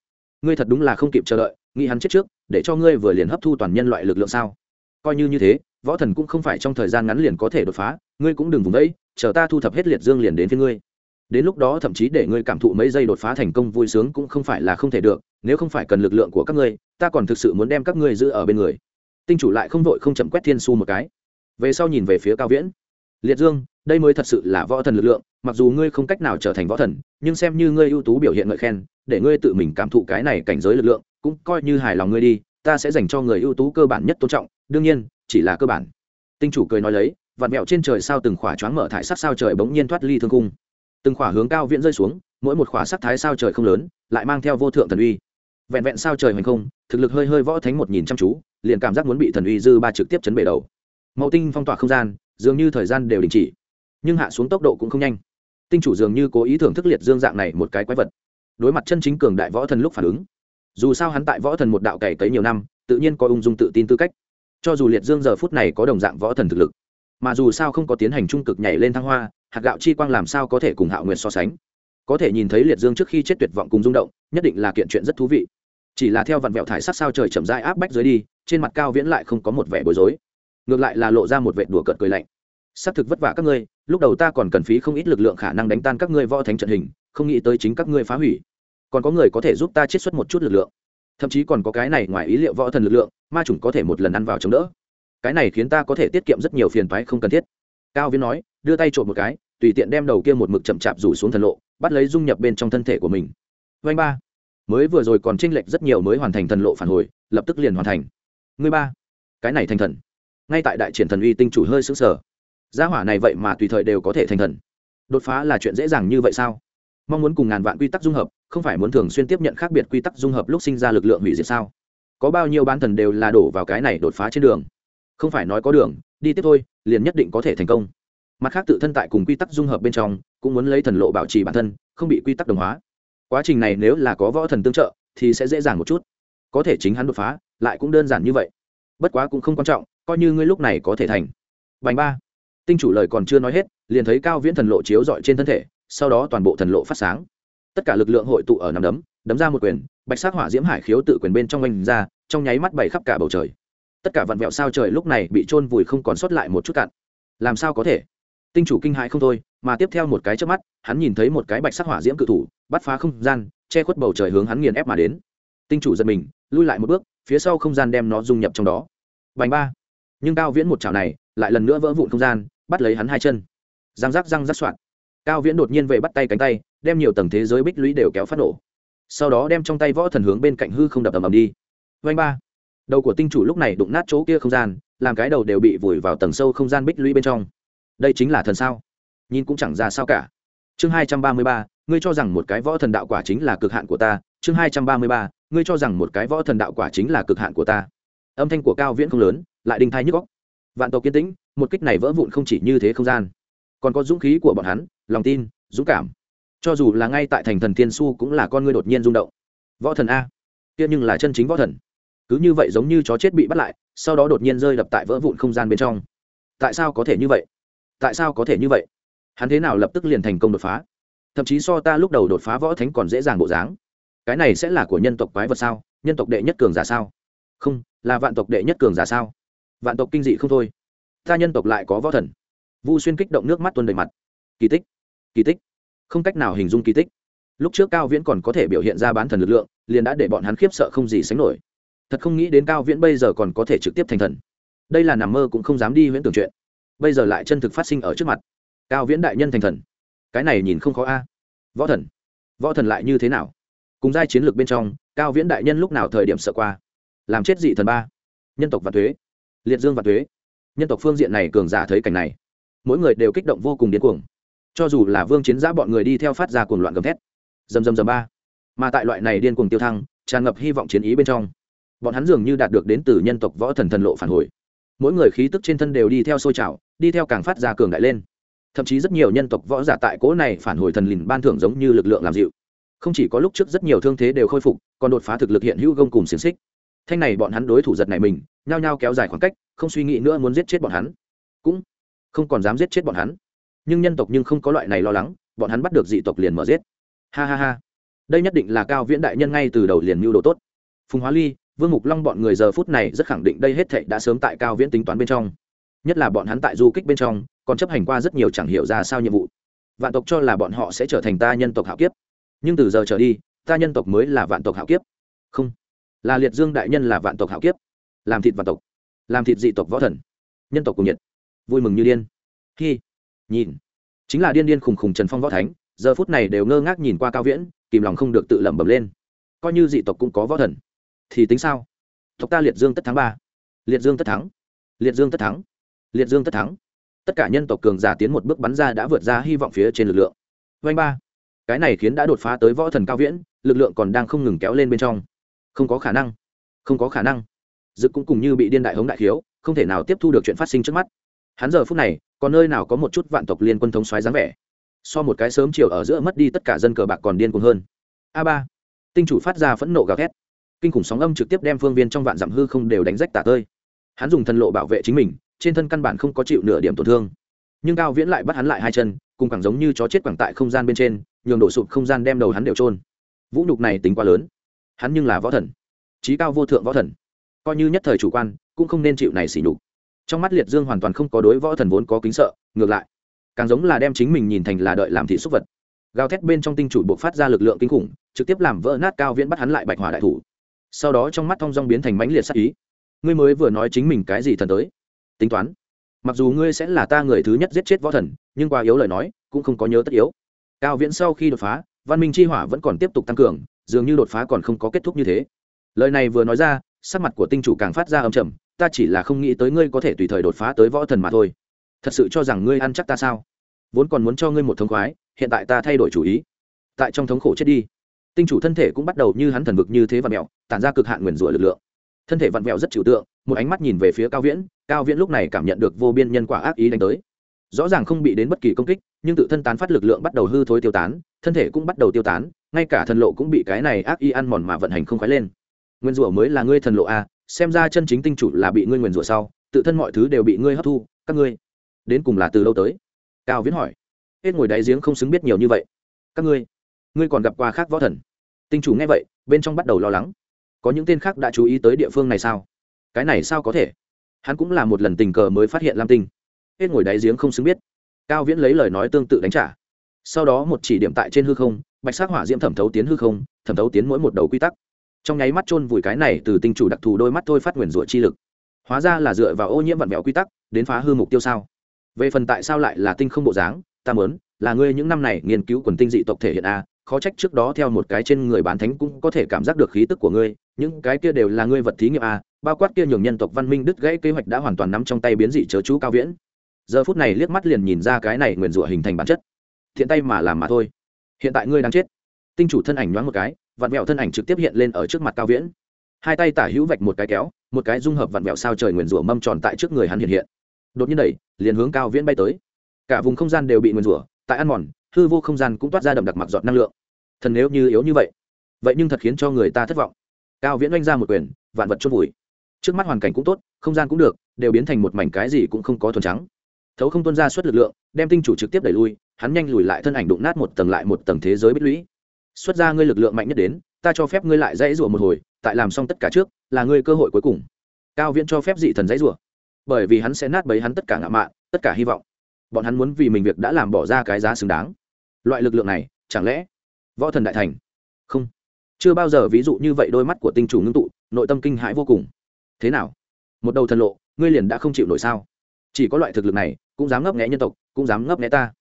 Ngươi thật đúng là không kịp chờ đợi, nghĩ hắn chết trước, để cho ngươi vừa liền hấp thu toàn nhân loại lực lượng sao? Coi như như thế, võ thần cũng không phải trong thời gian ngắn liền có thể đột phá, ngươi cũng đừng vùng đấy chờ ta thu thập hết liệt dương liền đến với ngươi. Đến lúc đó thậm chí để ngươi cảm thụ mấy giây đột phá thành công vui sướng cũng không phải là không thể được, nếu không phải cần lực lượng của các ngươi, ta còn thực sự muốn đem các ngươi giữ ở bên người. Tinh chủ lại không vội không chậm quét thiên su một cái. Về sau nhìn về phía cao viễn. Liệt dương đây mới thật sự là võ thần lực lượng, mặc dù ngươi không cách nào trở thành võ thần, nhưng xem như ngươi ưu tú biểu hiện ngợi khen, để ngươi tự mình cảm thụ cái này cảnh giới lực lượng, cũng coi như hài lòng ngươi đi, ta sẽ dành cho người ưu tú cơ bản nhất tôn trọng, đương nhiên, chỉ là cơ bản. Tinh chủ cười nói lấy, vạt mẹo trên trời sao từng khỏa choáng mở thải sắc sao trời bỗng nhiên thoát ly thương cung. Từng khỏa hướng cao viễn rơi xuống, mỗi một khỏa sắc thái sao trời không lớn, lại mang theo vô thượng thần uy. Vẹn vẹn sao trời hoành không, thực lực hơi hơi võ thánh một nhìn chăm chú, liền cảm giác muốn bị thần uy dư ba trực tiếp chấn bể đầu. Mậu tinh phong tỏa không gian, dường như thời gian đều đình chỉ nhưng hạ xuống tốc độ cũng không nhanh. Tinh chủ dường như cố ý thưởng thức liệt dương dạng này một cái quái vật. Đối mặt chân chính cường đại võ thần lúc phản ứng, dù sao hắn tại võ thần một đạo cày cấy nhiều năm, tự nhiên có ung dung tự tin tư cách. Cho dù liệt dương giờ phút này có đồng dạng võ thần thực lực, mà dù sao không có tiến hành trung cực nhảy lên thăng hoa, hạt gạo chi quang làm sao có thể cùng hạo nguyệt so sánh? Có thể nhìn thấy liệt dương trước khi chết tuyệt vọng cùng rung động, nhất định là kiện chuyện rất thú vị. Chỉ là theo vặn vẹo thải sắc sao trời chậm rãi áp bách dưới đi, trên mặt cao viễn lại không có một vẻ bối rối. Ngược lại là lộ ra một vệ đùa cợt cười lạnh. Xác thực vất vả các ngươi lúc đầu ta còn cần phí không ít lực lượng khả năng đánh tan các ngươi võ thánh trận hình, không nghĩ tới chính các ngươi phá hủy. Còn có người có thể giúp ta chiết xuất một chút lực lượng. Thậm chí còn có cái này ngoài ý liệu võ thần lực lượng, ma chủng có thể một lần ăn vào chống đỡ. Cái này khiến ta có thể tiết kiệm rất nhiều phiền toái không cần thiết. Cao viễn nói, đưa tay trộm một cái, tùy tiện đem đầu kia một mực chậm chạp rủ xuống thần lộ, bắt lấy dung nhập bên trong thân thể của mình. Vanh ba, mới vừa rồi còn tranh lệch rất nhiều mới hoàn thành thần lộ phản hồi, lập tức liền hoàn thành. Ngươi ba, cái này thành thần. Ngay tại đại triển thần uy, tinh chủ hơi sững sờ gia hỏa này vậy mà tùy thời đều có thể thành thần. Đột phá là chuyện dễ dàng như vậy sao? Mong muốn cùng ngàn vạn quy tắc dung hợp, không phải muốn thường xuyên tiếp nhận khác biệt quy tắc dung hợp lúc sinh ra lực lượng hủy diệt sao? Có bao nhiêu bán thần đều là đổ vào cái này đột phá trên đường? Không phải nói có đường, đi tiếp thôi, liền nhất định có thể thành công. Mặt khác tự thân tại cùng quy tắc dung hợp bên trong, cũng muốn lấy thần lộ bảo trì bản thân, không bị quy tắc đồng hóa. Quá trình này nếu là có võ thần tương trợ, thì sẽ dễ dàng một chút. Có thể chính hắn đột phá, lại cũng đơn giản như vậy. Bất quá cũng không quan trọng, coi như ngươi lúc này có thể thành. Bành ba tinh chủ lời còn chưa nói hết, liền thấy cao viễn thần lộ chiếu dọi trên thân thể, sau đó toàn bộ thần lộ phát sáng. Tất cả lực lượng hội tụ ở nằm đấm đấm ra một quyền, bạch sát hỏa diễm hải khiếu tự quyền bên trong oanh ra, trong nháy mắt bày khắp cả bầu trời. Tất cả vặn vẹo sao trời lúc này bị trôn vùi không còn sót lại một chút cặn làm sao có thể? Tinh chủ kinh hãi không thôi, mà tiếp theo một cái trước mắt, hắn nhìn thấy một cái bạch sắc hỏa diễm cự thủ, bắt phá không gian, che khuất bầu trời hướng hắn nghiền ép mà đến. Tinh chủ giật mình, lui lại một bước, phía sau không gian đem nó dung nhập trong đó. Bành ba. Nhưng cao viễn một chảo này lại lần nữa vỡ vụn không gian bắt lấy hắn hai chân. Răng rắc răng rắc soạn. Cao viễn đột nhiên về bắt tay cánh tay, đem nhiều tầng thế giới bích lũy đều kéo phát nổ. Sau đó đem trong tay võ thần hướng bên cạnh hư không đập ầm ầm đi. Vanh ba. Đầu của tinh chủ lúc này đụng nát chỗ kia không gian, làm cái đầu đều bị vùi vào tầng sâu không gian bích lũy bên trong. Đây chính là thần sao? Nhìn cũng chẳng ra sao cả. Chương hai trăm ba mươi ba, ngươi cho rằng một cái võ thần đạo quả chính là cực hạn của ta. Chương hai trăm ba mươi ba, ngươi cho rằng một cái võ thần đạo quả chính là cực hạn của ta. Âm thanh của cao viễn không lớn, lại đinh thai nhức góc vạn tộc kiên tĩnh một kích này vỡ vụn không chỉ như thế không gian, còn có dũng khí của bọn hắn, lòng tin, dũng cảm. Cho dù là ngay tại thành thần thiên su cũng là con ngươi đột nhiên rung động. Võ thần a. Kia nhưng là chân chính võ thần. Cứ như vậy giống như chó chết bị bắt lại, sau đó đột nhiên rơi đập tại vỡ vụn không gian bên trong. Tại sao có thể như vậy? Tại sao có thể như vậy? Hắn thế nào lập tức liền thành công đột phá? Thậm chí so ta lúc đầu đột phá võ thánh còn dễ dàng bộ dáng. Cái này sẽ là của nhân tộc quái vật sao? Nhân tộc đệ nhất cường giả sao? Không, là vạn tộc đệ nhất cường giả sao? Vạn tộc kinh dị không thôi ta nhân tộc lại có võ thần. Vu xuyên kích động nước mắt tuôn đầy mặt. Kỳ tích kỳ tích. Không cách nào hình dung kỳ tích. Lúc trước cao viễn còn có thể biểu hiện ra bán thần lực lượng, liền đã để bọn hắn khiếp sợ không gì sánh nổi. Thật không nghĩ đến cao viễn bây giờ còn có thể trực tiếp thành thần. Đây là nằm mơ cũng không dám đi viễn tưởng chuyện. Bây giờ lại chân thực phát sinh ở trước mặt. Cao viễn đại nhân thành thần. Cái này nhìn không khó a. Võ thần. Võ thần lại như thế nào? Cùng giai chiến lược bên trong, cao viễn đại nhân lúc nào thời điểm sợ qua? Làm chết dị thần ba. Nhân tộc và thuế. Liệt dương và thuế nhân tộc phương diện này cường giả thấy cảnh này, mỗi người đều kích động vô cùng điên cuồng. Cho dù là vương chiến giã bọn người đi theo phát ra cuồng loạn gầm thét. Dầm dầm dầm ba. Mà tại loại này điên cuồng tiêu thăng, tràn ngập hy vọng chiến ý bên trong, bọn hắn dường như đạt được đến từ nhân tộc võ thần thần lộ phản hồi. Mỗi người khí tức trên thân đều đi theo sôi trào, đi theo càng phát ra cường đại lên. Thậm chí rất nhiều nhân tộc võ giả tại cỗ này phản hồi thần lìn ban thưởng giống như lực lượng làm dịu. Không chỉ có lúc trước rất nhiều thương thế đều khôi phục, còn đột phá thực lực hiện hữu gông cùng xiềng xích thanh này bọn hắn đối thủ giật này mình, nhao nhao kéo dài khoảng cách, không suy nghĩ nữa muốn giết chết bọn hắn. Cũng không còn dám giết chết bọn hắn. Nhưng nhân tộc nhưng không có loại này lo lắng, bọn hắn bắt được dị tộc liền mở giết. Ha ha ha. Đây nhất định là cao viễn đại nhân ngay từ đầu liền mưu đồ tốt. Phùng hóa ly, vương mục long bọn người giờ phút này rất khẳng định đây hết thệ đã sớm tại cao viễn tính toán bên trong. Nhất là bọn hắn tại du kích bên trong, còn chấp hành qua rất nhiều chẳng hiểu ra sao nhiệm vụ. Vạn tộc cho là bọn họ sẽ trở thành ta nhân tộc hạo kiếp. Nhưng từ giờ trở đi, ta nhân tộc mới là vạn tộc hạo kiếp. Không là liệt dương đại nhân là vạn tộc hạo kiếp. Làm thịt vạn tộc. Làm thịt dị tộc võ thần. Nhân tộc cùng nhiệt. Vui mừng như điên. Khi nhìn. Chính là điên điên khùng khùng trần phong võ thánh, giờ phút này đều ngơ ngác nhìn qua cao viễn, kìm lòng không được tự lẩm bẩm lên. Coi như dị tộc cũng có võ thần. Thì tính sao? Tộc ta liệt dương tất thắng ba. Liệt dương tất thắng. Liệt dương tất thắng. Liệt dương tất thắng. Tất cả nhân tộc cường giả tiến một bước bắn ra đã vượt ra hy vọng phía trên lực lượng. Vanh ba. Cái này khiến đã đột phá tới võ thần cao viễn, lực lượng còn đang không ngừng kéo lên bên trong không có khả năng. Không có khả năng. Dự cũng cùng như bị điên đại hống đại khiếu, không thể nào tiếp thu được chuyện phát sinh trước mắt. Hắn giờ phút này còn nơi nào có một chút vạn tộc liên quân thống xoáy dáng vẻ? So một cái sớm chiều ở giữa mất đi tất cả dân cờ bạc còn điên cuồng hơn. A ba. Tinh chủ phát ra phẫn nộ gào thét. Kinh khủng sóng âm trực tiếp đem phương viên trong vạn dặm hư không đều đánh rách tả tơi. Hắn dùng thần lộ bảo vệ chính mình, trên thân căn bản không có chịu nửa điểm tổn thương. Nhưng cao viễn lại bắt hắn lại hai chân, cùng càng giống như chó chết quẳng tại không gian bên trên, nhường đổ sụp không gian đem đầu hắn đều trôn vũ nhục này tính quá lớn hắn nhưng là võ thần trí cao vô thượng võ thần, coi như nhất thời chủ quan, cũng không nên chịu này xỉ nhục. Trong mắt liệt dương hoàn toàn không có đối võ thần vốn có kính sợ, ngược lại, càng giống là đem chính mình nhìn thành là đợi làm thị súc vật. Gào thét bên trong tinh chủ buộc phát ra lực lượng kinh khủng, trực tiếp làm vỡ nát cao viễn bắt hắn lại bạch hỏa đại thủ. Sau đó trong mắt thong dong biến thành mãnh liệt sắc ý. Ngươi mới vừa nói chính mình cái gì thần tới? Tính toán. Mặc dù ngươi sẽ là ta người thứ nhất giết chết võ thần, nhưng qua yếu lời nói, cũng không có nhớ tất yếu. Cao viễn sau khi đột phá, văn minh chi hỏa vẫn còn tiếp tục tăng cường dường như đột phá còn không có kết thúc như thế. Lời này vừa nói ra, sắc mặt của tinh chủ càng phát ra âm trầm, ta chỉ là không nghĩ tới ngươi có thể tùy thời đột phá tới võ thần mà thôi. Thật sự cho rằng ngươi ăn chắc ta sao? Vốn còn muốn cho ngươi một thống khoái, hiện tại ta thay đổi chủ ý. Tại trong thống khổ chết đi. Tinh chủ thân thể cũng bắt đầu như hắn thần vực như thế và mẹo tản ra cực hạn nguyền rủa lực lượng. Thân thể vặn vẹo rất trừu tượng, một ánh mắt nhìn về phía cao viễn cao viễn lúc này cảm nhận được vô biên nhân quả ác ý đánh tới. Rõ ràng không bị đến bất kỳ công kích, nhưng tự thân tán phát lực lượng bắt đầu hư thối tiêu tán, thân thể cũng bắt đầu tiêu tán ngay cả thần lộ cũng bị cái này ác y ăn mòn mà vận hành không khoái lên. Nguyên rủa mới là ngươi thần lộ a, xem ra chân chính tinh chủ là bị ngươi nguyền rủa sau, tự thân mọi thứ đều bị ngươi hấp thu, các ngươi đến cùng là từ lâu tới? Cao viễn hỏi. Hết ngồi đáy giếng không xứng biết nhiều như vậy. Các ngươi ngươi còn gặp qua khác võ thần? Tinh chủ nghe vậy, bên trong bắt đầu lo lắng. Có những tên khác đã chú ý tới địa phương này sao? Cái này sao có thể? Hắn cũng là một lần tình cờ mới phát hiện lam tinh. Hết ngồi đáy giếng không xứng biết. Cao viễn lấy lời nói tương tự đánh trả sau đó một chỉ điểm tại trên hư không, bạch sắc hỏa diễm thẩm thấu tiến hư không, thẩm thấu tiến mỗi một đầu quy tắc. Trong nháy mắt chôn vùi cái này từ tinh chủ đặc thù đôi mắt thôi phát nguyền rủa chi lực. Hóa ra là dựa vào ô nhiễm vặn vẹo quy tắc, đến phá hư mục tiêu sao? Về phần tại sao lại là tinh không bộ dáng, ta mớn là ngươi những năm này nghiên cứu quần tinh dị tộc thể hiện a, khó trách trước đó theo một cái trên người bán thánh cũng có thể cảm giác được khí tức của ngươi, những cái kia đều là ngươi vật thí nghiệm a, bao quát kia nhường nhân tộc văn minh đứt gãy kế hoạch đã hoàn toàn nắm trong tay biến dị chớ chú cao viễn. Giờ phút này liếc mắt liền nhìn ra cái này nguyền rủa hình thành bản chất thiện tay mà làm mà thôi. Hiện tại ngươi đang chết. Tinh chủ thân ảnh nhoáng một cái, vặn vẹo thân ảnh trực tiếp hiện lên ở trước mặt cao viễn. Hai tay tả hữu vạch một cái kéo, một cái dung hợp vặn vẹo sao trời nguyền rủa mâm tròn tại trước người hắn hiện hiện. Đột nhiên đẩy, liền hướng cao viễn bay tới. Cả vùng không gian đều bị nguyền rủa, tại ăn mòn, hư vô không gian cũng toát ra đậm đặc mặc giọt năng lượng. Thần nếu như yếu như vậy vậy nhưng thật khiến cho người ta thất vọng. Cao viễn oanh ra một quyền, vạn vật chốt vùi. Trước mắt hoàn cảnh cũng tốt, không gian cũng được, đều biến thành một mảnh cái gì cũng không có thuần trắng. Thấu không tuân ra suất lực lượng, đem tinh chủ trực tiếp đẩy lui hắn nhanh lùi lại thân ảnh đụng nát một tầng lại một tầng thế giới bích lũy. Xuất ra ngươi lực lượng mạnh nhất đến, ta cho phép ngươi lại dãy rủa một hồi, tại làm xong tất cả trước, là ngươi cơ hội cuối cùng. Cao viễn cho phép dị thần dãy rủa. Bởi vì hắn sẽ nát bấy hắn tất cả ngạo mạn, tất cả hy vọng. Bọn hắn muốn vì mình việc đã làm bỏ ra cái giá xứng đáng. Loại lực lượng này, chẳng lẽ võ thần đại thành? Không. Chưa bao giờ ví dụ như vậy đôi mắt của tinh chủ ngưng tụ, nội tâm kinh hãi vô cùng. Thế nào? Một đầu thần lộ, ngươi liền đã không chịu nổi sao? Chỉ có loại thực lực này, cũng dám ngấp nghẽ nhân tộc, cũng dám ngấp nghẽ ta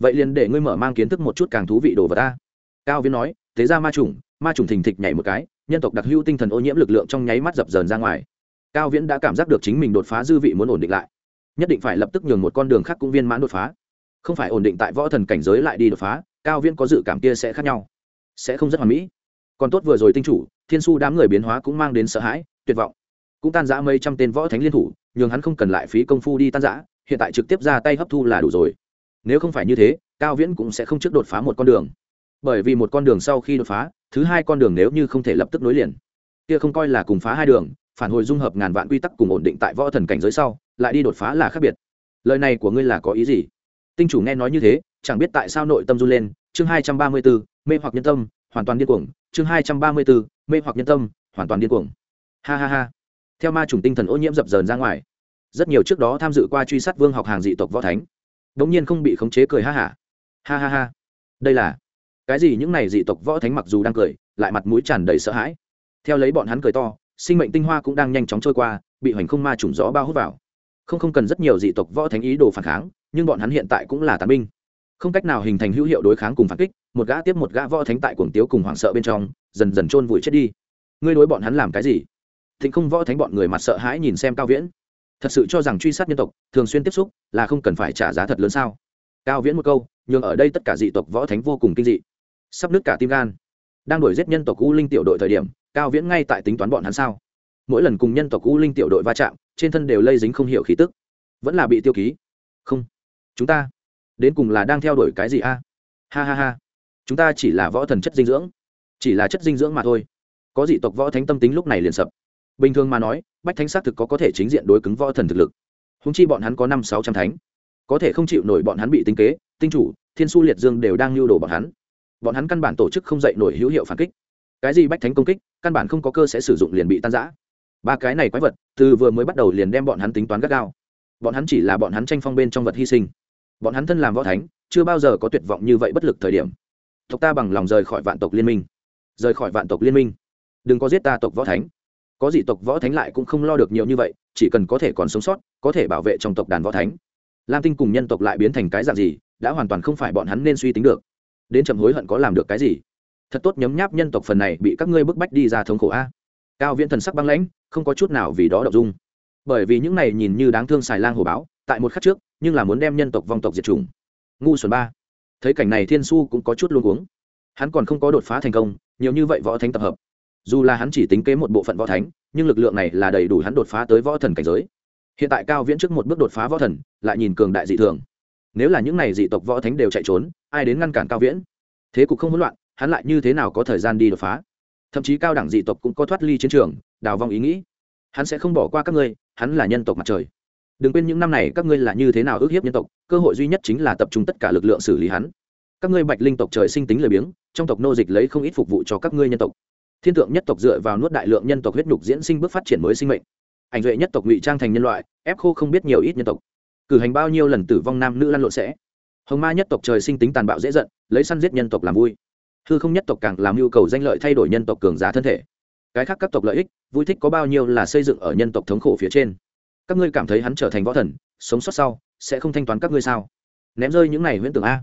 vậy liền để ngươi mở mang kiến thức một chút càng thú vị đồ vật ta. Cao viễn nói, thế ra ma trùng ma trùng thình thịch nhảy một cái, nhân tộc đặc hữu tinh thần ô nhiễm lực lượng trong nháy mắt dập dờn ra ngoài. Cao viễn đã cảm giác được chính mình đột phá dư vị muốn ổn định lại. Nhất định phải lập tức nhường một con đường khác cũng viên mãn đột phá. Không phải ổn định tại võ thần cảnh giới lại đi đột phá, cao viễn có dự cảm kia sẽ khác nhau. Sẽ không rất hoàn mỹ. Còn tốt vừa rồi tinh chủ, thiên su đám người biến hóa cũng mang đến sợ hãi, tuyệt vọng. Cũng tan giã mấy trăm tên võ thánh liên thủ, nhường hắn không cần lại phí công phu đi tan giã hiện tại trực tiếp ra tay hấp thu là đủ rồi nếu không phải như thế, cao viễn cũng sẽ không trước đột phá một con đường. Bởi vì một con đường sau khi đột phá, thứ hai con đường nếu như không thể lập tức nối liền, kia không coi là cùng phá hai đường, phản hồi dung hợp ngàn vạn quy tắc cùng ổn định tại võ thần cảnh giới sau, lại đi đột phá là khác biệt. Lời này của ngươi là có ý gì? Tinh chủ nghe nói như thế, chẳng biết tại sao nội tâm run lên, chương hai trăm ba mươi bốn, mê hoặc nhân tâm, hoàn toàn điên cuồng, chương hai trăm ba mươi bốn, mê hoặc nhân tâm, hoàn toàn điên cuồng. Ha ha ha. Theo ma chủng tinh thần ô nhiễm dập dờn ra ngoài. Rất nhiều trước đó tham dự qua truy sát vương học hàng dị tộc võ thánh đ ỗ n g nhiên không bị khống chế cười ha hả. Ha. ha ha ha. Đây là cái gì? Những này dị tộc võ thánh mặc dù đang cười, lại mặt mũi tràn đầy sợ hãi. Theo lấy bọn hắn cười to, sinh mệnh tinh hoa cũng đang nhanh chóng trôi qua, bị hoành không ma trùng gió bao hút vào. Không không cần rất nhiều dị tộc võ thánh ý đồ phản kháng, nhưng bọn hắn hiện tại cũng là tàn binh. Không cách nào hình thành hữu hiệu đối kháng cùng phản kích, một gã tiếp một gã võ thánh tại cuồng tiếu cùng hoảng sợ bên trong, dần dần chôn vùi chết đi. Ngươi đối bọn hắn làm cái gì? Thịnh không võ thánh bọn người mặt sợ hãi nhìn xem cao viễn thật sự cho rằng truy sát nhân tộc thường xuyên tiếp xúc là không cần phải trả giá thật lớn sao? Cao viễn một câu nhưng ở đây tất cả dị tộc võ thánh vô cùng kinh dị. Sắp nứt cả tim gan. Đang đuổi giết nhân tộc u linh tiểu đội thời điểm, cao viễn ngay tại tính toán bọn hắn sao? Mỗi lần cùng nhân tộc u linh tiểu đội va chạm, trên thân đều lây dính không hiểu khí tức. Vẫn là bị tiêu ký. Không. Chúng ta đến cùng là đang theo đuổi cái gì a? Ha ha ha. Chúng ta chỉ là võ thần chất dinh dưỡng. Chỉ là chất dinh dưỡng mà thôi. Có dị tộc võ thánh tâm tính lúc này liền sập bình thường mà nói, bách thánh xác thực có có thể chính diện đối cứng võ thần thực lực. Húng chi bọn hắn có năm sáu trăm thánh. Có thể không chịu nổi bọn hắn bị tính kế, tinh chủ, thiên su liệt dương đều đang lưu đồ bọn hắn. Bọn hắn căn bản tổ chức không dạy nổi hữu hiệu phản kích. Cái gì bách thánh công kích, căn bản không có cơ sẽ sử dụng liền bị tan giã ba cái này quái vật, từ vừa mới bắt đầu liền đem bọn hắn tính toán gắt gao. Bọn hắn chỉ là bọn hắn tranh phong bên trong vật hy sinh. Bọn hắn thân làm võ thánh, chưa bao giờ có tuyệt vọng như vậy bất lực thời điểm. Tộc ta bằng lòng rời khỏi vạn tộc liên minh. Rời khỏi vạn tộc liên minh. Đừng có giết ta tộc võ thánh có dị tộc võ thánh lại cũng không lo được nhiều như vậy, chỉ cần có thể còn sống sót, có thể bảo vệ trong tộc đàn võ thánh. Lam tinh cùng nhân tộc lại biến thành cái dạng gì, đã hoàn toàn không phải bọn hắn nên suy tính được. Đến chậm hối hận có làm được cái gì? Thật tốt nhấm nháp nhân tộc phần này bị các ngươi bức bách đi ra thống khổ a. Cao viễn thần sắc băng lãnh, không có chút nào vì đó đọc dung. Bởi vì những này nhìn như đáng thương xài lang hồ báo, tại một khắc trước, nhưng là muốn đem nhân tộc vong tộc diệt chủng. Ngu xuẩn ba. Thấy cảnh này thiên su cũng có chút luôn uống hắn còn không có đột phá thành công, nhiều như vậy võ thánh tập hợp dù là hắn chỉ tính kế một bộ phận võ thánh, nhưng lực lượng này là đầy đủ hắn đột phá tới võ thần cảnh giới. Hiện tại cao viễn trước một bước đột phá võ thần, lại nhìn cường đại dị thường. Nếu là những này dị tộc võ thánh đều chạy trốn, ai đến ngăn cản cao viễn? Thế cục không hỗn loạn, hắn lại như thế nào có thời gian đi đột phá? Thậm chí cao đẳng dị tộc cũng có thoát ly chiến trường, đào vong ý nghĩ. Hắn sẽ không bỏ qua các ngươi, hắn là nhân tộc mặt trời. Đừng quên những năm này các ngươi là như thế nào ước hiếp nhân tộc, cơ hội duy nhất chính là tập trung tất cả lực lượng xử lý hắn. Các ngươi bạch linh tộc trời sinh tính lười biếng, trong tộc nô dịch lấy không ít phục vụ cho các ngươi nhân tộc thiên tượng nhất tộc dựa vào nuốt đại lượng nhân tộc huyết nhục diễn sinh bước phát triển mới sinh mệnh. Ảnh duệ nhất tộc ngụy trang thành nhân loại, ép khô không biết nhiều ít nhân tộc. Cử hành bao nhiêu lần tử vong nam nữ lăn lộn sẽ. Hồng ma nhất tộc trời sinh tính tàn bạo dễ giận, lấy săn giết nhân tộc làm vui. Hư không nhất tộc càng làm nhu cầu danh lợi thay đổi nhân tộc cường giá thân thể. Cái khác các tộc lợi ích, vui thích có bao nhiêu là xây dựng ở nhân tộc thống khổ phía trên. Các ngươi cảm thấy hắn trở thành võ thần, sống sót sau, sẽ không thanh toán các ngươi sao? Ném rơi những này huyễn tưởng a.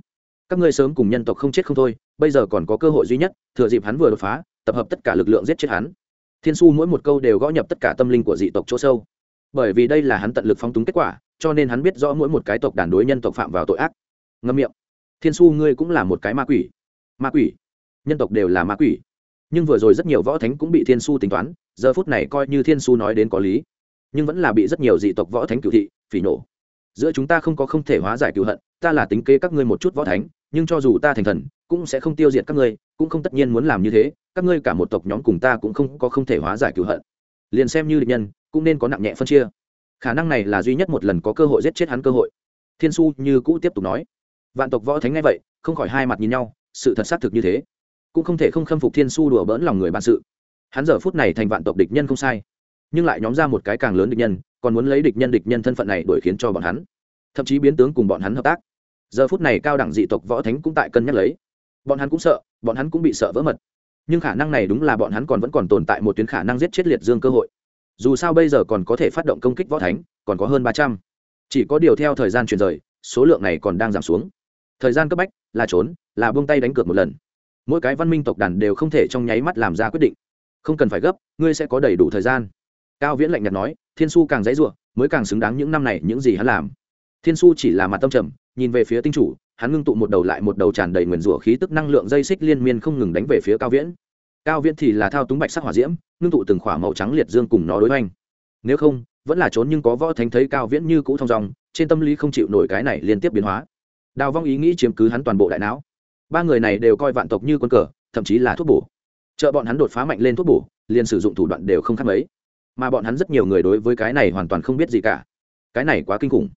Các ngươi sớm cùng nhân tộc không chết không thôi, bây giờ còn có cơ hội duy nhất, thừa dịp hắn vừa đột phá tập hợp tất cả lực lượng giết chết hắn. Thiên su mỗi một câu đều gõ nhập tất cả tâm linh của dị tộc chỗ sâu. Bởi vì đây là hắn tận lực phóng túng kết quả, cho nên hắn biết rõ mỗi một cái tộc đàn đối nhân tộc phạm vào tội ác. Ngâm miệng. Thiên su, ngươi cũng là một cái ma quỷ. Ma quỷ. Nhân tộc đều là ma quỷ. Nhưng vừa rồi rất nhiều võ thánh cũng bị thiên su tính toán, giờ phút này coi như thiên su nói đến có lý. Nhưng vẫn là bị rất nhiều dị tộc võ thánh cựu thị, phỉ nổ giữa chúng ta không có không thể hóa giải cựu hận, ta là tính kế các ngươi một chút võ thánh, nhưng cho dù ta thành thần, cũng sẽ không tiêu diệt các ngươi, cũng không tất nhiên muốn làm như thế các ngươi cả một tộc nhóm cùng ta cũng không có không thể hóa giải cựu hận. Liền xem như địch nhân, cũng nên có nặng nhẹ phân chia. Khả năng này là duy nhất một lần có cơ hội giết chết hắn cơ hội. Thiên su như cũ tiếp tục nói. Vạn tộc võ thánh ngay vậy, không khỏi hai mặt nhìn nhau, sự thật xác thực như thế. Cũng không thể không khâm phục thiên su đùa bỡn lòng người bản sự. Hắn giờ phút này thành vạn tộc địch nhân không sai. Nhưng lại nhóm ra một cái càng lớn địch nhân, còn muốn lấy địch nhân địch nhân thân phận này đuổi khiến cho bọn hắn. Thậm chí biến tướng cùng bọn hắn hợp tác. Giờ phút này cao đẳng dị tộc võ thánh cũng tại cân nhắc lấy. Bọn hắn cũng sợ, bọn hắn cũng bị sợ vỡ mật nhưng khả năng này đúng là bọn hắn còn vẫn còn tồn tại một tuyến khả năng giết chết liệt dương cơ hội. Dù sao bây giờ còn có thể phát động công kích võ thánh, còn có hơn ba trăm. Chỉ có điều theo thời gian chuyển rời, số lượng này còn đang giảm xuống. Thời gian cấp bách, là trốn, là buông tay đánh cược một lần. Mỗi cái văn minh tộc đàn đều không thể trong nháy mắt làm ra quyết định. Không cần phải gấp, ngươi sẽ có đầy đủ thời gian. Cao viễn lạnh nhạt nói, thiên su càng dãy ruộng mới càng xứng đáng những năm này, những gì hắn làm. Thiên su chỉ là mặt tâm trầm, nhìn về phía tinh chủ hắn ngưng tụ một đầu lại một đầu tràn đầy nguyền rủa khí tức năng lượng dây xích liên miên không ngừng đánh về phía cao viễn. Cao viễn thì là thao túng bạch sắc hỏa diễm, ngưng tụ từng khỏa màu trắng liệt dương cùng nó đối hoành. Nếu không, vẫn là trốn nhưng có võ thánh thấy cao viễn như cũ thong dòng trên tâm lý không chịu nổi cái này liên tiếp biến hóa. Đào vong ý nghĩ chiếm cứ hắn toàn bộ đại não. Ba người này đều coi vạn tộc như quân cờ, thậm chí là thuốc bổ. Chợ bọn hắn đột phá mạnh lên thuốc bổ, liền sử dụng thủ đoạn đều không khác mấy. Mà bọn hắn rất nhiều người đối với cái này hoàn toàn không biết gì cả. Cái này quá kinh khủng.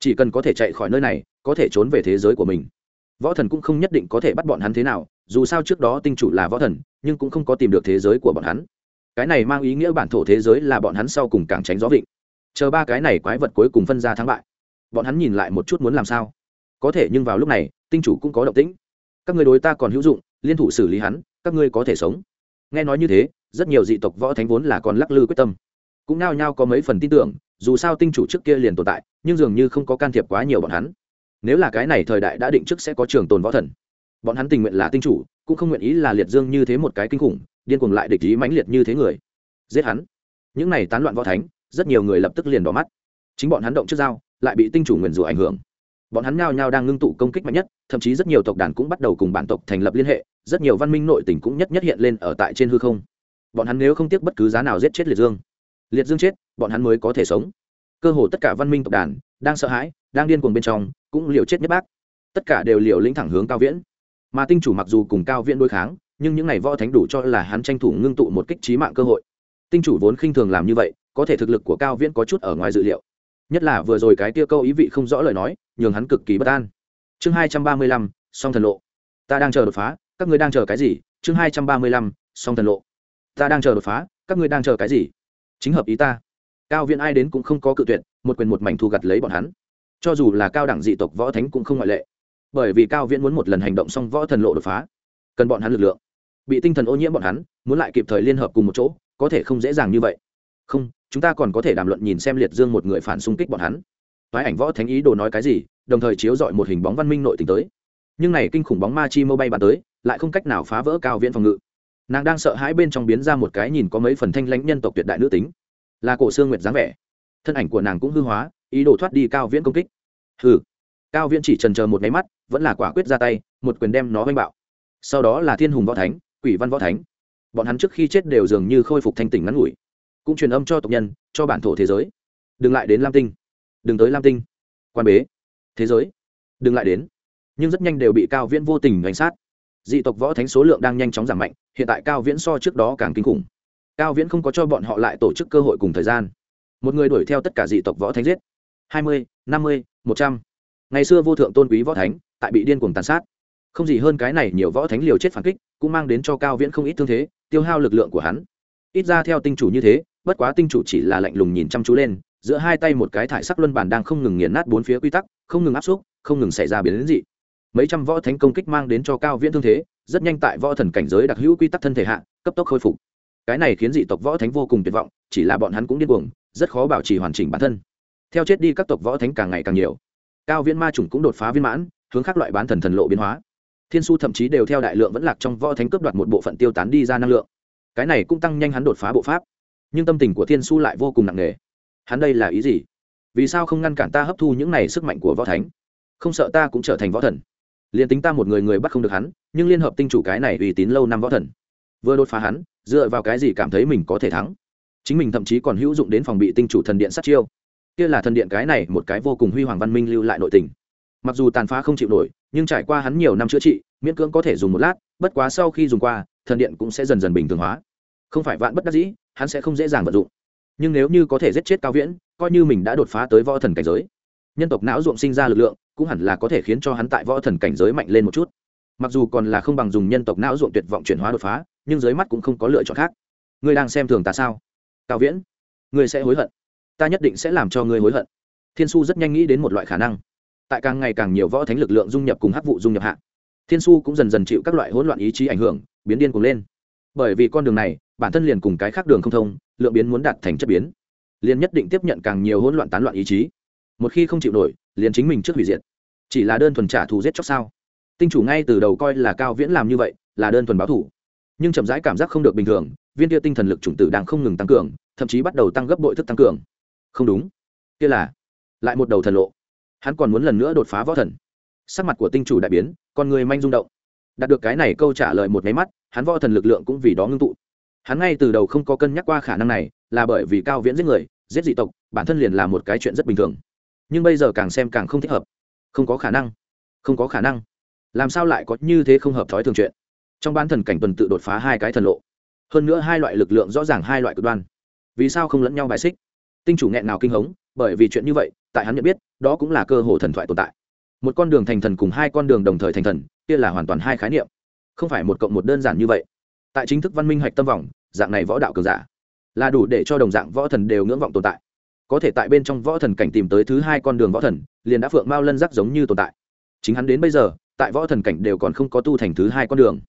Chỉ cần có thể chạy khỏi nơi này có thể trốn về thế giới của mình. Võ thần cũng không nhất định có thể bắt bọn hắn thế nào, dù sao trước đó tinh chủ là võ thần, nhưng cũng không có tìm được thế giới của bọn hắn. Cái này mang ý nghĩa bản thổ thế giới là bọn hắn sau cùng càng tránh gió vịnh. Chờ ba cái này quái vật cuối cùng phân ra thắng bại. Bọn hắn nhìn lại một chút muốn làm sao. Có thể nhưng vào lúc này, tinh chủ cũng có động tĩnh. Các người đối ta còn hữu dụng, liên thủ xử lý hắn, các ngươi có thể sống. Nghe nói như thế, rất nhiều dị tộc võ thánh vốn là còn lắc lư quyết tâm. Cũng nao nhao có mấy phần tin tưởng, dù sao tinh chủ trước kia liền tồn tại, nhưng dường như không có can thiệp quá nhiều bọn hắn nếu là cái này thời đại đã định trước sẽ có trường tồn võ thần. Bọn hắn tình nguyện là tinh chủ, cũng không nguyện ý là liệt dương như thế một cái kinh khủng, điên cuồng lại địch ý mãnh liệt như thế người. Giết hắn. Những này tán loạn võ thánh, rất nhiều người lập tức liền đỏ mắt. Chính bọn hắn động trước dao, lại bị tinh chủ nguyền rủa ảnh hưởng. Bọn hắn nhao nhao đang ngưng tụ công kích mạnh nhất, thậm chí rất nhiều tộc đàn cũng bắt đầu cùng bản tộc thành lập liên hệ, rất nhiều văn minh nội tỉnh cũng nhất nhất hiện lên ở tại trên hư không. Bọn hắn nếu không tiếc bất cứ giá nào giết chết liệt dương. Liệt dương chết, bọn hắn mới có thể sống. Cơ hồ tất cả văn minh tộc đàn, đang sợ hãi, đang điên cuồng bên trong cũng liều chết nhất bác. Tất cả đều liều lĩnh thẳng hướng cao viễn. Mà tinh chủ mặc dù cùng cao viễn đối kháng, nhưng những ngày võ thánh đủ cho là hắn tranh thủ ngưng tụ một kích trí mạng cơ hội. Tinh chủ vốn khinh thường làm như vậy, có thể thực lực của cao viễn có chút ở ngoài dự liệu. Nhất là vừa rồi cái tia câu ý vị không rõ lời nói, nhường hắn cực kỳ bất an. Chương hai trăm ba mươi lăm, song thần lộ. Ta đang chờ đột phá, các ngươi đang chờ cái gì? Chương hai trăm ba mươi lăm, song thần lộ. Ta đang chờ đột phá, các ngươi đang chờ cái gì? Chính hợp ý ta. Cao viễn ai đến cũng không có cự tuyệt, một quyền một mảnh thu gặt lấy bọn hắn cho dù là cao đẳng dị tộc võ thánh cũng không ngoại lệ. Bởi vì cao viễn muốn một lần hành động xong võ thần lộ đột phá, cần bọn hắn lực lượng. Bị tinh thần ô nhiễm bọn hắn, muốn lại kịp thời liên hợp cùng một chỗ, có thể không dễ dàng như vậy. Không, chúng ta còn có thể đàm luận nhìn xem liệt dương một người phản xung kích bọn hắn. Thoái ảnh võ thánh ý đồ nói cái gì, đồng thời chiếu dọi một hình bóng văn minh nội tình tới. Nhưng này kinh khủng bóng ma chi mô bay bàn tới, lại không cách nào phá vỡ cao viễn phòng ngự. Nàng đang sợ hãi bên trong biến ra một cái nhìn có mấy phần thanh lãnh nhân tộc tuyệt đại nữ tính. Là cổ xương nguyệt dáng vẻ. Thân ảnh của nàng cũng hư hóa ý đồ thoát đi cao viễn công kích. Hừ, cao viễn chỉ trần chờ một máy mắt vẫn là quả quyết ra tay một quyền đem nó oanh bạo. Sau đó là thiên hùng võ thánh quỷ văn võ thánh. Bọn hắn trước khi chết đều dường như khôi phục thanh tỉnh ngắn ngủi. Cũng truyền âm cho tộc nhân cho bản thổ thế giới. Đừng lại đến lam tinh. Đừng tới lam tinh. Quan bế. Thế giới. Đừng lại đến. Nhưng rất nhanh đều bị cao viễn vô tình đánh sát. Dị tộc võ thánh số lượng đang nhanh chóng giảm mạnh hiện tại cao viễn so trước đó càng kinh khủng. Cao viễn không có cho bọn họ lại tổ chức cơ hội cùng thời gian. Một người đuổi theo tất cả dị tộc võ thánh giết hai mươi, năm mươi, một trăm. Ngày xưa vô thượng tôn quý võ thánh, tại bị điên cuồng tàn sát. Không gì hơn cái này nhiều võ thánh liều chết phản kích, cũng mang đến cho cao viễn không ít thương thế, tiêu hao lực lượng của hắn. Ít ra theo tinh chủ như thế, bất quá tinh chủ chỉ là lạnh lùng nhìn chăm chú lên, giữa hai tay một cái thải sắc luân bản đang không ngừng nghiền nát bốn phía quy tắc, không ngừng áp xúc, không ngừng xảy ra biến đến dị. Mấy trăm võ thánh công kích mang đến cho cao viễn thương thế, rất nhanh tại võ thần cảnh giới đặc hữu quy tắc thân thể hạ, cấp tốc khôi phục. Cái này khiến dị tộc võ thánh vô cùng tuyệt vọng, chỉ là bọn hắn cũng điên cuồng, rất khó bảo trì hoàn chỉnh bản thân theo chết đi các tộc võ thánh càng ngày càng nhiều. Cao viễn ma chủng cũng đột phá viên mãn, hướng khác loại bán thần thần lộ biến hóa. Thiên su thậm chí đều theo đại lượng vẫn lạc trong võ thánh cướp đoạt một bộ phận tiêu tán đi ra năng lượng. Cái này cũng tăng nhanh hắn đột phá bộ pháp. Nhưng tâm tình của thiên su lại vô cùng nặng nề. Hắn đây là ý gì? Vì sao không ngăn cản ta hấp thu những này sức mạnh của võ thánh? Không sợ ta cũng trở thành võ thần. Liền tính ta một người người bắt không được hắn, nhưng liên hợp tinh chủ cái này uy tín lâu năm võ thần. Vừa đột phá hắn, dựa vào cái gì cảm thấy mình có thể thắng? Chính mình thậm chí còn hữu dụng đến phòng bị tinh chủ thần điện sát chiêu kia là thần điện cái này một cái vô cùng huy hoàng văn minh lưu lại nội tình. Mặc dù tàn phá không chịu nổi, nhưng trải qua hắn nhiều năm chữa trị, miễn cưỡng có thể dùng một lát, bất quá sau khi dùng qua, thần điện cũng sẽ dần dần bình thường hóa. Không phải vạn bất đắc dĩ, hắn sẽ không dễ dàng vận dụng. Nhưng nếu như có thể giết chết cao viễn, coi như mình đã đột phá tới võ thần cảnh giới, nhân tộc não ruộng sinh ra lực lượng, cũng hẳn là có thể khiến cho hắn tại võ thần cảnh giới mạnh lên một chút. Mặc dù còn là không bằng dùng nhân tộc não ruộng tuyệt vọng chuyển hóa đột phá, nhưng dưới mắt cũng không có lựa chọn khác. Ngươi đang xem thường ta sao? Cao viễn, ngươi sẽ hối hận ta nhất định sẽ làm cho ngươi hối hận. Thiên su rất nhanh nghĩ đến một loại khả năng. Tại càng ngày càng nhiều võ thánh lực lượng dung nhập cùng hắc vụ dung nhập hạ, thiên su cũng dần dần chịu các loại hỗn loạn ý chí ảnh hưởng, biến điên cuồng lên. Bởi vì con đường này, bản thân liền cùng cái khác đường không thông, lượng biến muốn đạt thành chất biến. Liền nhất định tiếp nhận càng nhiều hỗn loạn tán loạn ý chí. Một khi không chịu nổi, liền chính mình trước hủy diệt. Chỉ là đơn thuần trả thù giết chóc sao? Tinh chủ ngay từ đầu coi là cao viễn làm như vậy, là đơn thuần báo thủ nhưng chậm rãi cảm giác không được bình thường, viên kia tinh thần lực chủng tử đang không ngừng tăng cường, thậm chí bắt đầu tăng gấp bội thức tăng cường không đúng. Kia là, lại một đầu thần lộ. Hắn còn muốn lần nữa đột phá võ thần. Sắc mặt của tinh chủ đại biến, con người manh rung động. Đạt được cái này câu trả lời một máy mắt, hắn võ thần lực lượng cũng vì đó ngưng tụ. Hắn ngay từ đầu không có cân nhắc qua khả năng này, là bởi vì cao viễn giết người, giết dị tộc, bản thân liền là một cái chuyện rất bình thường. Nhưng bây giờ càng xem càng không thích hợp. Không có khả năng. Không có khả năng. Làm sao lại có như thế không hợp thói thường chuyện? Trong bán thần cảnh tuần tự đột phá hai cái thần lộ. Hơn nữa hai loại lực lượng rõ ràng hai loại cực đoan. Vì sao không lẫn nhau bài xích? Tinh chủ nghẹn nào kinh hống, bởi vì chuyện như vậy, tại hắn nhận biết, đó cũng là cơ hồ thần thoại tồn tại. Một con đường thành thần cùng hai con đường đồng thời thành thần, kia là hoàn toàn hai khái niệm. Không phải một cộng một đơn giản như vậy. Tại chính thức văn minh hạch tâm vọng dạng này võ đạo cường giả, là đủ để cho đồng dạng võ thần đều ngưỡng vọng tồn tại. Có thể tại bên trong võ thần cảnh tìm tới thứ hai con đường võ thần, liền đã phượng mao lân giác giống như tồn tại. Chính hắn đến bây giờ, tại võ thần cảnh đều còn không có tu thành thứ hai con đường.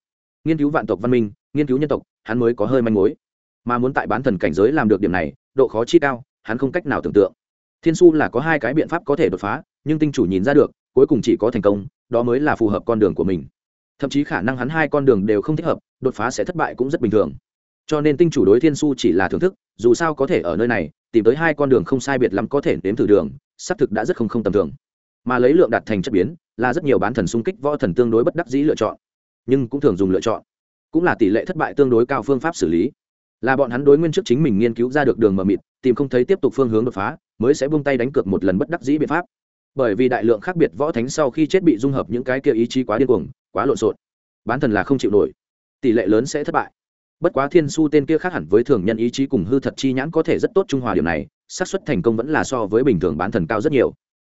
Nghiên cứu vạn tộc văn minh, nghiên cứu nhân tộc, hắn mới có hơi manh mối. Mà muốn tại bán thần cảnh giới làm được điểm này, độ khó chi cao hắn không cách nào tưởng tượng. Thiên su là có hai cái biện pháp có thể đột phá, nhưng tinh chủ nhìn ra được, cuối cùng chỉ có thành công, đó mới là phù hợp con đường của mình. Thậm chí khả năng hắn hai con đường đều không thích hợp, đột phá sẽ thất bại cũng rất bình thường. Cho nên tinh chủ đối thiên su chỉ là thưởng thức, dù sao có thể ở nơi này, tìm tới hai con đường không sai biệt lắm có thể đếm thử đường, xác thực đã rất không không tầm thường. Mà lấy lượng đạt thành chất biến, là rất nhiều bán thần xung kích võ thần tương đối bất đắc dĩ lựa chọn. Nhưng cũng thường dùng lựa chọn. Cũng là tỷ lệ thất bại tương đối cao phương pháp xử lý. Là bọn hắn đối nguyên trước chính mình nghiên cứu ra được đường mờ mịt tìm không thấy tiếp tục phương hướng đột phá, mới sẽ buông tay đánh cược một lần bất đắc dĩ biện pháp. Bởi vì đại lượng khác biệt võ thánh sau khi chết bị dung hợp những cái kia ý chí quá điên cuồng, quá lộn xộn. Bán thần là không chịu nổi. Tỷ lệ lớn sẽ thất bại. Bất quá thiên su tên kia khác hẳn với thường nhân ý chí cùng hư thật chi nhãn có thể rất tốt trung hòa điều này, xác suất thành công vẫn là so với bình thường bán thần cao rất nhiều.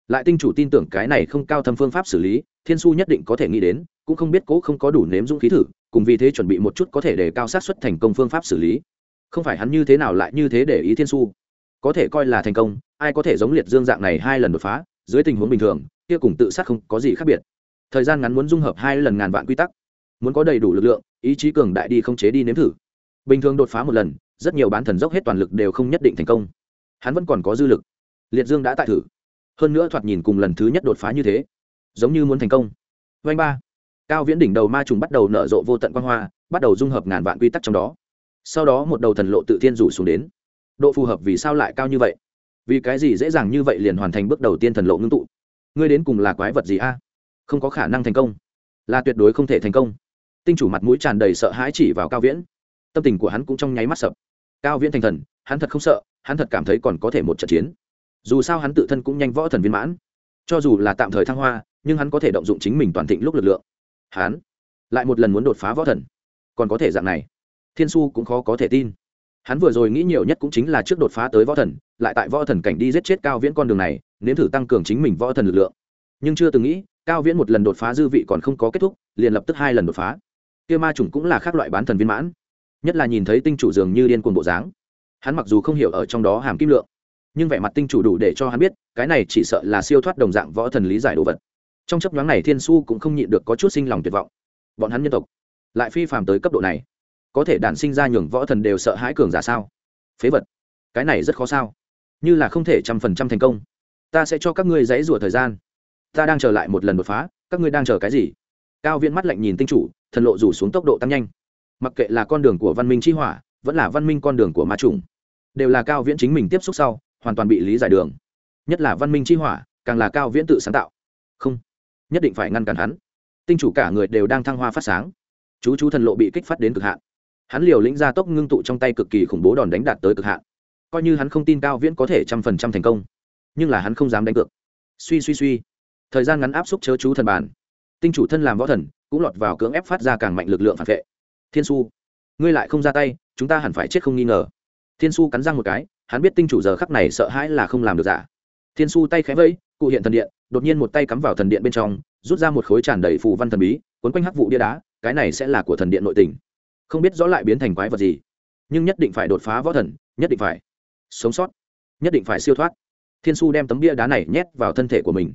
Lại tinh chủ tin tưởng cái này không cao thâm phương pháp xử lý, thiên su nhất định có thể nghĩ đến, cũng không biết cố không có đủ nếm dũng khí thử, cùng vì thế chuẩn bị một chút có thể để cao xác suất thành công phương pháp xử lý. Không phải hắn như thế nào lại như thế để ý thiên su có thể coi là thành công, ai có thể giống liệt dương dạng này hai lần đột phá, dưới tình huống bình thường, kia cùng tự sát không có gì khác biệt. Thời gian ngắn muốn dung hợp hai lần ngàn vạn quy tắc, muốn có đầy đủ lực lượng, ý chí cường đại đi không chế đi nếm thử. Bình thường đột phá một lần, rất nhiều bán thần dốc hết toàn lực đều không nhất định thành công. Hắn vẫn còn có dư lực. Liệt dương đã tại thử. Hơn nữa thoạt nhìn cùng lần thứ nhất đột phá như thế, giống như muốn thành công. Vanh ba. Cao viễn đỉnh đầu ma trùng bắt đầu nở rộ vô tận quan hoa, bắt đầu dung hợp ngàn vạn quy tắc trong đó. Sau đó một đầu thần lộ tự thiên rủ xuống đến độ phù hợp vì sao lại cao như vậy? Vì cái gì dễ dàng như vậy liền hoàn thành bước đầu tiên thần lộ ngưng tụ? Ngươi đến cùng là quái vật gì a? Không có khả năng thành công. Là tuyệt đối không thể thành công. Tinh chủ mặt mũi tràn đầy sợ hãi chỉ vào cao viễn. Tâm tình của hắn cũng trong nháy mắt sập. Cao viễn thành thần, hắn thật không sợ, hắn thật cảm thấy còn có thể một trận chiến. Dù sao hắn tự thân cũng nhanh võ thần viên mãn. Cho dù là tạm thời thăng hoa, nhưng hắn có thể động dụng chính mình toàn thịnh lúc lực lượng. Hắn lại một lần muốn đột phá võ thần. Còn có thể dạng này. Thiên su cũng khó có thể tin hắn vừa rồi nghĩ nhiều nhất cũng chính là trước đột phá tới võ thần, lại tại võ thần cảnh đi giết chết cao viễn con đường này, nếm thử tăng cường chính mình võ thần lực lượng. Nhưng chưa từng nghĩ, cao viễn một lần đột phá dư vị còn không có kết thúc, liền lập tức hai lần đột phá. Kia ma chủng cũng là khác loại bán thần viên mãn. Nhất là nhìn thấy tinh chủ dường như điên cuồng bộ dáng. Hắn mặc dù không hiểu ở trong đó hàm kim lượng, nhưng vẻ mặt tinh chủ đủ để cho hắn biết, cái này chỉ sợ là siêu thoát đồng dạng võ thần lý giải đồ vật. Trong chấp nhoáng này thiên su cũng không nhịn được có chút sinh lòng tuyệt vọng. Bọn hắn nhân tộc lại phi phàm tới cấp độ này có thể đản sinh ra nhường võ thần đều sợ hãi cường giả sao? Phế vật, cái này rất khó sao? Như là không thể trăm phần trăm thành công. Ta sẽ cho các ngươi dãy rủa thời gian. Ta đang chờ lại một lần đột phá, các ngươi đang chờ cái gì? Cao viễn mắt lạnh nhìn tinh chủ, thần lộ rủ xuống tốc độ tăng nhanh. Mặc kệ là con đường của văn minh chi hỏa, vẫn là văn minh con đường của ma trùng đều là cao viễn chính mình tiếp xúc sau, hoàn toàn bị lý giải đường. Nhất là văn minh chi hỏa, càng là cao viễn tự sáng tạo. Không, nhất định phải ngăn cản hắn. Tinh chủ cả người đều đang thăng hoa phát sáng. Chú chú thần lộ bị kích phát đến cực hạn hắn liều lĩnh ra tốc ngưng tụ trong tay cực kỳ khủng bố đòn đánh đạt tới cực hạn. Coi như hắn không tin cao viễn có thể trăm phần trăm thành công nhưng là hắn không dám đánh cược. Suy suy suy. Thời gian ngắn áp xúc chớ chú thần bàn, tinh chủ thân làm võ thần cũng lọt vào cưỡng ép phát ra càng mạnh lực lượng phản vệ. Thiên su ngươi lại không ra tay chúng ta hẳn phải chết không nghi ngờ. Thiên su cắn răng một cái hắn biết tinh chủ giờ khắc này sợ hãi là không làm được giả thiên su tay khẽ vẫy cụ hiện thần điện đột nhiên một tay cắm vào thần điện bên trong rút ra một khối tràn đầy phù văn thần bí quấn quanh hắc vụ bia đá cái này sẽ là của thần điện nội tình không biết rõ lại biến thành quái vật gì. Nhưng nhất định phải đột phá võ thần, nhất định phải sống sót, nhất định phải siêu thoát. Thiên su đem tấm bia đá này nhét vào thân thể của mình.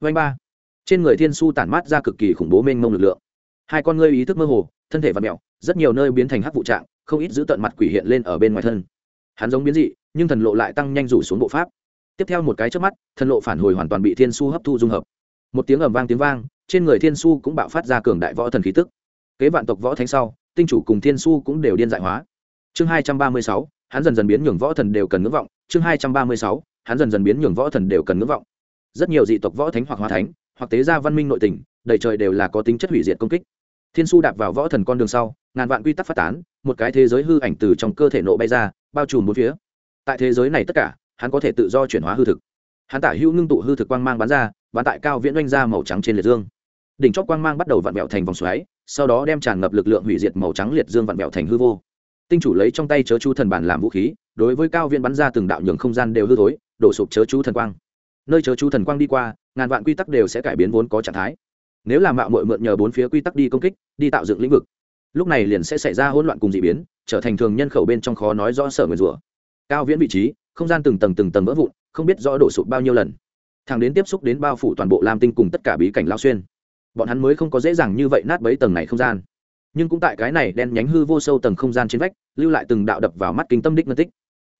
Vanh ba. Trên người thiên su tản mát ra cực kỳ khủng bố mênh mông lực lượng. Hai con ngươi ý thức mơ hồ, thân thể và mẹo rất nhiều nơi biến thành hắc vụ trạng, không ít giữ tận mặt quỷ hiện lên ở bên ngoài thân. Hắn giống biến dị, nhưng thần lộ lại tăng nhanh rủ xuống bộ pháp. Tiếp theo một cái trước mắt, thần lộ phản hồi hoàn toàn bị thiên su hấp thu dung hợp. Một tiếng ầm vang tiếng vang, trên người thiên su cũng bạo phát ra cường đại võ thần khí tức kế vạn tộc võ thánh sau, tinh chủ cùng thiên su cũng đều điên dại hóa. Chương hai trăm ba mươi sáu, hắn dần dần biến nhường võ thần đều cần ngưỡng vọng. Chương hai trăm ba mươi sáu, hắn dần dần biến nhường võ thần đều cần ngưỡng vọng. Rất nhiều dị tộc võ thánh hoặc hóa thánh, hoặc tế gia văn minh nội tình, đầy trời đều là có tính chất hủy diệt công kích. Thiên su đạp vào võ thần con đường sau, ngàn vạn quy tắc phát tán, một cái thế giới hư ảnh từ trong cơ thể nộ bay ra, bao trùm bốn phía. Tại thế giới này tất cả, hắn có thể tự do chuyển hóa hư thực. Hắn tả hữu ngưng tụ hư thực quang mang bắn ra, bắn tại cao viễn oanh ra màu trắng trên liệt dương. Đỉnh chóp quang mang bắt đầu vặn vẹo thành vòng xoáy sau đó đem tràn ngập lực lượng hủy diệt màu trắng liệt dương vặn vẹo thành hư vô. Tinh chủ lấy trong tay chớ chú thần bản làm vũ khí, đối với cao viễn bắn ra từng đạo nhường không gian đều hư thối, đổ sụp chớ chú thần quang. Nơi chớ chú thần quang đi qua, ngàn vạn quy tắc đều sẽ cải biến vốn có trạng thái. Nếu làm mạo mội mượn nhờ bốn phía quy tắc đi công kích, đi tạo dựng lĩnh vực, lúc này liền sẽ xảy ra hỗn loạn cùng d ị biến, trở thành thường nhân khẩu bên trong khó nói rõ sở người rủa. Cao viễn vị trí, không gian từng tầng từng tầng vỡ vụn, không biết rõ đổ sụp bao nhiêu lần. Thằng đến tiếp xúc đến bao phủ toàn bộ lam tinh cùng tất cả bí cảnh lao xuyên bọn hắn mới không có dễ dàng như vậy nát bấy tầng này không gian. Nhưng cũng tại cái này đen nhánh hư vô sâu tầng không gian trên vách, lưu lại từng đạo đập vào mắt kinh tâm đích ngân tích.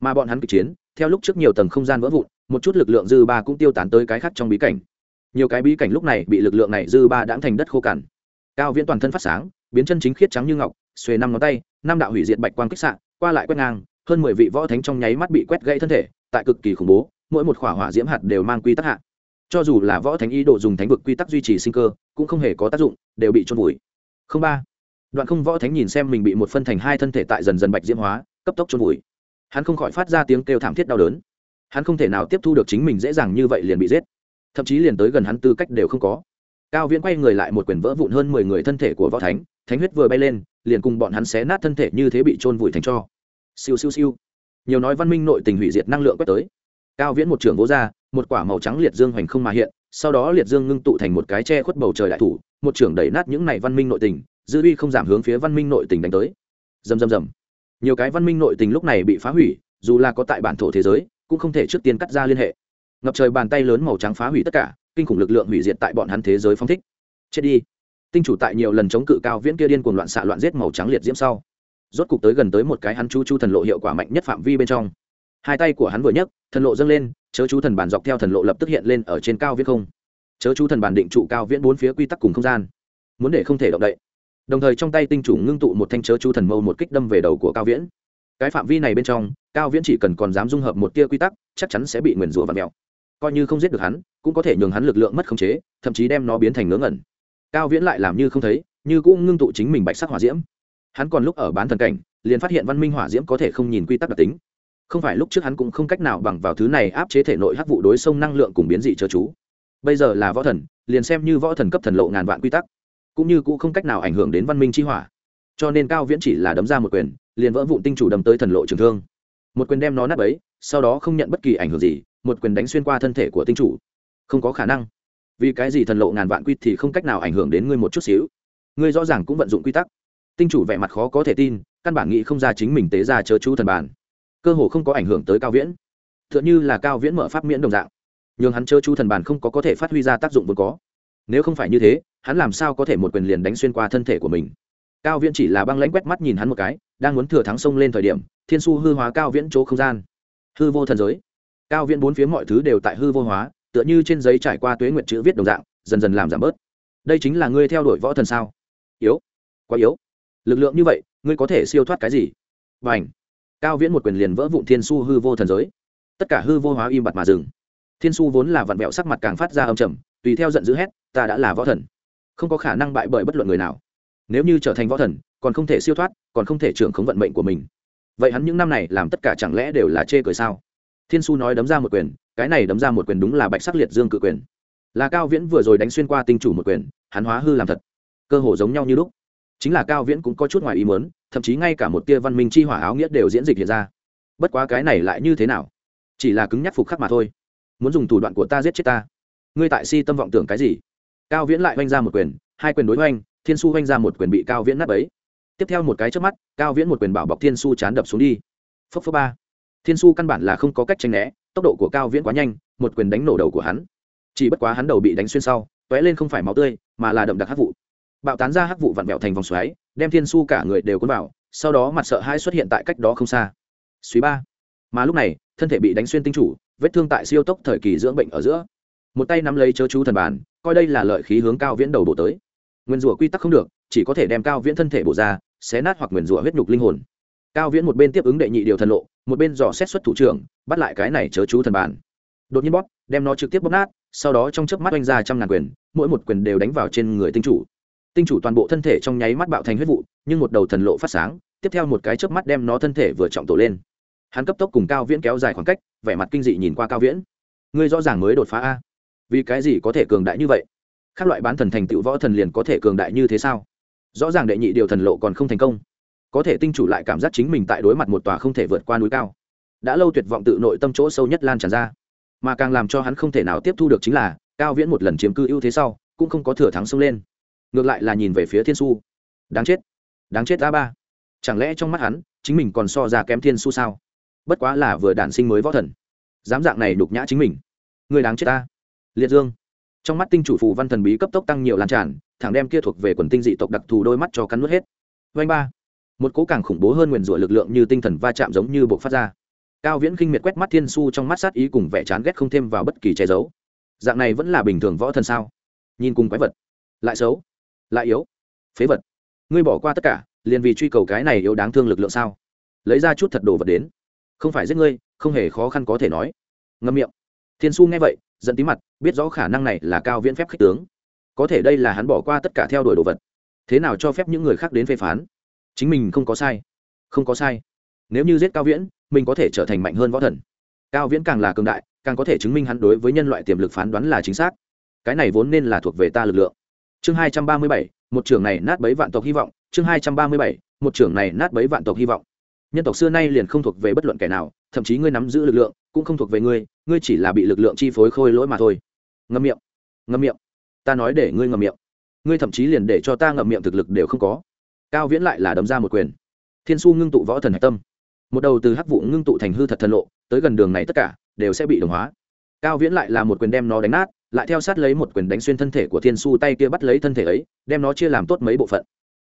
Mà bọn hắn kịch chiến, theo lúc trước nhiều tầng không gian vỡ vụn, một chút lực lượng dư ba cũng tiêu tán tới cái khác trong bí cảnh. Nhiều cái bí cảnh lúc này bị lực lượng này dư ba đãng thành đất khô cằn. Cao viễn toàn thân phát sáng, biến chân chính khiết trắng như ngọc, xuề năm ngón tay, năm đạo hủy diệt bạch quang kích sạn qua lại quét ngang, hơn mười vị võ thánh trong nháy mắt bị quét gãy thân thể, tại cực kỳ khủng bố, mỗi một khỏa hỏa diễm hạt đều mang quy tắc hạ cho dù là võ thánh ý đồ dùng thánh vực quy tắc duy trì sinh cơ, cũng không hề có tác dụng, đều bị trôn vùi. Không ba. Đoạn không võ thánh nhìn xem mình bị một phân thành hai thân thể tại dần dần bạch diễm hóa, cấp tốc trôn vùi. Hắn không khỏi phát ra tiếng kêu thảm thiết đau đớn. Hắn không thể nào tiếp thu được chính mình dễ dàng như vậy liền bị giết. Thậm chí liền tới gần hắn tư cách đều không có. Cao viễn quay người lại một quyền vỡ vụn hơn mười người thân thể của võ thánh thánh huyết vừa bay lên, liền cùng bọn hắn xé nát thân thể như thế bị trôn vùi thành cho siêu siêu siêu. Nhiều nói văn minh nội tình hủy diệt năng lượng quét tới. Cao viễn một trưởng vỗ ra một quả màu trắng liệt dương hoành không mà hiện, sau đó liệt dương ngưng tụ thành một cái che khuất bầu trời đại thủ, một trưởng đẩy nát những này văn minh nội tình, dư uy không giảm hướng phía văn minh nội tình đánh tới. Dầm dầm dầm nhiều cái văn minh nội tình lúc này bị phá hủy, dù là có tại bản thổ thế giới, cũng không thể trước tiên cắt ra liên hệ. Ngập trời bàn tay lớn màu trắng phá hủy tất cả, kinh khủng lực lượng hủy diệt tại bọn hắn thế giới phong thích. Chết đi. Tinh chủ tại nhiều lần chống cự cao viễn kia điên cuồng loạn xạ loạn giết màu trắng liệt diễm sau, rốt cục tới gần tới một cái hắn chú chu thần lộ hiệu quả mạnh nhất phạm vi bên trong hai tay của hắn vừa nhấc, thần lộ dâng lên, chớ chú thần bản dọc theo thần lộ lập tức hiện lên ở trên cao viễn không. Chớ chú thần bản định trụ cao viễn bốn phía quy tắc cùng không gian. Muốn để không thể động đậy. Đồng thời trong tay tinh chủ ngưng tụ một thanh chớ chú thần mâu một kích đâm về đầu của cao viễn. Cái phạm vi này bên trong, cao viễn chỉ cần còn dám dung hợp một tia quy tắc, chắc chắn sẽ bị nguyền rủa và mèo. Coi như không giết được hắn, cũng có thể nhường hắn lực lượng mất khống chế, thậm chí đem nó biến thành ngớ ngẩn. Cao viễn lại làm như không thấy, như cũng ngưng tụ chính mình bạch sắc hỏa diễm. Hắn còn lúc ở bán thần cảnh, liền phát hiện văn minh hỏa diễm có thể không nhìn quy tắc đặc tính không phải lúc trước hắn cũng không cách nào bằng vào thứ này áp chế thể nội hắc vụ đối sông năng lượng cùng biến dị chớ chú. Bây giờ là võ thần, liền xem như võ thần cấp thần lộ ngàn vạn quy tắc, cũng như cũng không cách nào ảnh hưởng đến văn minh chi hỏa. Cho nên cao viễn chỉ là đấm ra một quyền, liền vỡ vụn tinh chủ đâm tới thần lộ trường thương. Một quyền đem nó nát ấy sau đó không nhận bất kỳ ảnh hưởng gì, một quyền đánh xuyên qua thân thể của tinh chủ. Không có khả năng. Vì cái gì thần lộ ngàn vạn quy thì không cách nào ảnh hưởng đến ngươi một chút xíu? Ngươi rõ ràng cũng vận dụng quy tắc. Tinh chủ vẻ mặt khó có thể tin, căn bản nghĩ không ra chính mình tế ra chớ chú thần bản cơ hồ không có ảnh hưởng tới cao viễn. T h ư ợ n h ư là cao viễn mở pháp miễn đồng dạng. N h ư n g hắn chớ chu thần bản không có có thể phát huy ra tác dụng vốn có. Nếu không phải như thế, hắn làm sao có thể một quyền liền đánh xuyên qua thân thể của mình? Cao viễn chỉ là băng lãnh quét mắt nhìn hắn một cái, đang muốn thừa thắng sông lên thời điểm, thiên su hư hóa cao viễn chỗ không gian. Hư vô thần giới. Cao viễn bốn phía mọi thứ đều tại hư vô hóa, tựa như trên giấy trải qua tuế nguyện chữ viết đồng dạng, dần dần làm giảm bớt. Đây chính là ngươi theo đuổi võ thần sao? Yếu. Quá yếu. Lực lượng như vậy, ngươi có thể siêu thoát cái gì? Và ảnh cao viễn một quyền liền vỡ vụn thiên su hư vô thần giới. Tất cả hư vô hóa im bặt mà dừng. Thiên su vốn là vặn vẹo sắc mặt càng phát ra âm trầm, tùy theo giận dữ hét, ta đã là võ thần. Không có khả năng bại bởi bất luận người nào. Nếu như trở thành võ thần, còn không thể siêu thoát, còn không thể trưởng khống vận mệnh của mình. Vậy hắn những năm này làm tất cả chẳng lẽ đều là chê cười sao? Thiên su nói đấm ra một quyền, cái này đấm ra một quyền đúng là bạch sắc liệt dương cự quyền. Là cao viễn vừa rồi đánh xuyên qua tinh chủ một quyền, hắn hóa hư làm thật. Cơ hồ giống nhau như lúc chính là cao viễn cũng có chút ngoài ý muốn, thậm chí ngay cả một tia văn minh chi hỏa áo nghĩa đều diễn dịch hiện ra. Bất quá cái này lại như thế nào? Chỉ là cứng nhắc phục khắc mà thôi. Muốn dùng thủ đoạn của ta giết chết ta. Ngươi tại si tâm vọng tưởng cái gì? Cao viễn lại oanh ra một quyền, hai quyền đối oanh thiên su oanh ra một quyền bị cao viễn nắp ấy tiếp theo một cái trước mắt, cao viễn một quyền bảo bọc thiên su chán đập xuống đi. Phấp phấp ba. Thiên su căn bản là không có cách tranh né, tốc độ của cao viễn quá nhanh, một quyền đánh nổ đầu của hắn. Chỉ bất quá hắn đầu bị đánh xuyên sau t ó é lên không phải máu tươi, mà là đậm đặc hắc vụ bạo tán ra hắc vụ vặn vẹo thành vòng xoáy, đem thiên su cả người đều cuốn vào, sau đó mặt sợ hai xuất hiện tại cách đó không xa. Suy ba. Mà lúc này, thân thể bị đánh xuyên tinh chủ, vết thương tại siêu tốc thời kỳ dưỡng bệnh ở giữa. Một tay nắm lấy chớ chú thần bàn coi đây là lợi khí hướng cao viễn đầu bổ tới. Nguyên rủa quy tắc không được, chỉ có thể đem cao viễn thân thể bổ ra, xé nát hoặc nguyền rủa huyết nhục linh hồn. Cao viễn một bên tiếp ứng đệ nhị điều thần lộ, một bên dò xét xuất thủ trưởng, bắt lại cái này chớ chú thần bàn đột nhiên bóp, đem nó trực tiếp bóp nát, sau đó trong chớp mắt oanh ra trăm ngàn quyền, mỗi một quyền đều đánh vào trên người tinh chủ tinh chủ toàn bộ thân thể trong nháy mắt bạo thành huyết vụ, nhưng một đầu thần lộ phát sáng, tiếp theo một cái chớp mắt đem nó thân thể vừa trọng tổ lên. Hắn cấp tốc cùng cao viễn kéo dài khoảng cách, vẻ mặt kinh dị nhìn qua cao viễn. Ngươi rõ ràng mới đột phá a? Vì cái gì có thể cường đại như vậy? Các loại bán thần thành tựu võ thần liền có thể cường đại như thế sao? Rõ ràng đệ nhị điều thần lộ còn không thành công. Có thể tinh chủ lại cảm giác chính mình tại đối mặt một tòa không thể vượt qua núi cao. Đã lâu tuyệt vọng tự nội tâm chỗ sâu nhất lan tràn ra. Mà càng làm cho hắn không thể nào tiếp thu được chính là, cao viễn một lần chiếm cư ưu thế sau, cũng không có thừa thắng xông lên ngược lại là nhìn về phía thiên su. Đáng chết. Đáng chết a ba. Chẳng lẽ trong mắt hắn, chính mình còn so ra kém thiên su sao? Bất quá là vừa đản sinh mới võ thần. Dám dạng này đục nhã chính mình. Người đáng chết ta. Liệt dương. Trong mắt tinh chủ phù văn thần bí cấp tốc tăng nhiều lan tràn, thẳng đem kia thuộc về quần tinh dị tộc đặc thù đôi mắt cho cắn nuốt hết. Vanh ba. Một cố càng khủng bố hơn nguyền rủa lực lượng như tinh thần va chạm giống như buộc phát ra. Cao viễn khinh miệt quét mắt thiên su trong mắt sát ý cùng vẻ chán ghét không thêm vào bất kỳ che giấu. Dạng này vẫn là bình thường võ thần sao? Nhìn cùng quái vật. Lại xấu lại yếu. Phế vật. Ngươi bỏ qua tất cả, liền vì truy cầu cái này yếu đáng thương lực lượng sao? Lấy ra chút thật đồ vật đến. Không phải giết ngươi, không hề khó khăn có thể nói. Ngâm miệng. Thiên su nghe vậy dẫn tí mặt, biết rõ khả năng này là cao viễn phép khích tướng. Có thể đây là hắn bỏ qua tất cả theo đuổi đồ vật. Thế nào cho phép những người khác đến phê phán? Chính mình không có sai. Không có sai. Nếu như giết cao viễn, mình có thể trở thành mạnh hơn võ thần. Cao viễn càng là cường đại, càng có thể chứng minh hắn đối với nhân loại tiềm lực phán đoán là chính xác. Cái này vốn nên là thuộc về ta lực lượng chương hai trăm ba mươi bảy, một trưởng này nát bấy vạn tộc hy vọng. Chương hai trăm ba mươi bảy, một trưởng này nát bấy vạn tộc hy vọng. Nhân tộc xưa nay liền không thuộc về bất luận kẻ nào, thậm chí ngươi nắm giữ lực lượng cũng không thuộc về ngươi ngươi chỉ là bị lực lượng chi phối khôi lỗi mà thôi. Ngâm miệng ngâm miệng. Ta nói để ngươi ngậm miệng. Ngươi thậm chí liền để cho ta ngậm miệng thực lực đều không có. Cao viễn lại là đấm ra một quyền. Thiên su ngưng tụ võ thần hạch tâm. Một đầu từ hắc vụ ngưng tụ thành hư thật thần lộ, tới gần đường này tất cả đều sẽ bị đồng hóa. Cao viễn lại là một quyền đem nó đánh nát lại theo sát lấy một quyền đánh xuyên thân thể của thiên su tay kia bắt lấy thân thể ấy, đem nó chia làm tốt mấy bộ phận.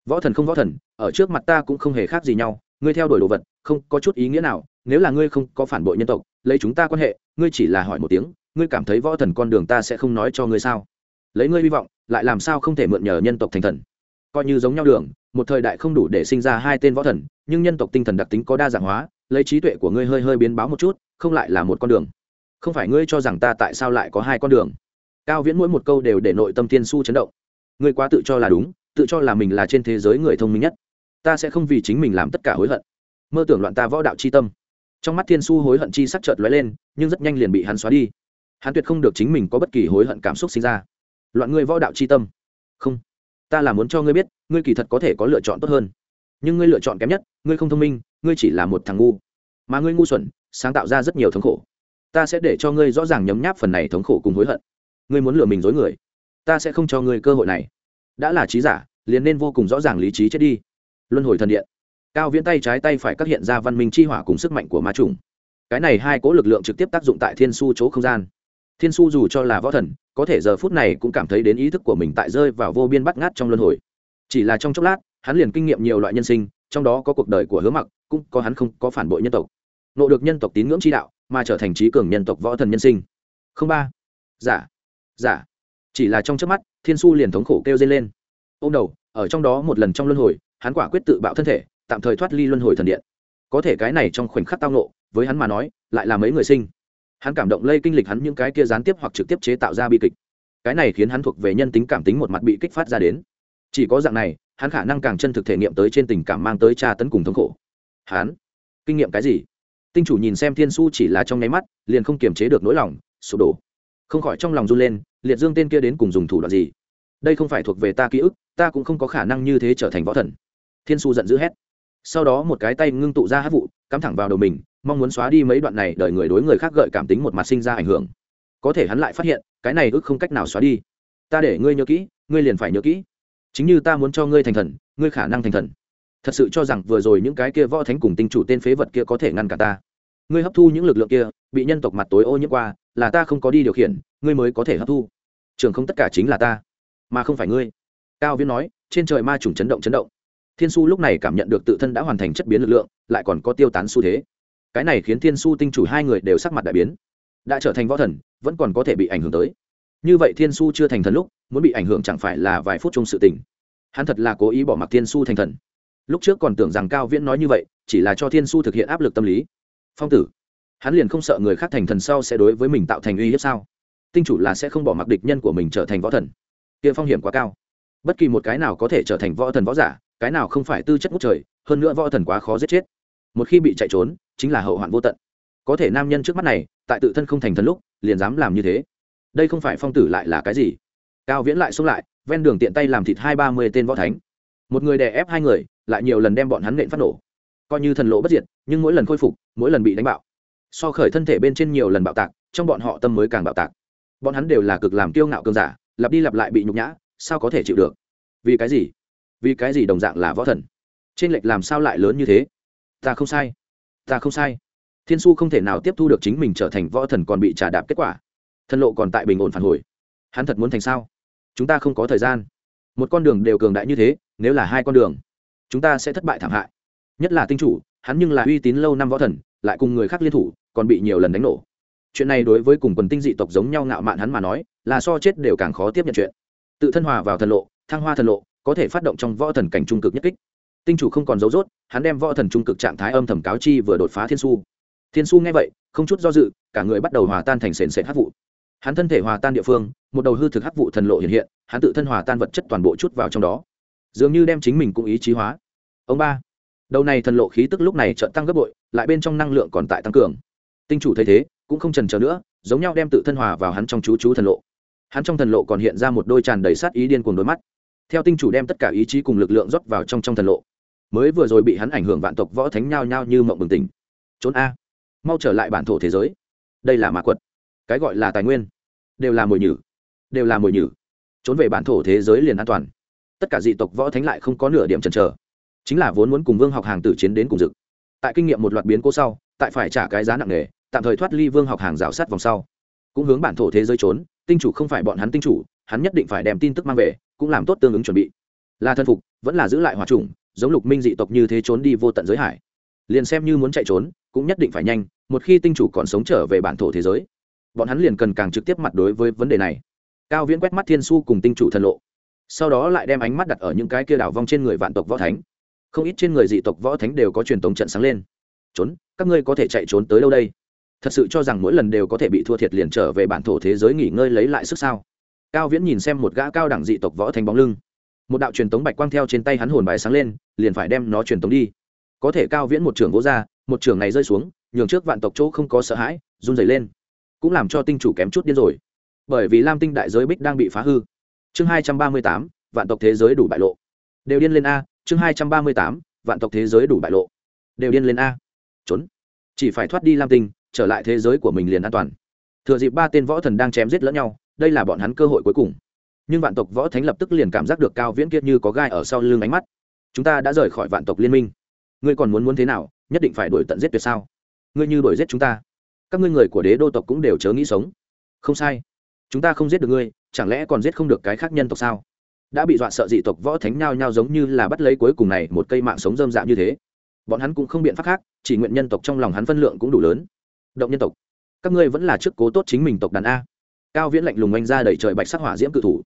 Võ thần không võ thần, ở trước mặt ta cũng không hề khác gì nhau, ngươi theo đuổi đồ vật, không có chút ý nghĩa nào, nếu là ngươi không có phản bội nhân tộc, lấy chúng ta quan hệ, ngươi chỉ là hỏi một tiếng, ngươi cảm thấy võ thần con đường ta sẽ không nói cho ngươi sao? Lấy ngươi hy vọng, lại làm sao không thể mượn nhờ nhân tộc thành thần? Coi như giống nhau đường, một thời đại không đủ để sinh ra hai tên võ thần, nhưng nhân tộc tinh thần đặc tính có đa dạng hóa, lấy trí tuệ của ngươi hơi hơi biến báo một chút, không lại là một con đường. Không phải ngươi cho rằng ta tại sao lại có hai con đường? Cao viễn mỗi một câu đều để nội tâm tiên su chấn động. Ngươi quá tự cho là đúng, tự cho là mình là trên thế giới người thông minh nhất. Ta sẽ không vì chính mình làm tất cả hối hận. Mơ tưởng loạn ta võ đạo c h i tâm. Trong mắt thiên su hối hận chi sắc chợt lóe lên, nhưng rất nhanh liền bị hắn xóa đi. Hắn tuyệt không được chính mình có bất kỳ hối hận cảm xúc sinh ra. Loạn ngươi võ đạo c h i tâm. Không. Ta là muốn cho ngươi biết, ngươi kỳ thật có thể có lựa chọn tốt hơn. Nhưng ngươi lựa chọn kém nhất, ngươi không thông minh, ngươi chỉ là một thằng ngu. Mà ngươi ngu xuẩn, sáng tạo ra rất nhiều thống khổ. Ta sẽ để cho ngươi rõ ràng nhấm nháp phần này thống khổ cùng hối hận ngươi muốn lừa mình dối người, ta sẽ không cho ngươi cơ hội này. Đã là trí giả, liền nên vô cùng rõ ràng lý trí chết đi. Luân hồi thần điện. Cao viễn tay trái tay phải các hiện ra văn minh chi hỏa cùng sức mạnh của ma trùng. Cái này hai cố lực lượng trực tiếp tác dụng tại thiên su chỗ không gian. Thiên su dù cho là võ thần, có thể giờ phút này cũng cảm thấy đến ý thức của mình tại rơi vào vô biên bắt ngát trong luân hồi. Chỉ là trong chốc lát, hắn liền kinh nghiệm nhiều loại nhân sinh, trong đó có cuộc đời của hứa mặc, cũng có hắn không có phản bội nhân tộc. Nộ được nhân tộc tín ngưỡng chi đạo, mà trở thành trí cường nhân tộc võ thần nhân sinh. Không ba. Giả giả. Chỉ là trong trước mắt, thiên su liền thống khổ kêu dây lên. Ô m đầu, ở trong đó một lần trong luân hồi, hắn quả quyết tự bạo thân thể, tạm thời thoát ly luân hồi thần điện. Có thể cái này trong khoảnh khắc tao nộ với hắn mà nói, lại là mấy người sinh. Hắn cảm động lây kinh lịch hắn những cái kia gián tiếp hoặc trực tiếp chế tạo ra bi kịch. Cái này khiến hắn thuộc về nhân tính cảm tính một mặt bị kích phát ra đến. Chỉ có dạng này, hắn khả năng càng chân thực thể nghiệm tới trên tình cảm mang tới tra tấn cùng thống khổ. Hắn, kinh nghiệm cái gì? Tinh chủ nhìn xem thiên su chỉ là trong nháy mắt, liền không kiềm chế được nỗi lòng, sụp đổ không khỏi trong lòng run lên, liệt dương tên kia đến cùng dùng thủ đoạn gì? Đây không phải thuộc về ta ký ức, ta cũng không có khả năng như thế trở thành võ thần. Thiên su giận dữ hét. Sau đó một cái tay ngưng tụ ra hát vụ, cắm thẳng vào đầu mình, mong muốn xóa đi mấy đoạn này đợi người đối người khác gợi cảm tính một mặt sinh ra ảnh hưởng. Có thể hắn lại phát hiện, cái này ức không cách nào xóa đi. Ta để ngươi nhớ kỹ, ngươi liền phải nhớ kỹ. Chính như ta muốn cho ngươi thành thần, ngươi khả năng thành thần. Thật sự cho rằng vừa rồi những cái kia võ thánh cùng tinh chủ tên phế vật kia có thể ngăn cả ta. Ngươi hấp thu những lực lượng kia, bị nhân tộc mặt tối ô nhiễm qua là ta không có đi điều khiển, ngươi mới có thể hấp thu. Trường không tất cả chính là ta, mà không phải ngươi. Cao viễn nói, trên trời ma trùng chấn động chấn động. Thiên su lúc này cảm nhận được tự thân đã hoàn thành chất biến lực lượng, lại còn có tiêu tán xu thế. Cái này khiến thiên su tinh chủ hai người đều sắc mặt đại biến. Đã trở thành võ thần, vẫn còn có thể bị ảnh hưởng tới. Như vậy thiên su chưa thành thần lúc, muốn bị ảnh hưởng chẳng phải là vài phút trong sự tình. Hắn thật là cố ý bỏ mặc thiên su thành thần. Lúc trước còn tưởng rằng cao viễn nói như vậy, chỉ là cho thiên su thực hiện áp lực tâm lý. Phong tử hắn liền không sợ người khác thành thần sau sẽ đối với mình tạo thành uy hiếp sao? Tinh chủ là sẽ không bỏ mặc địch nhân của mình trở thành võ thần. Kia phong hiểm quá cao. Bất kỳ một cái nào có thể trở thành võ thần võ giả, cái nào không phải tư chất ngút trời, hơn nữa võ thần quá khó giết chết. Một khi bị chạy trốn, chính là hậu hoạn vô tận. Có thể nam nhân trước mắt này, tại tự thân không thành thần lúc, liền dám làm như thế. Đây không phải phong tử lại là cái gì? Cao viễn lại xông lại, ven đường tiện tay làm thịt hai ba mươi tên võ thánh. Một người đè ép hai người, lại nhiều lần đem bọn hắn nện phát nổ. Coi như thần lộ bất diệt, nhưng mỗi lần khôi phục, mỗi lần bị đánh bạo so khởi thân thể bên trên nhiều lần bạo tạc, trong bọn họ tâm mới càng bạo tạc. Bọn hắn đều là cực làm kiêu ngạo cơn giả, lặp đi lặp lại bị nhục nhã, sao có thể chịu được? Vì cái gì? Vì cái gì đồng dạng là võ thần? Trên lệch làm sao lại lớn như thế? Ta không sai. Ta không sai. Thiên su không thể nào tiếp thu được chính mình trở thành võ thần còn bị trả đạp kết quả. Thân lộ còn tại bình ổn phản hồi. Hắn thật muốn thành sao? Chúng ta không có thời gian. Một con đường đều cường đại như thế, nếu là hai con đường, chúng ta sẽ thất bại thảm hại. Nhất là tinh chủ, hắn nhưng là uy tín lâu năm võ thần lại cùng người khác liên thủ, còn bị nhiều lần đánh nổ. Chuyện này đối với cùng quần tinh dị tộc giống nhau ngạo mạn hắn mà nói, là so chết đều càng khó tiếp nhận chuyện. Tự thân hòa vào thần lộ, thăng hoa thần lộ, có thể phát động trong võ thần cảnh trung cực nhất kích. Tinh chủ không còn dấu dốt, hắn đem võ thần trung cực trạng thái âm thầm cáo chi vừa đột phá thiên su. Thiên su nghe vậy, không chút do dự, cả người bắt đầu hòa tan thành sền sệt hắc vụ. Hắn thân thể hòa tan địa phương, một đầu hư thực hắc vụ thần lộ hiện hiện, hắn tự thân hòa tan vật chất toàn bộ chút vào trong đó. Dường như đem chính mình cũng ý chí hóa. Ông ba đầu này thần lộ khí tức lúc này trợn tăng gấp bội, lại bên trong năng lượng còn tại tăng cường. Tinh chủ thấy thế, cũng không trần trờ nữa, giống nhau đem tự thân hòa vào hắn trong chú chú thần lộ. Hắn trong thần lộ còn hiện ra một đôi tràn đầy sát ý điên cuồng đôi mắt. Theo tinh chủ đem tất cả ý chí cùng lực lượng rót vào trong trong thần lộ. Mới vừa rồi bị hắn ảnh hưởng vạn tộc võ thánh nhao nhao như mộng bừng tỉnh. Trốn a. Mau trở lại bản thổ thế giới. Đây là mã quật. Cái gọi là tài nguyên. Đều là mồi nhử. Đều là mồi nhử. Trốn về bản thổ thế giới liền an toàn. Tất cả dị tộc võ thánh lại không có nửa điểm chần chờ chính là vốn muốn cùng vương học hàng tử chiến đến cùng dực tại kinh nghiệm một loạt biến cố sau, tại phải trả cái giá nặng nề, tạm thời thoát ly vương học hàng rào sát vòng sau. Cũng hướng bản thổ thế giới trốn, tinh chủ không phải bọn hắn tinh chủ, hắn nhất định phải đem tin tức mang về, cũng làm tốt tương ứng chuẩn bị. Là thân phục, vẫn là giữ lại hòa trùng giống lục minh dị tộc như thế trốn đi vô tận giới hải. Liền xem như muốn chạy trốn, cũng nhất định phải nhanh, một khi tinh chủ còn sống trở về bản thổ thế giới, bọn hắn liền cần càng trực tiếp mặt đối với vấn đề này. Cao viễn quét mắt thiên su cùng tinh chủ thần lộ, sau đó lại đem ánh mắt đặt ở những cái kia đảo vong trên người vạn tộc võ thánh không ít trên người dị tộc võ thánh đều có truyền thống trận sáng lên. Trốn, các ngươi có thể chạy trốn tới đâu đây? Thật sự cho rằng mỗi lần đều có thể bị thua thiệt liền trở về bản thổ thế giới nghỉ ngơi lấy lại sức sao? Cao viễn nhìn xem một gã cao đẳng dị tộc võ thánh bóng lưng. Một đạo truyền tống bạch quang theo trên tay hắn hồn bài sáng lên, liền phải đem nó truyền tống đi. Có thể cao viễn một trường gỗ ra, một trường này rơi xuống, nhường trước vạn tộc chỗ không có sợ hãi, run dày lên. Cũng làm cho tinh chủ kém chút điên rồi. Bởi vì lam tinh đại giới bích đang bị phá hư. Chương hai trăm ba mươi tám, vạn tộc thế giới đủ bại lộ. Đều điên lên a chương hai trăm ba mươi tám, vạn tộc thế giới đủ bại lộ. Đều điên lên a. Trốn. Chỉ phải thoát đi lam tinh, trở lại thế giới của mình liền an toàn. Thừa dịp ba tên võ thần đang chém giết lẫn nhau, đây là bọn hắn cơ hội cuối cùng. Nhưng vạn tộc võ thánh lập tức liền cảm giác được cao viễn kiệt như có gai ở sau lưng ánh mắt. Chúng ta đã rời khỏi vạn tộc liên minh. Ngươi còn muốn muốn thế nào, nhất định phải đuổi tận giết tuyệt sao? Ngươi như đuổi giết chúng ta. Các ngươi người của đế đô tộc cũng đều chớ nghĩ sống. Không sai. Chúng ta không giết được ngươi, chẳng lẽ còn giết không được cái khác nhân tộc sao? Đã bị dọa sợ dị tộc võ thánh nhao nhao giống như là bắt lấy cuối cùng này một cây mạng sống dơm dạ như thế. Bọn hắn cũng không biện pháp khác, chỉ nguyện nhân tộc trong lòng hắn phân lượng cũng đủ lớn. Động nhân tộc, các ngươi vẫn là trước cố tốt chính mình tộc đàn a. Cao viễn lạnh lùng oanh ra đẩy trời bạch sắc hỏa diễm cự thủ.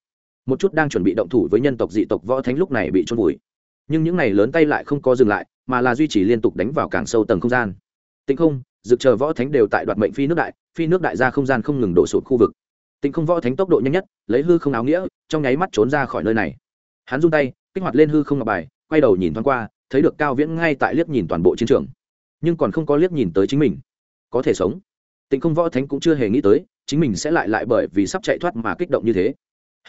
Một chút đang chuẩn bị động thủ với nhân tộc dị tộc võ thánh lúc này bị trôn vùi. Nhưng những này lớn tay lại không có dừng lại, mà là duy trì liên tục đánh vào càng sâu tầng không gian. Tĩnh không dực chờ võ thánh đều tại đoạt mệnh phi nước đại, phi nước đại ra không gian không ngừng đổ sụt khu vực tĩnh không võ thánh tốc độ nhanh nhất, lấy hư không áo nghĩa, trong nháy mắt trốn ra khỏi nơi này. Hắn run tay, kích hoạt lên hư không ngọc bài, quay đầu nhìn thoáng qua, thấy được cao viễn ngay tại liếc nhìn toàn bộ chiến trường. Nhưng còn không có liếc nhìn tới chính mình. Có thể sống. Tịnh không võ thánh cũng chưa hề nghĩ tới, chính mình sẽ lại lại bởi vì sắp chạy thoát mà kích động như thế.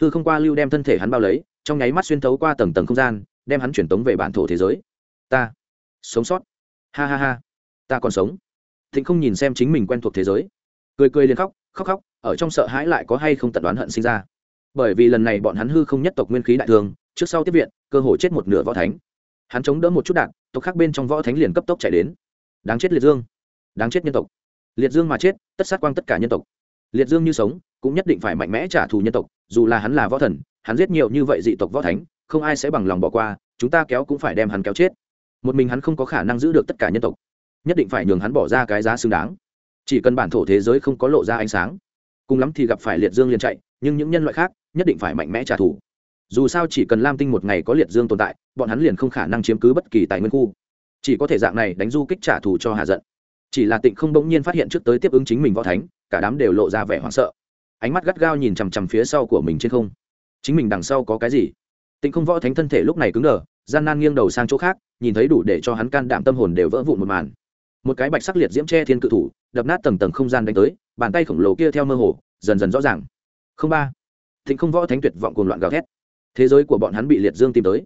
Hư không qua lưu đem thân thể hắn bao lấy, trong nháy mắt xuyên thấu qua tầng tầng không gian, đem hắn chuyển tống về bản thổ thế giới. Ta sống sót. Ha ha ha. Ta còn sống. Thịnh không nhìn xem chính mình quen thuộc thế giới cười cười liền khóc khóc khóc, ở trong sợ hãi lại có hay không tận đoán hận sinh ra. Bởi vì lần này bọn hắn hư không nhất tộc nguyên khí đại thương trước sau tiếp viện, cơ hội chết một nửa võ thánh. Hắn chống đỡ một chút đạn, tộc khác bên trong võ thánh liền cấp tốc chạy đến. Đáng chết liệt dương. Đáng chết nhân tộc. Liệt dương mà chết, tất sát quang tất cả nhân tộc. Liệt dương như sống, cũng nhất định phải mạnh mẽ trả thù nhân tộc, dù là hắn là võ thần, hắn giết nhiều như vậy dị tộc võ thánh, không ai sẽ bằng lòng bỏ qua, chúng ta kéo cũng phải đem hắn kéo chết. Một mình hắn không có khả năng giữ được tất cả nhân tộc. Nhất định phải nhường hắn bỏ ra cái giá xứng đáng chỉ cần bản thổ thế giới không có lộ ra ánh sáng, cùng lắm thì gặp phải liệt dương liền chạy, nhưng những nhân loại khác nhất định phải mạnh mẽ trả thù. Dù sao chỉ cần lam tinh một ngày có liệt dương tồn tại, bọn hắn liền không khả năng chiếm cứ bất kỳ tài nguyên khu. Chỉ có thể dạng này đánh du kích trả thù cho hà giận. Chỉ là tịnh không bỗng nhiên phát hiện trước tới tiếp ứng chính mình võ thánh, cả đám đều lộ ra vẻ hoảng sợ. Ánh mắt gắt gao nhìn chằm chằm phía sau của mình trên không. Chính mình đằng sau có cái gì? Tịnh không võ thánh thân thể lúc này cứng đờ, gian nan nghiêng đầu sang chỗ khác, nhìn thấy đủ để cho hắn can đảm tâm hồn đều vỡ vụn một màn. Một cái bạch sắc liệt diễm che thiên cự thủ đập nát tầng tầng không gian đánh tới, bàn tay khổng lồ kia theo mơ hồ, dần dần rõ ràng. Không ba. Thịnh không võ thánh tuyệt vọng cuồng loạn gào thét. Thế giới của bọn hắn bị liệt dương tìm tới.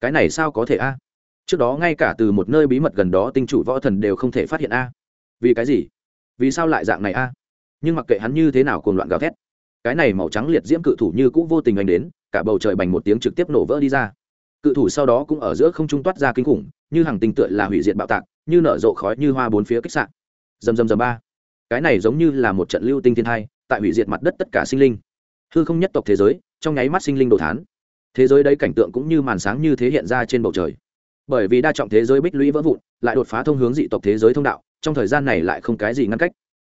Cái này sao có thể a? Trước đó ngay cả từ một nơi bí mật gần đó tinh chủ võ thần đều không thể phát hiện a. Vì cái gì? Vì sao lại dạng này a? Nhưng mặc kệ hắn như thế nào cuồng loạn gào thét, cái này màu trắng liệt diễm cự thủ như cũng vô tình anh đến, cả bầu trời bành một tiếng trực tiếp nổ vỡ đi ra. Cự thủ sau đó cũng ở giữa không trung toát ra kinh khủng, như hàng tinh tựa là hủy diệt bạo tạc, như nở rộ khói như hoa bốn phía kích sạn dầm dầm dầm ba. Cái này giống như là một trận lưu tinh thiên hai tại hủy diệt mặt đất tất cả sinh linh. Hư không nhất tộc thế giới, trong nháy mắt sinh linh đồ thán. Thế giới đấy cảnh tượng cũng như màn sáng như thế hiện ra trên bầu trời. Bởi vì đa trọng thế giới bích lũy vỡ vụn, lại đột phá thông hướng dị tộc thế giới thông đạo, trong thời gian này lại không cái gì ngăn cách.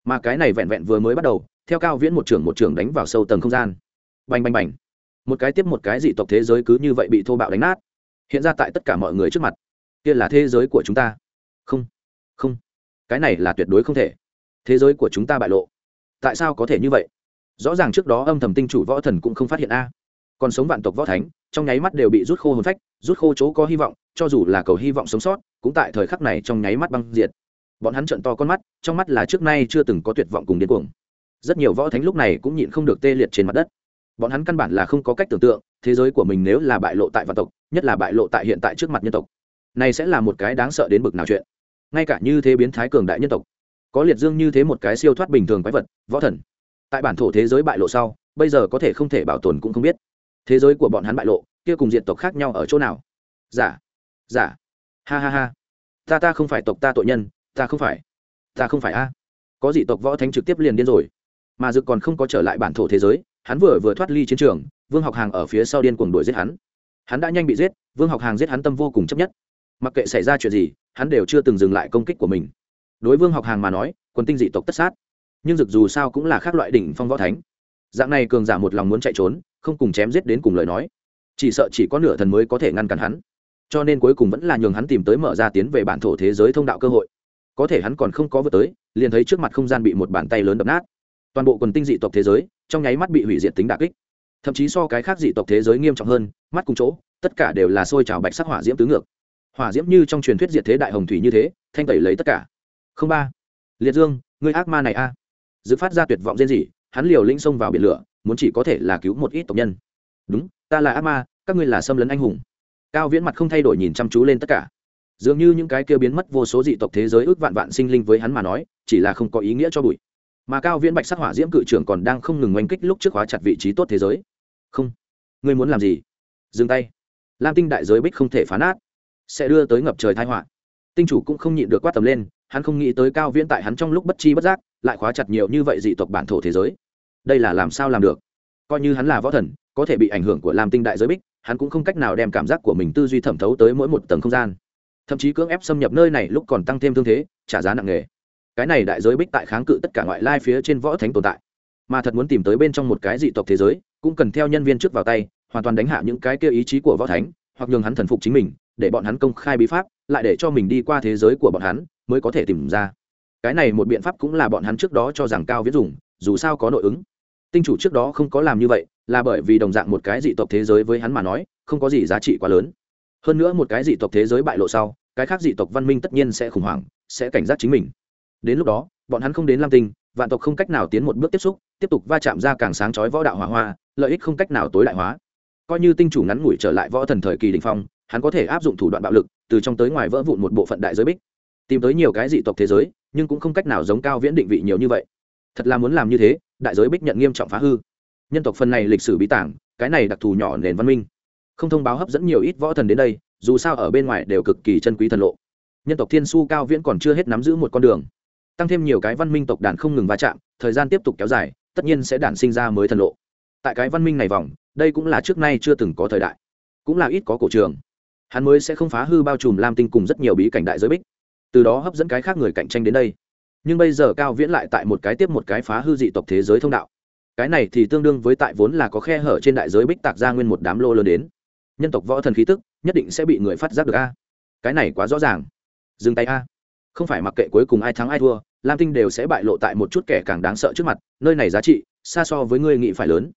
Mà cái này vẹn vẹn vừa mới bắt đầu, theo cao viễn một trưởng một trưởng đánh vào sâu tầng không gian. Bành bành bành. Một cái tiếp một cái dị tộc thế giới cứ như vậy bị thô bạo đánh nát. Hiện ra tại tất cả mọi người trước mặt. Kia là thế giới của chúng ta. Không cái này là tuyệt đối không thể. Thế giới của chúng ta bại lộ. Tại sao có thể như vậy? Rõ ràng trước đó âm thầm tinh chủ võ thần cũng không phát hiện a. Còn sống vạn tộc võ thánh, trong nháy mắt đều bị rút khô hồn phách, rút khô chỗ có hy vọng, cho dù là cầu hy vọng sống sót, cũng tại thời khắc này trong nháy mắt băng diệt. Bọn hắn trận to con mắt, trong mắt là trước nay chưa từng có tuyệt vọng cùng điên cuồng. Rất nhiều võ thánh lúc này cũng nhịn không được tê liệt trên mặt đất. Bọn hắn căn bản là không có cách tưởng tượng, thế giới của mình nếu là bại lộ tại vạn tộc, nhất là bại lộ tại hiện tại trước mặt nhân tộc, này sẽ là một cái đáng sợ đến bực nào chuyện ngay cả như thế biến thái cường đại nhân tộc, có liệt dương như thế một cái siêu thoát bình thường quái vật, võ thần. Tại bản thổ thế giới bại lộ sau, bây giờ có thể không thể bảo tồn cũng không biết. Thế giới của bọn hắn bại lộ, kia cùng diện tộc khác nhau ở chỗ nào? Giả. Giả. Ha ha ha. Ta ta không phải tộc ta tội nhân, ta không phải. Ta không phải a. Có dị tộc võ thánh trực tiếp liền điên rồi. Mà dự còn không có trở lại bản thổ thế giới, hắn vừa vừa thoát ly chiến trường, vương học hàng ở phía sau điên cuồng đuổi giết hắn. Hắn đã nhanh bị giết, vương học hàng giết hắn tâm vô cùng chấp nhất mặc kệ xảy ra chuyện gì, hắn đều chưa từng dừng lại công kích của mình. Đối vương học hàng mà nói quân tinh dị tộc tất sát. Nhưng dực dù sao cũng là khác loại đỉnh phong võ thánh. Dạng này cường giả một lòng muốn chạy trốn, không cùng chém giết đến cùng lời nói. Chỉ sợ chỉ có nửa thần mới có thể ngăn cản hắn. Cho nên cuối cùng vẫn là nhường hắn tìm tới mở ra tiến về bản thổ thế giới thông đạo cơ hội. Có thể hắn còn không có vượt tới, liền thấy trước mặt không gian bị một bàn tay lớn đập nát. Toàn bộ quần tinh dị tộc thế giới, trong nháy mắt bị hủy diệt tính đà kích. Thậm chí so cái khác dị tộc thế giới nghiêm trọng hơn, mắt cùng chỗ, tất cả đều là sôi trào bạch sắc hỏa diễm tứ ngược hỏa diễm như trong truyền thuyết diệt thế đại hồng thủy như thế, thanh tẩy lấy tất cả. Không ba. Liệt dương, ngươi ác ma này a. À. dự phát ra tuyệt vọng riêng gì hắn liều lĩnh xông vào biển lửa, muốn chỉ có thể là cứu một ít tộc nhân. Đúng, ta là ác ma, các ngươi là xâm lấn anh hùng. Cao viễn mặt không thay đổi nhìn chăm chú lên tất cả. Dường như những cái kia biến mất vô số dị tộc thế giới ước vạn vạn sinh linh với hắn mà nói, chỉ là không có ý nghĩa cho bụi. Mà cao viễn bạch sắc hỏa diễm cự trưởng còn đang không ngừng oanh kích lúc trước khóa chặt vị trí tốt thế giới. Không. Ngươi muốn làm gì? Dừng tay. Lam tinh đại giới bích không thể phá nát sẽ đưa tới ngập trời thái họa. Tinh chủ cũng không nhịn được quát tầm lên, hắn không nghĩ tới cao viễn tại hắn trong lúc bất chi bất giác, lại khóa chặt nhiều như vậy dị tộc bản thổ thế giới. Đây là làm sao làm được? Coi như hắn là võ thần, có thể bị ảnh hưởng của lam tinh đại giới bích, hắn cũng không cách nào đem cảm giác của mình tư duy thẩm thấu tới mỗi một tầng không gian. Thậm chí cưỡng ép xâm nhập nơi này lúc còn tăng thêm thương thế, trả giá nặng nề. Cái này đại giới bích tại kháng cự tất cả ngoại lai phía trên võ thánh tồn tại. Mà thật muốn tìm tới bên trong một cái dị tộc thế giới, cũng cần theo nhân viên trước vào tay, hoàn toàn đánh hạ những cái kia ý chí của võ thánh, hoặc nhường hắn thần phục chính mình để bọn hắn công khai bí pháp, lại để cho mình đi qua thế giới của bọn hắn mới có thể tìm ra. Cái này một biện pháp cũng là bọn hắn trước đó cho rằng cao viễn dùng, dù sao có nội ứng. Tinh chủ trước đó không có làm như vậy, là bởi vì đồng dạng một cái dị tộc thế giới với hắn mà nói, không có gì giá trị quá lớn. Hơn nữa một cái dị tộc thế giới bại lộ sau, cái khác dị tộc văn minh tất nhiên sẽ khủng hoảng, sẽ cảnh giác chính mình. Đến lúc đó, bọn hắn không đến lam tinh, vạn tộc không cách nào tiến một bước tiếp xúc, tiếp tục va chạm ra càng sáng chói võ đạo hỏa hoa, lợi ích không cách nào tối đại hóa. Coi như tinh chủ ngắn ngủi trở lại võ thần thời kỳ đình phong hắn có thể áp dụng thủ đoạn bạo lực, từ trong tới ngoài vỡ vụn một bộ phận đại giới bích. Tìm tới nhiều cái dị tộc thế giới, nhưng cũng không cách nào giống cao viễn định vị nhiều như vậy. Thật là muốn làm như thế, đại giới bích nhận nghiêm trọng phá hư. Nhân tộc phần này lịch sử bí tảng, cái này đặc thù nhỏ nền văn minh. Không thông báo hấp dẫn nhiều ít võ thần đến đây, dù sao ở bên ngoài đều cực kỳ chân quý thần lộ. Nhân tộc thiên su cao viễn còn chưa hết nắm giữ một con đường. Tăng thêm nhiều cái văn minh tộc đàn không ngừng va chạm, thời gian tiếp tục kéo dài, tất nhiên sẽ đản sinh ra mới thần lộ. Tại cái văn minh này vòng, đây cũng là trước nay chưa từng có thời đại. Cũng là ít có cổ trường hắn mới sẽ không phá hư bao trùm lam tinh cùng rất nhiều bí cảnh đại giới bích từ đó hấp dẫn cái khác người cạnh tranh đến đây nhưng bây giờ cao viễn lại tại một cái tiếp một cái phá hư dị tộc thế giới thông đạo cái này thì tương đương với tại vốn là có khe hở trên đại giới bích tạc ra nguyên một đám lô lớn đến nhân tộc võ thần khí tức nhất định sẽ bị người phát giác được a cái này quá rõ ràng dừng tay a không phải mặc kệ cuối cùng ai thắng ai thua lam tinh đều sẽ bại lộ tại một chút kẻ càng đáng sợ trước mặt nơi này giá trị xa so với ngươi nghĩ phải lớn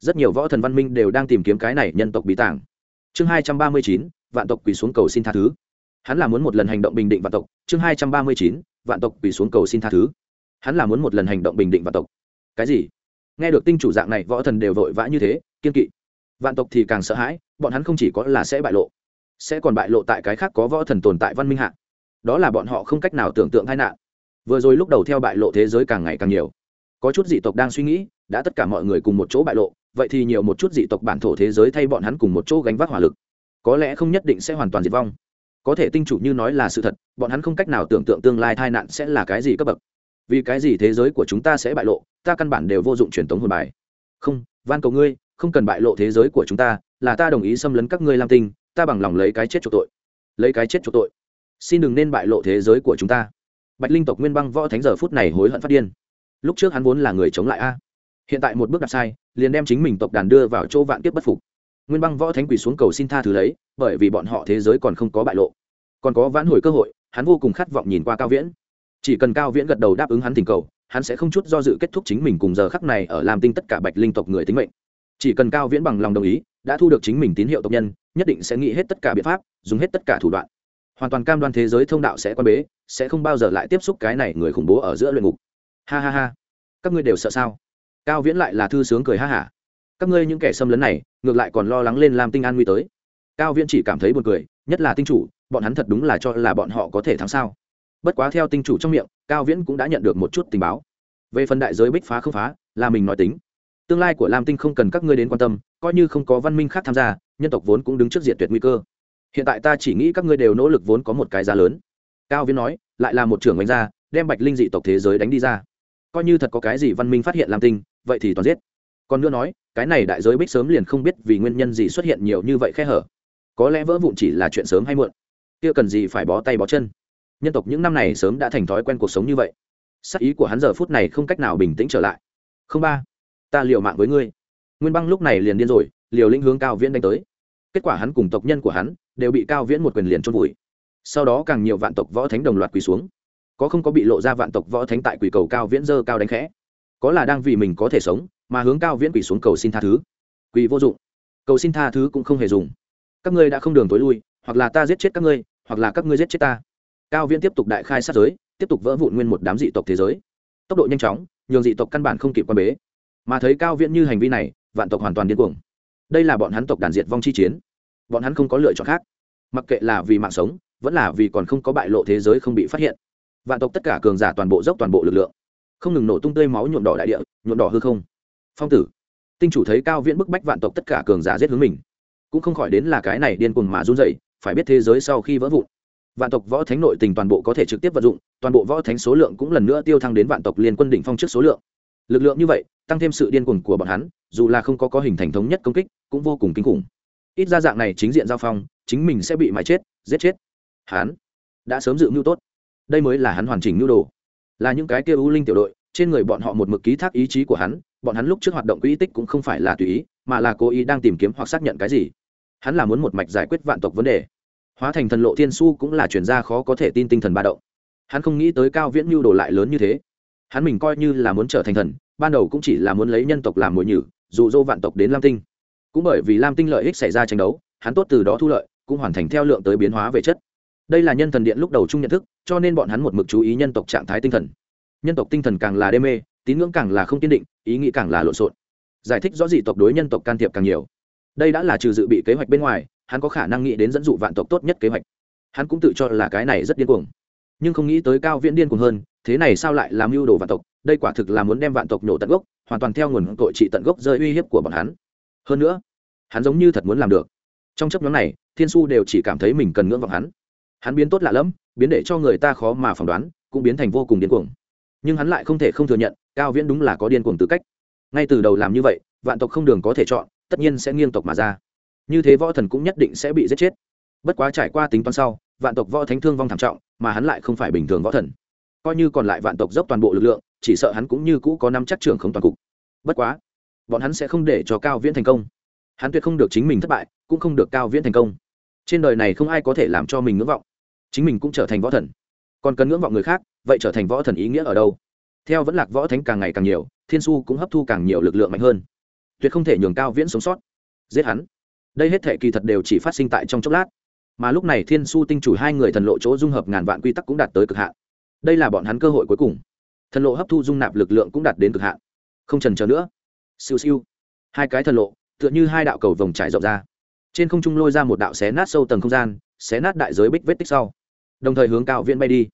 rất nhiều võ thần văn minh đều đang tìm kiếm cái này nhân tộc bí tàng chương hai trăm ba mươi chín vạn tộc quỳ xuống cầu xin tha thứ. Hắn là muốn một lần hành động bình định vạn tộc. Chương hai trăm ba mươi chín, vạn tộc quỳ xuống cầu xin tha thứ. Hắn là muốn một lần hành động bình định vạn tộc. Cái gì? Nghe được tinh chủ dạng này, võ thần đều vội vã như thế, kiên kỵ. Vạn tộc thì càng sợ hãi, bọn hắn không chỉ có là sẽ bại lộ, sẽ còn bại lộ tại cái khác có võ thần tồn tại văn minh hạ. Đó là bọn họ không cách nào tưởng tượng tai nạn. Vừa rồi lúc đầu theo bại lộ thế giới càng ngày càng nhiều. Có chút dị tộc đang suy nghĩ, đã tất cả mọi người cùng một chỗ bại lộ, vậy thì nhiều một chút dị tộc bản thổ thế giới thay bọn hắn cùng một chỗ gánh vác hỏa lực có lẽ không nhất định sẽ hoàn toàn diệt vong. Có thể tinh chủ như nói là sự thật, bọn hắn không cách nào tưởng tượng tương lai tai nạn sẽ là cái gì cấp bậc. Vì cái gì thế giới của chúng ta sẽ bại lộ, ta căn bản đều vô dụng truyền thống hồn bài. Không, van cầu ngươi, không cần bại lộ thế giới của chúng ta, là ta đồng ý xâm lấn các ngươi lam tinh, ta bằng lòng lấy cái chết chuộc tội. Lấy cái chết chuộc tội. Xin đừng nên bại lộ thế giới của chúng ta. Bạch linh tộc nguyên băng võ thánh giờ phút này hối hận phát điên. Lúc trước hắn vốn là người chống lại a. Hiện tại một bước đặt sai, liền đem chính mình tộc đàn đưa vào chỗ vạn kiếp bất phục nguyên băng võ thánh quỳ xuống cầu xin tha thứ lấy, bởi vì bọn họ thế giới còn không có bại lộ. Còn có vãn hồi cơ hội, hắn vô cùng khát vọng nhìn qua cao viễn. Chỉ cần cao viễn gật đầu đáp ứng hắn tình cầu, hắn sẽ không chút do dự kết thúc chính mình cùng giờ khắc này ở làm tinh tất cả bạch linh tộc người tính mệnh. Chỉ cần cao viễn bằng lòng đồng ý, đã thu được chính mình tín hiệu tộc nhân, nhất định sẽ nghĩ hết tất cả biện pháp, dùng hết tất cả thủ đoạn. Hoàn toàn cam đoan thế giới thông đạo sẽ quan bế, sẽ không bao giờ lại tiếp xúc cái này người khủng bố ở giữa luyện ngục. Ha ha ha. Các ngươi đều sợ sao? Cao viễn lại là thư sướng cười ha hả các ngươi những kẻ xâm lấn này, ngược lại còn lo lắng lên làm tinh an nguy tới. Cao viễn chỉ cảm thấy buồn cười, nhất là tinh chủ, bọn hắn thật đúng là cho là bọn họ có thể thắng sao. Bất quá theo tinh chủ trong miệng, cao viễn cũng đã nhận được một chút tình báo. Về phần đại giới bích phá không phá, là mình nói tính. Tương lai của lam tinh không cần các ngươi đến quan tâm, coi như không có văn minh khác tham gia, nhân tộc vốn cũng đứng trước diện tuyệt nguy cơ. Hiện tại ta chỉ nghĩ các ngươi đều nỗ lực vốn có một cái giá lớn. Cao viễn nói, lại là một trưởng đánh gia đem bạch linh dị tộc thế giới đánh đi ra. Coi như thật có cái gì văn minh phát hiện lam tinh, vậy thì toàn giết còn nữa nói, cái này đại giới bích sớm liền không biết vì nguyên nhân gì xuất hiện nhiều như vậy khe hở. Có lẽ vỡ vụn chỉ là chuyện sớm hay muộn. Kia cần gì phải bó tay bó chân. Nhân tộc những năm này sớm đã thành thói quen cuộc sống như vậy. Sắc ý của hắn giờ phút này không cách nào bình tĩnh trở lại. Không ba, ta liều mạng với ngươi. Nguyên băng lúc này liền điên rồi, liều lĩnh hướng cao viễn đánh tới. Kết quả hắn cùng tộc nhân của hắn đều bị cao viễn một quyền liền trôn vùi. Sau đó càng nhiều vạn tộc võ thánh đồng loạt quỳ xuống. Có không có bị lộ ra vạn tộc võ thánh tại quỳ cầu cao viễn dơ cao đánh khẽ. Có là đang vì mình có thể sống mà hướng cao viễn quỳ xuống cầu xin tha thứ. Quỳ vô dụng. Cầu xin tha thứ cũng không hề dùng. Các ngươi đã không đường tối lui, hoặc là ta giết chết các ngươi, hoặc là các ngươi giết chết ta. Cao viễn tiếp tục đại khai sát giới, tiếp tục vỡ vụn nguyên một đám dị tộc thế giới. Tốc độ nhanh chóng, nhường dị tộc căn bản không kịp quan bế. Mà thấy cao viễn như hành vi này, vạn tộc hoàn toàn điên cuồng. Đây là bọn hắn tộc đàn diệt vong chi chiến. Bọn hắn không có lựa chọn khác. Mặc kệ là vì mạng sống, vẫn là vì còn không có bại lộ thế giới không bị phát hiện. Vạn tộc tất cả cường giả toàn bộ dốc toàn bộ lực lượng. Không ngừng nổ tung tươi máu nhuộm đỏ đại địa, nhuộm đỏ hư không phong tử. Tinh chủ thấy cao viễn bức bách vạn tộc tất cả cường giả giết hướng mình, cũng không khỏi đến là cái này điên cuồng mà run dậy phải biết thế giới sau khi vỡ vụn, vạn tộc võ thánh nội tình toàn bộ có thể trực tiếp vận dụng, toàn bộ võ thánh số lượng cũng lần nữa tiêu thăng đến vạn tộc liên quân đỉnh phong trước số lượng. Lực lượng như vậy, tăng thêm sự điên cuồng của bọn hắn, dù là không có có hình thành thống nhất công kích, cũng vô cùng kinh khủng. Ít ra dạng này chính diện giao phong, chính mình sẽ bị mãi chết, giết chết. Hắn đã sớm dự mưu tốt. Đây mới là hắn hoàn chỉnh mưu đồ. Là những cái kia u linh tiểu đội, trên người bọn họ một mực ký thác ý chí của hắn bọn hắn lúc trước hoạt động quỹ tích cũng không phải là tùy ý, mà là cố ý đang tìm kiếm hoặc xác nhận cái gì. Hắn là muốn một mạch giải quyết vạn tộc vấn đề. Hóa thành thần lộ thiên su cũng là chuyển gia khó có thể tin tinh thần ba động. Hắn không nghĩ tới cao viễn mưu đồ lại lớn như thế. Hắn mình coi như là muốn trở thành thần, ban đầu cũng chỉ là muốn lấy nhân tộc làm mồi nhử, dụ dỗ vạn tộc đến lam tinh. Cũng bởi vì lam tinh lợi ích xảy ra tranh đấu, hắn tốt từ đó thu lợi, cũng hoàn thành theo lượng tới biến hóa về chất. Đây là nhân thần điện lúc đầu chung nhận thức, cho nên bọn hắn một mực chú ý nhân tộc trạng thái tinh thần. Nhân tộc tinh thần càng là đê mê tín ngưỡng càng là không kiên định, ý nghĩ càng là lộn xộn. Giải thích rõ dị tộc đối nhân tộc can thiệp càng nhiều. Đây đã là trừ dự bị kế hoạch bên ngoài, hắn có khả năng nghĩ đến dẫn dụ vạn tộc tốt nhất kế hoạch. Hắn cũng tự cho là cái này rất điên cuồng. Nhưng không nghĩ tới cao viễn điên cuồng hơn, thế này sao lại làm mưu đồ vạn tộc? Đây quả thực là muốn đem vạn tộc nhổ tận gốc, hoàn toàn theo nguồn tội trị tận gốc rơi uy hiếp của bọn hắn. Hơn nữa, hắn giống như thật muốn làm được. Trong chấp nhóm này, thiên su đều chỉ cảm thấy mình cần ngưỡng vọng hắn. Hắn biến tốt lạ lẫm, biến để cho người ta khó mà phỏng đoán, cũng biến thành vô cùng điên cuồng nhưng hắn lại không thể không thừa nhận, cao viễn đúng là có điên cuồng tư cách. Ngay từ đầu làm như vậy, vạn tộc không đường có thể chọn, tất nhiên sẽ nghiêng tộc mà ra. Như thế võ thần cũng nhất định sẽ bị giết chết. Bất quá trải qua tính toán sau, vạn tộc võ thánh thương vong thảm trọng, mà hắn lại không phải bình thường võ thần. Coi như còn lại vạn tộc dốc toàn bộ lực lượng, chỉ sợ hắn cũng như cũ có năm chắc trưởng không toàn cục. Bất quá, bọn hắn sẽ không để cho cao viễn thành công. Hắn tuyệt không được chính mình thất bại, cũng không được cao viễn thành công. Trên đời này không ai có thể làm cho mình ngưỡng vọng. Chính mình cũng trở thành võ thần. Còn cần ngưỡng vọng người khác vậy trở thành võ thần ý nghĩa ở đâu? Theo vẫn lạc võ thánh càng ngày càng nhiều, thiên su cũng hấp thu càng nhiều lực lượng mạnh hơn. Tuyệt không thể nhường cao viễn sống sót. Giết hắn. Đây hết thể kỳ thật đều chỉ phát sinh tại trong chốc lát. Mà lúc này thiên su tinh chủ hai người thần lộ chỗ dung hợp ngàn vạn quy tắc cũng đạt tới cực hạn. Đây là bọn hắn cơ hội cuối cùng. Thần lộ hấp thu dung nạp lực lượng cũng đạt đến cực hạn. Không trần chờ nữa. Siêu siêu. Hai cái thần lộ, tựa như hai đạo cầu vòng trải rộng ra. Trên không trung lôi ra một đạo xé nát sâu tầng không gian, xé nát đại giới bích vết tích sau. Đồng thời hướng cao viễn bay đi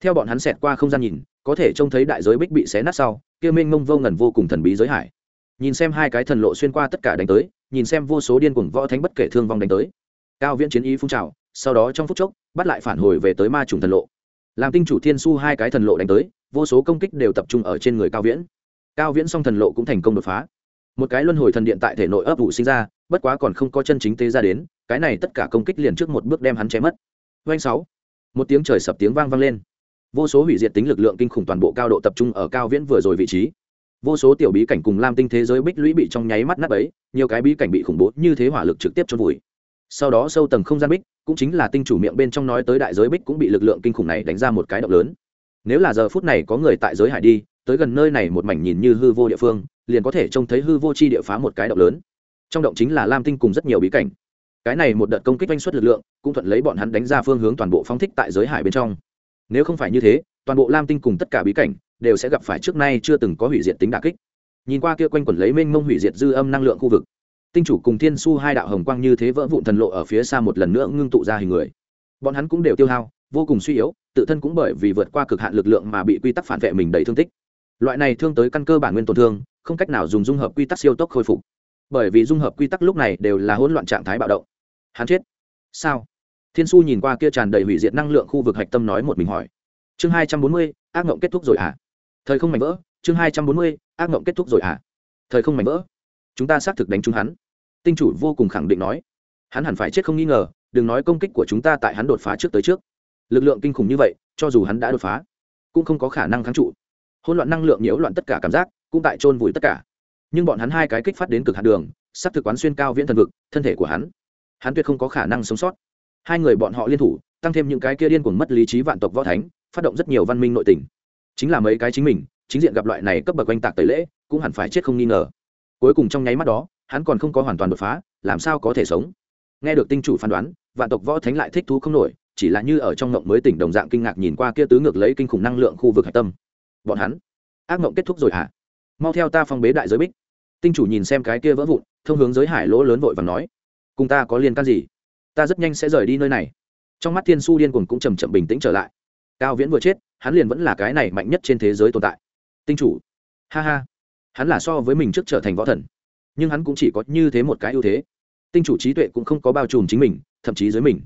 theo bọn hắn xẹt qua không gian nhìn, có thể trông thấy đại giới bích bị xé nát sau, kia mênh mông vô ngần vô cùng thần bí giới hải. Nhìn xem hai cái thần lộ xuyên qua tất cả đánh tới, nhìn xem vô số điên cuồng võ thánh bất kể thương vong đánh tới. Cao viễn chiến ý phun trào, sau đó trong phút chốc, bắt lại phản hồi về tới ma trùng thần lộ. Làm tinh chủ thiên su hai cái thần lộ đánh tới, vô số công kích đều tập trung ở trên người cao viễn. Cao viễn song thần lộ cũng thành công đột phá. Một cái luân hồi thần điện tại thể nội ấp vụ sinh ra, bất quá còn không có chân chính tế ra đến, cái này tất cả công kích liền trước một bước đem hắn chém mất. Doanh sáu. Một tiếng trời sập tiếng vang vang lên vô số hủy diệt tính lực lượng kinh khủng toàn bộ cao độ tập trung ở cao viễn vừa rồi vị trí. Vô số tiểu bí cảnh cùng lam tinh thế giới bích lũy bị trong nháy mắt nắp ấy nhiều cái bí cảnh bị khủng bố như thế hỏa lực trực tiếp trôn vùi. Sau đó sâu tầng không gian bích, cũng chính là tinh chủ miệng bên trong nói tới đại giới bích cũng bị lực lượng kinh khủng này đánh ra một cái động lớn. Nếu là giờ phút này có người tại giới hải đi, tới gần nơi này một mảnh nhìn như hư vô địa phương, liền có thể trông thấy hư vô chi địa phá một cái động lớn. Trong động chính là lam tinh cùng rất nhiều bí cảnh. Cái này một đợt công kích oanh xuất lực lượng, cũng thuận lấy bọn hắn đánh ra phương hướng toàn bộ phóng thích tại giới hải bên trong nếu không phải như thế, toàn bộ lam tinh cùng tất cả bí cảnh đều sẽ gặp phải trước nay chưa từng có hủy diệt tính đà kích. Nhìn qua kia quanh quẩn lấy mênh mông hủy diệt dư âm năng lượng khu vực, tinh chủ cùng thiên su hai đạo hồng quang như thế vỡ vụn thần lộ ở phía xa một lần nữa ngưng tụ ra hình người. Bọn hắn cũng đều tiêu hao, vô cùng suy yếu, tự thân cũng bởi vì vượt qua cực hạn lực lượng mà bị quy tắc phản vệ mình đầy thương tích. Loại này thương tới căn cơ bản nguyên tổn thương, không cách nào dùng dung hợp quy tắc siêu tốc khôi phục. Bởi vì dung hợp quy tắc lúc này đều là hỗn loạn trạng thái bạo động. Hắn chết. Sao? Thiên su nhìn qua kia tràn đầy hủy diệt năng lượng khu vực hạch tâm nói một mình hỏi. Chương hai trăm bốn mươi, ác ngộng kết thúc rồi à thời không mảnh vỡ, chương hai trăm bốn mươi, ác ngộng kết thúc rồi à thời không mảnh vỡ. Chúng ta xác thực đánh trúng hắn. Tinh chủ vô cùng khẳng định nói. Hắn hẳn phải chết không nghi ngờ, đừng nói công kích của chúng ta tại hắn đột phá trước tới trước. Lực lượng kinh khủng như vậy, cho dù hắn đã đột phá, cũng không có khả năng kháng trụ. Hỗn loạn năng lượng nhiễu loạn tất cả cảm giác, cũng tại chôn vùi tất cả. Nhưng bọn hắn hai cái kích phát đến cực hạt đường sắp thực quán xuyên cao viễn thần vực, thân thể của hắn. Hắn tuyệt không có khả năng sống sót hai người bọn họ liên thủ, tăng thêm những cái kia điên cuồng mất lý trí vạn tộc võ thánh, phát động rất nhiều văn minh nội tình. Chính là mấy cái chính mình, chính diện gặp loại này cấp bậc oanh tạc tẩy lễ, cũng hẳn phải chết không nghi ngờ. Cuối cùng trong nháy mắt đó, hắn còn không có hoàn toàn đột phá, làm sao có thể sống? Nghe được tinh chủ phán đoán, vạn tộc võ thánh lại thích thú không nổi, chỉ là như ở trong ngộng mới tỉnh đồng dạng kinh ngạc nhìn qua kia tứ ngược lấy kinh khủng năng lượng khu vực hạch tâm. Bọn hắn, ác ngộng kết thúc rồi hả? Mau theo ta phong bế đại giới bích. Tinh chủ nhìn xem cái kia vỡ vụn, thông hướng giới hải lỗ lớn vội và nói, cùng ta có liên can gì? Ta rất nhanh sẽ rời đi nơi này. Trong mắt thiên su điên cuồng cũng chầm chậm bình tĩnh trở lại. Cao viễn vừa chết, hắn liền vẫn là cái này mạnh nhất trên thế giới tồn tại. Tinh chủ. Ha ha. Hắn là so với mình trước trở thành võ thần. Nhưng hắn cũng chỉ có như thế một cái ưu thế. Tinh chủ trí tuệ cũng không có bao trùm chính mình, thậm chí dưới mình.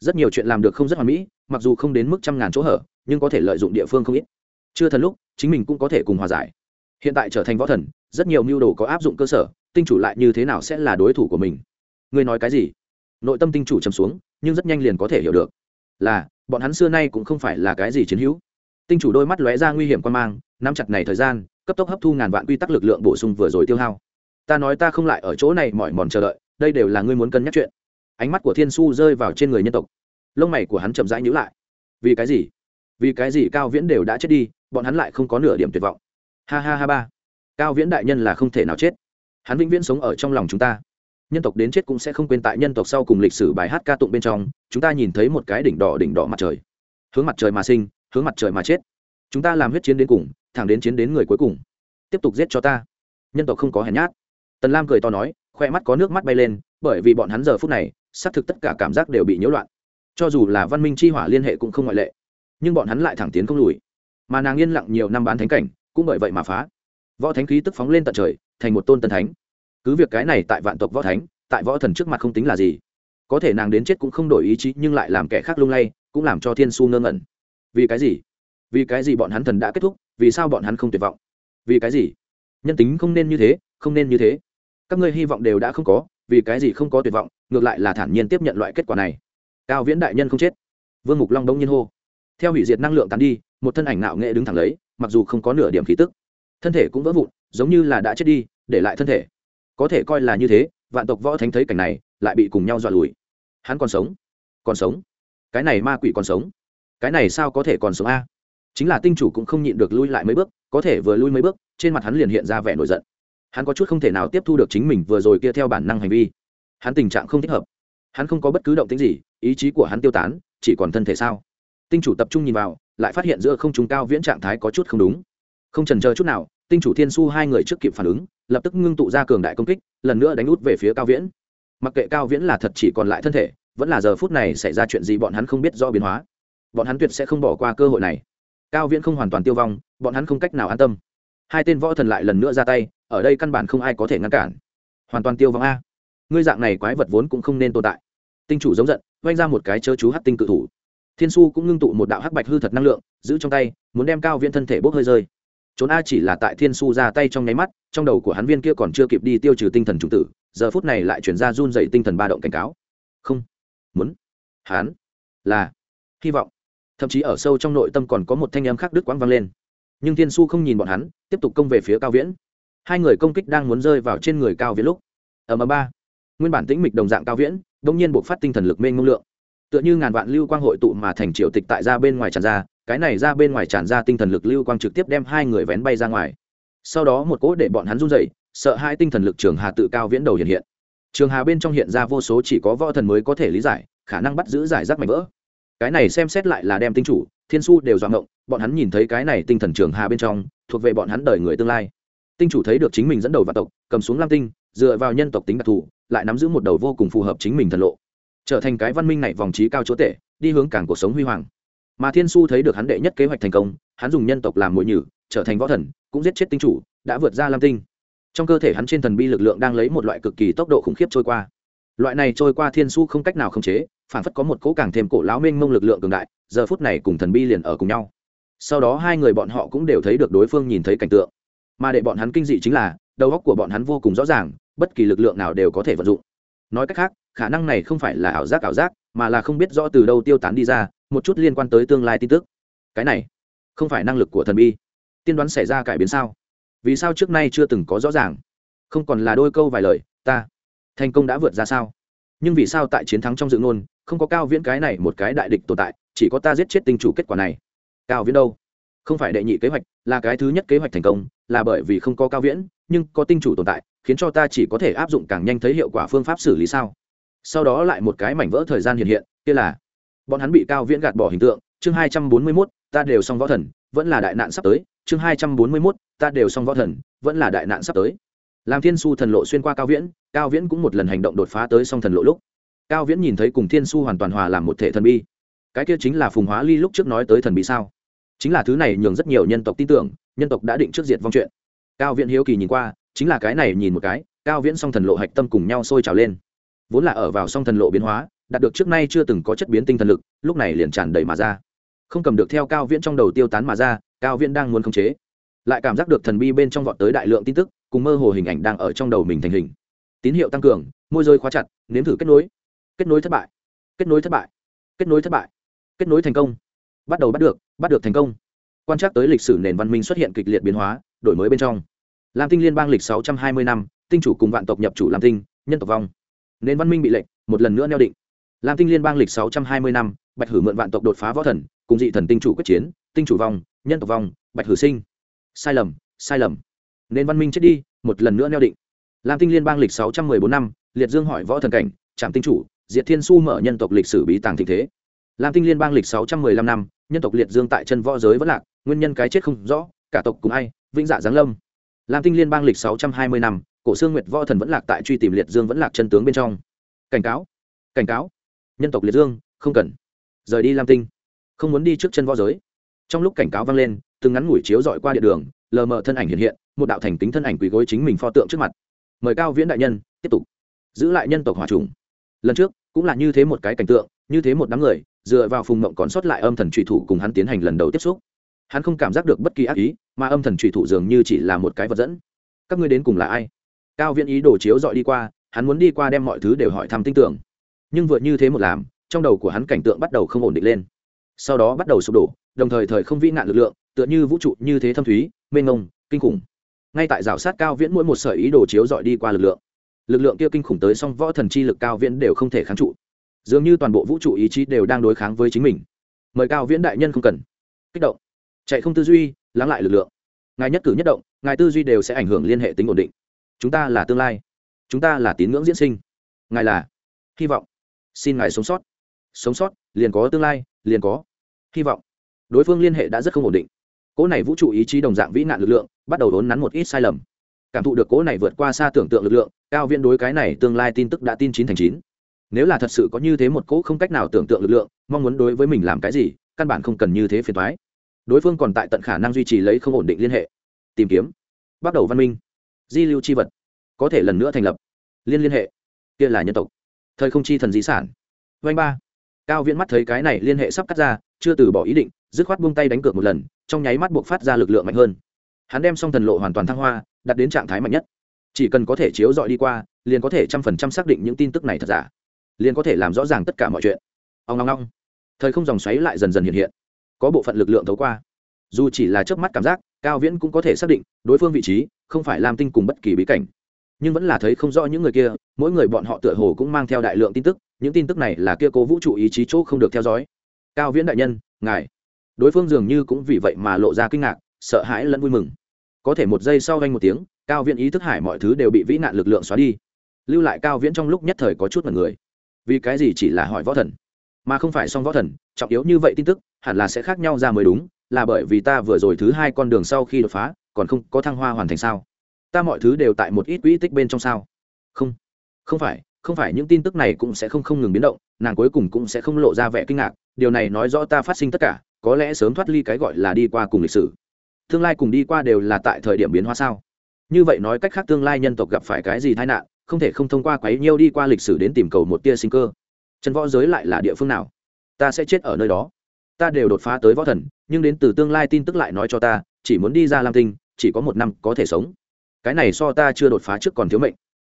Rất nhiều chuyện làm được không rất hoàn mỹ, mặc dù không đến mức trăm ngàn chỗ hở, nhưng có thể lợi dụng địa phương không ít. Chưa thần lúc, chính mình cũng có thể cùng hòa giải. Hiện tại trở thành võ thần, rất nhiều mưu đồ có áp dụng cơ sở, tinh chủ lại như thế nào sẽ là đối thủ của mình? Ngươi nói cái gì? Nội tâm tinh chủ trầm xuống, nhưng rất nhanh liền có thể hiểu được. Là, bọn hắn xưa nay cũng không phải là cái gì chiến hữu. Tinh chủ đôi mắt lóe ra nguy hiểm quan mang, nắm chặt này thời gian, cấp tốc hấp thu ngàn vạn quy tắc lực lượng bổ sung vừa rồi tiêu hao. Ta nói ta không lại ở chỗ này mỏi mòn chờ đợi, đây đều là ngươi muốn cân nhắc chuyện. Ánh mắt của thiên su rơi vào trên người nhân tộc. Lông mày của hắn chậm rãi nhữ lại. Vì cái gì? Vì cái gì cao viễn đều đã chết đi, bọn hắn lại không có nửa điểm tuyệt vọng? Ha ha ha ba. Cao viễn đại nhân là không thể nào chết. Hắn vĩnh viễn sống ở trong lòng chúng ta nhân tộc đến chết cũng sẽ không quên tại nhân tộc sau cùng lịch sử bài hát ca tụng bên trong, chúng ta nhìn thấy một cái đỉnh đỏ đỉnh đỏ mặt trời. Hướng mặt trời mà sinh, hướng mặt trời mà chết. Chúng ta làm huyết chiến đến cùng, thẳng đến chiến đến người cuối cùng. Tiếp tục giết cho ta. Nhân tộc không có hèn nhát. Tần lam cười to nói, khoe mắt có nước mắt bay lên, bởi vì bọn hắn giờ phút này, xác thực tất cả cảm giác đều bị nhiễu loạn. Cho dù là văn minh chi hỏa liên hệ cũng không ngoại lệ. Nhưng bọn hắn lại thẳng tiến không lùi. Mà nàng yên lặng nhiều năm bán thánh cảnh, cũng bởi vậy mà phá. Võ thánh khí tức phóng lên tận trời, thành một tôn tân thánh cứ việc cái này tại vạn tộc võ thánh, tại võ thần trước mặt không tính là gì. Có thể nàng đến chết cũng không đổi ý chí, nhưng lại làm kẻ khác lung lay, cũng làm cho thiên su ngơ ngẩn. Vì cái gì? Vì cái gì bọn hắn thần đã kết thúc, vì sao bọn hắn không tuyệt vọng? Vì cái gì? Nhân tính không nên như thế, không nên như thế. Các ngươi hy vọng đều đã không có, vì cái gì không có tuyệt vọng, ngược lại là thản nhiên tiếp nhận loại kết quả này. Cao viễn đại nhân không chết. Vương mục long đông nhiên hô. Theo hủy diệt năng lượng tán đi, một thân ảnh nạo nghệ đứng thẳng lấy, mặc dù không có nửa điểm khí tức. Thân thể cũng vỡ vụn, giống như là đã chết đi, để lại thân thể có thể coi là như thế, vạn tộc võ thánh thấy cảnh này, lại bị cùng nhau dọa lùi. Hắn còn sống? Còn sống? Cái này ma quỷ còn sống? Cái này sao có thể còn sống a? Chính là tinh chủ cũng không nhịn được lui lại mấy bước, có thể vừa lui mấy bước, trên mặt hắn liền hiện ra vẻ nổi giận. Hắn có chút không thể nào tiếp thu được chính mình vừa rồi kia theo bản năng hành vi. Hắn tình trạng không thích hợp. Hắn không có bất cứ động tính gì, ý chí của hắn tiêu tán, chỉ còn thân thể sao? Tinh chủ tập trung nhìn vào, lại phát hiện giữa không trung cao viễn trạng thái có chút không đúng. Không trần chờ chút nào, tinh chủ thiên su hai người trước kịp phản ứng lập tức ngưng tụ ra cường đại công kích, lần nữa đánh út về phía cao viễn. Mặc kệ cao viễn là thật chỉ còn lại thân thể, vẫn là giờ phút này xảy ra chuyện gì bọn hắn không biết do biến hóa. Bọn hắn tuyệt sẽ không bỏ qua cơ hội này. Cao viễn không hoàn toàn tiêu vong, bọn hắn không cách nào an tâm. Hai tên võ thần lại lần nữa ra tay, ở đây căn bản không ai có thể ngăn cản. Hoàn toàn tiêu vong a. Ngươi dạng này quái vật vốn cũng không nên tồn tại. Tinh chủ giống giận oanh ra một cái chớ chú hát tinh cự thủ. Thiên su cũng ngưng tụ một đạo hắc bạch hư thật năng lượng, giữ trong tay, muốn đem cao viễn thân thể bốc hơi rơi. Trốn a chỉ là tại thiên su ra tay trong nháy mắt trong đầu của hắn viên kia còn chưa kịp đi tiêu trừ tinh thần chủng tử, giờ phút này lại chuyển ra run dày tinh thần ba động cảnh cáo. Không. Muốn. Hắn. Là. Hy vọng. Thậm chí ở sâu trong nội tâm còn có một thanh em khác đứt quãng vang lên. Nhưng thiên su không nhìn bọn hắn, tiếp tục công về phía cao viễn. Hai người công kích đang muốn rơi vào trên người cao viễn lúc. Ở mờ ba. Nguyên bản tĩnh mịch đồng dạng cao viễn đông nhiên buộc phát tinh thần lực mênh mông lượng. Tựa như ngàn vạn lưu quang hội tụ mà thành triệu tịch tại ra bên ngoài tràn ra, cái này ra bên ngoài tràn ra tinh thần lực lưu quang trực tiếp đem hai người vén bay ra ngoài sau đó một cỗ để bọn hắn run dậy sợ hai tinh thần lực trường hà tự cao viễn đầu hiện hiện. Trường hà bên trong hiện ra vô số chỉ có võ thần mới có thể lý giải, khả năng bắt giữ giải rác mạnh vỡ. Cái này xem xét lại là đem tinh chủ, thiên su đều dọa ngộng, bọn hắn nhìn thấy cái này tinh thần trường hà bên trong, thuộc về bọn hắn đời người tương lai. Tinh chủ thấy được chính mình dẫn đầu vạn tộc, cầm xuống lam tinh, dựa vào nhân tộc tính đặc thù, lại nắm giữ một đầu vô cùng phù hợp chính mình thần lộ. Trở thành cái văn minh này vòng trí cao chúa tể, đi hướng càng cuộc sống huy hoàng. Mà thiên su thấy được hắn đệ nhất kế hoạch thành công, hắn dùng nhân tộc làm mũi nhử, trở thành võ thần cũng giết chết tinh chủ, đã vượt ra lam tinh. Trong cơ thể hắn trên thần bi lực lượng đang lấy một loại cực kỳ tốc độ khủng khiếp trôi qua. Loại này trôi qua thiên su không cách nào khống chế, phản phất có một cỗ càng thêm cổ láo mênh mông lực lượng cường đại, giờ phút này cùng thần bi liền ở cùng nhau. Sau đó hai người bọn họ cũng đều thấy được đối phương nhìn thấy cảnh tượng. Mà để bọn hắn kinh dị chính là, đầu óc của bọn hắn vô cùng rõ ràng, bất kỳ lực lượng nào đều có thể vận dụng. Nói cách khác, khả năng này không phải là ảo giác ảo giác, mà là không biết rõ từ đâu tiêu tán đi ra, một chút liên quan tới tương lai tin tức. Cái này, không phải năng lực của thần bi tiên đoán xảy ra cải biến sao? Vì sao trước nay chưa từng có rõ ràng? Không còn là đôi câu vài lời, ta thành công đã vượt ra sao? Nhưng vì sao tại chiến thắng trong dự ngôn, không có cao viễn cái này một cái đại địch tồn tại, chỉ có ta giết chết tinh chủ kết quả này? Cao viễn đâu? Không phải đệ nhị kế hoạch, là cái thứ nhất kế hoạch thành công, là bởi vì không có cao viễn, nhưng có tinh chủ tồn tại, khiến cho ta chỉ có thể áp dụng càng nhanh thấy hiệu quả phương pháp xử lý sao? Sau đó lại một cái mảnh vỡ thời gian hiện hiện, kia là, bọn hắn bị cao viễn gạt bỏ hình tượng, chương hai trăm bốn mươi mốt, ta đều xong võ thần, vẫn là đại nạn sắp tới chương hai trăm bốn mươi mốt, ta đều xong võ thần, vẫn là đại nạn sắp tới. Làm thiên su thần lộ xuyên qua cao viễn cao viễn cũng một lần hành động đột phá tới song thần lộ lúc. Cao viễn nhìn thấy cùng thiên su hoàn toàn hòa làm một thể thần bi. Cái kia chính là phùng hóa ly lúc trước nói tới thần bi sao? Chính là thứ này nhường rất nhiều nhân tộc tin tưởng, nhân tộc đã định trước diệt vong chuyện. Cao viễn hiếu kỳ nhìn qua, chính là cái này nhìn một cái, cao viễn song thần lộ hạch tâm cùng nhau sôi trào lên. Vốn là ở vào song thần lộ biến hóa, đạt được trước nay chưa từng có chất biến tinh thần lực, lúc này liền tràn đầy mà ra. Không cầm được theo cao viễn trong đầu tiêu tán mà ra cao viễn đang muốn khống chế, lại cảm giác được thần bi bên trong vọt tới đại lượng tin tức, cùng mơ hồ hình ảnh đang ở trong đầu mình thành hình. Tín hiệu tăng cường, môi rơi khóa chặt, nếm thử kết nối. Kết nối thất bại. Kết nối thất bại. Kết nối thất bại. Kết nối thành công. Bắt đầu bắt được bắt được thành công. Quan trắc tới lịch sử nền văn minh xuất hiện kịch liệt biến hóa, đổi mới bên trong. Lam tinh liên bang lịch sáu trăm hai mươi năm, tinh chủ cùng vạn tộc nhập chủ lam tinh, nhân tộc vong. Nền văn minh bị lệnh, một lần nữa neo định. Lam tinh liên bang lịch sáu trăm hai mươi năm bạch hử mượn vạn tộc đột phá võ thần, cùng dị thần tinh chủ quyết chiến, tinh chủ vong, nhân tộc vong, bạch hử sinh. Sai lầm sai lầm. Nên văn minh chết đi, một lần nữa neo định. Lam tinh liên bang lịch sáu trăm mười bốn năm, liệt dương hỏi võ thần cảnh trạm tinh chủ, diệt thiên su mở nhân tộc lịch sử bí tàng thịnh thế. Lam tinh liên bang lịch sáu trăm mười lăm năm, nhân tộc liệt dương tại chân võ giới vẫn lạc, nguyên nhân cái chết không rõ, cả tộc cùng ai, vĩnh dạ giáng lâm. Lam tinh liên bang lịch sáu trăm hai mươi năm, cổ xương nguyệt võ thần vẫn lạc tại truy tìm liệt dương vẫn lạc chân tướng bên trong. Cảnh cáo cảnh cáo. Nhân tộc liệt dương, không cần rời đi lam tinh. Không muốn đi trước chân võ giới. Trong lúc cảnh cáo vang lên, từng ngắn ngủi chiếu dọi qua địa đường, lờ mờ thân ảnh hiện hiện, một đạo thành kính thân ảnh quỳ gối chính mình pho tượng trước mặt. Mời cao viễn đại nhân, tiếp tục. Giữ lại nhân tộc hòa trùng. Lần trước, cũng là như thế một cái cảnh tượng, như thế một đám người, dựa vào phùng mộng còn sót lại âm thần trùy thủ cùng hắn tiến hành lần đầu tiếp xúc. Hắn không cảm giác được bất kỳ ác ý, mà âm thần trùy thủ dường như chỉ là một cái vật dẫn. Các ngươi đến cùng là ai? Cao viễn ý đồ chiếu dọi đi qua, hắn muốn đi qua đem mọi thứ đều hỏi thăm tin tưởng. Nhưng vừa như thế một làm trong đầu của hắn cảnh tượng bắt đầu không ổn định lên. Sau đó bắt đầu sụp đổ, đồng thời thời không vĩ nạn lực lượng, tựa như vũ trụ như thế thâm thúy, mênh mông, kinh khủng. Ngay tại rào sát cao viễn mỗi một sợi ý đồ chiếu dọi đi qua lực lượng. Lực lượng kia kinh khủng tới song võ thần chi lực cao viễn đều không thể kháng trụ. Dường như toàn bộ vũ trụ ý chí đều đang đối kháng với chính mình. Mời cao viễn đại nhân không cần. Kích động. Chạy không tư duy, lắng lại lực lượng. Ngài nhất cử nhất động, ngài tư duy đều sẽ ảnh hưởng liên hệ tính ổn định. Chúng ta là tương lai. Chúng ta là tín ngưỡng diễn sinh. Ngài là hy vọng. Xin ngài sống sót sống sót, liền có tương lai, liền có hy vọng. Đối phương liên hệ đã rất không ổn định. Cỗ này vũ trụ ý chí đồng dạng vĩ nạn lực lượng, bắt đầu đốn nắn một ít sai lầm. Cảm thụ được cỗ này vượt qua xa tưởng tượng lực lượng, cao viễn đối cái này tương lai tin tức đã tin chín thành chín. Nếu là thật sự có như thế một cỗ không cách nào tưởng tượng lực lượng, mong muốn đối với mình làm cái gì, căn bản không cần như thế phiền thoái đối phương còn tại tận khả năng duy trì lấy không ổn định liên hệ. Tìm kiếm. Bắt đầu văn minh. Di lưu c h i vật. Có thể lần nữa thành lập. Liên liên hệ. Kia là nhân tộc. Thời không chi thần di sản. Vanh ba cao viễn mắt thấy cái này liên hệ sắp cắt ra, chưa từ bỏ ý định, dứt khoát buông tay đánh cược một lần, trong nháy mắt buộc phát ra lực lượng mạnh hơn. Hắn đem xong thần lộ hoàn toàn thăng hoa đặt đến trạng thái mạnh nhất. Chỉ cần có thể chiếu dọi đi qua, liền có thể trăm phần trăm xác định những tin tức này thật giả. Liền có thể làm rõ ràng tất cả mọi chuyện. Ông ngong ngong thời không dòng xoáy lại dần dần hiện hiện. Có bộ phận lực lượng thấu qua. Dù chỉ là trước mắt cảm giác, cao viễn cũng có thể xác định, đối phương vị trí không phải làm tinh cùng bất kỳ bí cảnh. Nhưng vẫn là thấy không rõ những người kia, mỗi người bọn họ tựa hồ cũng mang theo đại lượng tin tức những tin tức này là kia cố vũ trụ ý chí chỗ không được theo dõi. Cao viễn đại nhân, ngài. Đối phương dường như cũng vì vậy mà lộ ra kinh ngạc, sợ hãi lẫn vui mừng. Có thể một giây sau vanh một tiếng, cao viễn ý thức hải mọi thứ đều bị vĩ nạn lực lượng xóa đi. Lưu lại cao viễn trong lúc nhất thời có chút mật người. Vì cái gì chỉ là hỏi võ thần? Mà không phải song võ thần, trọng yếu như vậy tin tức, hẳn là sẽ khác nhau ra mới đúng, là bởi vì ta vừa rồi thứ hai con đường sau khi đột phá, còn không có thăng hoa hoàn thành sao? Ta mọi thứ đều tại một ít quỹ tích bên trong sao? Không. Không phải không phải những tin tức này cũng sẽ không không ngừng biến động, nàng cuối cùng cũng sẽ không lộ ra vẻ kinh ngạc, điều này nói rõ ta phát sinh tất cả, có lẽ sớm thoát ly cái gọi là đi qua cùng lịch sử. Tương lai cùng đi qua đều là tại thời điểm biến hóa sao? Như vậy nói cách khác tương lai nhân tộc gặp phải cái gì tai nạn, không thể không thông qua quấy nhiêu đi qua lịch sử đến tìm cầu một tia sinh cơ. Chân võ giới lại là địa phương nào? Ta sẽ chết ở nơi đó. Ta đều đột phá tới võ thần, nhưng đến từ tương lai tin tức lại nói cho ta, chỉ muốn đi ra lam tinh, chỉ có một năm có thể sống. Cái này so ta chưa đột phá trước còn thiếu mệnh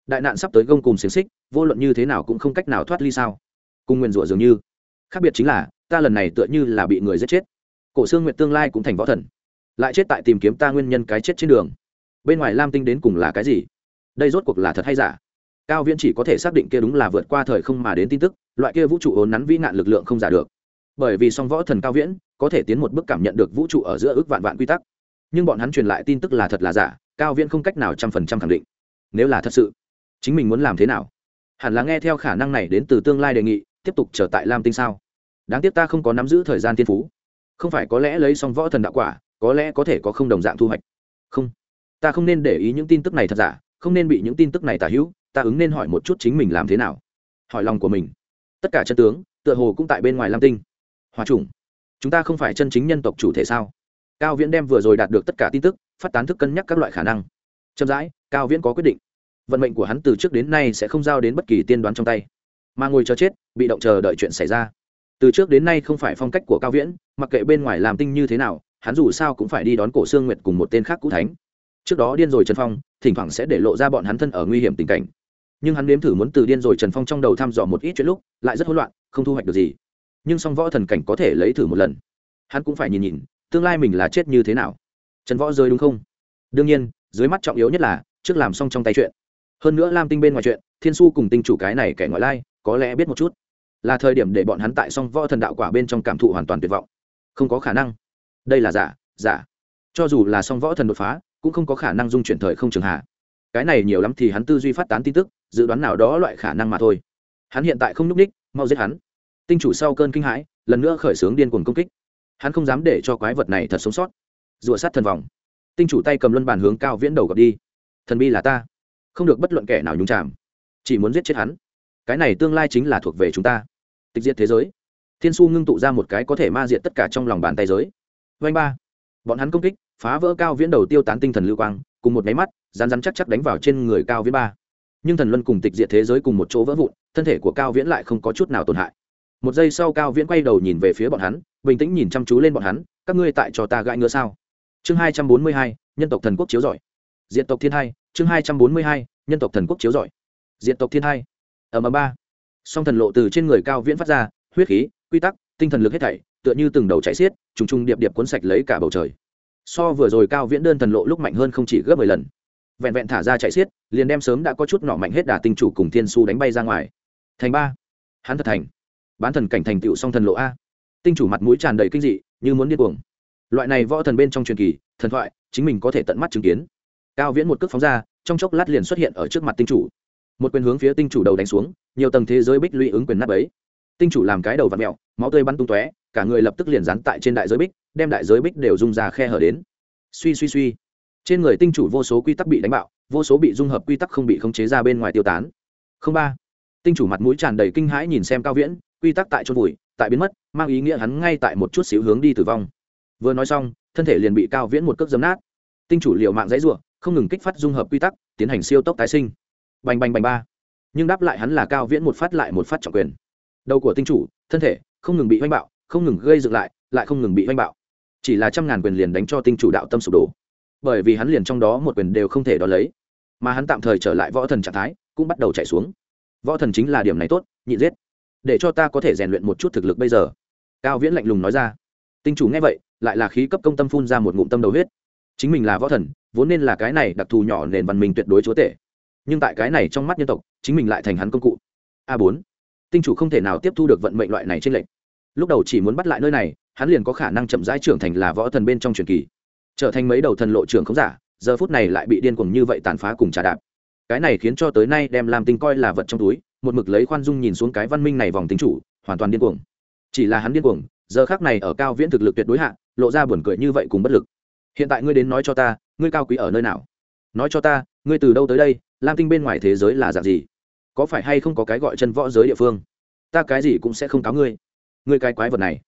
đại nạn sắp tới gông cùng xiềng xích, vô luận như thế nào cũng không cách nào thoát ly sao? Cùng nguyền rủa dường như. Khác biệt chính là, ta lần này tựa như là bị người giết chết. Cổ xương nguyện tương lai cũng thành võ thần. Lại chết tại tìm kiếm ta nguyên nhân cái chết trên đường. Bên ngoài lam tinh đến cùng là cái gì? Đây rốt cuộc là thật hay giả? Cao viễn chỉ có thể xác định kia đúng là vượt qua thời không mà đến tin tức, loại kia vũ trụ ốn nắn vĩ nạn lực lượng không giả được. Bởi vì song võ thần cao viễn có thể tiến một bước cảm nhận được vũ trụ ở giữa ước vạn vạn quy tắc. Nhưng bọn hắn truyền lại tin tức là thật là giả, cao viễn không cách nào trăm phần trăm khẳng định. Nếu là thật sự chính mình muốn làm thế nào? Hẳn là nghe theo khả năng này đến từ tương lai đề nghị, tiếp tục trở tại lam tinh sao? Đáng tiếc ta không có nắm giữ thời gian tiên phú. Không phải có lẽ lấy xong võ thần đạo quả, có lẽ có thể có không đồng dạng thu hoạch. Không. Ta không nên để ý những tin tức này thật giả, không nên bị những tin tức này tả hữu, ta ứng nên hỏi một chút chính mình làm thế nào. Hỏi lòng của mình. Tất cả chân tướng, tựa hồ cũng tại bên ngoài lam tinh. Hòa chủng. Chúng ta không phải chân chính nhân tộc chủ thể sao? Cao viễn đem vừa rồi đạt được tất cả tin tức, phát tán thức cân nhắc các loại khả năng. Chậm rãi, cao viễn có quyết định vận mệnh của hắn từ trước đến nay sẽ không giao đến bất kỳ tiên đoán trong tay. Mà ngồi chờ chết, bị động chờ đợi chuyện xảy ra. Từ trước đến nay không phải phong cách của cao viễn, mặc kệ bên ngoài làm tinh như thế nào, hắn dù sao cũng phải đi đón cổ sương nguyệt cùng một tên khác cũ thánh. Trước đó điên rồi trần phong, thỉnh thoảng sẽ để lộ ra bọn hắn thân ở nguy hiểm tình cảnh. Nhưng hắn nếm thử muốn từ điên rồi trần phong trong đầu thăm dò một ít chuyện lúc, lại rất hỗn loạn, không thu hoạch được gì. Nhưng song võ thần cảnh có thể lấy thử một lần. Hắn cũng phải nhìn nhìn, tương lai mình là chết như thế nào. Trần võ rơi đúng không? Đương nhiên, dưới mắt trọng yếu nhất là, trước làm xong trong tay chuyện hơn nữa lam tinh bên ngoài chuyện, thiên su cùng tinh chủ cái này kẻ ngoại lai, có lẽ biết một chút. Là thời điểm để bọn hắn tại song võ thần đạo quả bên trong cảm thụ hoàn toàn tuyệt vọng. Không có khả năng. Đây là giả giả. Cho dù là song võ thần đột phá, cũng không có khả năng dung chuyển thời không trường hạ. Cái này nhiều lắm thì hắn tư duy phát tán tin tức, dự đoán nào đó loại khả năng mà thôi. Hắn hiện tại không n ú c ních, mau giết hắn. Tinh chủ sau cơn kinh hãi, lần nữa khởi xướng điên cuồng công kích. Hắn không dám để cho quái vật này thật sống sót. Rụa sát thần vòng. Tinh chủ tay cầm luân bàn hướng cao viễn đầu gặp đi. Thần bi là ta không được bất luận kẻ nào nhúng chạm chỉ muốn giết chết hắn. Cái này tương lai chính là thuộc về chúng ta. Tịch diệt thế giới. Thiên su ngưng tụ ra một cái có thể ma diệt tất cả trong lòng bàn tay giới. Vanh ba. Bọn hắn công kích, phá vỡ cao viễn đầu tiêu tán tinh thần lưu quang, cùng một máy mắt rán rán chắc chắc đánh vào trên người cao viễn ba. Nhưng thần luân cùng tịch diệt thế giới cùng một chỗ vỡ vụn, thân thể của cao viễn lại không có chút nào tổn hại. Một giây sau cao viễn quay đầu nhìn về phía bọn hắn, bình tĩnh nhìn chăm chú lên bọn hắn, các ngươi tại cho ta gãi ngựa sao? Chương hai trăm bốn mươi hai, nhân tộc thần quốc chiếu giỏi diện tộc thiên hai chương hai trăm bốn mươi hai, nhân tộc thần quốc chiếu giỏi diện tộc thiên hai. Ở mờ ba. Song thần lộ từ trên người cao viễn phát ra, huyết khí, quy tắc, tinh thần lực hết thảy, tựa như từng đầu chạy xiết, trùng trùng điệp điệp cuốn sạch lấy cả bầu trời. So vừa rồi cao viễn đơn thần lộ lúc mạnh hơn không chỉ gấp mười lần. Vẹn vẹn thả ra chạy xiết, liền đem sớm đã có chút nọ mạnh hết đà tinh chủ cùng thiên su đánh bay ra ngoài. Thành ba. Hắn thật thành. Bán thần cảnh thành tựu song thần lộ a. Tinh chủ mặt mũi tràn đầy kinh dị, như muốn điên cuồng. Loại này võ thần bên trong truyền kỳ, thần thoại, chính mình có thể tận mắt chứng kiến cao viễn một cước phóng ra, trong chốc lát liền xuất hiện ở trước mặt tinh chủ. Một quyền hướng phía tinh chủ đầu đánh xuống, nhiều tầng thế giới bích lũy ứng quyền nắp ấy. Tinh chủ làm cái đầu vặn mẹo máu tươi bắn tung tóe, cả người lập tức liền dán tại trên đại giới bích, đem đại giới bích đều rung ra khe hở đến. Suy suy suy. Trên người tinh chủ vô số quy tắc bị đánh bạo, vô số bị dung hợp quy tắc không bị khống chế ra bên ngoài tiêu tán. Không ba. Tinh chủ mặt mũi tràn đầy kinh hãi nhìn xem cao viễn, quy tắc tại chôn vùi, tại biến mất, mang ý nghĩa hắn ngay tại một chút xíu hướng đi tử vong. Vừa nói xong, thân thể liền bị cao viễn một cước dấm nát. Tinh chủ liều mạng dãy ruộng không ngừng kích phát dung hợp quy tắc, tiến hành siêu tốc tái sinh. Bành bành bành ba. Nhưng đáp lại hắn là cao viễn một phát lại một phát trọng quyền. Đầu của tinh chủ, thân thể, không ngừng bị oanh bạo, không ngừng gây dựng lại lại không ngừng bị oanh bạo. Chỉ là trăm ngàn quyền liền đánh cho tinh chủ đạo tâm sụp đổ. Bởi vì hắn liền trong đó một quyền đều không thể đo lấy. Mà hắn tạm thời trở lại võ thần trạng thái, cũng bắt đầu chạy xuống. Võ thần chính là điểm này tốt, nhịn giết. Để cho ta có thể rèn luyện một chút thực lực bây giờ. Cao viễn lạnh lùng nói ra. Tinh chủ nghe vậy, lại là khí cấp công tâm phun ra một ngụm tâm đầu huyết. Chính mình là võ thần vốn nên là cái này đặc thù nhỏ nền văn minh tuyệt đối chúa tể. Nhưng tại cái này trong mắt nhân tộc, chính mình lại thành hắn công cụ. A bốn. Tinh chủ không thể nào tiếp thu được vận mệnh loại này trên lệnh lúc đầu chỉ muốn bắt lại nơi này, hắn liền có khả năng chậm rãi trưởng thành là võ thần bên trong truyền kỳ. Trở thành mấy đầu thần lộ trưởng không giả, giờ phút này lại bị điên cuồng như vậy tàn phá cùng trả đạp. Cái này khiến cho tới nay đem làm tinh coi là vật trong túi, một mực lấy khoan dung nhìn xuống cái văn minh này vòng tính chủ, hoàn toàn điên cuồng. Chỉ là hắn điên cuồng, giờ khác này ở cao viễn thực lực tuyệt đối hạ, lộ ra buồn cười như vậy cùng bất lực. Hiện tại ngươi đến nói cho ta ngươi cao quý ở nơi nào? Nói cho ta, ngươi từ đâu tới đây? Lam tinh bên ngoài thế giới là dạng gì? Có phải hay không có cái gọi chân võ giới địa phương? Ta cái gì cũng sẽ không cáo ngươi. Ngươi cái quái vật này,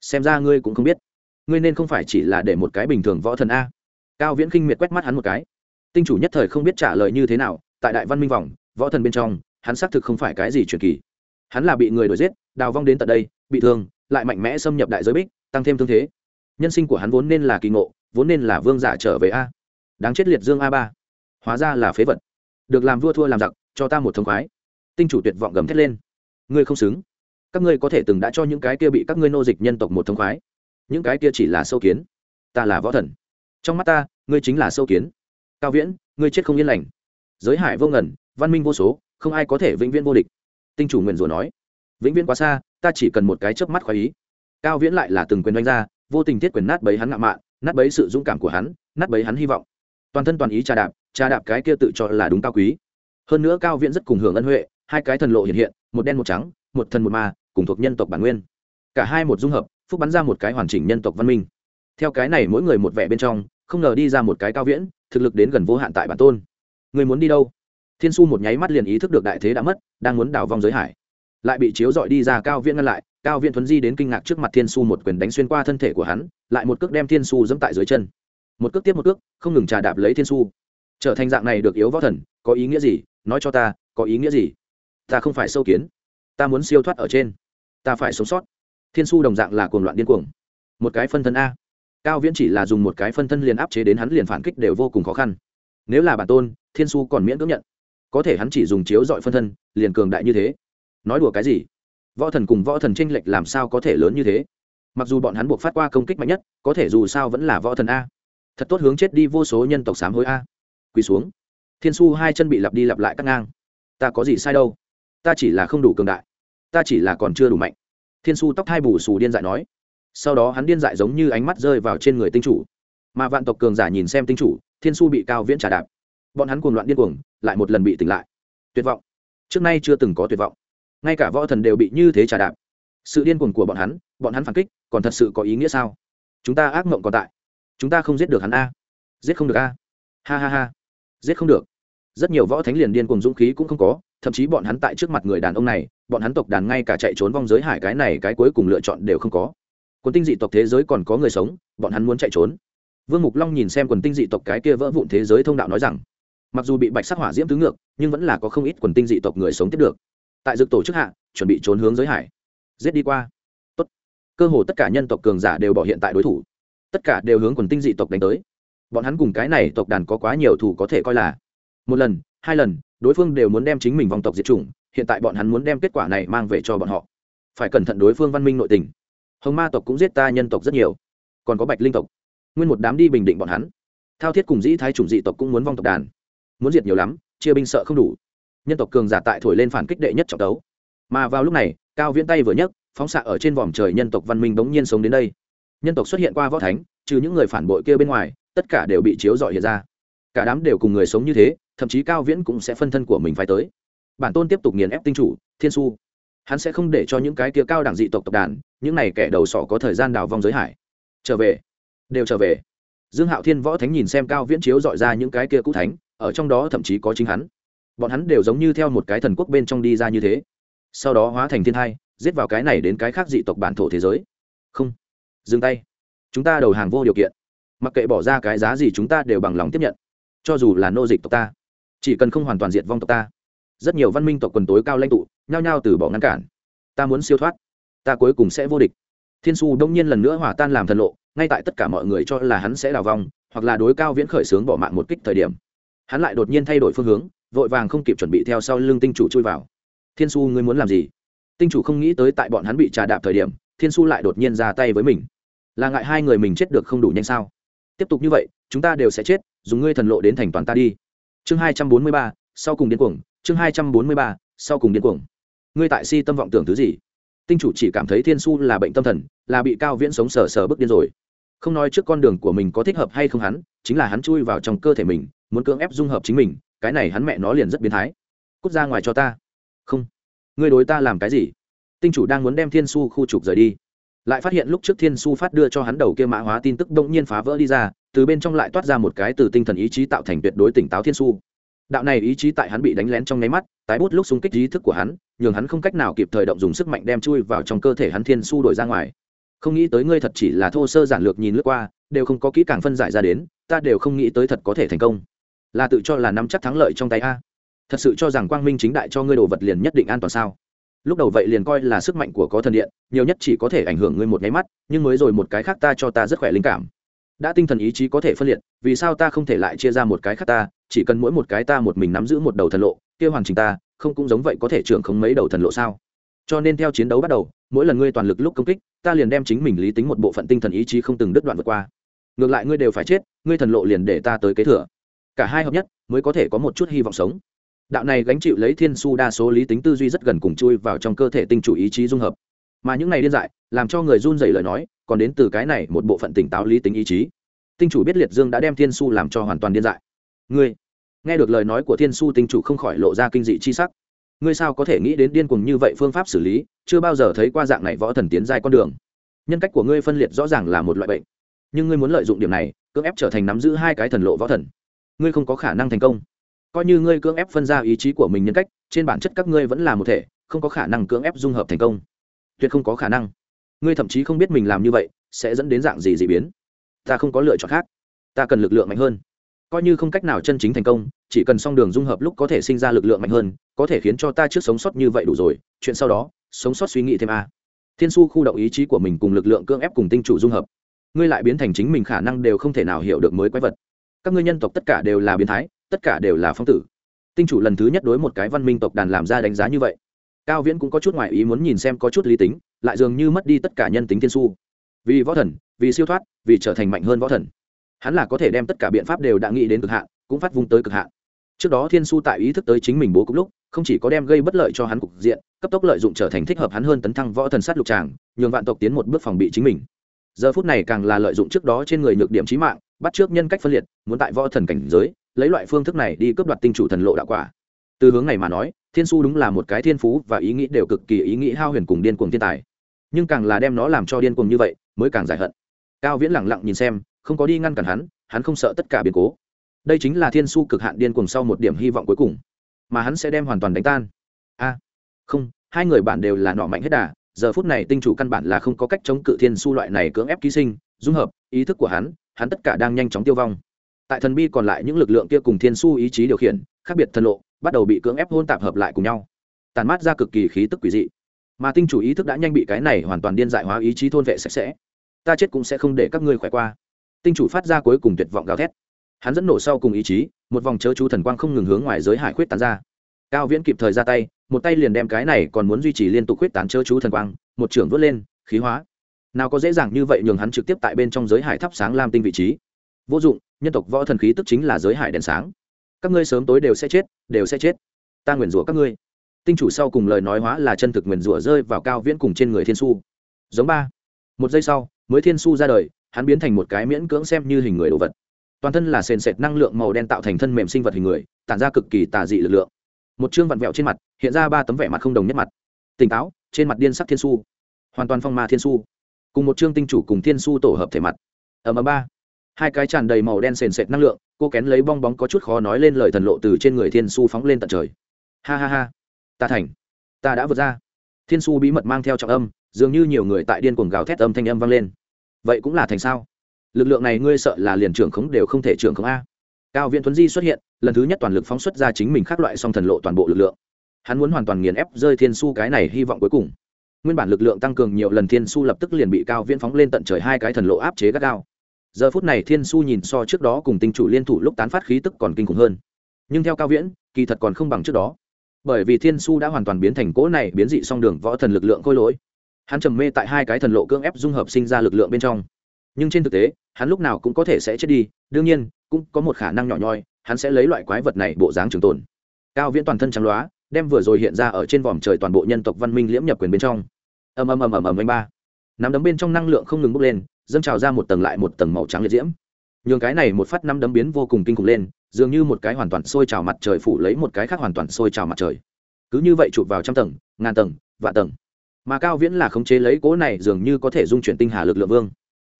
xem ra ngươi cũng không biết. Ngươi nên không phải chỉ là để một cái bình thường võ thần a. Cao viễn khinh miệt quét mắt hắn một cái. Tinh chủ nhất thời không biết trả lời như thế nào, tại đại văn minh vòng, võ thần bên trong, hắn xác thực không phải cái gì truyền kỳ. Hắn là bị người đuổi giết, đào vong đến tận đây, bị thương, lại mạnh mẽ xâm nhập đại giới bích, tăng thêm thương thế. Nhân sinh của hắn vốn nên là kỳ ngộ, vốn nên là vương giả trở về a đáng chết liệt dương a ba. Hóa ra là phế vật. Được làm vua thua làm giặc, cho ta một thông khoái. Tinh chủ tuyệt vọng gầm thét lên. Ngươi không xứng. Các ngươi có thể từng đã cho những cái kia bị các ngươi nô dịch nhân tộc một thông khoái. Những cái kia chỉ là sâu kiến. Ta là võ thần. Trong mắt ta, ngươi chính là sâu kiến. Cao viễn, ngươi chết không yên lành. Giới hải vô ngần, văn minh vô số, không ai có thể vĩnh viễn vô địch. Tinh chủ nguyền rủa nói. Vĩnh viễn quá xa, ta chỉ cần một cái chớp mắt khoái ý. Cao viễn lại là từng quyền đánh ra, vô tình tiết quyền nát bấy hắn ngạo mạn, nát bấy sự dũng cảm của hắn, nát bấy hắn hy vọng toàn thân toàn ý trà đạp trà đạp cái kia tự cho là đúng cao quý. Hơn nữa cao viễn rất cùng hưởng ân huệ, hai cái thần lộ hiện hiện, một đen một trắng, một thần một ma, cùng thuộc nhân tộc bản nguyên. Cả hai một dung hợp, phúc bắn ra một cái hoàn chỉnh nhân tộc văn minh. Theo cái này mỗi người một vẻ bên trong, không ngờ đi ra một cái cao viễn, thực lực đến gần vô hạn tại bản tôn. Người muốn đi đâu? Thiên su một nháy mắt liền ý thức được đại thế đã mất, đang muốn đào vong giới hải. Lại bị chiếu dọi đi ra cao viễn ngăn lại, cao viễn thuấn di đến kinh ngạc trước mặt thiên su một quyền đánh xuyên qua thân thể của hắn, lại một cước đem thiên su dẫm tại dưới chân một cước tiếp một cước, không ngừng trà đạp lấy thiên su. Trở thành dạng này được yếu võ thần, có ý nghĩa gì? Nói cho ta, có ý nghĩa gì? Ta không phải sâu kiến. Ta muốn siêu thoát ở trên. Ta phải sống sót. Thiên su đồng dạng là cuồng loạn điên cuồng. Một cái phân thân a. Cao viễn chỉ là dùng một cái phân thân liền áp chế đến hắn liền phản kích đều vô cùng khó khăn. Nếu là bản tôn, thiên su còn miễn cưỡng nhận. Có thể hắn chỉ dùng chiếu dọi phân thân, liền cường đại như thế. Nói đùa cái gì? Võ thần cùng võ thần tranh lệch làm sao có thể lớn như thế? Mặc dù bọn hắn buộc phát qua công kích mạnh nhất, có thể dù sao vẫn là võ thần a thật tốt hướng chết đi vô số nhân tộc sám hối a. Quỳ xuống. Thiên su hai chân bị lặp đi lặp lại cắt ngang. Ta có gì sai đâu? Ta chỉ là không đủ cường đại. Ta chỉ là còn chưa đủ mạnh. Thiên su tóc hai bù xù điên dại nói. Sau đó hắn điên dại giống như ánh mắt rơi vào trên người tinh chủ. Mà vạn tộc cường giả nhìn xem tinh chủ, thiên su bị cao viễn trả đạp. Bọn hắn cuồng loạn điên cuồng, lại một lần bị tỉnh lại. Tuyệt vọng. Trước nay chưa từng có tuyệt vọng. Ngay cả võ thần đều bị như thế trả đạp. Sự điên cuồng của bọn hắn bọn hắn phản kích, còn thật sự có ý nghĩa sao? Chúng ta ác mộng còn tại chúng ta không giết được hắn a. Giết không được a. Ha ha ha. Giết không được. Rất nhiều võ thánh liền điên cuồng dũng khí cũng không có, thậm chí bọn hắn tại trước mặt người đàn ông này, bọn hắn tộc đàn ngay cả chạy trốn vong giới hải cái này cái cuối cùng lựa chọn đều không có. Quần tinh dị tộc thế giới còn có người sống, bọn hắn muốn chạy trốn. Vương mục long nhìn xem quần tinh dị tộc cái kia vỡ vụn thế giới thông đạo nói rằng, mặc dù bị bạch sắc hỏa diễm tứ ngược, nhưng vẫn là có không ít quần tinh dị tộc người sống tiếp được. Tại dực tổ chức hạ, chuẩn bị trốn hướng giới hải. Giết đi qua. Tốt. cơ hồ tất cả nhân tộc cường giả đều bỏ hiện tại đối thủ tất cả đều hướng quần tinh dị tộc đánh tới. Bọn hắn cùng cái này tộc đàn có quá nhiều thủ có thể coi là. Một lần, hai lần, đối phương đều muốn đem chính mình vòng tộc diệt chủng, hiện tại bọn hắn muốn đem kết quả này mang về cho bọn họ. Phải cẩn thận đối phương văn minh nội tình. Hồng ma tộc cũng giết ta nhân tộc rất nhiều. Còn có bạch linh tộc. Nguyên một đám đi bình định bọn hắn. Thao thiết cùng dĩ thái chủng dị tộc cũng muốn vong tộc đàn. Muốn diệt nhiều lắm, chia binh sợ không đủ. Nhân tộc cường giả tại thổi lên phản kích đệ nhất trọng đấu. mà vào lúc này, cao viễn tay vừa nhấc, phóng xạ ở trên vòm trời nhân tộc văn minh bỗng nhiên sống đến đây nhân tộc xuất hiện qua võ thánh, trừ những người phản bội kia bên ngoài, tất cả đều bị chiếu dọi hiện ra. Cả đám đều cùng người sống như thế, thậm chí cao viễn cũng sẽ phân thân của mình phải tới. Bản tôn tiếp tục nghiền ép tinh chủ, thiên su. Hắn sẽ không để cho những cái kia cao đẳng dị tộc tộc đàn, những này kẻ đầu sỏ có thời gian đào vong giới hải. Trở về. Đều trở về. Dương hạo thiên võ thánh nhìn xem cao viễn chiếu dọi ra những cái kia cũ thánh, ở trong đó thậm chí có chính hắn. Bọn hắn đều giống như theo một cái thần quốc bên trong đi ra như thế. Sau đó hóa thành thiên thai, giết vào cái này đến cái khác dị tộc bản thổ thế giới. Không dừng tay. Chúng ta đầu hàng vô điều kiện. Mặc kệ bỏ ra cái giá gì chúng ta đều bằng lòng tiếp nhận. Cho dù là nô dịch tộc ta, chỉ cần không hoàn toàn diệt vong tộc ta, rất nhiều văn minh tộc quần tối cao lãnh tụ, nhao nhao từ bỏ ngăn cản. Ta muốn siêu thoát. Ta cuối cùng sẽ vô địch. Thiên su đông nhiên lần nữa hỏa tan làm thần lộ, ngay tại tất cả mọi người cho là hắn sẽ đào vong, hoặc là đối cao viễn khởi xướng bỏ mạng một kích thời điểm. Hắn lại đột nhiên thay đổi phương hướng, vội vàng không kịp chuẩn bị theo sau lưng tinh chủ chui vào. Thiên su, ngươi muốn làm gì? Tinh chủ không nghĩ tới tại bọn hắn bị trà đạp thời điểm, thiên su lại đột nhiên ra tay với mình là ngại hai người mình chết được không đủ nhanh sao? Tiếp tục như vậy, chúng ta đều sẽ chết, dùng ngươi thần lộ đến thành toàn ta đi. Chương hai trăm bốn mươi ba, sau cùng điên cuồng, chương hai trăm bốn mươi ba, sau cùng điên cuồng. Ngươi tại si tâm vọng tưởng thứ gì? Tinh chủ chỉ cảm thấy thiên su là bệnh tâm thần, là bị cao viễn sống sờ sờ bước điên rồi. Không nói trước con đường của mình có thích hợp hay không hắn, chính là hắn chui vào trong cơ thể mình, muốn cưỡng ép dung hợp chính mình, cái này hắn mẹ nó liền rất biến thái. Cút ra ngoài cho ta. Không. Ngươi đối ta làm cái gì? Tinh chủ đang muốn đem thiên su khu trục rời đi lại phát hiện lúc trước thiên su phát đưa cho hắn đầu kia mã hóa tin tức đông nhiên phá vỡ đi ra, từ bên trong lại toát ra một cái từ tinh thần ý chí tạo thành tuyệt đối tỉnh táo thiên su. Đạo này ý chí tại hắn bị đánh lén trong nháy mắt, tái bút lúc xung kích ý thức của hắn, nhường hắn không cách nào kịp thời động dùng sức mạnh đem chui vào trong cơ thể hắn thiên su đổi ra ngoài. Không nghĩ tới ngươi thật chỉ là thô sơ giản lược nhìn lướt qua, đều không có kỹ càng phân giải ra đến, ta đều không nghĩ tới thật có thể thành công. Là tự cho là nắm chắc thắng lợi trong tay a. Thật sự cho rằng quang minh chính đại cho ngươi đồ vật liền nhất định an toàn sao? Lúc đầu vậy liền coi là sức mạnh của có thần điện, nhiều nhất chỉ có thể ảnh hưởng ngươi một nháy mắt, nhưng mới rồi một cái khác ta cho ta rất khỏe linh cảm. Đã tinh thần ý chí có thể phân liệt, vì sao ta không thể lại chia ra một cái khác ta, chỉ cần mỗi một cái ta một mình nắm giữ một đầu thần lộ, kia hoàn chỉnh ta, không cũng giống vậy có thể trưởng không mấy đầu thần lộ sao? Cho nên theo chiến đấu bắt đầu, mỗi lần ngươi toàn lực lúc công kích, ta liền đem chính mình lý tính một bộ phận tinh thần ý chí không từng đứt đoạn vượt qua. Ngược lại ngươi đều phải chết, ngươi thần lộ liền để ta tới kế thừa. Cả hai hợp nhất, mới có thể có một chút hy vọng sống đạo này gánh chịu lấy thiên su đa số lý tính tư duy rất gần cùng chui vào trong cơ thể tinh chủ ý chí dung hợp. Mà những này điên dại, làm cho người run dày lời nói, còn đến từ cái này một bộ phận tỉnh táo lý tính ý chí. Tinh chủ biết liệt dương đã đem thiên su làm cho hoàn toàn điên dại. Ngươi, nghe được lời nói của thiên su, tinh chủ không khỏi lộ ra kinh dị chi sắc. Ngươi sao có thể nghĩ đến điên cuồng như vậy phương pháp xử lý, chưa bao giờ thấy qua dạng này võ thần tiến dài con đường. Nhân cách của ngươi phân liệt rõ ràng là một loại bệnh. Nhưng ngươi muốn lợi dụng điểm này, cưỡng ép trở thành nắm giữ hai cái thần lộ võ thần. Ngươi không có khả năng thành công coi như ngươi cưỡng ép phân ra ý chí của mình nhân cách, trên bản chất các ngươi vẫn là một thể, không có khả năng cưỡng ép dung hợp thành công. Tuyệt không có khả năng. Ngươi thậm chí không biết mình làm như vậy sẽ dẫn đến dạng gì d ị biến. Ta không có lựa chọn khác. Ta cần lực lượng mạnh hơn. Coi như không cách nào chân chính thành công, chỉ cần song đường dung hợp lúc có thể sinh ra lực lượng mạnh hơn, có thể khiến cho ta trước sống sót như vậy đủ rồi. Chuyện sau đó, sống sót suy nghĩ thêm a. Thiên su khu động ý chí của mình cùng lực lượng cưỡng ép cùng tinh chủ dung hợp. Ngươi lại biến thành chính mình khả năng đều không thể nào hiểu được mới quái vật. Các ngươi nhân tộc tất cả đều là biến thái tất cả đều là phong tử. Tinh chủ lần thứ nhất đối một cái văn minh tộc đàn làm ra đánh giá như vậy. Cao viễn cũng có chút ngoại ý muốn nhìn xem có chút lý tính, lại dường như mất đi tất cả nhân tính thiên su. Vì võ thần, vì siêu thoát, vì trở thành mạnh hơn võ thần. Hắn là có thể đem tất cả biện pháp đều đã nghĩ đến cực hạn, cũng phát vung tới cực hạn. Trước đó thiên su tại ý thức tới chính mình bố cục lúc, không chỉ có đem gây bất lợi cho hắn cục diện, cấp tốc lợi dụng trở thành thích hợp hắn hơn tấn thăng võ thần sát lục tràng, nhường vạn tộc tiến một bước phòng bị chính mình. Giờ phút này càng là lợi dụng trước đó trên người nhược điểm trí mạng, bắt trước nhân cách phân liệt, muốn tại võ thần cảnh giới lấy loại phương thức này đi cướp đoạt tinh chủ thần lộ đạo quả. Từ hướng này mà nói, thiên su đúng là một cái thiên phú và ý nghĩ đều cực kỳ ý nghĩ hao huyền cùng điên cuồng thiên tài. Nhưng càng là đem nó làm cho điên cuồng như vậy, mới càng giải hận. Cao viễn lẳng lặng nhìn xem, không có đi ngăn cản hắn hắn không sợ tất cả biến cố. Đây chính là thiên su cực hạn điên cuồng sau một điểm hy vọng cuối cùng, mà hắn sẽ đem hoàn toàn đánh tan. A, không, hai người bạn đều là nọ mạnh hết đà, giờ phút này tinh chủ căn bản là không có cách chống cự thiên su loại này cưỡng ép ký sinh, dung hợp ý thức của hắn hắn tất cả đang nhanh chóng tiêu vong tại thần bi còn lại những lực lượng kia cùng thiên su ý chí điều khiển, khác biệt thần lộ, bắt đầu bị cưỡng ép hôn tạp hợp lại cùng nhau. Tàn mát ra cực kỳ khí tức quỷ dị. Mà tinh chủ ý thức đã nhanh bị cái này hoàn toàn điên dại hóa ý chí thôn vệ sạch sẽ. Ta chết cũng sẽ không để các ngươi khỏe qua. Tinh chủ phát ra cuối cùng tuyệt vọng gào thét. Hắn dẫn nổ sau cùng ý chí, một vòng chớ chú thần quang không ngừng hướng ngoài giới hải khuyết tán ra. Cao viễn kịp thời ra tay, một tay liền đem cái này còn muốn duy trì liên tục khuyết tán chớ chú thần quang, một trưởng vớt lên, khí hóa. Nào có dễ dàng như vậy nhường hắn trực tiếp tại bên trong giới hải thắp sáng lam tinh vị trí vô dụng, nhân tộc võ thần khí tức chính là giới hải đèn sáng. Các ngươi sớm tối đều sẽ chết, đều sẽ chết. Ta nguyền rủa các ngươi. Tinh chủ sau cùng lời nói hóa là chân thực nguyền rủa rơi vào cao viễn cùng trên người thiên su giống ba. Một giây sau, mới thiên su ra đời, hắn biến thành một cái miễn cưỡng xem như hình người đồ vật. Toàn thân là sền sệt năng lượng màu đen tạo thành thân mềm sinh vật hình người, tản ra cực kỳ tà dị lực lượng. Một chương vặn vẹo trên mặt, hiện ra ba tấm vẻ mặt không đồng nhất mặt. Tỉnh táo, trên mặt điên sắc thiên su hoàn toàn phong ma thiên su cùng một chương tinh chủ cùng thiên su tổ hợp thể mặt. Ở mà ba hai cái tràn đầy màu đen sền sệt năng lượng, cô kén lấy bong bóng có chút khó nói lên lời thần lộ từ trên người thiên su phóng lên tận trời. Ha ha ha. Ta thành. Ta đã vượt ra. Thiên su bí mật mang theo trọng âm, dường như nhiều người tại điên cuồng gào thét âm thanh âm vang lên. Vậy cũng là thành sao? Lực lượng này ngươi sợ là liền trưởng khống đều không thể trưởng khống a. Cao viễn thuấn di xuất hiện, lần thứ nhất toàn lực phóng xuất ra chính mình khác loại song thần lộ toàn bộ lực lượng. Hắn muốn hoàn toàn nghiền ép rơi thiên su cái này hy vọng cuối cùng. Nguyên bản lực lượng tăng cường nhiều lần thiên su lập tức liền bị cao viễn phóng lên tận trời hai cái thần lộ áp chế gắt gao giờ phút này thiên su nhìn so trước đó cùng tinh chủ liên thủ lúc tán phát khí tức còn kinh khủng hơn nhưng theo cao viễn kỳ thật còn không bằng trước đó bởi vì thiên su đã hoàn toàn biến thành cỗ này biến dị song đường võ thần lực lượng khôi lỗi hắn trầm mê tại hai cái thần lộ cưỡng ép dung hợp sinh ra lực lượng bên trong nhưng trên thực tế hắn lúc nào cũng có thể sẽ chết đi đương nhiên cũng có một khả năng nhỏ nhoi hắn sẽ lấy loại quái vật này bộ dáng trường tồn cao viễn toàn thân trắng loá đem vừa rồi hiện ra ở trên vòm trời toàn bộ nhân tộc văn minh liễm nhập quyền bên trong ầm ầm ầm ầm ầm anh ba nắm đấm bên trong năng lượng không ngừng bốc lên dâng trào ra một tầng lại một tầng màu trắng liệt diễm. Nhường cái này một phát năm đấm biến vô cùng kinh khủng lên, dường như một cái hoàn toàn sôi trào mặt trời phủ lấy một cái khác hoàn toàn sôi trào mặt trời. Cứ như vậy chụp vào trăm tầng, ngàn tầng, vạn tầng. Mà cao viễn là khống chế lấy cỗ này dường như có thể dung chuyển tinh hà lực lượng vương.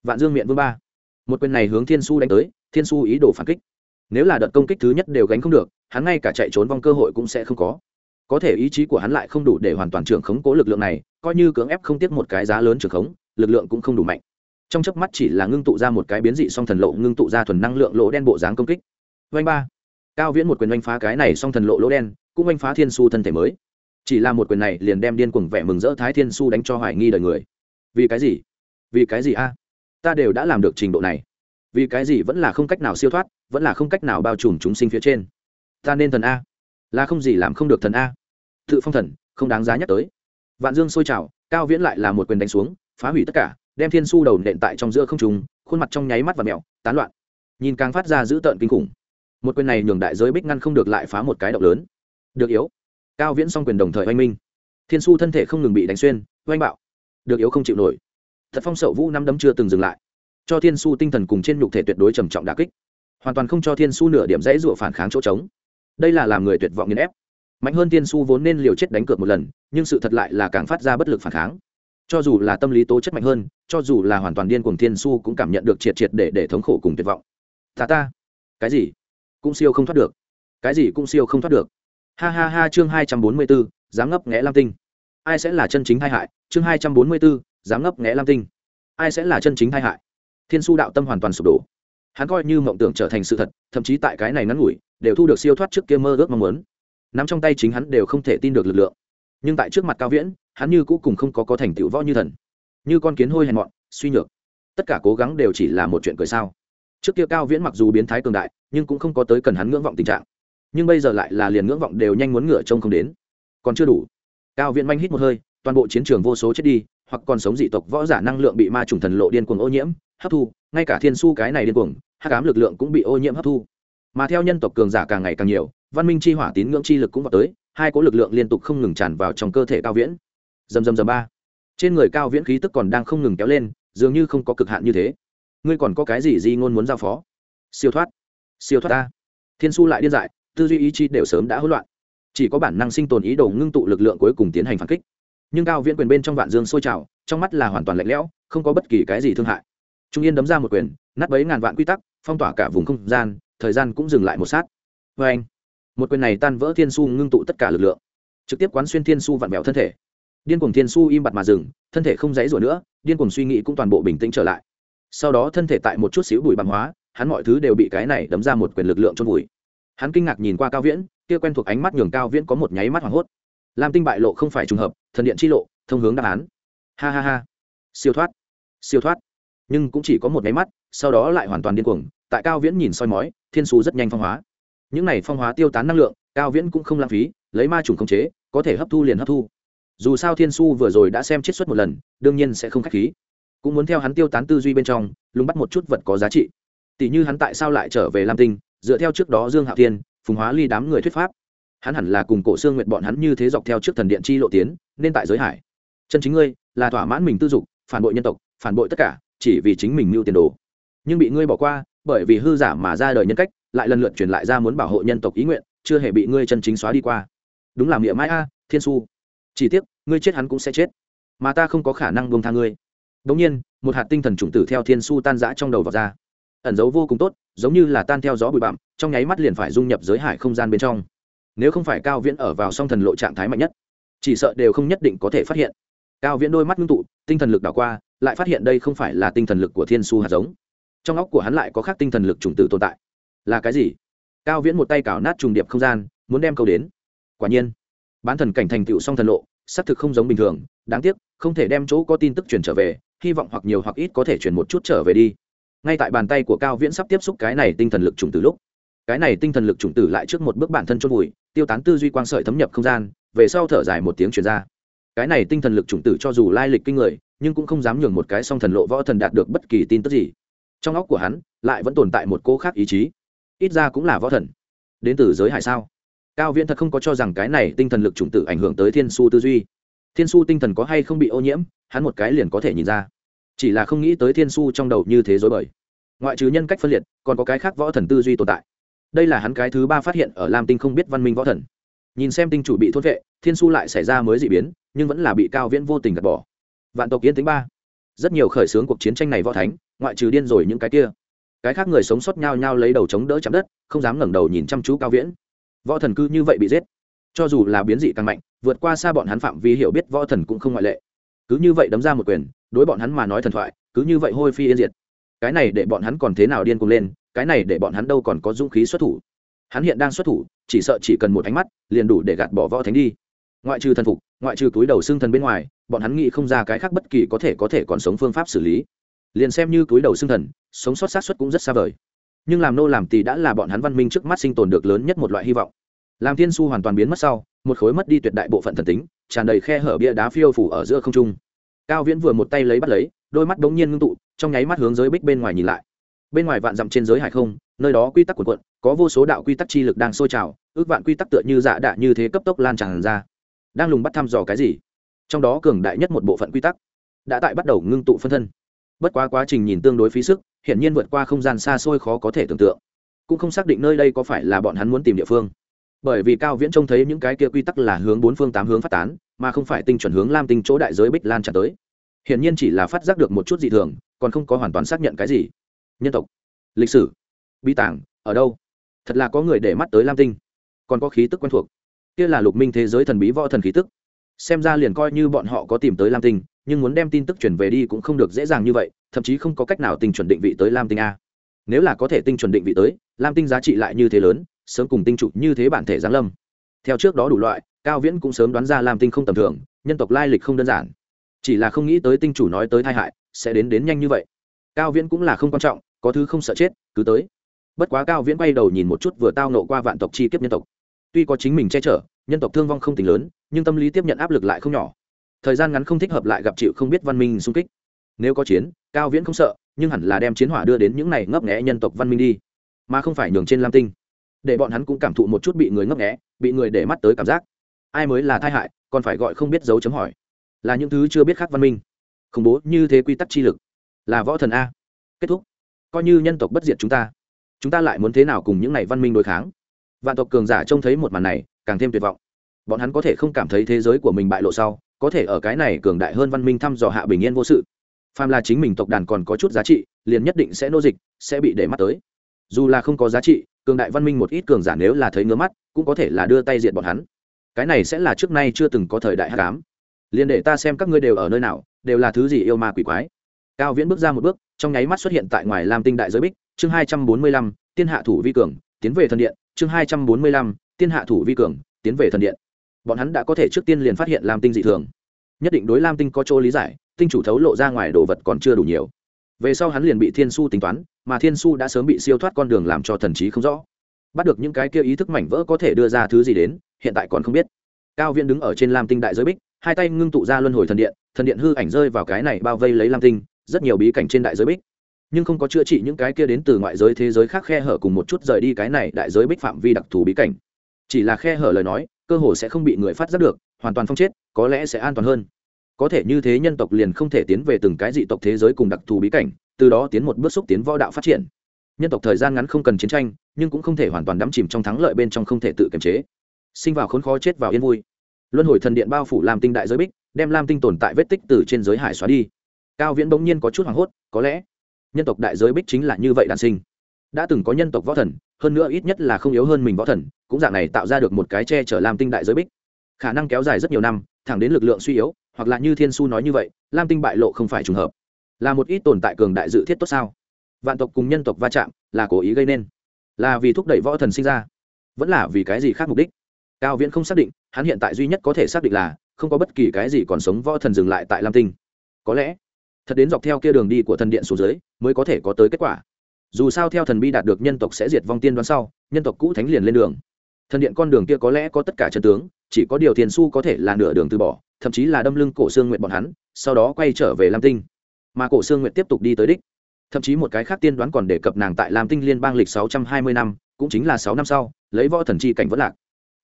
Vạn dương miệng vương ba. Một quyền này hướng thiên su đánh tới, thiên su ý đồ phản kích. Nếu là đợt công kích thứ nhất đều gánh không được, hắn ngay cả chạy trốn vong cơ hội cũng sẽ không có. Có thể ý chí của hắn lại không đủ để hoàn toàn trưởng khống cố lực lượng này, coi như cưỡng ép không tiếc một cái giá lớn trưởng khống, lực lượng cũng không đủ mạnh trong chớp mắt chỉ là ngưng tụ ra một cái biến dị song thần lộ, ngưng tụ ra thuần năng lượng lỗ đen bộ dáng công kích. Vanh ba. Cao viễn một quyền oanh phá cái này song thần lộ lỗ đen, cũng oanh phá thiên su thân thể mới. Chỉ là một quyền này liền đem điên cuồng vẻ mừng rỡ thái thiên su đánh cho hoài nghi đời người. Vì cái gì? Vì cái gì a? Ta đều đã làm được trình độ này. Vì cái gì vẫn là không cách nào siêu thoát, vẫn là không cách nào bao trùm chúng sinh phía trên? Ta nên thần a? Là không gì làm không được thần a? Tự phong thần, không đáng giá nhắc tới. Vạn dương sôi trào, cao viễn lại là một quyền đánh xuống, phá hủy tất cả đem thiên su đầu nện tại trong giữa không trùng khuôn mặt trong nháy mắt và mẹo, tán loạn. Nhìn càng phát ra dữ tợn kinh khủng. Một quyền này nhường đại giới bích ngăn không được lại phá một cái động lớn. Được yếu. Cao viễn s quyền đồng thời oanh minh. Thiên su thân thể không ngừng bị đánh xuyên, oanh bạo. Được yếu không chịu nổi. Thật phong sậu vũ năm đấm chưa từng dừng lại. Cho thiên su tinh thần cùng trên nhục thể tuyệt đối trầm trọng đà kích. Hoàn toàn không cho thiên su nửa điểm dãy rụa phản kháng chỗ trống. Đây là làm người tuyệt vọng nghiền ép. Mạnh hơn thiên su vốn nên liều chết đánh cược một lần, nhưng sự thật lại là càng phát ra bất lực phản kháng cho dù là tâm lý tố chất mạnh hơn, cho dù là hoàn toàn điên cuồng thiên su cũng cảm nhận được triệt triệt để để thống khổ cùng tuyệt vọng. Ta ta. Cái gì? Cũng siêu không thoát được. Cái gì cũng siêu không thoát được. Ha ha ha, chương hai trăm bốn mươi bốn dám ngấp nghẽ lam tinh. Ai sẽ là chân chính hai hại? Chương hai trăm bốn mươi bốn dám ngấp nghẽ lam tinh. Ai sẽ là chân chính hai hại? Thiên su đạo tâm hoàn toàn sụp đổ. Hắn coi như mộng tưởng trở thành sự thật, thậm chí tại cái này ngắn ngủi, đều thu được siêu thoát trước kia mơ ước mong muốn. Nắm trong tay chính hắn đều không thể tin được lực lượng nhưng tại trước mặt cao viễn, hắn như cũ cùng không có có thành tựu võ như thần. Như con kiến hôi hèn mọn, suy nhược. Tất cả cố gắng đều chỉ là một chuyện cười sao. Trước kia cao viễn mặc dù biến thái cường đại, nhưng cũng không có tới cần hắn ngưỡng vọng tình trạng. Nhưng bây giờ lại là liền ngưỡng vọng đều nhanh muốn ngựa trông không đến. Còn chưa đủ. Cao viễn manh hít một hơi, toàn bộ chiến trường vô số chết đi, hoặc còn sống dị tộc võ giả năng lượng bị ma trùng thần lộ điên cuồng ô nhiễm, hấp thu, ngay cả thiên su cái này điên cuồng, hắc ám lực lượng cũng bị ô nhiễm hấp thu. Mà theo nhân tộc cường giả càng ngày càng nhiều, văn minh chi hỏa tín ngưỡng chi lực cũng vào tới hai cỗ lực lượng liên tục không ngừng tràn vào trong cơ thể cao viễn. Dầm dầm dầm ba. Trên người cao viễn khí tức còn đang không ngừng kéo lên, dường như không có cực hạn như thế. Ngươi còn có cái gì di ngôn muốn giao phó? Siêu thoát. Siêu thoát ta. Thiên su lại điên dại, tư duy ý chí đều sớm đã hỗn loạn. Chỉ có bản năng sinh tồn ý đồ ngưng tụ lực lượng cuối cùng tiến hành phản kích. Nhưng cao viễn quyền bên trong vạn dương sôi trào, trong mắt là hoàn toàn lạnh lẽo, không có bất kỳ cái gì thương hại. Trung yên đấm ra một quyền, nát bấy ngàn vạn quy tắc, phong tỏa cả vùng không gian, thời gian cũng dừng lại một sát. Vê anh một quyền này tan vỡ thiên su ngưng tụ tất cả lực lượng. Trực tiếp quán xuyên thiên su vặn vẹo thân thể. Điên cuồng thiên su im bặt mà dừng, thân thể không dãy rủa nữa, điên cuồng suy nghĩ cũng toàn bộ bình tĩnh trở lại. Sau đó thân thể tại một chút xíu bụi bằng hóa, hắn mọi thứ đều bị cái này đấm ra một quyền lực lượng trong vùi. Hắn kinh ngạc nhìn qua cao viễn, kia quen thuộc ánh mắt nhường cao viễn có một nháy mắt hoảng hốt. Làm tinh bại lộ không phải trùng hợp, thần điện chi lộ, thông hướng đáp án. Ha ha ha. Siêu thoát. Siêu thoát. Nhưng cũng chỉ có một nháy mắt, sau đó lại hoàn toàn điên cuồng, tại cao viễn nhìn soi mói, thiên su rất nhanh phong hóa những này phong hóa tiêu tán năng lượng, cao viễn cũng không lãng phí, lấy ma trùng khống chế, có thể hấp thu liền hấp thu. Dù sao thiên su vừa rồi đã xem chiết xuất một lần, đương nhiên sẽ không k h á c h khí. Cũng muốn theo hắn tiêu tán tư duy bên trong, lùng bắt một chút vật có giá trị. Tỷ như hắn tại sao lại trở về lam tinh, dựa theo trước đó dương hạo thiên, phùng hóa ly đám người thuyết pháp. Hắn hẳn là cùng cổ xương nguyện bọn hắn như thế dọc theo trước thần điện chi lộ tiến, nên tại giới hải. Chân chính ngươi, là thỏa mãn mình tư dục, phản bội nhân tộc, phản bội tất cả, chỉ vì chính mình mưu tiền đồ. Nhưng bị ngươi bỏ qua, bởi vì hư giả mà ra đời nhân cách lại lần lượt truyền lại ra muốn bảo hộ nhân tộc ý nguyện, chưa hề bị ngươi chân chính xóa đi qua. Đúng là miệng mãi a, thiên su. Chỉ tiếc, ngươi chết hắn cũng sẽ chết, mà ta không có khả năng buông tha ngươi. Đống nhiên, một hạt tinh thần chủng tử theo thiên su tan rã trong đầu vào ra. Ẩn dấu vô cùng tốt, giống như là tan theo gió bụi bặm, trong nháy mắt liền phải dung nhập giới hải không gian bên trong. Nếu không phải cao viễn ở vào song thần lộ trạng thái mạnh nhất, chỉ sợ đều không nhất định có thể phát hiện. Cao viễn đôi mắt ngưng tụ, tinh thần lực đảo qua, lại phát hiện đây không phải là tinh thần lực của thiên su hạt giống. Trong óc của hắn lại có khác tinh thần lực chủng tử tồn tại là cái gì? Cao viễn một tay cào nát trùng điệp không gian, muốn đem câu đến. Quả nhiên, bán thần cảnh thành tựu song thần lộ, xác thực không giống bình thường, đáng tiếc, không thể đem chỗ có tin tức truyền trở về, hy vọng hoặc nhiều hoặc ít có thể truyền một chút trở về đi. Ngay tại bàn tay của cao viễn sắp tiếp xúc cái này tinh thần lực chủng tử lúc, cái này tinh thần lực chủng tử lại trước một bước bản thân chôn vùi, tiêu tán tư duy quang sợi thấm nhập không gian, về sau thở dài một tiếng truyền ra. Cái này tinh thần lực chủng tử cho dù lai lịch kinh người, nhưng cũng không dám nhường một cái song thần lộ võ thần đạt được bất kỳ tin tức gì. Trong óc của hắn, lại vẫn tồn tại một cô khác ý chí ít ra cũng là võ thần. Đến từ giới hải sao? Cao viễn thật không có cho rằng cái này tinh thần lực chủng tử ảnh hưởng tới thiên su tư duy. Thiên su tinh thần có hay không bị ô nhiễm, hắn một cái liền có thể nhìn ra. Chỉ là không nghĩ tới thiên su trong đầu như thế dối bời. Ngoại trừ nhân cách phân liệt, còn có cái khác võ thần tư duy tồn tại. Đây là hắn cái thứ ba phát hiện ở lam tinh không biết văn minh võ thần. Nhìn xem tinh chủ bị thốt vệ, thiên su lại xảy ra mới d ị biến, nhưng vẫn là bị cao viễn vô tình gạt bỏ. Vạn tộc yên tính ba. Rất nhiều khởi xướng cuộc chiến tranh này võ thánh, ngoại trừ điên rồi những cái kia cái khác người sống sót nhau nhau lấy đầu chống đỡ chạm đất, không dám ngẩng đầu nhìn chăm chú cao viễn. Võ thần cư như vậy bị giết. Cho dù là biến dị càng mạnh, vượt qua xa bọn hắn phạm vi hiểu biết võ thần cũng không ngoại lệ. Cứ như vậy đấm ra một quyền, đối bọn hắn mà nói thần thoại, cứ như vậy hôi phi yên diệt. Cái này để bọn hắn còn thế nào điên cuồng lên, cái này để bọn hắn đâu còn có dũng khí xuất thủ. Hắn hiện đang xuất thủ, chỉ sợ chỉ cần một ánh mắt, liền đủ để gạt bỏ võ thánh đi. Ngoại trừ thần phục, ngoại trừ túi đầu xương thần bên ngoài, bọn hắn nghĩ không ra cái khác bất kỳ có thể có thể còn sống phương pháp xử lý liền xem như túi đầu xương thần, sống sót sát xuất cũng rất xa vời. Nhưng làm nô làm tỳ đã là bọn hắn văn minh trước mắt sinh tồn được lớn nhất một loại hy vọng. Làm thiên su hoàn toàn biến mất sau, một khối mất đi tuyệt đại bộ phận thần tính, tràn đầy khe hở bia đá phiêu phủ ở giữa không trung. Cao viễn vừa một tay lấy bắt lấy, đôi mắt bỗng nhiên ngưng tụ, trong nháy mắt hướng giới bích bên ngoài nhìn lại. Bên ngoài vạn dặm trên giới hải không, nơi đó quy tắc quần quận có vô số đạo quy tắc chi lực đang sôi trào, ước vạn quy tắc tựa như dạ đạ như thế cấp tốc lan tràn ra. Đang lùng bắt thăm dò cái gì? Trong đó cường đại nhất một bộ phận quy tắc đã tại bắt đầu ngưng tụ phân thân bất quá quá trình nhìn tương đối phí sức, hiển nhiên vượt qua không gian xa xôi khó có thể tưởng tượng. Cũng không xác định nơi đây có phải là bọn hắn muốn tìm địa phương. Bởi vì cao viễn trông thấy những cái kia quy tắc là hướng bốn phương tám hướng phát tán, mà không phải tinh chuẩn hướng lam tinh chỗ đại giới bích lan trả tới. Hiển nhiên chỉ là phát giác được một chút dị thường, còn không có hoàn toàn xác nhận cái gì. Nhân tộc, lịch sử bi tàng, ở đâu? Thật là có người để mắt tới lam tinh. Còn có khí tức quen thuộc. Kia là lục minh thế giới thần bí võ thần khí tức. Xem ra liền coi như bọn họ có tìm tới lam tinh nhưng muốn đem tin tức chuyển về đi cũng không được dễ dàng như vậy, thậm chí không có cách nào tinh chuẩn định vị tới lam tinh a. Nếu là có thể tinh chuẩn định vị tới, lam tinh giá trị lại như thế lớn, sớm cùng tinh trụ như thế bản thể giáng lâm. Theo trước đó đủ loại, cao viễn cũng sớm đoán ra lam tinh không tầm thường, nhân tộc lai lịch không đơn giản. Chỉ là không nghĩ tới tinh chủ nói tới tai hại, sẽ đến đến nhanh như vậy. Cao viễn cũng là không quan trọng, có thứ không sợ chết, cứ tới. Bất quá cao viễn bay đầu nhìn một chút vừa tao nộ qua vạn tộc chi kiếp nhân tộc. Tuy có chính mình che chở, nhân tộc thương vong không tính lớn, nhưng tâm lý tiếp nhận áp lực lại không nhỏ thời gian ngắn không thích hợp lại gặp chịu không biết văn minh xung kích. Nếu có chiến, cao viễn không sợ, nhưng hẳn là đem chiến hỏa đưa đến những này ngấp nghẽ nhân tộc văn minh đi. Mà không phải nhường trên lam tinh. Để bọn hắn cũng cảm thụ một chút bị người ngấp nghẽ bị người để mắt tới cảm giác. Ai mới là tai hại, còn phải gọi không biết dấu chấm hỏi. Là những thứ chưa biết khác văn minh. Khủng bố như thế quy tắc chi lực. Là võ thần a. Kết thúc. Coi như nhân tộc bất diệt chúng ta chúng ta lại muốn thế nào cùng những này văn minh đối kháng? Vạn tộc cường giả trông thấy một màn này, càng thêm tuyệt vọng. Bọn hắn có thể không cảm thấy thế giới của mình bại lộ sau có thể ở cái này cường đại hơn văn minh thăm dò hạ bình yên vô sự. Phàm là chính mình tộc đàn còn có chút giá trị, liền nhất định sẽ nô dịch, sẽ bị để mắt tới. Dù là không có giá trị, cường đại văn minh một ít cường giả nếu là thấy ngứa mắt, cũng có thể là đưa tay diện bọn hắn. Cái này sẽ là trước nay chưa từng có thời đại hát cám liền để ta xem các ngươi đều ở nơi nào, đều là thứ gì yêu ma quỷ quái. Cao viễn bước ra một bước, trong nháy mắt xuất hiện tại ngoài lam tinh đại giới bích, chương hai trăm bốn mươi lăm, tiên hạ thủ vi cường, tiến về thần điện, chương hai trăm bốn mươi lăm, tiên hạ thủ vi cường, tiến về thần điện bọn hắn đã có thể trước tiên liền phát hiện lam tinh dị thường nhất định đối lam tinh có chỗ lý giải tinh chủ thấu lộ ra ngoài đồ vật còn chưa đủ nhiều về sau hắn liền bị thiên su tính toán mà thiên su đã sớm bị siêu thoát con đường làm cho thần trí không rõ bắt được những cái kia ý thức mảnh vỡ có thể đưa ra thứ gì đến hiện tại còn không biết cao viễn đứng ở trên lam tinh đại giới bích hai tay ngưng tụ ra luân hồi thần điện thần điện hư ảnh rơi vào cái này bao vây lấy lam tinh rất nhiều bí cảnh trên đại giới bích nhưng không có chữa trị những cái kia đến từ ngoại giới thế giới khác khe hở cùng một chút rời đi cái này đại giới bích phạm vi đặc thù bí cảnh chỉ là khe hở lời nói cơ hồ sẽ không bị người phát giác được, hoàn toàn phong chết, có lẽ sẽ an toàn hơn. Có thể như thế nhân tộc liền không thể tiến về từng cái dị tộc thế giới cùng đặc thù bí cảnh, từ đó tiến một bước xúc tiến võ đạo phát triển. Nhân tộc thời gian ngắn không cần chiến tranh, nhưng cũng không thể hoàn toàn đắm chìm trong thắng lợi bên trong không thể tự kiềm chế. Sinh vào khốn khó chết vào yên vui. Luân hồi thần điện bao phủ làm tinh đại giới bích, đem lam tinh tồn tại vết tích từ trên giới hải xóa đi. Cao viễn bỗng nhiên có chút hoảng hốt, có lẽ nhân tộc đại giới bích chính là như vậy đàn sinh. Đã từng có nhân tộc võ thần hơn nữa ít nhất là không yếu hơn mình võ thần, cũng dạng này tạo ra được một cái che chở lam tinh đại giới bích. Khả năng kéo dài rất nhiều năm, thẳng đến lực lượng suy yếu, hoặc là như thiên su nói như vậy, lam tinh bại lộ không phải trùng hợp. Là một ít tồn tại cường đại dự thiết tốt sao? Vạn tộc cùng nhân tộc va chạm, là cố ý gây nên. Là vì thúc đẩy võ thần sinh ra, vẫn là vì cái gì khác mục đích? Cao viễn không xác định, hắn hiện tại duy nhất có thể xác định là, không có bất kỳ cái gì còn sống võ thần dừng lại tại lam tinh. Có lẽ, thật đến dọc theo kia đường đi của thần điện xuống dưới, mới có thể có tới kết quả dù sao theo thần bi đạt được nhân tộc sẽ diệt vong tiên đoán sau, nhân tộc cũ thánh liền lên đường. Thần điện con đường kia có lẽ có tất cả trận tướng, chỉ có điều tiền su có thể là nửa đường từ bỏ, thậm chí là đâm lưng cổ xương nguyện bọn hắn, sau đó quay trở về lam tinh. Mà cổ xương nguyện tiếp tục đi tới đích. Thậm chí một cái khác tiên đoán còn đề cập nàng tại lam tinh liên bang lịch sáu trăm hai mươi năm, cũng chính là sáu năm sau, lấy võ thần chi cảnh vẫn lạc.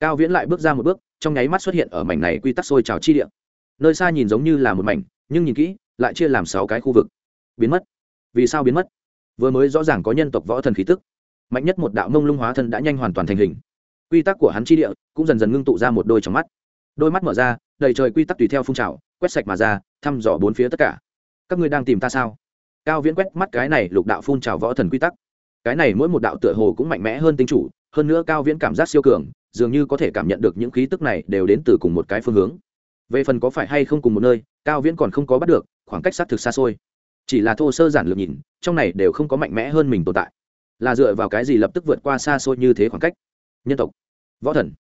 Cao viễn lại bước ra một bước, trong nháy mắt xuất hiện ở mảnh này quy tắc sôi trào chi địa. Nơi xa nhìn giống như là một mảnh, nhưng nhìn kỹ, lại chia làm sáu cái khu vực. Biến mất. Vì sao biến mất? Vừa mới rõ ràng có nhân tộc võ thần khí tức. Mạnh nhất một đạo mông lung hóa thân đã nhanh hoàn toàn thành hình. Quy tắc của hắn chi địa cũng dần dần ngưng tụ ra một đôi trong mắt. Đôi mắt mở ra, đầy trời quy tắc tùy theo phun trào, quét sạch mà ra, thăm dò bốn phía tất cả. Các ngươi đang tìm ta sao? Cao viễn quét mắt cái này lục đạo phun trào võ thần quy tắc. Cái này mỗi một đạo tựa hồ cũng mạnh mẽ hơn tinh chủ, hơn nữa cao viễn cảm giác siêu cường, dường như có thể cảm nhận được những khí tức này đều đến từ cùng một cái phương hướng. Về phần có phải hay không cùng một nơi, cao viễn còn không có bắt được, khoảng cách xác thực xa xôi chỉ là thô sơ giản lược nhìn, trong này đều không có mạnh mẽ hơn mình tồn tại. Là dựa vào cái gì lập tức vượt qua xa xôi như thế khoảng cách? Nhân tộc. Võ thần.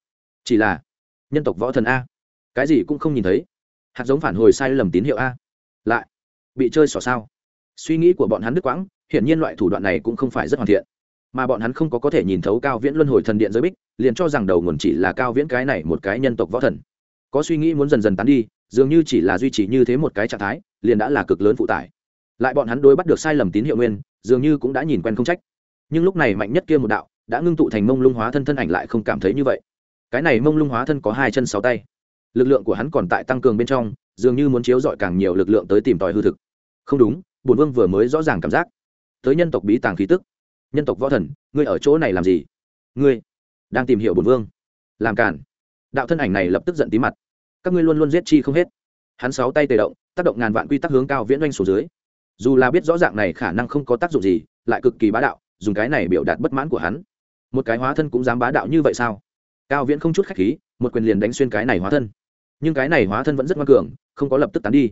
Chỉ là nhân tộc võ thần a. Cái gì cũng không nhìn thấy. Hạt giống phản hồi sai lầm tín hiệu a. Lại bị chơi xỏ sao? Suy nghĩ của bọn hắn đứt quãng, hiển nhiên loại thủ đoạn này cũng không phải rất hoàn thiện. Mà bọn hắn không có có thể nhìn thấu cao viễn luân hồi thần điện giới bích, liền cho rằng đầu nguồn chỉ là cao viễn cái này một cái nhân tộc võ thần. Có suy nghĩ muốn dần dần tán đi, dường như chỉ là duy trì như thế một cái trạng thái, liền đã là cực lớn phụ tải lại bọn hắn đối bắt được sai lầm tín hiệu nguyên, dường như cũng đã nhìn quen không trách. Nhưng lúc này mạnh nhất kia một đạo, đã ngưng tụ thành mông lung hóa thân thân ảnh lại không cảm thấy như vậy. Cái này mông lung hóa thân có hai chân sáu tay. Lực lượng của hắn còn tại tăng cường bên trong, dường như muốn chiếu dọi càng nhiều lực lượng tới tìm tòi hư thực. Không đúng bùn vương vừa mới rõ ràng cảm giác. Tới nhân tộc bí tàng khí tức. Nhân tộc võ thần, ngươi ở chỗ này làm gì? Ngươi đang tìm hiểu bùn vương. Làm cản đạo thân ảnh này lập tức giận tí mặt. Các ngươi luôn luôn giết chi không hết. Hắn sáu tay tề động, tác động ngàn vạn quy tắc hướng cao viễn oanh xuống dưới dù là biết rõ ràng này khả năng không có tác dụng gì, lại cực kỳ bá đạo, dùng cái này biểu đạt bất mãn của hắn. Một cái hóa thân cũng dám bá đạo như vậy sao? Cao viễn không chút khách khí, một quyền liền đánh xuyên cái này hóa thân. Nhưng cái này hóa thân vẫn rất ngoan cường, không có lập tức tán đi,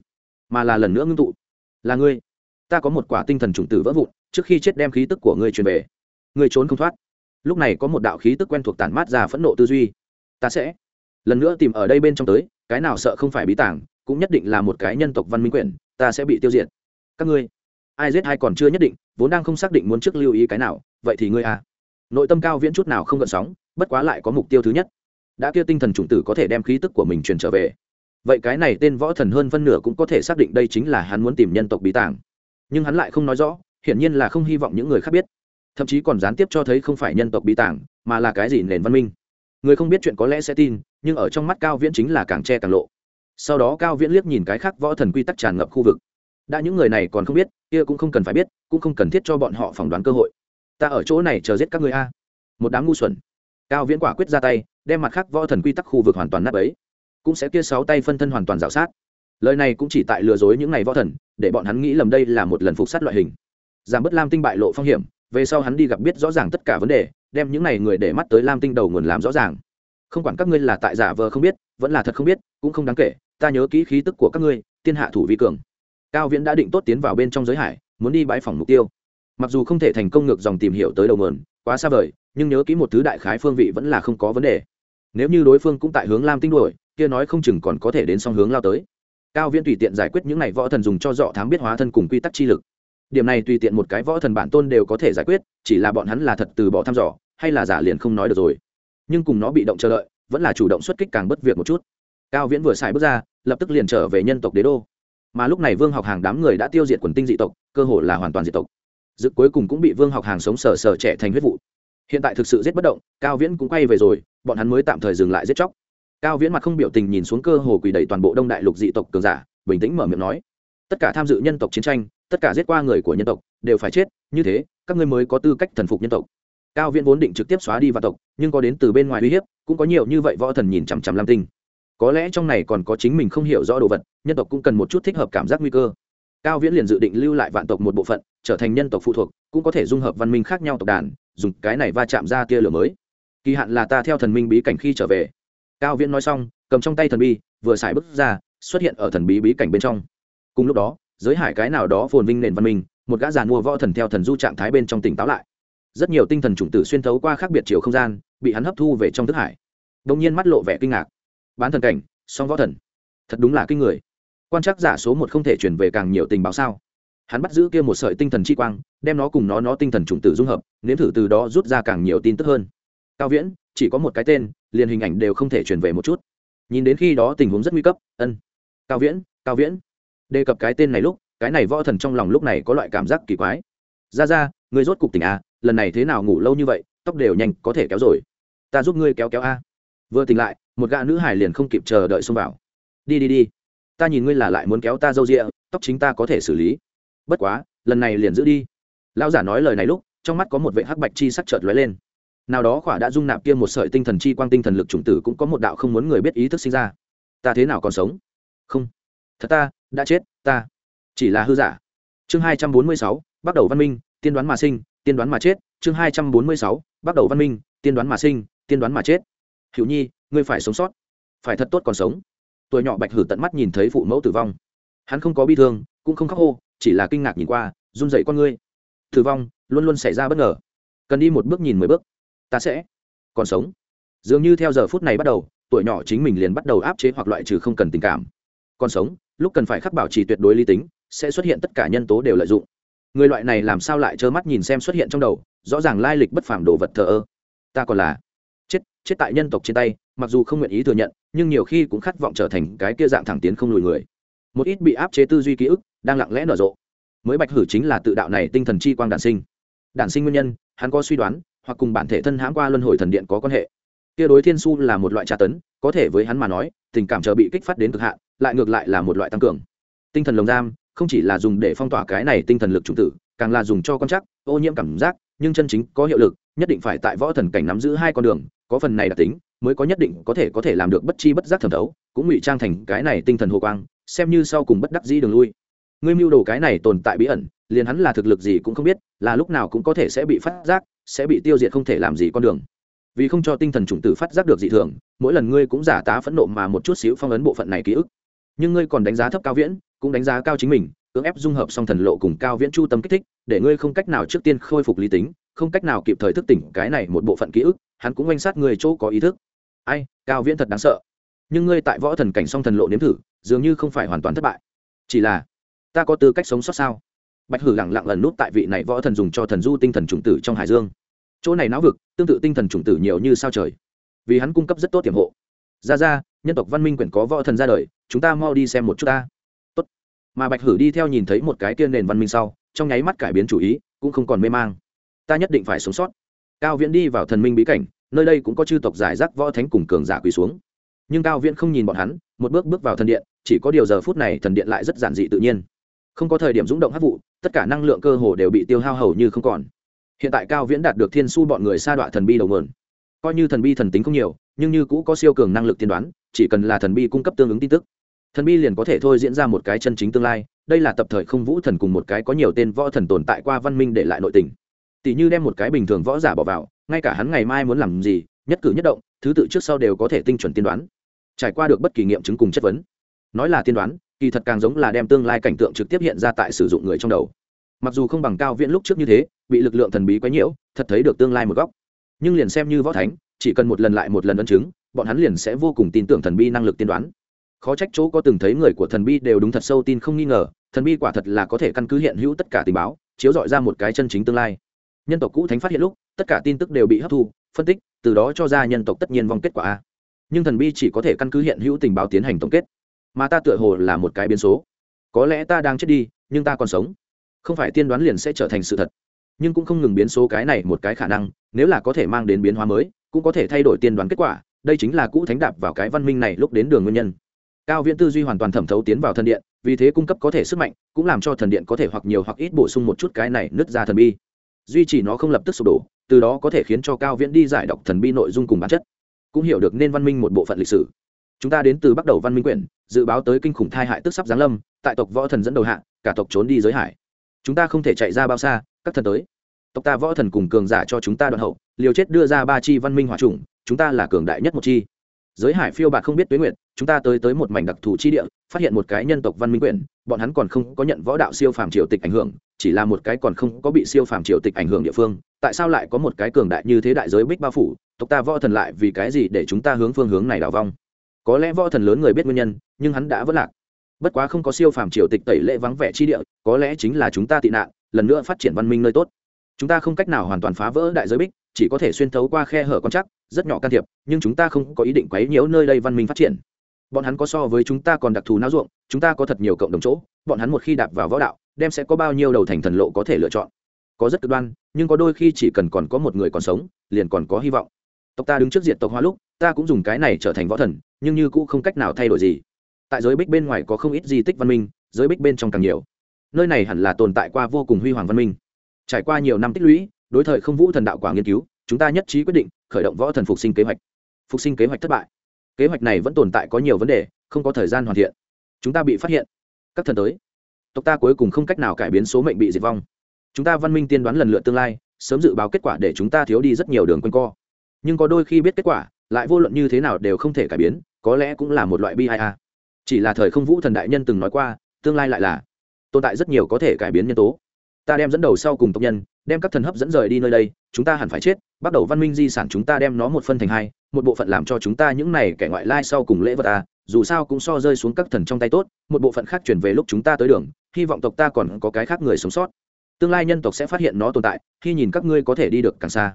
mà là lần nữa ngưng tụ. Là ngươi, ta có một quả tinh thần chủng tử vỡ vụn, trước khi chết đem khí tức của ngươi truyền về. Ngươi trốn không thoát. Lúc này có một đạo khí tức quen thuộc tản mát ra phẫn nộ tư duy. Ta sẽ lần nữa tìm ở đây bên trong tới, cái nào sợ không phải bí tảng, cũng nhất định là một cái nhân tộc văn minh quyển ta sẽ bị tiêu diệt các ngươi. Ai giết hay còn chưa nhất định, vốn đang không xác định muốn trước lưu ý cái nào, vậy thì ngươi à. Nội tâm cao viễn chút nào không gợn sóng, bất quá lại có mục tiêu thứ nhất. Đã kia tinh thần chủng tử có thể đem khí tức của mình truyền trở về. Vậy cái này tên võ thần hơn phân nửa cũng có thể xác định đây chính là hắn muốn tìm nhân tộc bí tàng. Nhưng hắn lại không nói rõ, hiển nhiên là không hy vọng những người khác biết. Thậm chí còn gián tiếp cho thấy không phải nhân tộc bí tàng, mà là cái gì nền văn minh. Người không biết chuyện có lẽ sẽ tin, nhưng ở trong mắt cao viễn chính là càng che càng lộ. Sau đó cao viễn liếc nhìn cái khác võ thần quy tắc tràn ngập khu vực đã những người này còn không biết, kia cũng không cần phải biết, cũng không cần thiết cho bọn họ phỏng đoán cơ hội. Ta ở chỗ này chờ giết các người a. Một đám ngu xuẩn. Cao viễn quả quyết ra tay, đem mặt khác võ thần quy tắc khu vực hoàn toàn nắp ấy cũng sẽ kia sáu tay phân thân hoàn toàn rào sát. Lời này cũng chỉ tại lừa dối những ngày võ thần, để bọn hắn nghĩ lầm đây là một lần phục sát loại hình. Giảm bớt lam tinh bại lộ phong hiểm, về sau hắn đi gặp biết rõ ràng tất cả vấn đề, đem những n à y người để mắt tới lam tinh đầu nguồn làm rõ ràng. Không quản các ngươi là tại giả vờ không biết, vẫn là thật không biết, cũng không đáng kể, ta nhớ kỹ khí tức của các ngươi tiên hạ thủ vi cường cao viễn đã định tốt tiến vào bên trong giới hải, muốn đi bãi phòng mục tiêu. Mặc dù không thể thành công ngược dòng tìm hiểu tới đầu nguồn, quá xa vời, nhưng nhớ kỹ một thứ đại khái phương vị vẫn là không có vấn đề. Nếu như đối phương cũng tại hướng lam tinh đuổi, kia nói không chừng còn có thể đến song hướng lao tới. Cao viễn tùy tiện giải quyết những này võ thần dùng cho dọ thám biết hóa thân cùng quy tắc chi lực. Điểm này tùy tiện một cái võ thần bản tôn đều có thể giải quyết, chỉ là bọn hắn là thật từ bỏ thăm dò, hay là giả liền không nói được rồi. Nhưng cùng nó bị động chờ đợi, vẫn là chủ động xuất kích càng bất việc một chút. Cao viễn vừa xài bước ra, lập tức liền trở về nhân tộc đế đô mà lúc này vương học hàng đám người đã tiêu diệt quần tinh dị tộc, cơ hội là hoàn toàn diệt tộc. Dự cuối cùng cũng bị vương học hàng sống sờ sờ trẻ thành huyết vụ. Hiện tại thực sự giết bất động, cao viễn cũng quay về rồi, bọn hắn mới tạm thời dừng lại giết chóc. Cao viễn mặt không biểu tình nhìn xuống cơ hồ quỳ đầy toàn bộ đông đại lục dị tộc cường giả, bình tĩnh mở miệng nói, tất cả tham dự nhân tộc chiến tranh, tất cả giết qua người của nhân tộc, đều phải chết, như thế, các ngươi mới có tư cách thần phục nhân tộc. Cao viễn vốn định trực tiếp xóa đi vạn tộc, nhưng có đến từ bên ngoài uy hiếp, cũng có nhiều như vậy võ thần nhìn chằm chằm lam tinh có lẽ trong này còn có chính mình không hiểu rõ đồ vật, nhân tộc cũng cần một chút thích hợp cảm giác nguy cơ. Cao viễn liền dự định lưu lại vạn tộc một bộ phận, trở thành nhân tộc phụ thuộc, cũng có thể dung hợp văn minh khác nhau tộc đàn, dùng cái này va chạm ra tia lửa mới. Kỳ hạn là ta theo thần minh bí cảnh khi trở về. Cao viễn nói xong, cầm trong tay thần bi, vừa xài bước ra, xuất hiện ở thần bí bí cảnh bên trong. Cùng lúc đó, giới hải cái nào đó phồn vinh nền văn minh, một gã giàn mua võ thần theo thần du trạng thái bên trong tỉnh táo lại. Rất nhiều tinh thần chủng tử xuyên thấu qua khác biệt chiều không gian, bị hắn hấp thu về trong thức hải. Đông nhiên mắt lộ vẻ kinh ngạc bán thần cảnh, song võ thần. Thật đúng là kinh người. Quan trắc giả số một không thể chuyển về càng nhiều tình báo sao? Hắn bắt giữ kia một sợi tinh thần chi quang, đem nó cùng nó nó tinh thần chủng tử dung hợp, nếm thử từ đó rút ra càng nhiều tin tức hơn. Cao viễn, chỉ có một cái tên, liền hình ảnh đều không thể chuyển về một chút. Nhìn đến khi đó tình huống rất nguy cấp, ân. Cao viễn cao viễn. Đề cập cái tên này lúc, cái này võ thần trong lòng lúc này có loại cảm giác kỳ quái. Ra ra người rốt cục tỉnh a lần này thế nào ngủ lâu như vậy, tóc đều nhanh có thể kéo rồi. Ta giúp ngươi kéo kéo a vừa tỉnh lại, một gã nữ hải liền không kịp chờ đợi xông vào. Đi đi đi. Ta nhìn ngươi là lại muốn kéo ta râu rịa, tóc chính ta có thể xử lý. Bất quá, lần này liền giữ đi. Lão giả nói lời này lúc, trong mắt có một vệ hắc bạch chi sắc chợt lóe lên. Nào đó khỏa đã dung nạp kia một sợi tinh thần chi quang tinh thần lực chủng tử cũng có một đạo không muốn người biết ý thức sinh ra. Ta thế nào còn sống? Không. Thật ta, đã chết, ta. Chỉ là hư giả. Chương hai trăm bốn mươi sáu, bắt đầu văn minh, tiên đoán mà sinh, tiên đoán mà chết. Chương hai trăm bốn mươi sáu, bắt đầu văn minh, tiên đoán mà sinh, tiên đoán mà chết hữu nhi, ngươi phải sống sót. Phải thật tốt còn sống. Tuổi nhỏ bạch hử tận mắt nhìn thấy phụ mẫu tử vong. Hắn không có bi thương, cũng không khóc hô, chỉ là kinh ngạc nhìn qua, run dậy con ngươi. Tử vong luôn luôn xảy ra bất ngờ. Cần đi một bước nhìn mười bước, ta sẽ còn sống. Dường như theo giờ phút này bắt đầu, tuổi nhỏ chính mình liền bắt đầu áp chế hoặc loại trừ không cần tình cảm. Còn sống, lúc cần phải khắc bảo trì tuyệt đối lý tính, sẽ xuất hiện tất cả nhân tố đều lợi dụng. Người loại này làm sao lại trơ mắt nhìn xem xuất hiện trong đầu, rõ ràng lai lịch bất phàm đồ vật thờ ơ. Ta còn là chết tại nhân tộc trên tay, mặc dù không nguyện ý thừa nhận, nhưng nhiều khi cũng khát vọng trở thành cái kia dạng thẳng tiến không lùi người. Một ít bị áp chế tư duy ký ức, đang lặng lẽ nở rộ. Mới bạch hử chính là tự đạo này tinh thần chi quang đản sinh. Đản sinh nguyên nhân, hắn có suy đoán, hoặc cùng bản thể thân hãm qua luân hồi thần điện có quan hệ. Kia đối thiên su là một loại tra tấn, có thể với hắn mà nói, tình cảm chờ bị kích phát đến cực hạn, lại ngược lại là một loại tăng cường. Tinh thần lồng giam, không chỉ là dùng để phong tỏa cái này tinh thần lực chủng tử, càng là dùng cho con chắc ô nhiễm cảm giác, nhưng chân chính có hiệu lực, nhất định phải tại võ thần cảnh nắm giữ hai con đường có phần này đặc tính, mới có nhất định có thể có thể làm được bất chi bất giác thẩm thấu, cũng ngụy trang thành cái này tinh thần hồ quang, xem như sau cùng bất đắc dĩ đường lui. Ngươi mưu đồ cái này tồn tại bí ẩn, liền hắn là thực lực gì cũng không biết, là lúc nào cũng có thể sẽ bị phát giác, sẽ bị tiêu diệt không thể làm gì con đường. Vì không cho tinh thần chủng tử phát giác được dị thường, mỗi lần ngươi cũng giả tá phẫn nộ mà một chút xíu phong ấn bộ phận này ký ức. Nhưng ngươi còn đánh giá thấp cao viễn, cũng đánh giá cao chính mình, cưỡng ép dung hợp song thần lộ cùng cao viễn chu tâm kích thích, để ngươi không cách nào trước tiên khôi phục lý tính, không cách nào kịp thời thức tỉnh cái này một bộ phận ký ức hắn cũng oanh sát người chỗ có ý thức. Ai, cao viễn thật đáng sợ. Nhưng ngươi tại võ thần cảnh song thần lộ nếm thử, dường như không phải hoàn toàn thất bại. Chỉ là, ta có tư cách sống sót sao? Bạch hử lẳng lặng lần nút tại vị này võ thần dùng cho thần du tinh thần chủng tử trong hải dương. Chỗ này não vực, tương tự tinh thần chủng tử nhiều như sao trời. Vì hắn cung cấp rất tốt tiềm hộ. Ra ra, nhân tộc văn minh quyển có võ thần ra đời, chúng ta mau đi xem một chút ta. Tốt. mà bạch hử đi theo nhìn thấy một cái tiên nền văn minh sau, trong nháy mắt cải biến chủ ý, cũng không còn mê mang. Ta nhất định phải sống sót cao viễn đi vào thần minh bí cảnh, nơi đây cũng có chư tộc giải rác võ thánh cùng cường giả quỳ xuống. Nhưng cao viễn không nhìn bọn hắn, một bước bước vào thần điện, chỉ có điều giờ phút này thần điện lại rất giản dị tự nhiên. Không có thời điểm rúng động hấp vụ, tất cả năng lượng cơ hồ đều bị tiêu hao hầu như không còn. Hiện tại cao viễn đạt được thiên su bọn người sa đọa thần bi đầu mượn coi như thần bi thần tính không nhiều, nhưng như cũ có siêu cường năng lực tiên đoán, chỉ cần là thần bi cung cấp tương ứng tin tức, thần bi liền có thể thôi diễn ra một cái chân chính tương lai. Đây là tập thời không vũ thần cùng một cái có nhiều tên võ thần tồn tại qua văn minh để lại nội tình tỷ như đem một cái bình thường võ giả bỏ vào, ngay cả hắn ngày mai muốn làm gì, nhất cử nhất động, thứ tự trước sau đều có thể tinh chuẩn tiên đoán. Trải qua được bất kỳ nghiệm chứng cùng chất vấn. Nói là tiên đoán, kỳ thật càng giống là đem tương lai cảnh tượng trực tiếp hiện ra tại sử dụng người trong đầu. Mặc dù không bằng cao viễn lúc trước như thế, bị lực lượng thần bí quấy nhiễu, thật thấy được tương lai một góc. Nhưng liền xem như võ thánh, chỉ cần một lần lại một lần ấn chứng, bọn hắn liền sẽ vô cùng tin tưởng thần bi năng lực tiên đoán. Khó trách chỗ có từng thấy người của thần bi đều đúng thật sâu tin không nghi ngờ, thần bi quả thật là có thể căn cứ hiện hữu tất cả tình báo, chiếu dọi ra một cái chân chính tương lai nhân tộc cũ thánh phát hiện lúc, tất cả tin tức đều bị hấp thu, phân tích, từ đó cho ra nhân tộc tất nhiên vong kết quả a. Nhưng thần bi chỉ có thể căn cứ hiện hữu tình báo tiến hành tổng kết. Mà ta tựa hồ là một cái biến số. Có lẽ ta đang chết đi, nhưng ta còn sống. Không phải tiên đoán liền sẽ trở thành sự thật. Nhưng cũng không ngừng biến số cái này một cái khả năng, nếu là có thể mang đến biến hóa mới, cũng có thể thay đổi tiên đoán kết quả. Đây chính là cũ thánh đạp vào cái văn minh này lúc đến đường nguyên nhân. Cao viễn tư duy hoàn toàn thẩm thấu tiến vào thần điện, vì thế cung cấp có thể sức mạnh, cũng làm cho thần điện có thể hoặc nhiều hoặc ít bổ sung một chút cái này nứt ra thần bi duy trì nó không lập tức sụp đổ, từ đó có thể khiến cho cao viễn đi giải đọc thần bi nội dung cùng bản chất. Cũng hiểu được nên văn minh một bộ phận lịch sử. Chúng ta đến từ bắt đầu văn minh quyển, dự báo tới kinh khủng thai hại tức sắp giáng lâm, tại tộc võ thần dẫn đầu hạ, cả tộc trốn đi giới hải. Chúng ta không thể chạy ra bao xa, các thần tới. Tộc ta võ thần cùng cường giả cho chúng ta đoạn hậu, liều chết đưa ra ba chi văn minh hòa trùng chúng ta là cường đại nhất một chi. Giới hải phiêu bạc không biết tuế nguyện chúng ta tới tới một mảnh đặc thù chi địa, phát hiện một cái nhân tộc văn minh quyển, bọn hắn còn không có nhận võ đạo siêu phàm triều tịch ảnh hưởng chỉ là một cái còn không có bị siêu phàm triều tịch ảnh hưởng địa phương, tại sao lại có một cái cường đại như thế đại giới bích bao phủ? Tộc ta võ thần lại vì cái gì để chúng ta hướng phương hướng này đào vong? Có lẽ võ thần lớn người biết nguyên nhân, nhưng hắn đã vất lạc. Bất quá không có siêu phàm triều tịch tẩy lệ vắng vẻ chi địa, có lẽ chính là chúng ta tị nạn, lần nữa phát triển văn minh nơi tốt. Chúng ta không cách nào hoàn toàn phá vỡ đại giới bích, chỉ có thể xuyên thấu qua khe hở con chắc rất nhỏ can thiệp, nhưng chúng ta không có ý định quấy nhiễu nơi đây văn minh phát triển. Bọn hắn có so với chúng ta còn đặc thù não ruộng, chúng ta có thật nhiều cộng đồng chỗ, bọn hắn một khi đạp vào võ đạo đem sẽ có bao nhiêu đầu thành thần lộ có thể lựa chọn. Có rất cực đoan, nhưng có đôi khi chỉ cần còn có một người còn sống, liền còn có hy vọng. Tộc ta đứng trước diện tộc hóa lúc, ta cũng dùng cái này trở thành võ thần, nhưng như cũng không cách nào thay đổi gì. Tại giới bích bên ngoài có không ít di tích văn minh, giới bích bên trong càng nhiều. Nơi này hẳn là tồn tại qua vô cùng huy hoàng văn minh. Trải qua nhiều năm tích lũy, đối thời không vũ thần đạo quả nghiên cứu, chúng ta nhất trí quyết định khởi động võ thần phục sinh kế hoạch. Phục sinh kế hoạch thất bại. Kế hoạch này vẫn tồn tại có nhiều vấn đề, không có thời gian hoàn thiện. Chúng ta bị phát hiện. Các thần tới tộc ta cuối cùng không cách nào cải biến số mệnh bị diệt vong. Chúng ta văn minh tiên đoán lần lượt tương lai, sớm dự báo kết quả để chúng ta thiếu đi rất nhiều đường quanh co. Nhưng có đôi khi biết kết quả, lại vô luận như thế nào đều không thể cải biến, có lẽ cũng là một loại bi ai a. Chỉ là thời không vũ thần đại nhân từng nói qua, tương lai lại là tồn tại rất nhiều có thể cải biến nhân tố. Ta đem dẫn đầu sau cùng tộc nhân, đem các thần hấp dẫn rời đi nơi đây, chúng ta hẳn phải chết, bắt đầu văn minh di sản chúng ta đem nó một phân thành hai, một bộ phận làm cho chúng ta những này kẻ ngoại lai sau cùng lễ vật ta dù sao cũng so rơi xuống các thần trong tay tốt, một bộ phận khác chuyển về lúc chúng ta tới đường hy vọng tộc ta còn có cái khác người sống sót. Tương lai nhân tộc sẽ phát hiện nó tồn tại, khi nhìn các ngươi có thể đi được càng xa.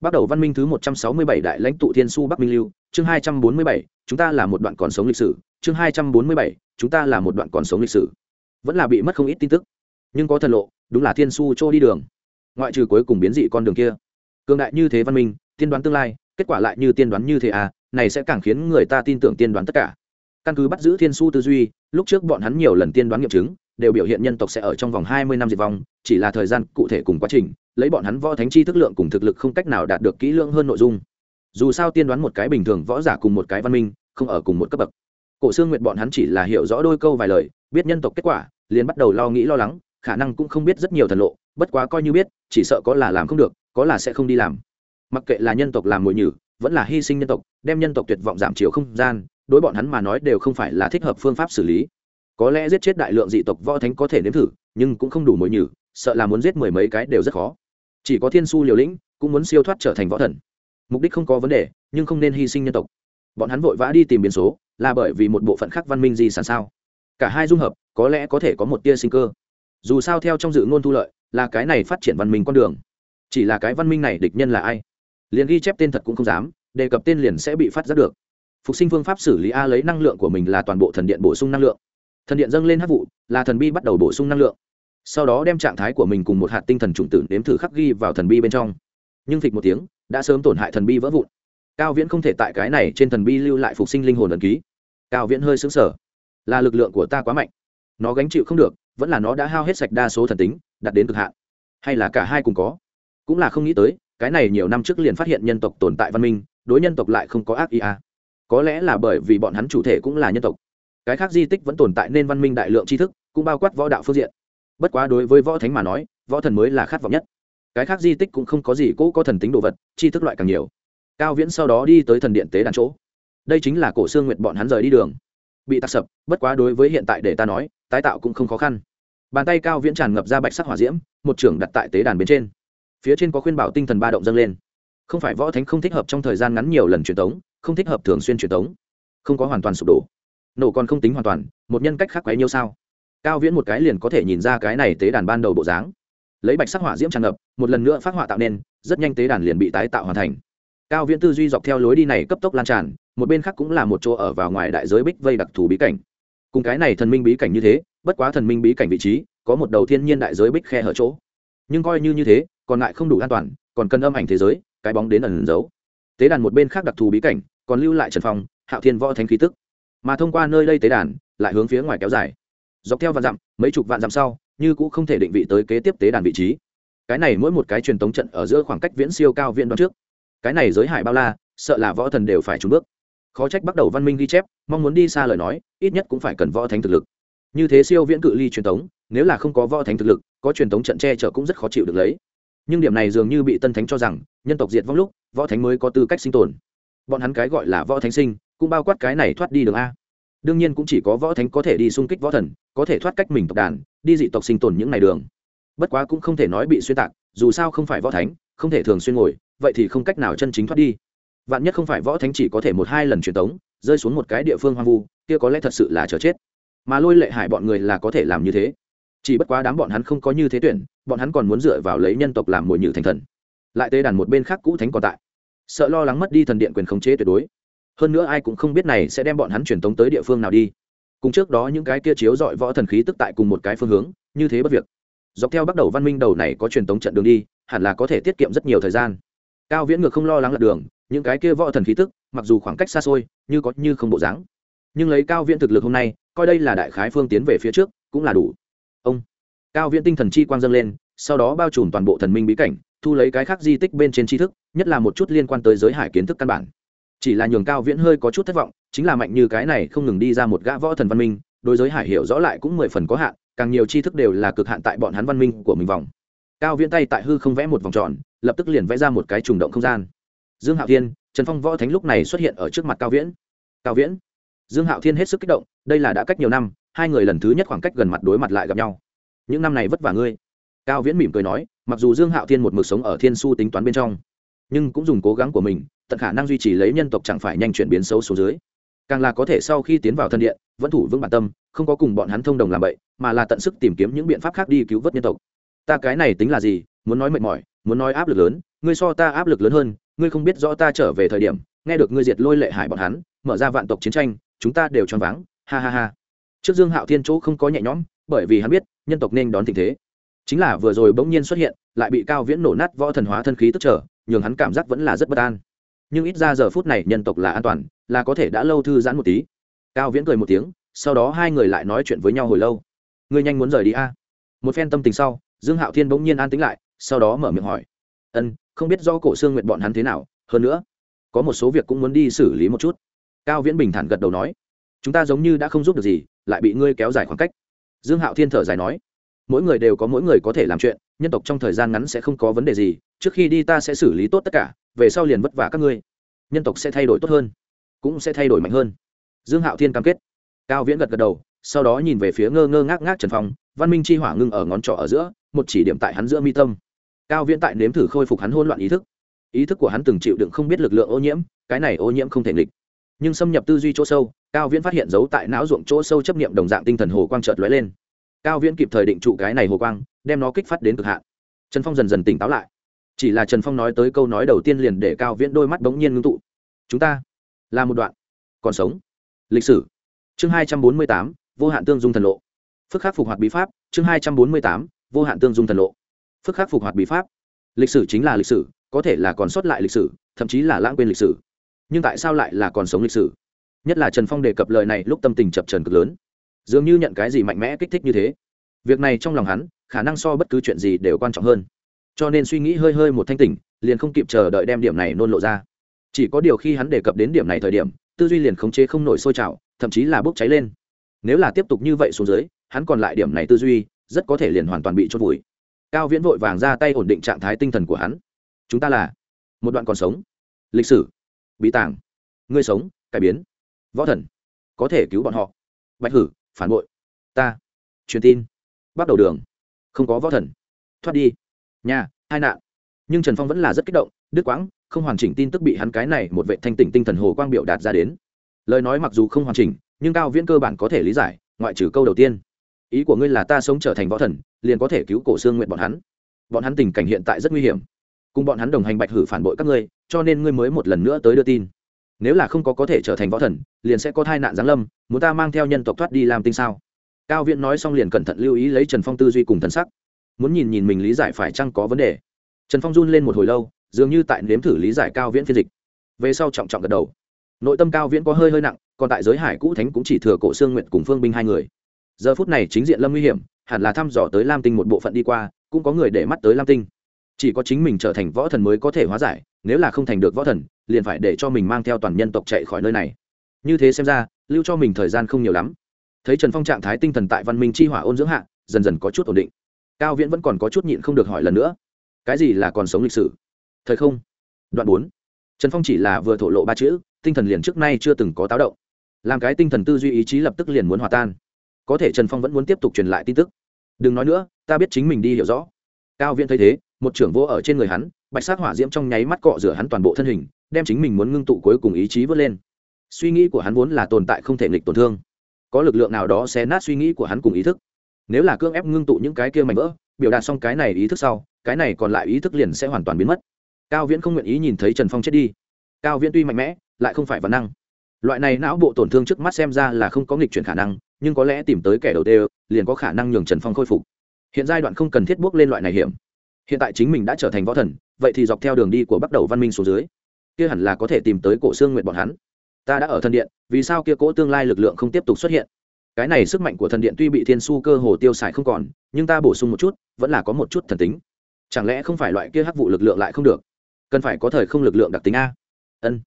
Bắt đầu văn minh thứ một trăm sáu mươi bảy đại lãnh tụ thiên su bắc minh lưu, chương hai trăm bốn mươi bảy, chúng ta là một đoạn còn sống lịch sử. Chương hai trăm bốn mươi bảy, chúng ta là một đoạn còn sống lịch sử. Vẫn là bị mất không ít tin tức. Nhưng có thần lộ, đúng là thiên su trôi đi đường. Ngoại trừ cuối cùng biến dị con đường kia. Cường đại như thế văn minh, tiên đoán tương lai, kết quả lại như tiên đoán như thế à này sẽ càng khiến người ta tin tưởng tiên đoán tất cả. Căn cứ bắt giữ thiên su tư duy, lúc trước bọn hắn nhiều lần tiên đoán nghiệm chứng đều biểu hiện nhân tộc sẽ ở trong vòng hai mươi năm diệt vong, chỉ là thời gian cụ thể cùng quá trình, lấy bọn hắn võ thánh chi thức lượng cùng thực lực không cách nào đạt được kỹ lưỡng hơn nội dung. Dù sao tiên đoán một cái bình thường võ giả cùng một cái văn minh, không ở cùng một cấp bậc. Cổ xương nguyệt bọn hắn chỉ là hiểu rõ đôi câu vài lời, biết nhân tộc kết quả, liền bắt đầu lo nghĩ lo lắng, khả năng cũng không biết rất nhiều thần lộ, bất quá coi như biết, chỉ sợ có là làm không được, có là sẽ không đi làm. Mặc kệ là nhân tộc làm mồi nhử, vẫn là hy sinh nhân tộc, đem nhân tộc tuyệt vọng giảm chiều không gian, đối bọn hắn mà nói đều không phải là thích hợp phương pháp xử lý có lẽ giết chết đại lượng dị tộc võ thánh có thể nếm thử, nhưng cũng không đủ mồi nhử, sợ là muốn giết mười mấy cái đều rất khó. Chỉ có thiên su liều lĩnh, cũng muốn siêu thoát trở thành võ thần. Mục đích không có vấn đề, nhưng không nên hy sinh nhân tộc. Bọn hắn vội vã đi tìm biến số, là bởi vì một bộ phận khác văn minh gì sản sao. Cả hai dung hợp, có lẽ có thể có một tia sinh cơ. Dù sao theo trong dự ngôn thu lợi, là cái này phát triển văn minh con đường. Chỉ là cái văn minh này địch nhân là ai? Liền ghi chép tên thật cũng không dám, đề cập tên liền sẽ bị phát giác được. Phục sinh phương pháp xử lý a lấy năng lượng của mình là toàn bộ thần điện bổ sung năng lượng thần điện dâng lên hát vụ, là thần bi bắt đầu bổ sung năng lượng. Sau đó đem trạng thái của mình cùng một hạt tinh thần trùng tử nếm thử khắc ghi vào thần bi bên trong. Nhưng phịch một tiếng, đã sớm tổn hại thần bi vỡ vụn. Cao viễn không thể tại cái này trên thần bi lưu lại phục sinh linh hồn ẩn ký. Cao viễn hơi xứng sở là lực lượng của ta quá mạnh. Nó gánh chịu không được, vẫn là nó đã hao hết sạch đa số thần tính đặt đến cực hạn. Hay là cả hai cùng có? Cũng là không nghĩ tới, cái này nhiều năm trước liền phát hiện nhân tộc tồn tại văn minh, đối nhân tộc lại không có ác ý à. có lẽ là bởi vì bọn hắn chủ thể cũng là nhân tộc cái khác di tích vẫn tồn tại nên văn minh đại lượng tri thức, cũng bao quát võ đạo phương diện. Bất quá đối với võ thánh mà nói, võ thần mới là khát vọng nhất. Cái khác di tích cũng không có gì cũ có thần tính đồ vật, tri thức loại càng nhiều. Cao viễn sau đó đi tới thần điện tế đàn chỗ. Đây chính là cổ xương nguyện bọn hắn rời đi đường. Bị tạc sập, bất quá đối với hiện tại để ta nói, tái tạo cũng không khó khăn. Bàn tay cao viễn tràn ngập ra bạch sắc hỏa diễm, một trưởng đặt tại tế đàn bên trên. Phía trên có khuyên bảo tinh thần ba động dâng lên. Không phải võ thánh không thích hợp trong thời gian ngắn nhiều lần truyền tống, không thích hợp thường xuyên truyền tống. Không có hoàn toàn sụp đổ nổ còn không tính hoàn toàn, một nhân cách khác quấy nhiêu sao? Cao viễn một cái liền có thể nhìn ra cái này tế đàn ban đầu bộ dáng. Lấy bạch sắc hỏa diễm tràn ngập, một lần nữa phát họa tạo nên, rất nhanh tế đàn liền bị tái tạo hoàn thành. Cao viễn tư duy dọc theo lối đi này cấp tốc lan tràn, một bên khác cũng là một chỗ ở vào ngoài đại giới bích vây đặc thù bí cảnh. Cùng cái này thần minh bí cảnh như thế, bất quá thần minh bí cảnh vị trí, có một đầu thiên nhiên đại giới bích khe hở chỗ. Nhưng coi như như thế, còn lại không đủ an toàn, còn cần âm ảnh thế giới, cái bóng đến ẩn giấu. Tế đàn một bên khác đặc thù bí cảnh, còn lưu lại trần phong, hạo thiên võ thánh khí tức mà thông qua nơi đây tế đàn, lại hướng phía ngoài kéo dài. Dọc theo vạn dặm, mấy chục vạn dặm sau, như cũng không thể định vị tới kế tiếp tế đàn vị trí. Cái này mỗi một cái truyền tống trận ở giữa khoảng cách viễn siêu cao viễn đoạn trước. Cái này giới hải bao la, sợ là võ thần đều phải trúng bước. Khó trách bắt đầu văn minh ghi chép, mong muốn đi xa lời nói, ít nhất cũng phải cần võ thánh thực lực. Như thế siêu viễn cự ly truyền thống nếu là không có võ thánh thực lực, có truyền thống trận che chở cũng rất khó chịu được lấy. Nhưng điểm này dường như bị tân thánh cho rằng, nhân tộc diệt vong lúc, võ thánh mới có tư cách sinh tồn. Bọn hắn cái gọi là võ thánh sinh cũng bao quát cái này thoát đi đường a. Đương nhiên cũng chỉ có võ thánh có thể đi xung kích võ thần, có thể thoát cách mình tộc đàn, đi dị tộc sinh tồn những ngày đường. Bất quá cũng không thể nói bị xuyên tạc, dù sao không phải võ thánh, không thể thường xuyên ngồi, vậy thì không cách nào chân chính thoát đi. Vạn nhất không phải võ thánh chỉ có thể một hai lần truyền tống, rơi xuống một cái địa phương hoang vu, kia có lẽ thật sự là chờ chết. Mà lôi lệ hải bọn người là có thể làm như thế. Chỉ bất quá đám bọn hắn không có như thế tuyển, bọn hắn còn muốn dựa vào lấy nhân tộc làm mồi nhử thành thần. Lại tê đàn một bên khác cũ thánh còn tại. Sợ lo lắng mất đi thần điện quyền khống chế tuyệt đối hơn nữa ai cũng không biết này sẽ đem bọn hắn truyền tống tới địa phương nào đi. Cùng trước đó những cái kia chiếu dọi võ thần khí tức tại cùng một cái phương hướng, như thế bất việc. Dọc theo bắt đầu văn minh đầu này có truyền tống trận đường đi, hẳn là có thể tiết kiệm rất nhiều thời gian. Cao viễn ngược không lo lắng lật đường, những cái kia võ thần khí tức, mặc dù khoảng cách xa xôi, như có như không bộ dáng. Nhưng lấy cao viễn thực lực hôm nay, coi đây là đại khái phương tiến về phía trước, cũng là đủ. Ông. Cao viễn tinh thần chi quang dâng lên, sau đó bao trùm toàn bộ thần minh bí cảnh, thu lấy cái khác di tích bên trên tri thức, nhất là một chút liên quan tới giới hải kiến thức căn bản chỉ là nhường cao viễn hơi có chút thất vọng, chính là mạnh như cái này không ngừng đi ra một gã võ thần văn minh, đối giới hải hiểu rõ lại cũng mười phần có hạn, càng nhiều tri thức đều là cực hạn tại bọn hắn văn minh của mình vòng. Cao viễn tay tại hư không vẽ một vòng tròn, lập tức liền vẽ ra một cái trùng động không gian. Dương hạo thiên, trần phong võ thánh lúc này xuất hiện ở trước mặt cao viễn. Cao viễn. Dương hạo thiên hết sức kích động, đây là đã cách nhiều năm, hai người lần thứ nhất khoảng cách gần mặt đối mặt lại gặp nhau. Những năm này vất vả ngươi. Cao viễn mỉm cười nói, mặc dù dương hạo thiên một mực sống ở thiên su tính toán bên trong nhưng cũng dùng cố gắng của mình, tận khả năng duy trì lấy nhân tộc chẳng phải nhanh chuyển biến xấu số dưới. Càng là có thể sau khi tiến vào thân điện, vẫn thủ vững bản tâm, không có cùng bọn hắn thông đồng làm vậy mà là tận sức tìm kiếm những biện pháp khác đi cứu vớt nhân tộc. Ta cái này tính là gì? Muốn nói mệt mỏi, muốn nói áp lực lớn, ngươi so ta áp lực lớn hơn, ngươi không biết rõ ta trở về thời điểm, nghe được ngươi diệt lôi lệ hải bọn hắn, mở ra vạn tộc chiến tranh, chúng ta đều choáng váng, ha ha ha. Trước dương hạo thiên chỗ không có nhẹ nhõm, bởi vì hắn biết, nhân tộc nên đón tình thế. Chính là vừa rồi bỗng nhiên xuất hiện, lại bị cao viễn nổ nát võ thần hóa thân khí tức trở nhường hắn cảm giác vẫn là rất bất an. Nhưng ít ra giờ phút này nhân tộc là an toàn, là có thể đã lâu thư giãn một tí. Cao viễn cười một tiếng, sau đó hai người lại nói chuyện với nhau hồi lâu. Ngươi nhanh muốn rời đi a? Một phen tâm tình sau, dương hạo thiên bỗng nhiên an tính lại, sau đó mở miệng hỏi. Ân, không biết do cổ xương nguyện bọn hắn thế nào, hơn nữa, có một số việc cũng muốn đi xử lý một chút. Cao viễn bình thản gật đầu nói. Chúng ta giống như đã không giúp được gì, lại bị ngươi kéo dài khoảng cách. Dương hạo thiên thở dài nói mỗi người đều có mỗi người có thể làm chuyện, nhân tộc trong thời gian ngắn sẽ không có vấn đề gì, trước khi đi ta sẽ xử lý tốt tất cả, về sau liền vất vả các ngươi. Nhân tộc sẽ thay đổi tốt hơn, cũng sẽ thay đổi mạnh hơn. Dương hạo thiên cam kết. Cao viễn gật gật đầu, sau đó nhìn về phía ngơ ngơ ngác ngác trần phong, văn minh chi hỏa ngưng ở ngón trỏ ở giữa, một chỉ điểm tại hắn giữa mi tâm. Cao viễn tại nếm thử khôi phục hắn hôn loạn ý thức. Ý thức của hắn từng chịu đựng không biết lực lượng ô nhiễm, cái này ô nhiễm không thể nghịch. Nhưng xâm nhập tư duy chỗ sâu, cao viễn phát hiện giấu tại não ruộng chỗ sâu chấp nghiệm đồng dạng tinh thần hồ quang trợt lóe lên cao viễn kịp thời định trụ cái này hồ quang, đem nó kích phát đến cực hạn. Trần phong dần dần tỉnh táo lại. Chỉ là trần phong nói tới câu nói đầu tiên liền để cao viễn đôi mắt bỗng nhiên ngưng tụ. Chúng ta là một đoạn còn sống. Lịch sử. Chương hai trăm bốn mươi tám, vô hạn tương dung thần lộ. Phức khắc phục hoạt bí pháp, chương hai trăm bốn mươi tám, vô hạn tương dung thần lộ. Phức khắc phục hoạt bí pháp. Lịch sử chính là lịch sử, có thể là còn sót lại lịch sử, thậm chí là lãng quên lịch sử. Nhưng tại sao lại là còn sống lịch sử? Nhất là trần phong đề cập lời này lúc tâm tình chập trần cực lớn dường như nhận cái gì mạnh mẽ kích thích như thế. Việc này trong lòng hắn, khả năng so bất cứ chuyện gì đều quan trọng hơn. Cho nên suy nghĩ hơi hơi một thanh tỉnh, liền không kịp chờ đợi đem điểm này nôn lộ ra. Chỉ có điều khi hắn đề cập đến điểm này thời điểm, tư duy liền khống chế không nổi sôi trào, thậm chí là bốc cháy lên. Nếu là tiếp tục như vậy xuống dưới, hắn còn lại điểm này tư duy, rất có thể liền hoàn toàn bị chôn vùi. Cao viễn vội vàng ra tay ổn định trạng thái tinh thần của hắn. Chúng ta là một đoạn còn sống. Lịch sử. Bí tàng. Ngươi sống, cải biến. Võ thần. Có thể cứu bọn họ. Bạch hử phản bội. Ta. Truyền tin. Bắt đầu đường. Không có võ thần. Thoát đi. Nhà, hai nạn. Nhưng trần phong vẫn là rất kích động, đứt quãng, không hoàn chỉnh tin tức bị hắn cái này một vệ thanh tỉnh tinh thần hồ quang biểu đạt ra đến. Lời nói mặc dù không hoàn chỉnh, nhưng cao viễn cơ bản có thể lý giải, ngoại trừ câu đầu tiên. Ý của ngươi là ta sống trở thành võ thần, liền có thể cứu cổ xương nguyện bọn hắn. Bọn hắn tình cảnh hiện tại rất nguy hiểm. Cùng bọn hắn đồng hành bạch hử phản bội các ngươi, cho nên ngươi mới một lần nữa tới đưa tin nếu là không có có thể trở thành võ thần, liền sẽ có thai nạn giáng lâm, muốn ta mang theo nhân tộc thoát đi làm tinh sao? Cao viễn nói xong liền cẩn thận lưu ý lấy trần phong tư duy cùng thần sắc. Muốn nhìn nhìn mình lý giải phải chăng có vấn đề? Trần phong run lên một hồi lâu, dường như tại nếm thử lý giải cao viễn phiên dịch. Về sau trọng trọng gật đầu. Nội tâm cao viễn có hơi hơi nặng, còn tại giới hải cũ thánh cũng chỉ thừa cổ xương nguyện cùng phương binh hai người. Giờ phút này chính diện lâm nguy hiểm, hẳn là thăm dò tới lam tinh một bộ phận đi qua, cũng có người để mắt tới lam tinh. Chỉ có chính mình trở thành võ thần mới có thể hóa giải, nếu là không thành được võ thần liền phải để cho mình mang theo toàn nhân tộc chạy khỏi nơi này. Như thế xem ra, lưu cho mình thời gian không nhiều lắm. Thấy trần phong trạng thái tinh thần tại văn minh chi hỏa ôn dưỡng hạ, dần dần có chút ổn định. Cao viễn vẫn còn có chút nhịn không được hỏi lần nữa. Cái gì là còn sống lịch sử? Thời không? Đoạn bốn. Trần phong chỉ là vừa thổ lộ ba chữ, tinh thần liền trước nay chưa từng có táo động. Làm cái tinh thần tư duy ý chí lập tức liền muốn hòa tan. Có thể trần phong vẫn muốn tiếp tục truyền lại tin tức. Đừng nói nữa, ta biết chính mình đi hiểu rõ. Cao viễn thấy thế, một trưởng vô ở trên người hắn, bạch sát hỏa diễm trong nháy mắt cọ rửa hắn toàn bộ thân hình đem chính mình muốn ngưng tụ cuối cùng ý chí vớt lên. Suy nghĩ của hắn vốn là tồn tại không thể nghịch tổn thương. Có lực lượng nào đó sẽ nát suy nghĩ của hắn cùng ý thức. Nếu là cưỡng ép ngưng tụ những cái kia mảnh vỡ, biểu đạt xong cái này ý thức sau, cái này còn lại ý thức liền sẽ hoàn toàn biến mất. Cao viễn không nguyện ý nhìn thấy trần phong chết đi. Cao viễn tuy mạnh mẽ, lại không phải văn năng. Loại này não bộ tổn thương trước mắt xem ra là không có nghịch chuyển khả năng, nhưng có lẽ tìm tới kẻ đầu tiên, liền có khả năng nhường trần phong khôi phục. Hiện giai đoạn không cần thiết bước lên loại này hiểm. Hiện tại chính mình đã trở thành võ thần, vậy thì dọc theo đường đi của bắt đầu văn minh xuống dưới kia hẳn là có thể tìm tới cổ xương nguyện bọn hắn. Ta đã ở thần điện, vì sao kia cỗ tương lai lực lượng không tiếp tục xuất hiện? Cái này sức mạnh của thần điện tuy bị thiên su cơ hồ tiêu xài không còn, nhưng ta bổ sung một chút, vẫn là có một chút thần tính. Chẳng lẽ không phải loại kia hắc vụ lực lượng lại không được? Cần phải có thời không lực lượng đặc tính a. Ân.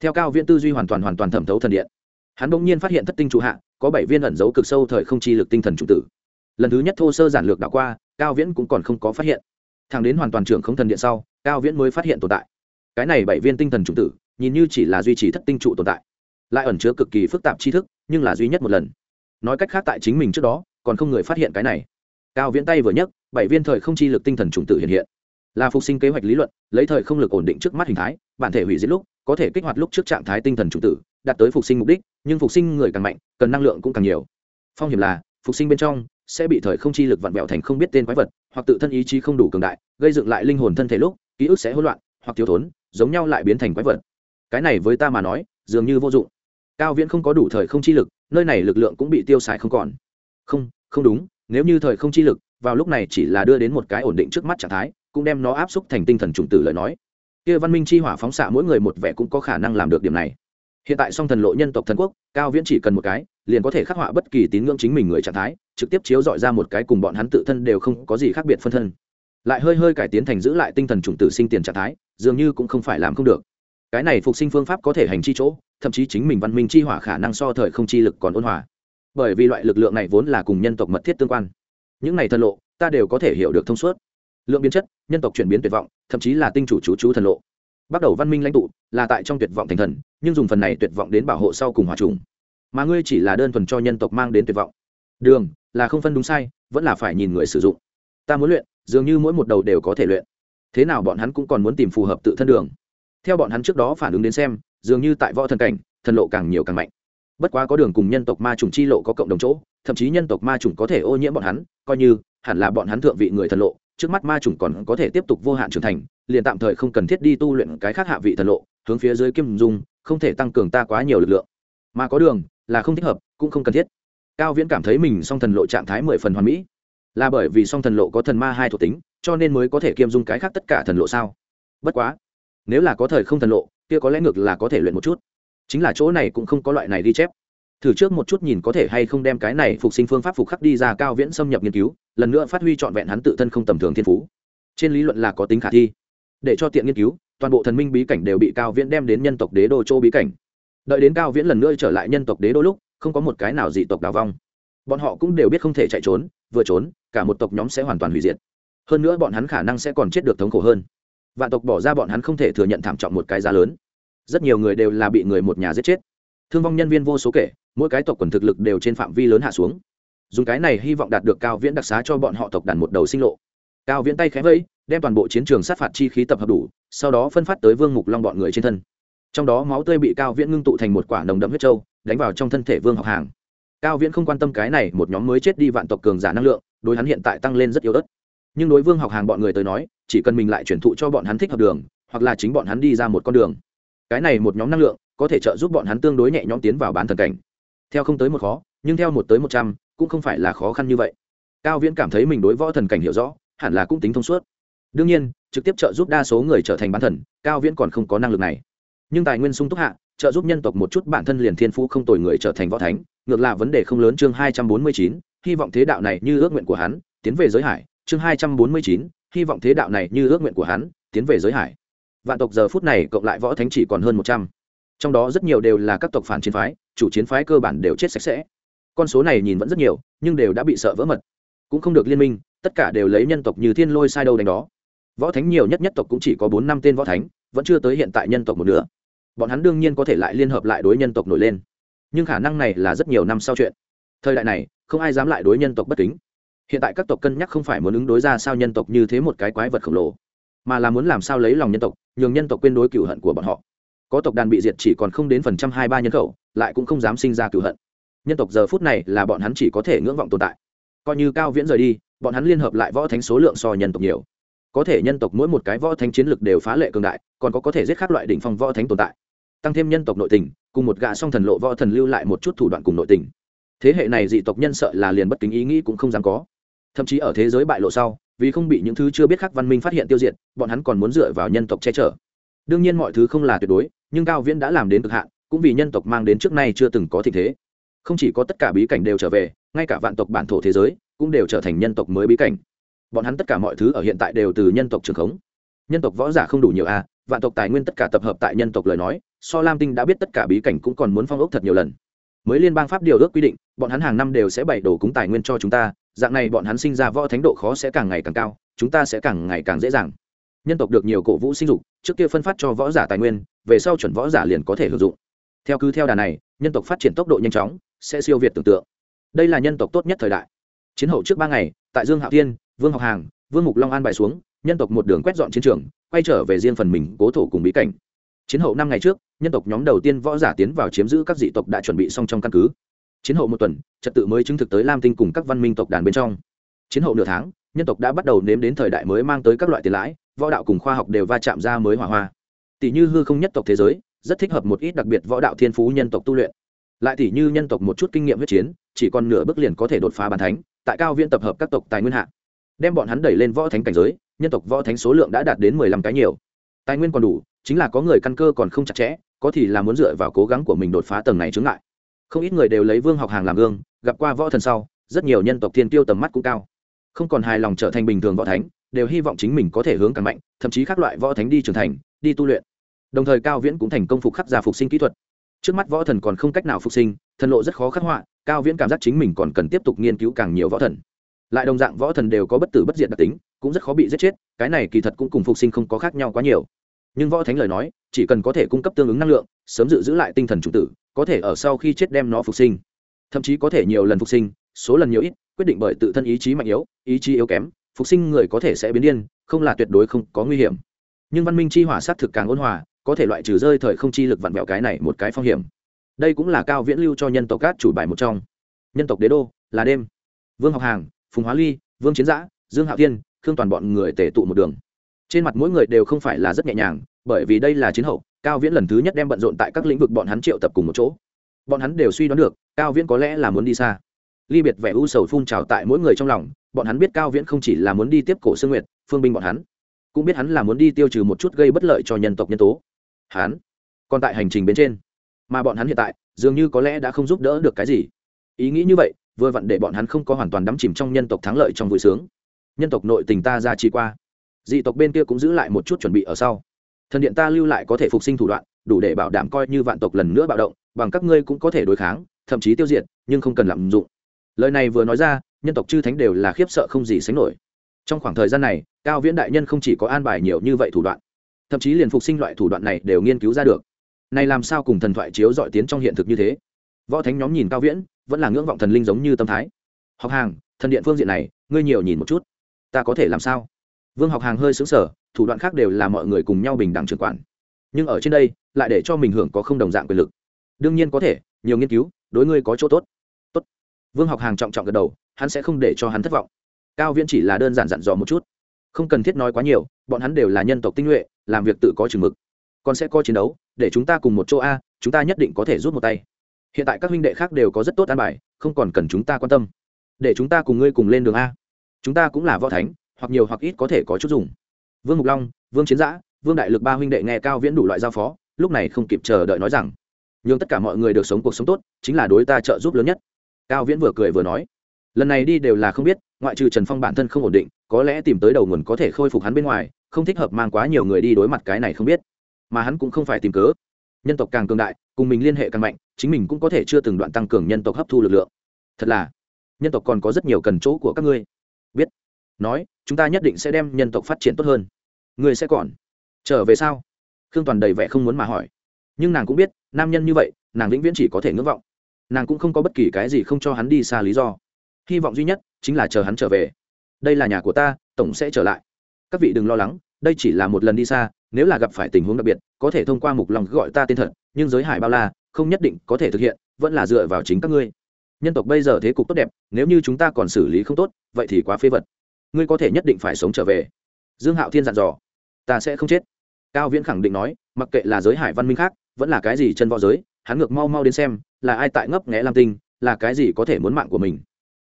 Theo cao viễn tư duy hoàn toàn hoàn toàn thẩm thấu thần điện, hắn bỗng nhiên phát hiện thất tinh trụ hạ, có bảy viên ẩn giấu cực sâu thời không chi lực tinh thần trụ tử. Lần thứ nhất thô sơ giản lược đảo qua, cao viễn cũng còn không có phát hiện. Thằng đến hoàn toàn trưởng không thần điện sau, cao viễn mới phát hiện tồn tại cái này bảy viên tinh thần trùng tử, nhìn như chỉ là duy trì thất tinh trụ tồn tại. Lại ẩn chứa cực kỳ phức tạp tri thức, nhưng là duy nhất một lần. Nói cách khác tại chính mình trước đó, còn không người phát hiện cái này. Cao viễn tay vừa nhấc, bảy viên thời không chi lực tinh thần trùng tử hiện hiện. Là phục sinh kế hoạch lý luận, lấy thời không lực ổn định trước mắt hình thái, bản thể hủy diệt lúc, có thể kích hoạt lúc trước trạng thái tinh thần trùng tử, đạt tới phục sinh mục đích, nhưng phục sinh người càng mạnh, cần năng lượng cũng càng nhiều. Phong hiểm là, phục sinh bên trong sẽ bị thời không chi lực vặn vẹo thành không biết tên quái vật, hoặc tự thân ý chí không đủ cường đại, gây dựng lại linh hồn thân thể lúc, ký ức sẽ hỗn loạn hoặc thiếu thốn, giống nhau lại biến thành quái vật. Cái này với ta mà nói, dường như vô dụng. Cao viễn không có đủ thời không chi lực, nơi này lực lượng cũng bị tiêu xài không còn. Không không đúng, nếu như thời không chi lực, vào lúc này chỉ là đưa đến một cái ổn định trước mắt trạng thái, cũng đem nó áp xúc thành tinh thần trùng tử lời nói. Kia văn minh chi hỏa phóng xạ mỗi người một vẻ cũng có khả năng làm được điểm này. Hiện tại song thần lộ nhân tộc thần quốc, cao viễn chỉ cần một cái, liền có thể khắc họa bất kỳ tín ngưỡng chính mình người trạng thái, trực tiếp chiếu dọi ra một cái cùng bọn hắn tự thân đều không có gì khác biệt phân thân. Lại hơi hơi cải tiến thành giữ lại tinh thần chủng tử sinh tiền trạng thái dường như cũng không phải làm không được. Cái này phục sinh phương pháp có thể hành chi chỗ, thậm chí chính mình văn minh chi hỏa khả năng so thời không chi lực còn ôn hòa. Bởi vì loại lực lượng này vốn là cùng nhân tộc mật thiết tương quan. Những này thần lộ, ta đều có thể hiểu được thông suốt. Lượng biến chất, nhân tộc chuyển biến tuyệt vọng, thậm chí là tinh chủ chú chú thần lộ. Bắt đầu văn minh lãnh tụ, là tại trong tuyệt vọng thành thần, nhưng dùng phần này tuyệt vọng đến bảo hộ sau cùng hòa trùng. Mà ngươi chỉ là đơn thuần cho nhân tộc mang đến tuyệt vọng. Đường, là không phân đúng sai, vẫn là phải nhìn người sử dụng. Ta muốn luyện, dường như mỗi một đầu đều có thể luyện thế nào bọn hắn cũng còn muốn tìm phù hợp tự thân đường. Theo bọn hắn trước đó phản ứng đến xem, dường như tại võ thần cảnh, thần lộ càng nhiều càng mạnh. Bất quá có đường cùng nhân tộc ma trùng chi lộ có cộng đồng chỗ, thậm chí nhân tộc ma trùng có thể ô nhiễm bọn hắn, coi như, hẳn là bọn hắn thượng vị người thần lộ, trước mắt ma trùng còn có thể tiếp tục vô hạn trưởng thành, liền tạm thời không cần thiết đi tu luyện cái khác hạ vị thần lộ, hướng phía dưới kim dung, không thể tăng cường ta quá nhiều lực lượng. Mà có đường, là không thích hợp, cũng không cần thiết. Cao viễn cảm thấy mình song thần lộ trạng thái mười phần hoàn mỹ là bởi vì song thần lộ có thần ma hai thuộc tính, cho nên mới có thể kiêm dung cái khác tất cả thần lộ sao? Bất quá, nếu là có thời không thần lộ, kia có lẽ ngược là có thể luyện một chút. Chính là chỗ này cũng không có loại này ghi chép. Thử trước một chút nhìn có thể hay không đem cái này phục sinh phương pháp phục khắc đi ra cao viễn xâm nhập nghiên cứu, lần nữa phát huy trọn vẹn hắn tự thân không tầm thường thiên phú. Trên lý luận là có tính khả thi. Để cho tiện nghiên cứu, toàn bộ thần minh bí cảnh đều bị cao viễn đem đến nhân tộc đế đô châu bí cảnh. Đợi đến cao viễn lần nữa trở lại nhân tộc đế đô lúc, không có một cái nào dị tộc đào vong bọn họ cũng đều biết không thể chạy trốn, vừa trốn, cả một tộc nhóm sẽ hoàn toàn hủy diệt. Hơn nữa bọn hắn khả năng sẽ còn chết được thống khổ hơn. Vạn tộc bỏ ra bọn hắn không thể thừa nhận thảm trọng một cái giá lớn. Rất nhiều người đều là bị người một nhà giết chết. Thương vong nhân viên vô số kể, mỗi cái tộc quần thực lực đều trên phạm vi lớn hạ xuống. Dùng cái này hy vọng đạt được cao viễn đặc xá cho bọn họ tộc đàn một đầu sinh lộ. Cao viễn tay khẽ vẫy, đem toàn bộ chiến trường sát phạt chi khí tập hợp đủ, sau đó phân phát tới vương mục long bọn người trên thân. Trong đó máu tươi bị cao viễn ngưng tụ thành một quả nồng đậm huyết trâu đánh vào trong thân thể vương học hàng cao viễn không quan tâm cái này, một nhóm mới chết đi vạn tộc cường giả năng lượng, đối hắn hiện tại tăng lên rất yếu ớt. Nhưng đối vương học hàng bọn người tới nói, chỉ cần mình lại chuyển thụ cho bọn hắn thích hợp đường, hoặc là chính bọn hắn đi ra một con đường. Cái này một nhóm năng lượng, có thể trợ giúp bọn hắn tương đối nhẹ nhõm tiến vào bán thần cảnh. Theo không tới một khó, nhưng theo một tới một trăm, cũng không phải là khó khăn như vậy. Cao viễn cảm thấy mình đối võ thần cảnh hiểu rõ, hẳn là cũng tính thông suốt. Đương nhiên, trực tiếp trợ giúp đa số người trở thành bán thần, cao viễn còn không có năng lực này. Nhưng tài nguyên sung túc hạ trợ giúp nhân tộc một chút bản thân liền thiên phú không tồi người trở thành võ thánh, ngược lại vấn đề không lớn. Chương hai trăm bốn mươi chín, hy vọng thế đạo này như ước nguyện của hắn, tiến về giới hải. Chương hai trăm bốn mươi chín, hy vọng thế đạo này như ước nguyện của hắn, tiến về giới hải. Vạn tộc giờ phút này cộng lại võ thánh chỉ còn hơn một trăm. Trong đó rất nhiều đều là các tộc phản chiến phái, chủ chiến phái cơ bản đều chết sạch sẽ. Con số này nhìn vẫn rất nhiều, nhưng đều đã bị sợ vỡ mật. Cũng không được liên minh, tất cả đều lấy nhân tộc như thiên lôi sai đâu đánh đó. Võ thánh nhiều nhất nhất tộc cũng chỉ có bốn năm tên võ thánh, vẫn chưa tới hiện tại nhân tộc một nửa bọn hắn đương nhiên có thể lại liên hợp lại đối nhân tộc nổi lên. Nhưng khả năng này là rất nhiều năm sau chuyện. Thời đại này, không ai dám lại đối nhân tộc bất kính. Hiện tại các tộc cân nhắc không phải muốn ứng đối ra sao nhân tộc như thế một cái quái vật khổng lồ, mà là muốn làm sao lấy lòng nhân tộc, nhường nhân tộc quên đối cựu hận của bọn họ. Có tộc đàn bị diệt chỉ còn không đến phần trăm hai ba nhân khẩu, lại cũng không dám sinh ra cựu hận. Nhân tộc giờ phút này là bọn hắn chỉ có thể ngưỡng vọng tồn tại. Coi như cao viễn rời đi, bọn hắn liên hợp lại võ thánh số lượng so nhân tộc nhiều có thể nhân tộc mỗi một cái võ thánh chiến lực đều phá lệ cường đại, còn có có thể giết khác loại đỉnh phong võ thánh tồn tại. Tăng thêm nhân tộc nội tình, cùng một gã song thần lộ võ thần lưu lại một chút thủ đoạn cùng nội tình. Thế hệ này dị tộc nhân sợ là liền bất kính ý nghĩ cũng không dám có. Thậm chí ở thế giới bại lộ sau, vì không bị những thứ chưa biết khác văn minh phát hiện tiêu diệt, bọn hắn còn muốn dựa vào nhân tộc che chở. Đương nhiên mọi thứ không là tuyệt đối, nhưng cao viễn đã làm đến cực hạn, cũng vì nhân tộc mang đến trước nay chưa từng có tình thế. Không chỉ có tất cả bí cảnh đều trở về, ngay cả vạn tộc bản thổ thế giới cũng đều trở thành nhân tộc mới bí cảnh bọn hắn tất cả mọi thứ ở hiện tại đều từ nhân tộc trường khống. Nhân tộc võ giả không đủ nhiều a à, vạn tộc tài nguyên tất cả tập hợp tại nhân tộc lời nói so lam tinh đã biết tất cả bí cảnh cũng còn muốn phong ốc thật nhiều lần. Mới liên bang pháp điều ước quy định bọn hắn hàng năm đều sẽ bày đổ cúng tài nguyên cho chúng ta dạng này bọn hắn sinh ra võ thánh độ khó sẽ càng ngày càng cao chúng ta sẽ càng ngày càng dễ dàng. Nhân tộc được nhiều cổ vũ sinh dục trước kia phân phát cho võ giả tài nguyên về sau chuẩn võ giả liền có thể hưởng dụng. Theo cứ theo đà này nhân tộc phát triển tốc độ nhanh chóng sẽ siêu việt tưởng tượng. Đây là nhân tộc tốt nhất thời đại. Chiến hậu trước ba ngày tại dương hạo thiên vương học hàng, vương mục long an bài xuống, nhân tộc một đường quét dọn chiến trường, quay trở về riêng phần mình cố thổ cùng bí cảnh. Chiến hậu năm ngày trước, nhân tộc nhóm đầu tiên võ giả tiến vào chiếm giữ các dị tộc đã chuẩn bị xong trong căn cứ. Chiến hậu một tuần, trật tự mới chứng thực tới lam tinh cùng các văn minh tộc đàn bên trong. Chiến hậu nửa tháng, nhân tộc đã bắt đầu nếm đến thời đại mới mang tới các loại tiền lãi, võ đạo cùng khoa học đều va chạm ra mới hỏa hoa. Tỷ như hư không nhất tộc thế giới, rất thích hợp một ít đặc biệt võ đạo thiên phú nhân tộc tu luyện. Lại tỷ như nhân tộc một chút kinh nghiệm huyết chiến, chỉ còn nửa bước liền có thể đột phá bàn thánh, tại cao viên tập hợp các tộc tài nguyên hạ đem bọn hắn đẩy lên võ thánh cảnh giới, nhân tộc võ thánh số lượng đã đạt đến mười lăm cái nhiều. Tài nguyên còn đủ, chính là có người căn cơ còn không chặt chẽ, có thì là muốn dựa vào cố gắng của mình đột phá tầng này chướng lại không ít người đều lấy vương học hàng làm gương, gặp qua võ thần sau, rất nhiều nhân tộc thiên tiêu tầm mắt cũng cao. Không còn hài lòng trở thành bình thường võ thánh, đều hy vọng chính mình có thể hướng càng mạnh, thậm chí các loại võ thánh đi trưởng thành, đi tu luyện. Đồng thời cao viễn cũng thành công phục khắc giả phục sinh kỹ thuật. Trước mắt võ thần còn không cách nào phục sinh, thần lộ rất khó khắc họa, cao viễn cảm giác chính mình còn cần tiếp tục nghiên cứu càng nhiều võ thần lại đồng dạng võ thần đều có bất tử bất diệt đặc tính, cũng rất khó bị giết chết, cái này kỳ thật cũng cùng phục sinh không có khác nhau quá nhiều. Nhưng võ thánh lời nói, chỉ cần có thể cung cấp tương ứng năng lượng, sớm dự giữ lại tinh thần chủ tử, có thể ở sau khi chết đem nó phục sinh. Thậm chí có thể nhiều lần phục sinh, số lần nhiều ít, quyết định bởi tự thân ý chí mạnh yếu, ý chí yếu kém, phục sinh người có thể sẽ biến điên, không là tuyệt đối không có nguy hiểm. Nhưng văn minh chi hỏa sát thực càng ôn hòa, có thể loại trừ rơi thời không chi lực vặn vẹo cái này một cái phong hiểm. Đây cũng là cao viễn lưu cho nhân tộc cát chủ bài một trong. Nhân tộc đế đô, là đêm. Vương học hàng phùng hóa ly, vương chiến giã, dương hạo thiên, khương toàn bọn người tể tụ một đường. Trên mặt mỗi người đều không phải là rất nhẹ nhàng, bởi vì đây là chiến hậu, cao viễn lần thứ nhất đem bận rộn tại các lĩnh vực bọn hắn triệu tập cùng một chỗ. Bọn hắn đều suy đoán được, cao viễn có lẽ là muốn đi xa. Ly biệt vẻ u sầu phun trào tại mỗi người trong lòng, bọn hắn biết cao viễn không chỉ là muốn đi tiếp cổ sương nguyệt, phương binh bọn hắn, cũng biết hắn là muốn đi tiêu trừ một chút gây bất lợi cho nhân tộc nhân tố. Hắn còn tại hành trình bên trên, mà bọn hắn hiện tại dường như có lẽ đã không giúp đỡ được cái gì. Ý nghĩ như vậy vừa vặn để bọn hắn không có hoàn toàn đắm chìm trong nhân tộc thắng lợi trong vui sướng. Nhân tộc nội tình ta ra chi qua. Dị tộc bên kia cũng giữ lại một chút chuẩn bị ở sau. Thần điện ta lưu lại có thể phục sinh thủ đoạn, đủ để bảo đảm coi như vạn tộc lần nữa bạo động, bằng các ngươi cũng có thể đối kháng, thậm chí tiêu diệt, nhưng không cần lạm dụng. Lời này vừa nói ra, nhân tộc chư thánh đều là khiếp sợ không gì sánh nổi. Trong khoảng thời gian này, cao viễn đại nhân không chỉ có an bài nhiều như vậy thủ đoạn, thậm chí liền phục sinh loại thủ đoạn này đều nghiên cứu ra được. Này làm sao cùng thần thoại chiếu dọi tiến trong hiện thực như thế? Võ thánh nhóm nhìn cao viễn, vẫn là ngưỡng vọng thần linh giống như tâm thái. Học hàng, thần điện phương diện này, ngươi nhiều nhìn một chút. Ta có thể làm sao? Vương học hàng hơi xứng sở thủ đoạn khác đều là mọi người cùng nhau bình đẳng trưởng quản. Nhưng ở trên đây, lại để cho mình hưởng có không đồng dạng quyền lực. Đương nhiên có thể, nhiều nghiên cứu, đối ngươi có chỗ tốt. Tốt. Vương học hàng trọng trọng gật đầu, hắn sẽ không để cho hắn thất vọng. Cao viễn chỉ là đơn giản dặn dò một chút. Không cần thiết nói quá nhiều, bọn hắn đều là nhân tộc tinh nhuệ, làm việc tự có chừng mực. Còn sẽ có chiến đấu, để chúng ta cùng một chỗ a, chúng ta nhất định có thể rút một tay hiện tại các huynh đệ khác đều có rất tốt an bài, không còn cần chúng ta quan tâm. Để chúng ta cùng ngươi cùng lên đường a. Chúng ta cũng là võ thánh, hoặc nhiều hoặc ít có thể có chút dùng. Vương mục long, vương chiến giã, vương đại lực ba huynh đệ nghe cao viễn đủ loại giao phó, lúc này không kịp chờ đợi nói rằng nhưng tất cả mọi người được sống cuộc sống tốt, chính là đối ta trợ giúp lớn nhất. Cao viễn vừa cười vừa nói, lần này đi đều là không biết, ngoại trừ trần phong bản thân không ổn định, có lẽ tìm tới đầu nguồn có thể khôi phục hắn bên ngoài, không thích hợp mang quá nhiều người đi đối mặt cái này không biết. Mà hắn cũng không phải tìm cớ. Nhân tộc càng cường đại, cùng mình liên hệ càng mạnh chính mình cũng có thể chưa từng đoạn tăng cường nhân tộc hấp thu lực lượng. Thật là, nhân tộc còn có rất nhiều cần chỗ của các ngươi. Biết. Nói, chúng ta nhất định sẽ đem nhân tộc phát triển tốt hơn. Ngươi sẽ còn. Trở về sao? Khương toàn đầy vẻ không muốn mà hỏi. Nhưng nàng cũng biết, nam nhân như vậy, nàng vĩnh viễn chỉ có thể ngưỡng vọng. Nàng cũng không có bất kỳ cái gì không cho hắn đi xa lý do. Hy vọng duy nhất chính là chờ hắn trở về. Đây là nhà của ta, tổng sẽ trở lại. Các vị đừng lo lắng, đây chỉ là một lần đi xa, nếu là gặp phải tình huống đặc biệt, có thể thông qua mục lòng gọi ta tên thật, nhưng giới hải bao la không nhất định có thể thực hiện, vẫn là dựa vào chính các ngươi. Nhân tộc bây giờ thế cục tốt đẹp, nếu như chúng ta còn xử lý không tốt, vậy thì quá phế vật. Ngươi có thể nhất định phải sống trở về. Dương hạo thiên dặn dò. Ta sẽ không chết. Cao viễn khẳng định nói, mặc kệ là giới hải văn minh khác, vẫn là cái gì chân võ giới, hắn ngược mau mau đến xem, là ai tại ngấp nghẽ lam tinh, là cái gì có thể muốn mạng của mình.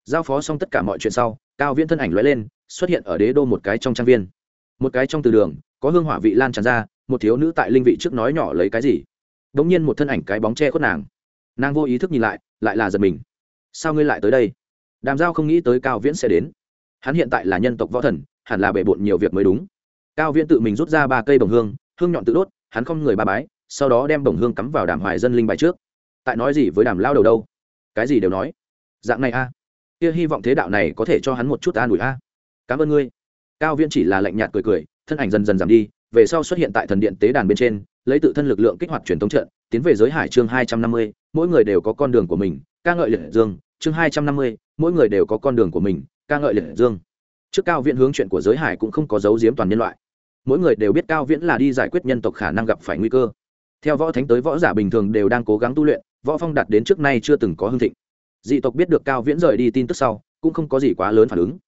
Giao phó xong tất cả mọi chuyện sau, cao viễn thân ảnh lóe lên, xuất hiện ở đế đô một cái trong trang viên. Một cái trong từ đường, có hương hỏa vị lan tràn ra, một thiếu nữ tại linh vị trước nói nhỏ lấy cái gì đ ỗ n g nhiên một thân ảnh cái bóng che khuất nàng. Nàng vô ý thức nhìn lại lại là giật mình. Sao ngươi lại tới đây? Đàm giao không nghĩ tới cao viễn sẽ đến. Hắn hiện tại là nhân tộc võ thần, hẳn là bể bộn nhiều việc mới đúng. Cao viễn tự mình rút ra ba cây bồng hương hương nhọn tự đốt, hắn không người ba bái, sau đó đem bồng hương cắm vào đàm hoài dân linh bài trước. Tại nói gì với đàm lao đầu đâu? Cái gì đều nói. Dạng này a. Kia hy vọng thế đạo này có thể cho hắn một chút an ủi a. Cảm ơn ngươi. Cao viễn chỉ là lạnh nhạt cười cười, thân ảnh dần dần giảm đi, về sau xuất hiện tại thần điện tế đàn bên trên lấy tự thân lực lượng kích hoạt truyền thống trận, tiến về giới hải chương hai trăm năm mươi, mỗi người đều có con đường của mình, ca ngợi liệt dương, chương hai trăm năm mươi, mỗi người đều có con đường của mình, ca ngợi liệt dương. Trước cao viễn hướng chuyện của giới hải cũng không có dấu diếm toàn nhân loại. Mỗi người đều biết cao viễn là đi giải quyết nhân tộc khả năng gặp phải nguy cơ. Theo võ thánh tới võ giả bình thường đều đang cố gắng tu luyện, võ phong đạt đến trước nay chưa từng có hương thịnh. Dị tộc biết được cao viễn rời đi tin tức sau, cũng không có gì quá lớn phản ứng.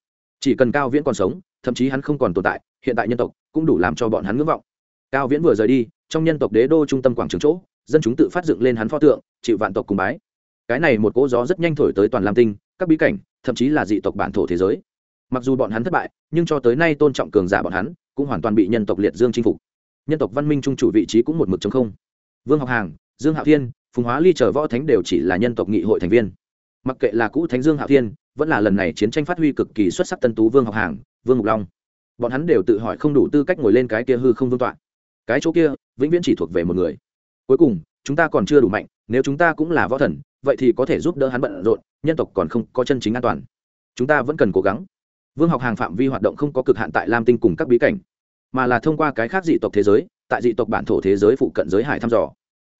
Chỉ cần cao viễn còn sống, thậm chí hắn không còn tồn tại, hiện tại nhân tộc cũng đủ làm cho bọn hắn ngưỡng vọng. Cao viễn vừa rời đi trong nhân tộc đế đô trung tâm quảng trường chỗ, dân chúng tự phát dựng lên hắn pho tượng, chịu vạn tộc cùng bái. Cái này một cỗ gió rất nhanh thổi tới toàn lam tinh, các bí cảnh, thậm chí là dị tộc bản thổ thế giới. Mặc dù bọn hắn thất bại, nhưng cho tới nay tôn trọng cường giả bọn hắn, cũng hoàn toàn bị nhân tộc liệt dương chinh phục. Nhân tộc văn minh trung chủ vị trí cũng một mực chống không. Vương học hàng, dương hạo thiên, phùng hóa ly chờ võ thánh đều chỉ là nhân tộc nghị hội thành viên. Mặc kệ là cũ thánh dương hạo thiên, vẫn là lần này chiến tranh phát huy cực kỳ xuất sắc tân tú vương học hàng, vương ngục long, bọn hắn đều tự hỏi không đủ tư cách ngồi lên cái kia hư không vương tọa cái chỗ kia, vĩnh viễn chỉ thuộc về một người. Cuối cùng, chúng ta còn chưa đủ mạnh, nếu chúng ta cũng là võ thần, vậy thì có thể giúp đỡ hắn bận rộn, nhân tộc còn không có chân chính an toàn. Chúng ta vẫn cần cố gắng. Vương học hàng phạm vi hoạt động không có cực hạn tại lam tinh cùng các bí cảnh, mà là thông qua cái khác dị tộc thế giới, tại dị tộc bản thổ thế giới phụ cận giới hải thăm dò.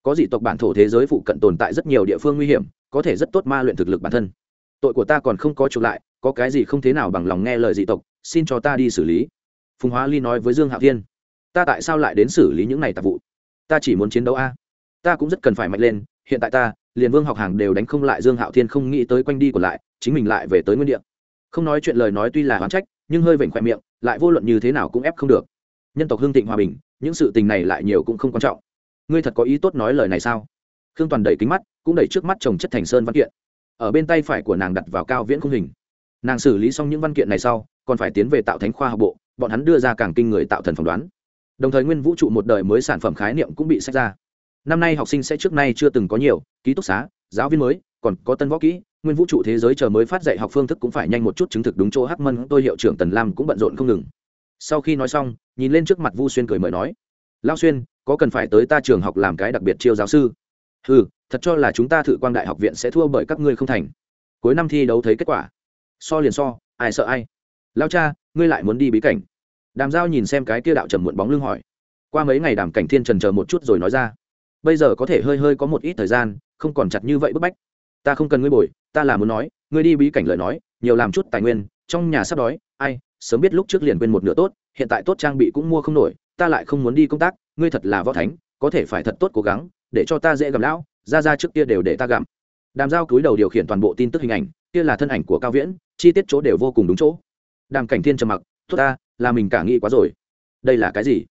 Có dị tộc bản thổ thế giới phụ cận tồn tại rất nhiều địa phương nguy hiểm, có thể rất tốt ma luyện thực lực bản thân. Tội của ta còn không có chụp lại, có cái gì không thế nào bằng lòng nghe lời dị tộc, xin cho ta đi xử lý. Phùng hóa ly nói với dương hạ thiên ta tại sao lại đến xử lý những này tạp vụ? Ta chỉ muốn chiến đấu a. Ta cũng rất cần phải mạnh lên, hiện tại ta, liền vương học hàng đều đánh không lại dương hạo thiên không nghĩ tới quanh đi còn lại, chính mình lại về tới nguyên đ ị a không nói chuyện lời nói tuy là hoán trách, nhưng hơi vểnh khoe miệng, lại vô luận như thế nào cũng ép không được. Nhân tộc hương thịnh hòa bình, những sự tình này lại nhiều cũng không quan trọng. Ngươi thật có ý tốt nói lời này sao? Khương toàn đẩy kính mắt, cũng đẩy trước mắt chồng chất thành sơn văn kiện. Ở bên tay phải của nàng đặt vào cao viễn khung hình. Nàng xử lý xong những văn kiện này sau, còn phải tiến về tạo thánh khoa học bộ, bọn hắn đưa ra càng kinh người tạo thần phỏng đoán đồng thời nguyên vũ trụ một đời mới sản phẩm khái niệm cũng bị sách ra. Năm nay học sinh sẽ trước nay chưa từng có nhiều, ký túc xá, giáo viên mới, còn có tân võ kỹ, nguyên vũ trụ thế giới chờ mới phát dạy học phương thức cũng phải nhanh một chút chứng thực đúng chỗ hắc mân, tôi hiệu trưởng tần lam cũng bận rộn không ngừng. Sau khi nói xong, nhìn lên trước mặt vu xuyên cười mời nói lao xuyên, có cần phải tới ta trường học làm cái đặc biệt chiêu giáo sư? Ừ thật cho là chúng ta thử quang đại học viện sẽ thua bởi các ngươi không thành. Cuối năm thi đấu thấy kết quả. So liền so, ai sợ ai? Lao cha, ngươi lại muốn đi bí cảnh đàm giao nhìn xem cái kia đạo trầm muộn bóng lưng hỏi. Qua mấy ngày đàm cảnh thiên trần chờ một chút rồi nói ra. Bây giờ có thể hơi hơi có một ít thời gian, không còn chặt như vậy bức bách. Ta không cần ngươi bồi, ta là muốn nói, ngươi đi bí cảnh lời nói, nhiều làm chút tài nguyên, trong nhà sắp đói, ai, sớm biết lúc trước liền quên một nửa tốt, hiện tại tốt trang bị cũng mua không nổi, ta lại không muốn đi công tác, ngươi thật là võ thánh, có thể phải thật tốt cố gắng, để cho ta dễ gặm lão, ra ra trước kia đều để ta gặm. Đàm giao cúi đầu điều khiển toàn bộ tin tức hình ảnh, kia là thân ảnh của cao viễn, chi tiết chỗ đều vô cùng đúng chỗ. Đàm cảnh thiên trầm mặc, tốt ta là mình cả nghĩ quá rồi. Đây là cái gì?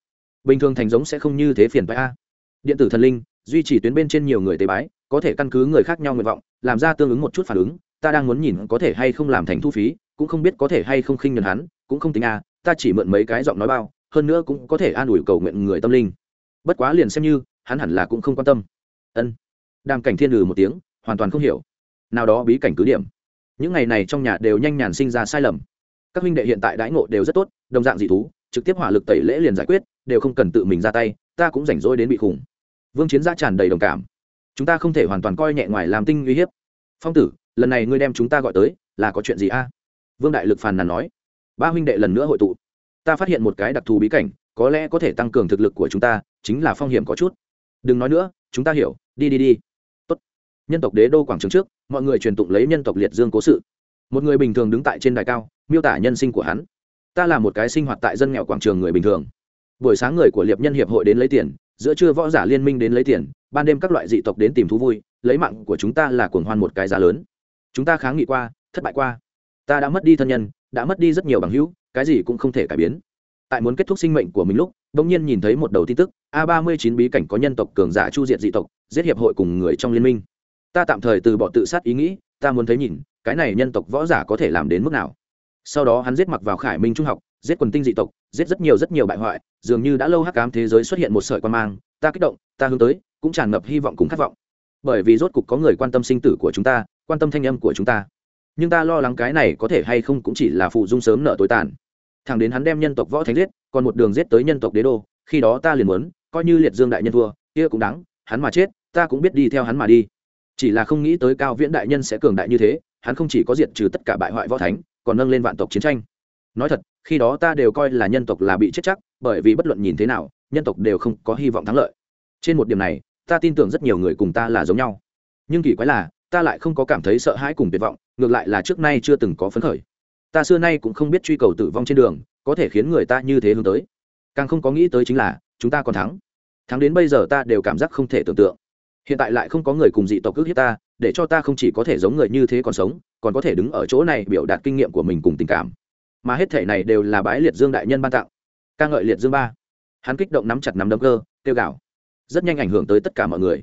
Bình thường thành giống sẽ không như thế phiền phải a. Điện tử thần linh, duy trì tuyến bên trên nhiều người tế bái, có thể căn cứ người khác nhau nguyện vọng, làm ra tương ứng một chút phản ứng, ta đang muốn nhìn có thể hay không làm thành thu phí, cũng không biết có thể hay không khinh nhuần hắn, cũng không tính a, ta chỉ mượn mấy cái giọng nói bao, hơn nữa cũng có thể an ủi cầu nguyện người tâm linh. Bất quá liền xem như, hắn hẳn là cũng không quan tâm. Ân. Đàm cảnh thiên lừ một tiếng, hoàn toàn không hiểu. Nào đó bí cảnh cứ điểm. Những ngày này trong nhà đều nhanh nhàn sinh ra sai lầm các huynh đệ hiện tại đãi ngộ đều rất tốt, đồng dạng dị thú, trực tiếp hỏa lực tẩy lễ liền giải quyết, đều không cần tự mình ra tay, ta cũng rảnh rỗi đến bị khủng. Vương chiến gia tràn đầy đồng cảm. Chúng ta không thể hoàn toàn coi nhẹ ngoài làm tinh uy hiếp. Phong tử, lần này ngươi đem chúng ta gọi tới, là có chuyện gì a? Vương đại lực phàn nàn nói. Ba huynh đệ lần nữa hội tụ. Ta phát hiện một cái đặc thù bí cảnh, có lẽ có thể tăng cường thực lực của chúng ta, chính là phong hiểm có chút. Đừng nói nữa, chúng ta hiểu, đi đi đi. Tốt. nhân tộc đế đô quảng trường trước, mọi người truyền tụng lấy nhân tộc liệt dương cố sự. Một người bình thường đứng tại trên đài cao miêu tả nhân sinh của hắn. Ta là một cái sinh hoạt tại dân nghèo quảng trường người bình thường. Buổi sáng người của liệp nhân hiệp hội đến lấy tiền, giữa trưa võ giả liên minh đến lấy tiền, ban đêm các loại dị tộc đến tìm thú vui, lấy mạng của chúng ta là cuồng hoan một cái giá lớn. Chúng ta kháng nghị qua, thất bại qua. Ta đã mất đi thân nhân, đã mất đi rất nhiều bằng hữu, cái gì cũng không thể cải biến. Tại muốn kết thúc sinh mệnh của mình lúc đ ỗ n g nhiên nhìn thấy một đầu tin tức, a ba mươi chín bí cảnh có nhân tộc cường giả chu diệt dị tộc, giết hiệp hội cùng người trong liên minh. Ta tạm thời từ bỏ tự sát ý nghĩ, ta muốn thấy nhìn, cái này nhân tộc võ giả có thể làm đến mức nào sau đó hắn giết mặc vào khải minh trung học, giết quần tinh dị tộc, giết rất nhiều rất nhiều bại hoại, dường như đã lâu hắc cám thế giới xuất hiện một sợi quan mang, ta kích động, ta hướng tới, cũng tràn ngập hy vọng cùng khát vọng. Bởi vì rốt cục có người quan tâm sinh tử của chúng ta, quan tâm thanh âm của chúng ta. Nhưng ta lo lắng cái này có thể hay không cũng chỉ là phụ dung sớm nợ tối tàn. Thằng đến hắn đem nhân tộc võ thánh giết, còn một đường giết tới nhân tộc đế đô, khi đó ta liền muốn, coi như liệt dương đại nhân thua, kia cũng đáng, hắn mà chết, ta cũng biết đi theo hắn mà đi. Chỉ là không nghĩ tới cao viễn đại nhân sẽ cường đại như thế hắn không chỉ có diệt trừ tất cả bại hoại võ thánh, còn nâng lên vạn tộc chiến tranh. Nói thật, khi đó ta đều coi là nhân tộc là bị chết chắc, bởi vì bất luận nhìn thế nào, nhân tộc đều không có hy vọng thắng lợi. Trên một điểm này, ta tin tưởng rất nhiều người cùng ta là giống nhau. Nhưng kỳ quái là, ta lại không có cảm thấy sợ hãi cùng tuyệt vọng, ngược lại là trước nay chưa từng có phấn khởi. Ta xưa nay cũng không biết truy cầu tử vong trên đường, có thể khiến người ta như thế hướng tới. Càng không có nghĩ tới chính là, chúng ta còn thắng. Thắng đến bây giờ ta đều cảm giác không thể tưởng tượng. Hiện tại lại không có người cùng dị tộc ước hiếp ta để cho ta không chỉ có thể giống người như thế còn sống, còn có thể đứng ở chỗ này biểu đạt kinh nghiệm của mình cùng tình cảm. Mà hết thể này đều là bái liệt dương đại nhân ban tặng. Ca ngợi liệt dương ba. Hắn kích động nắm chặt nắm đấm cơ tiêu gạo rất nhanh ảnh hưởng tới tất cả mọi người.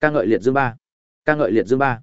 Ca ngợi liệt dương ba. Ca ngợi liệt dương ba.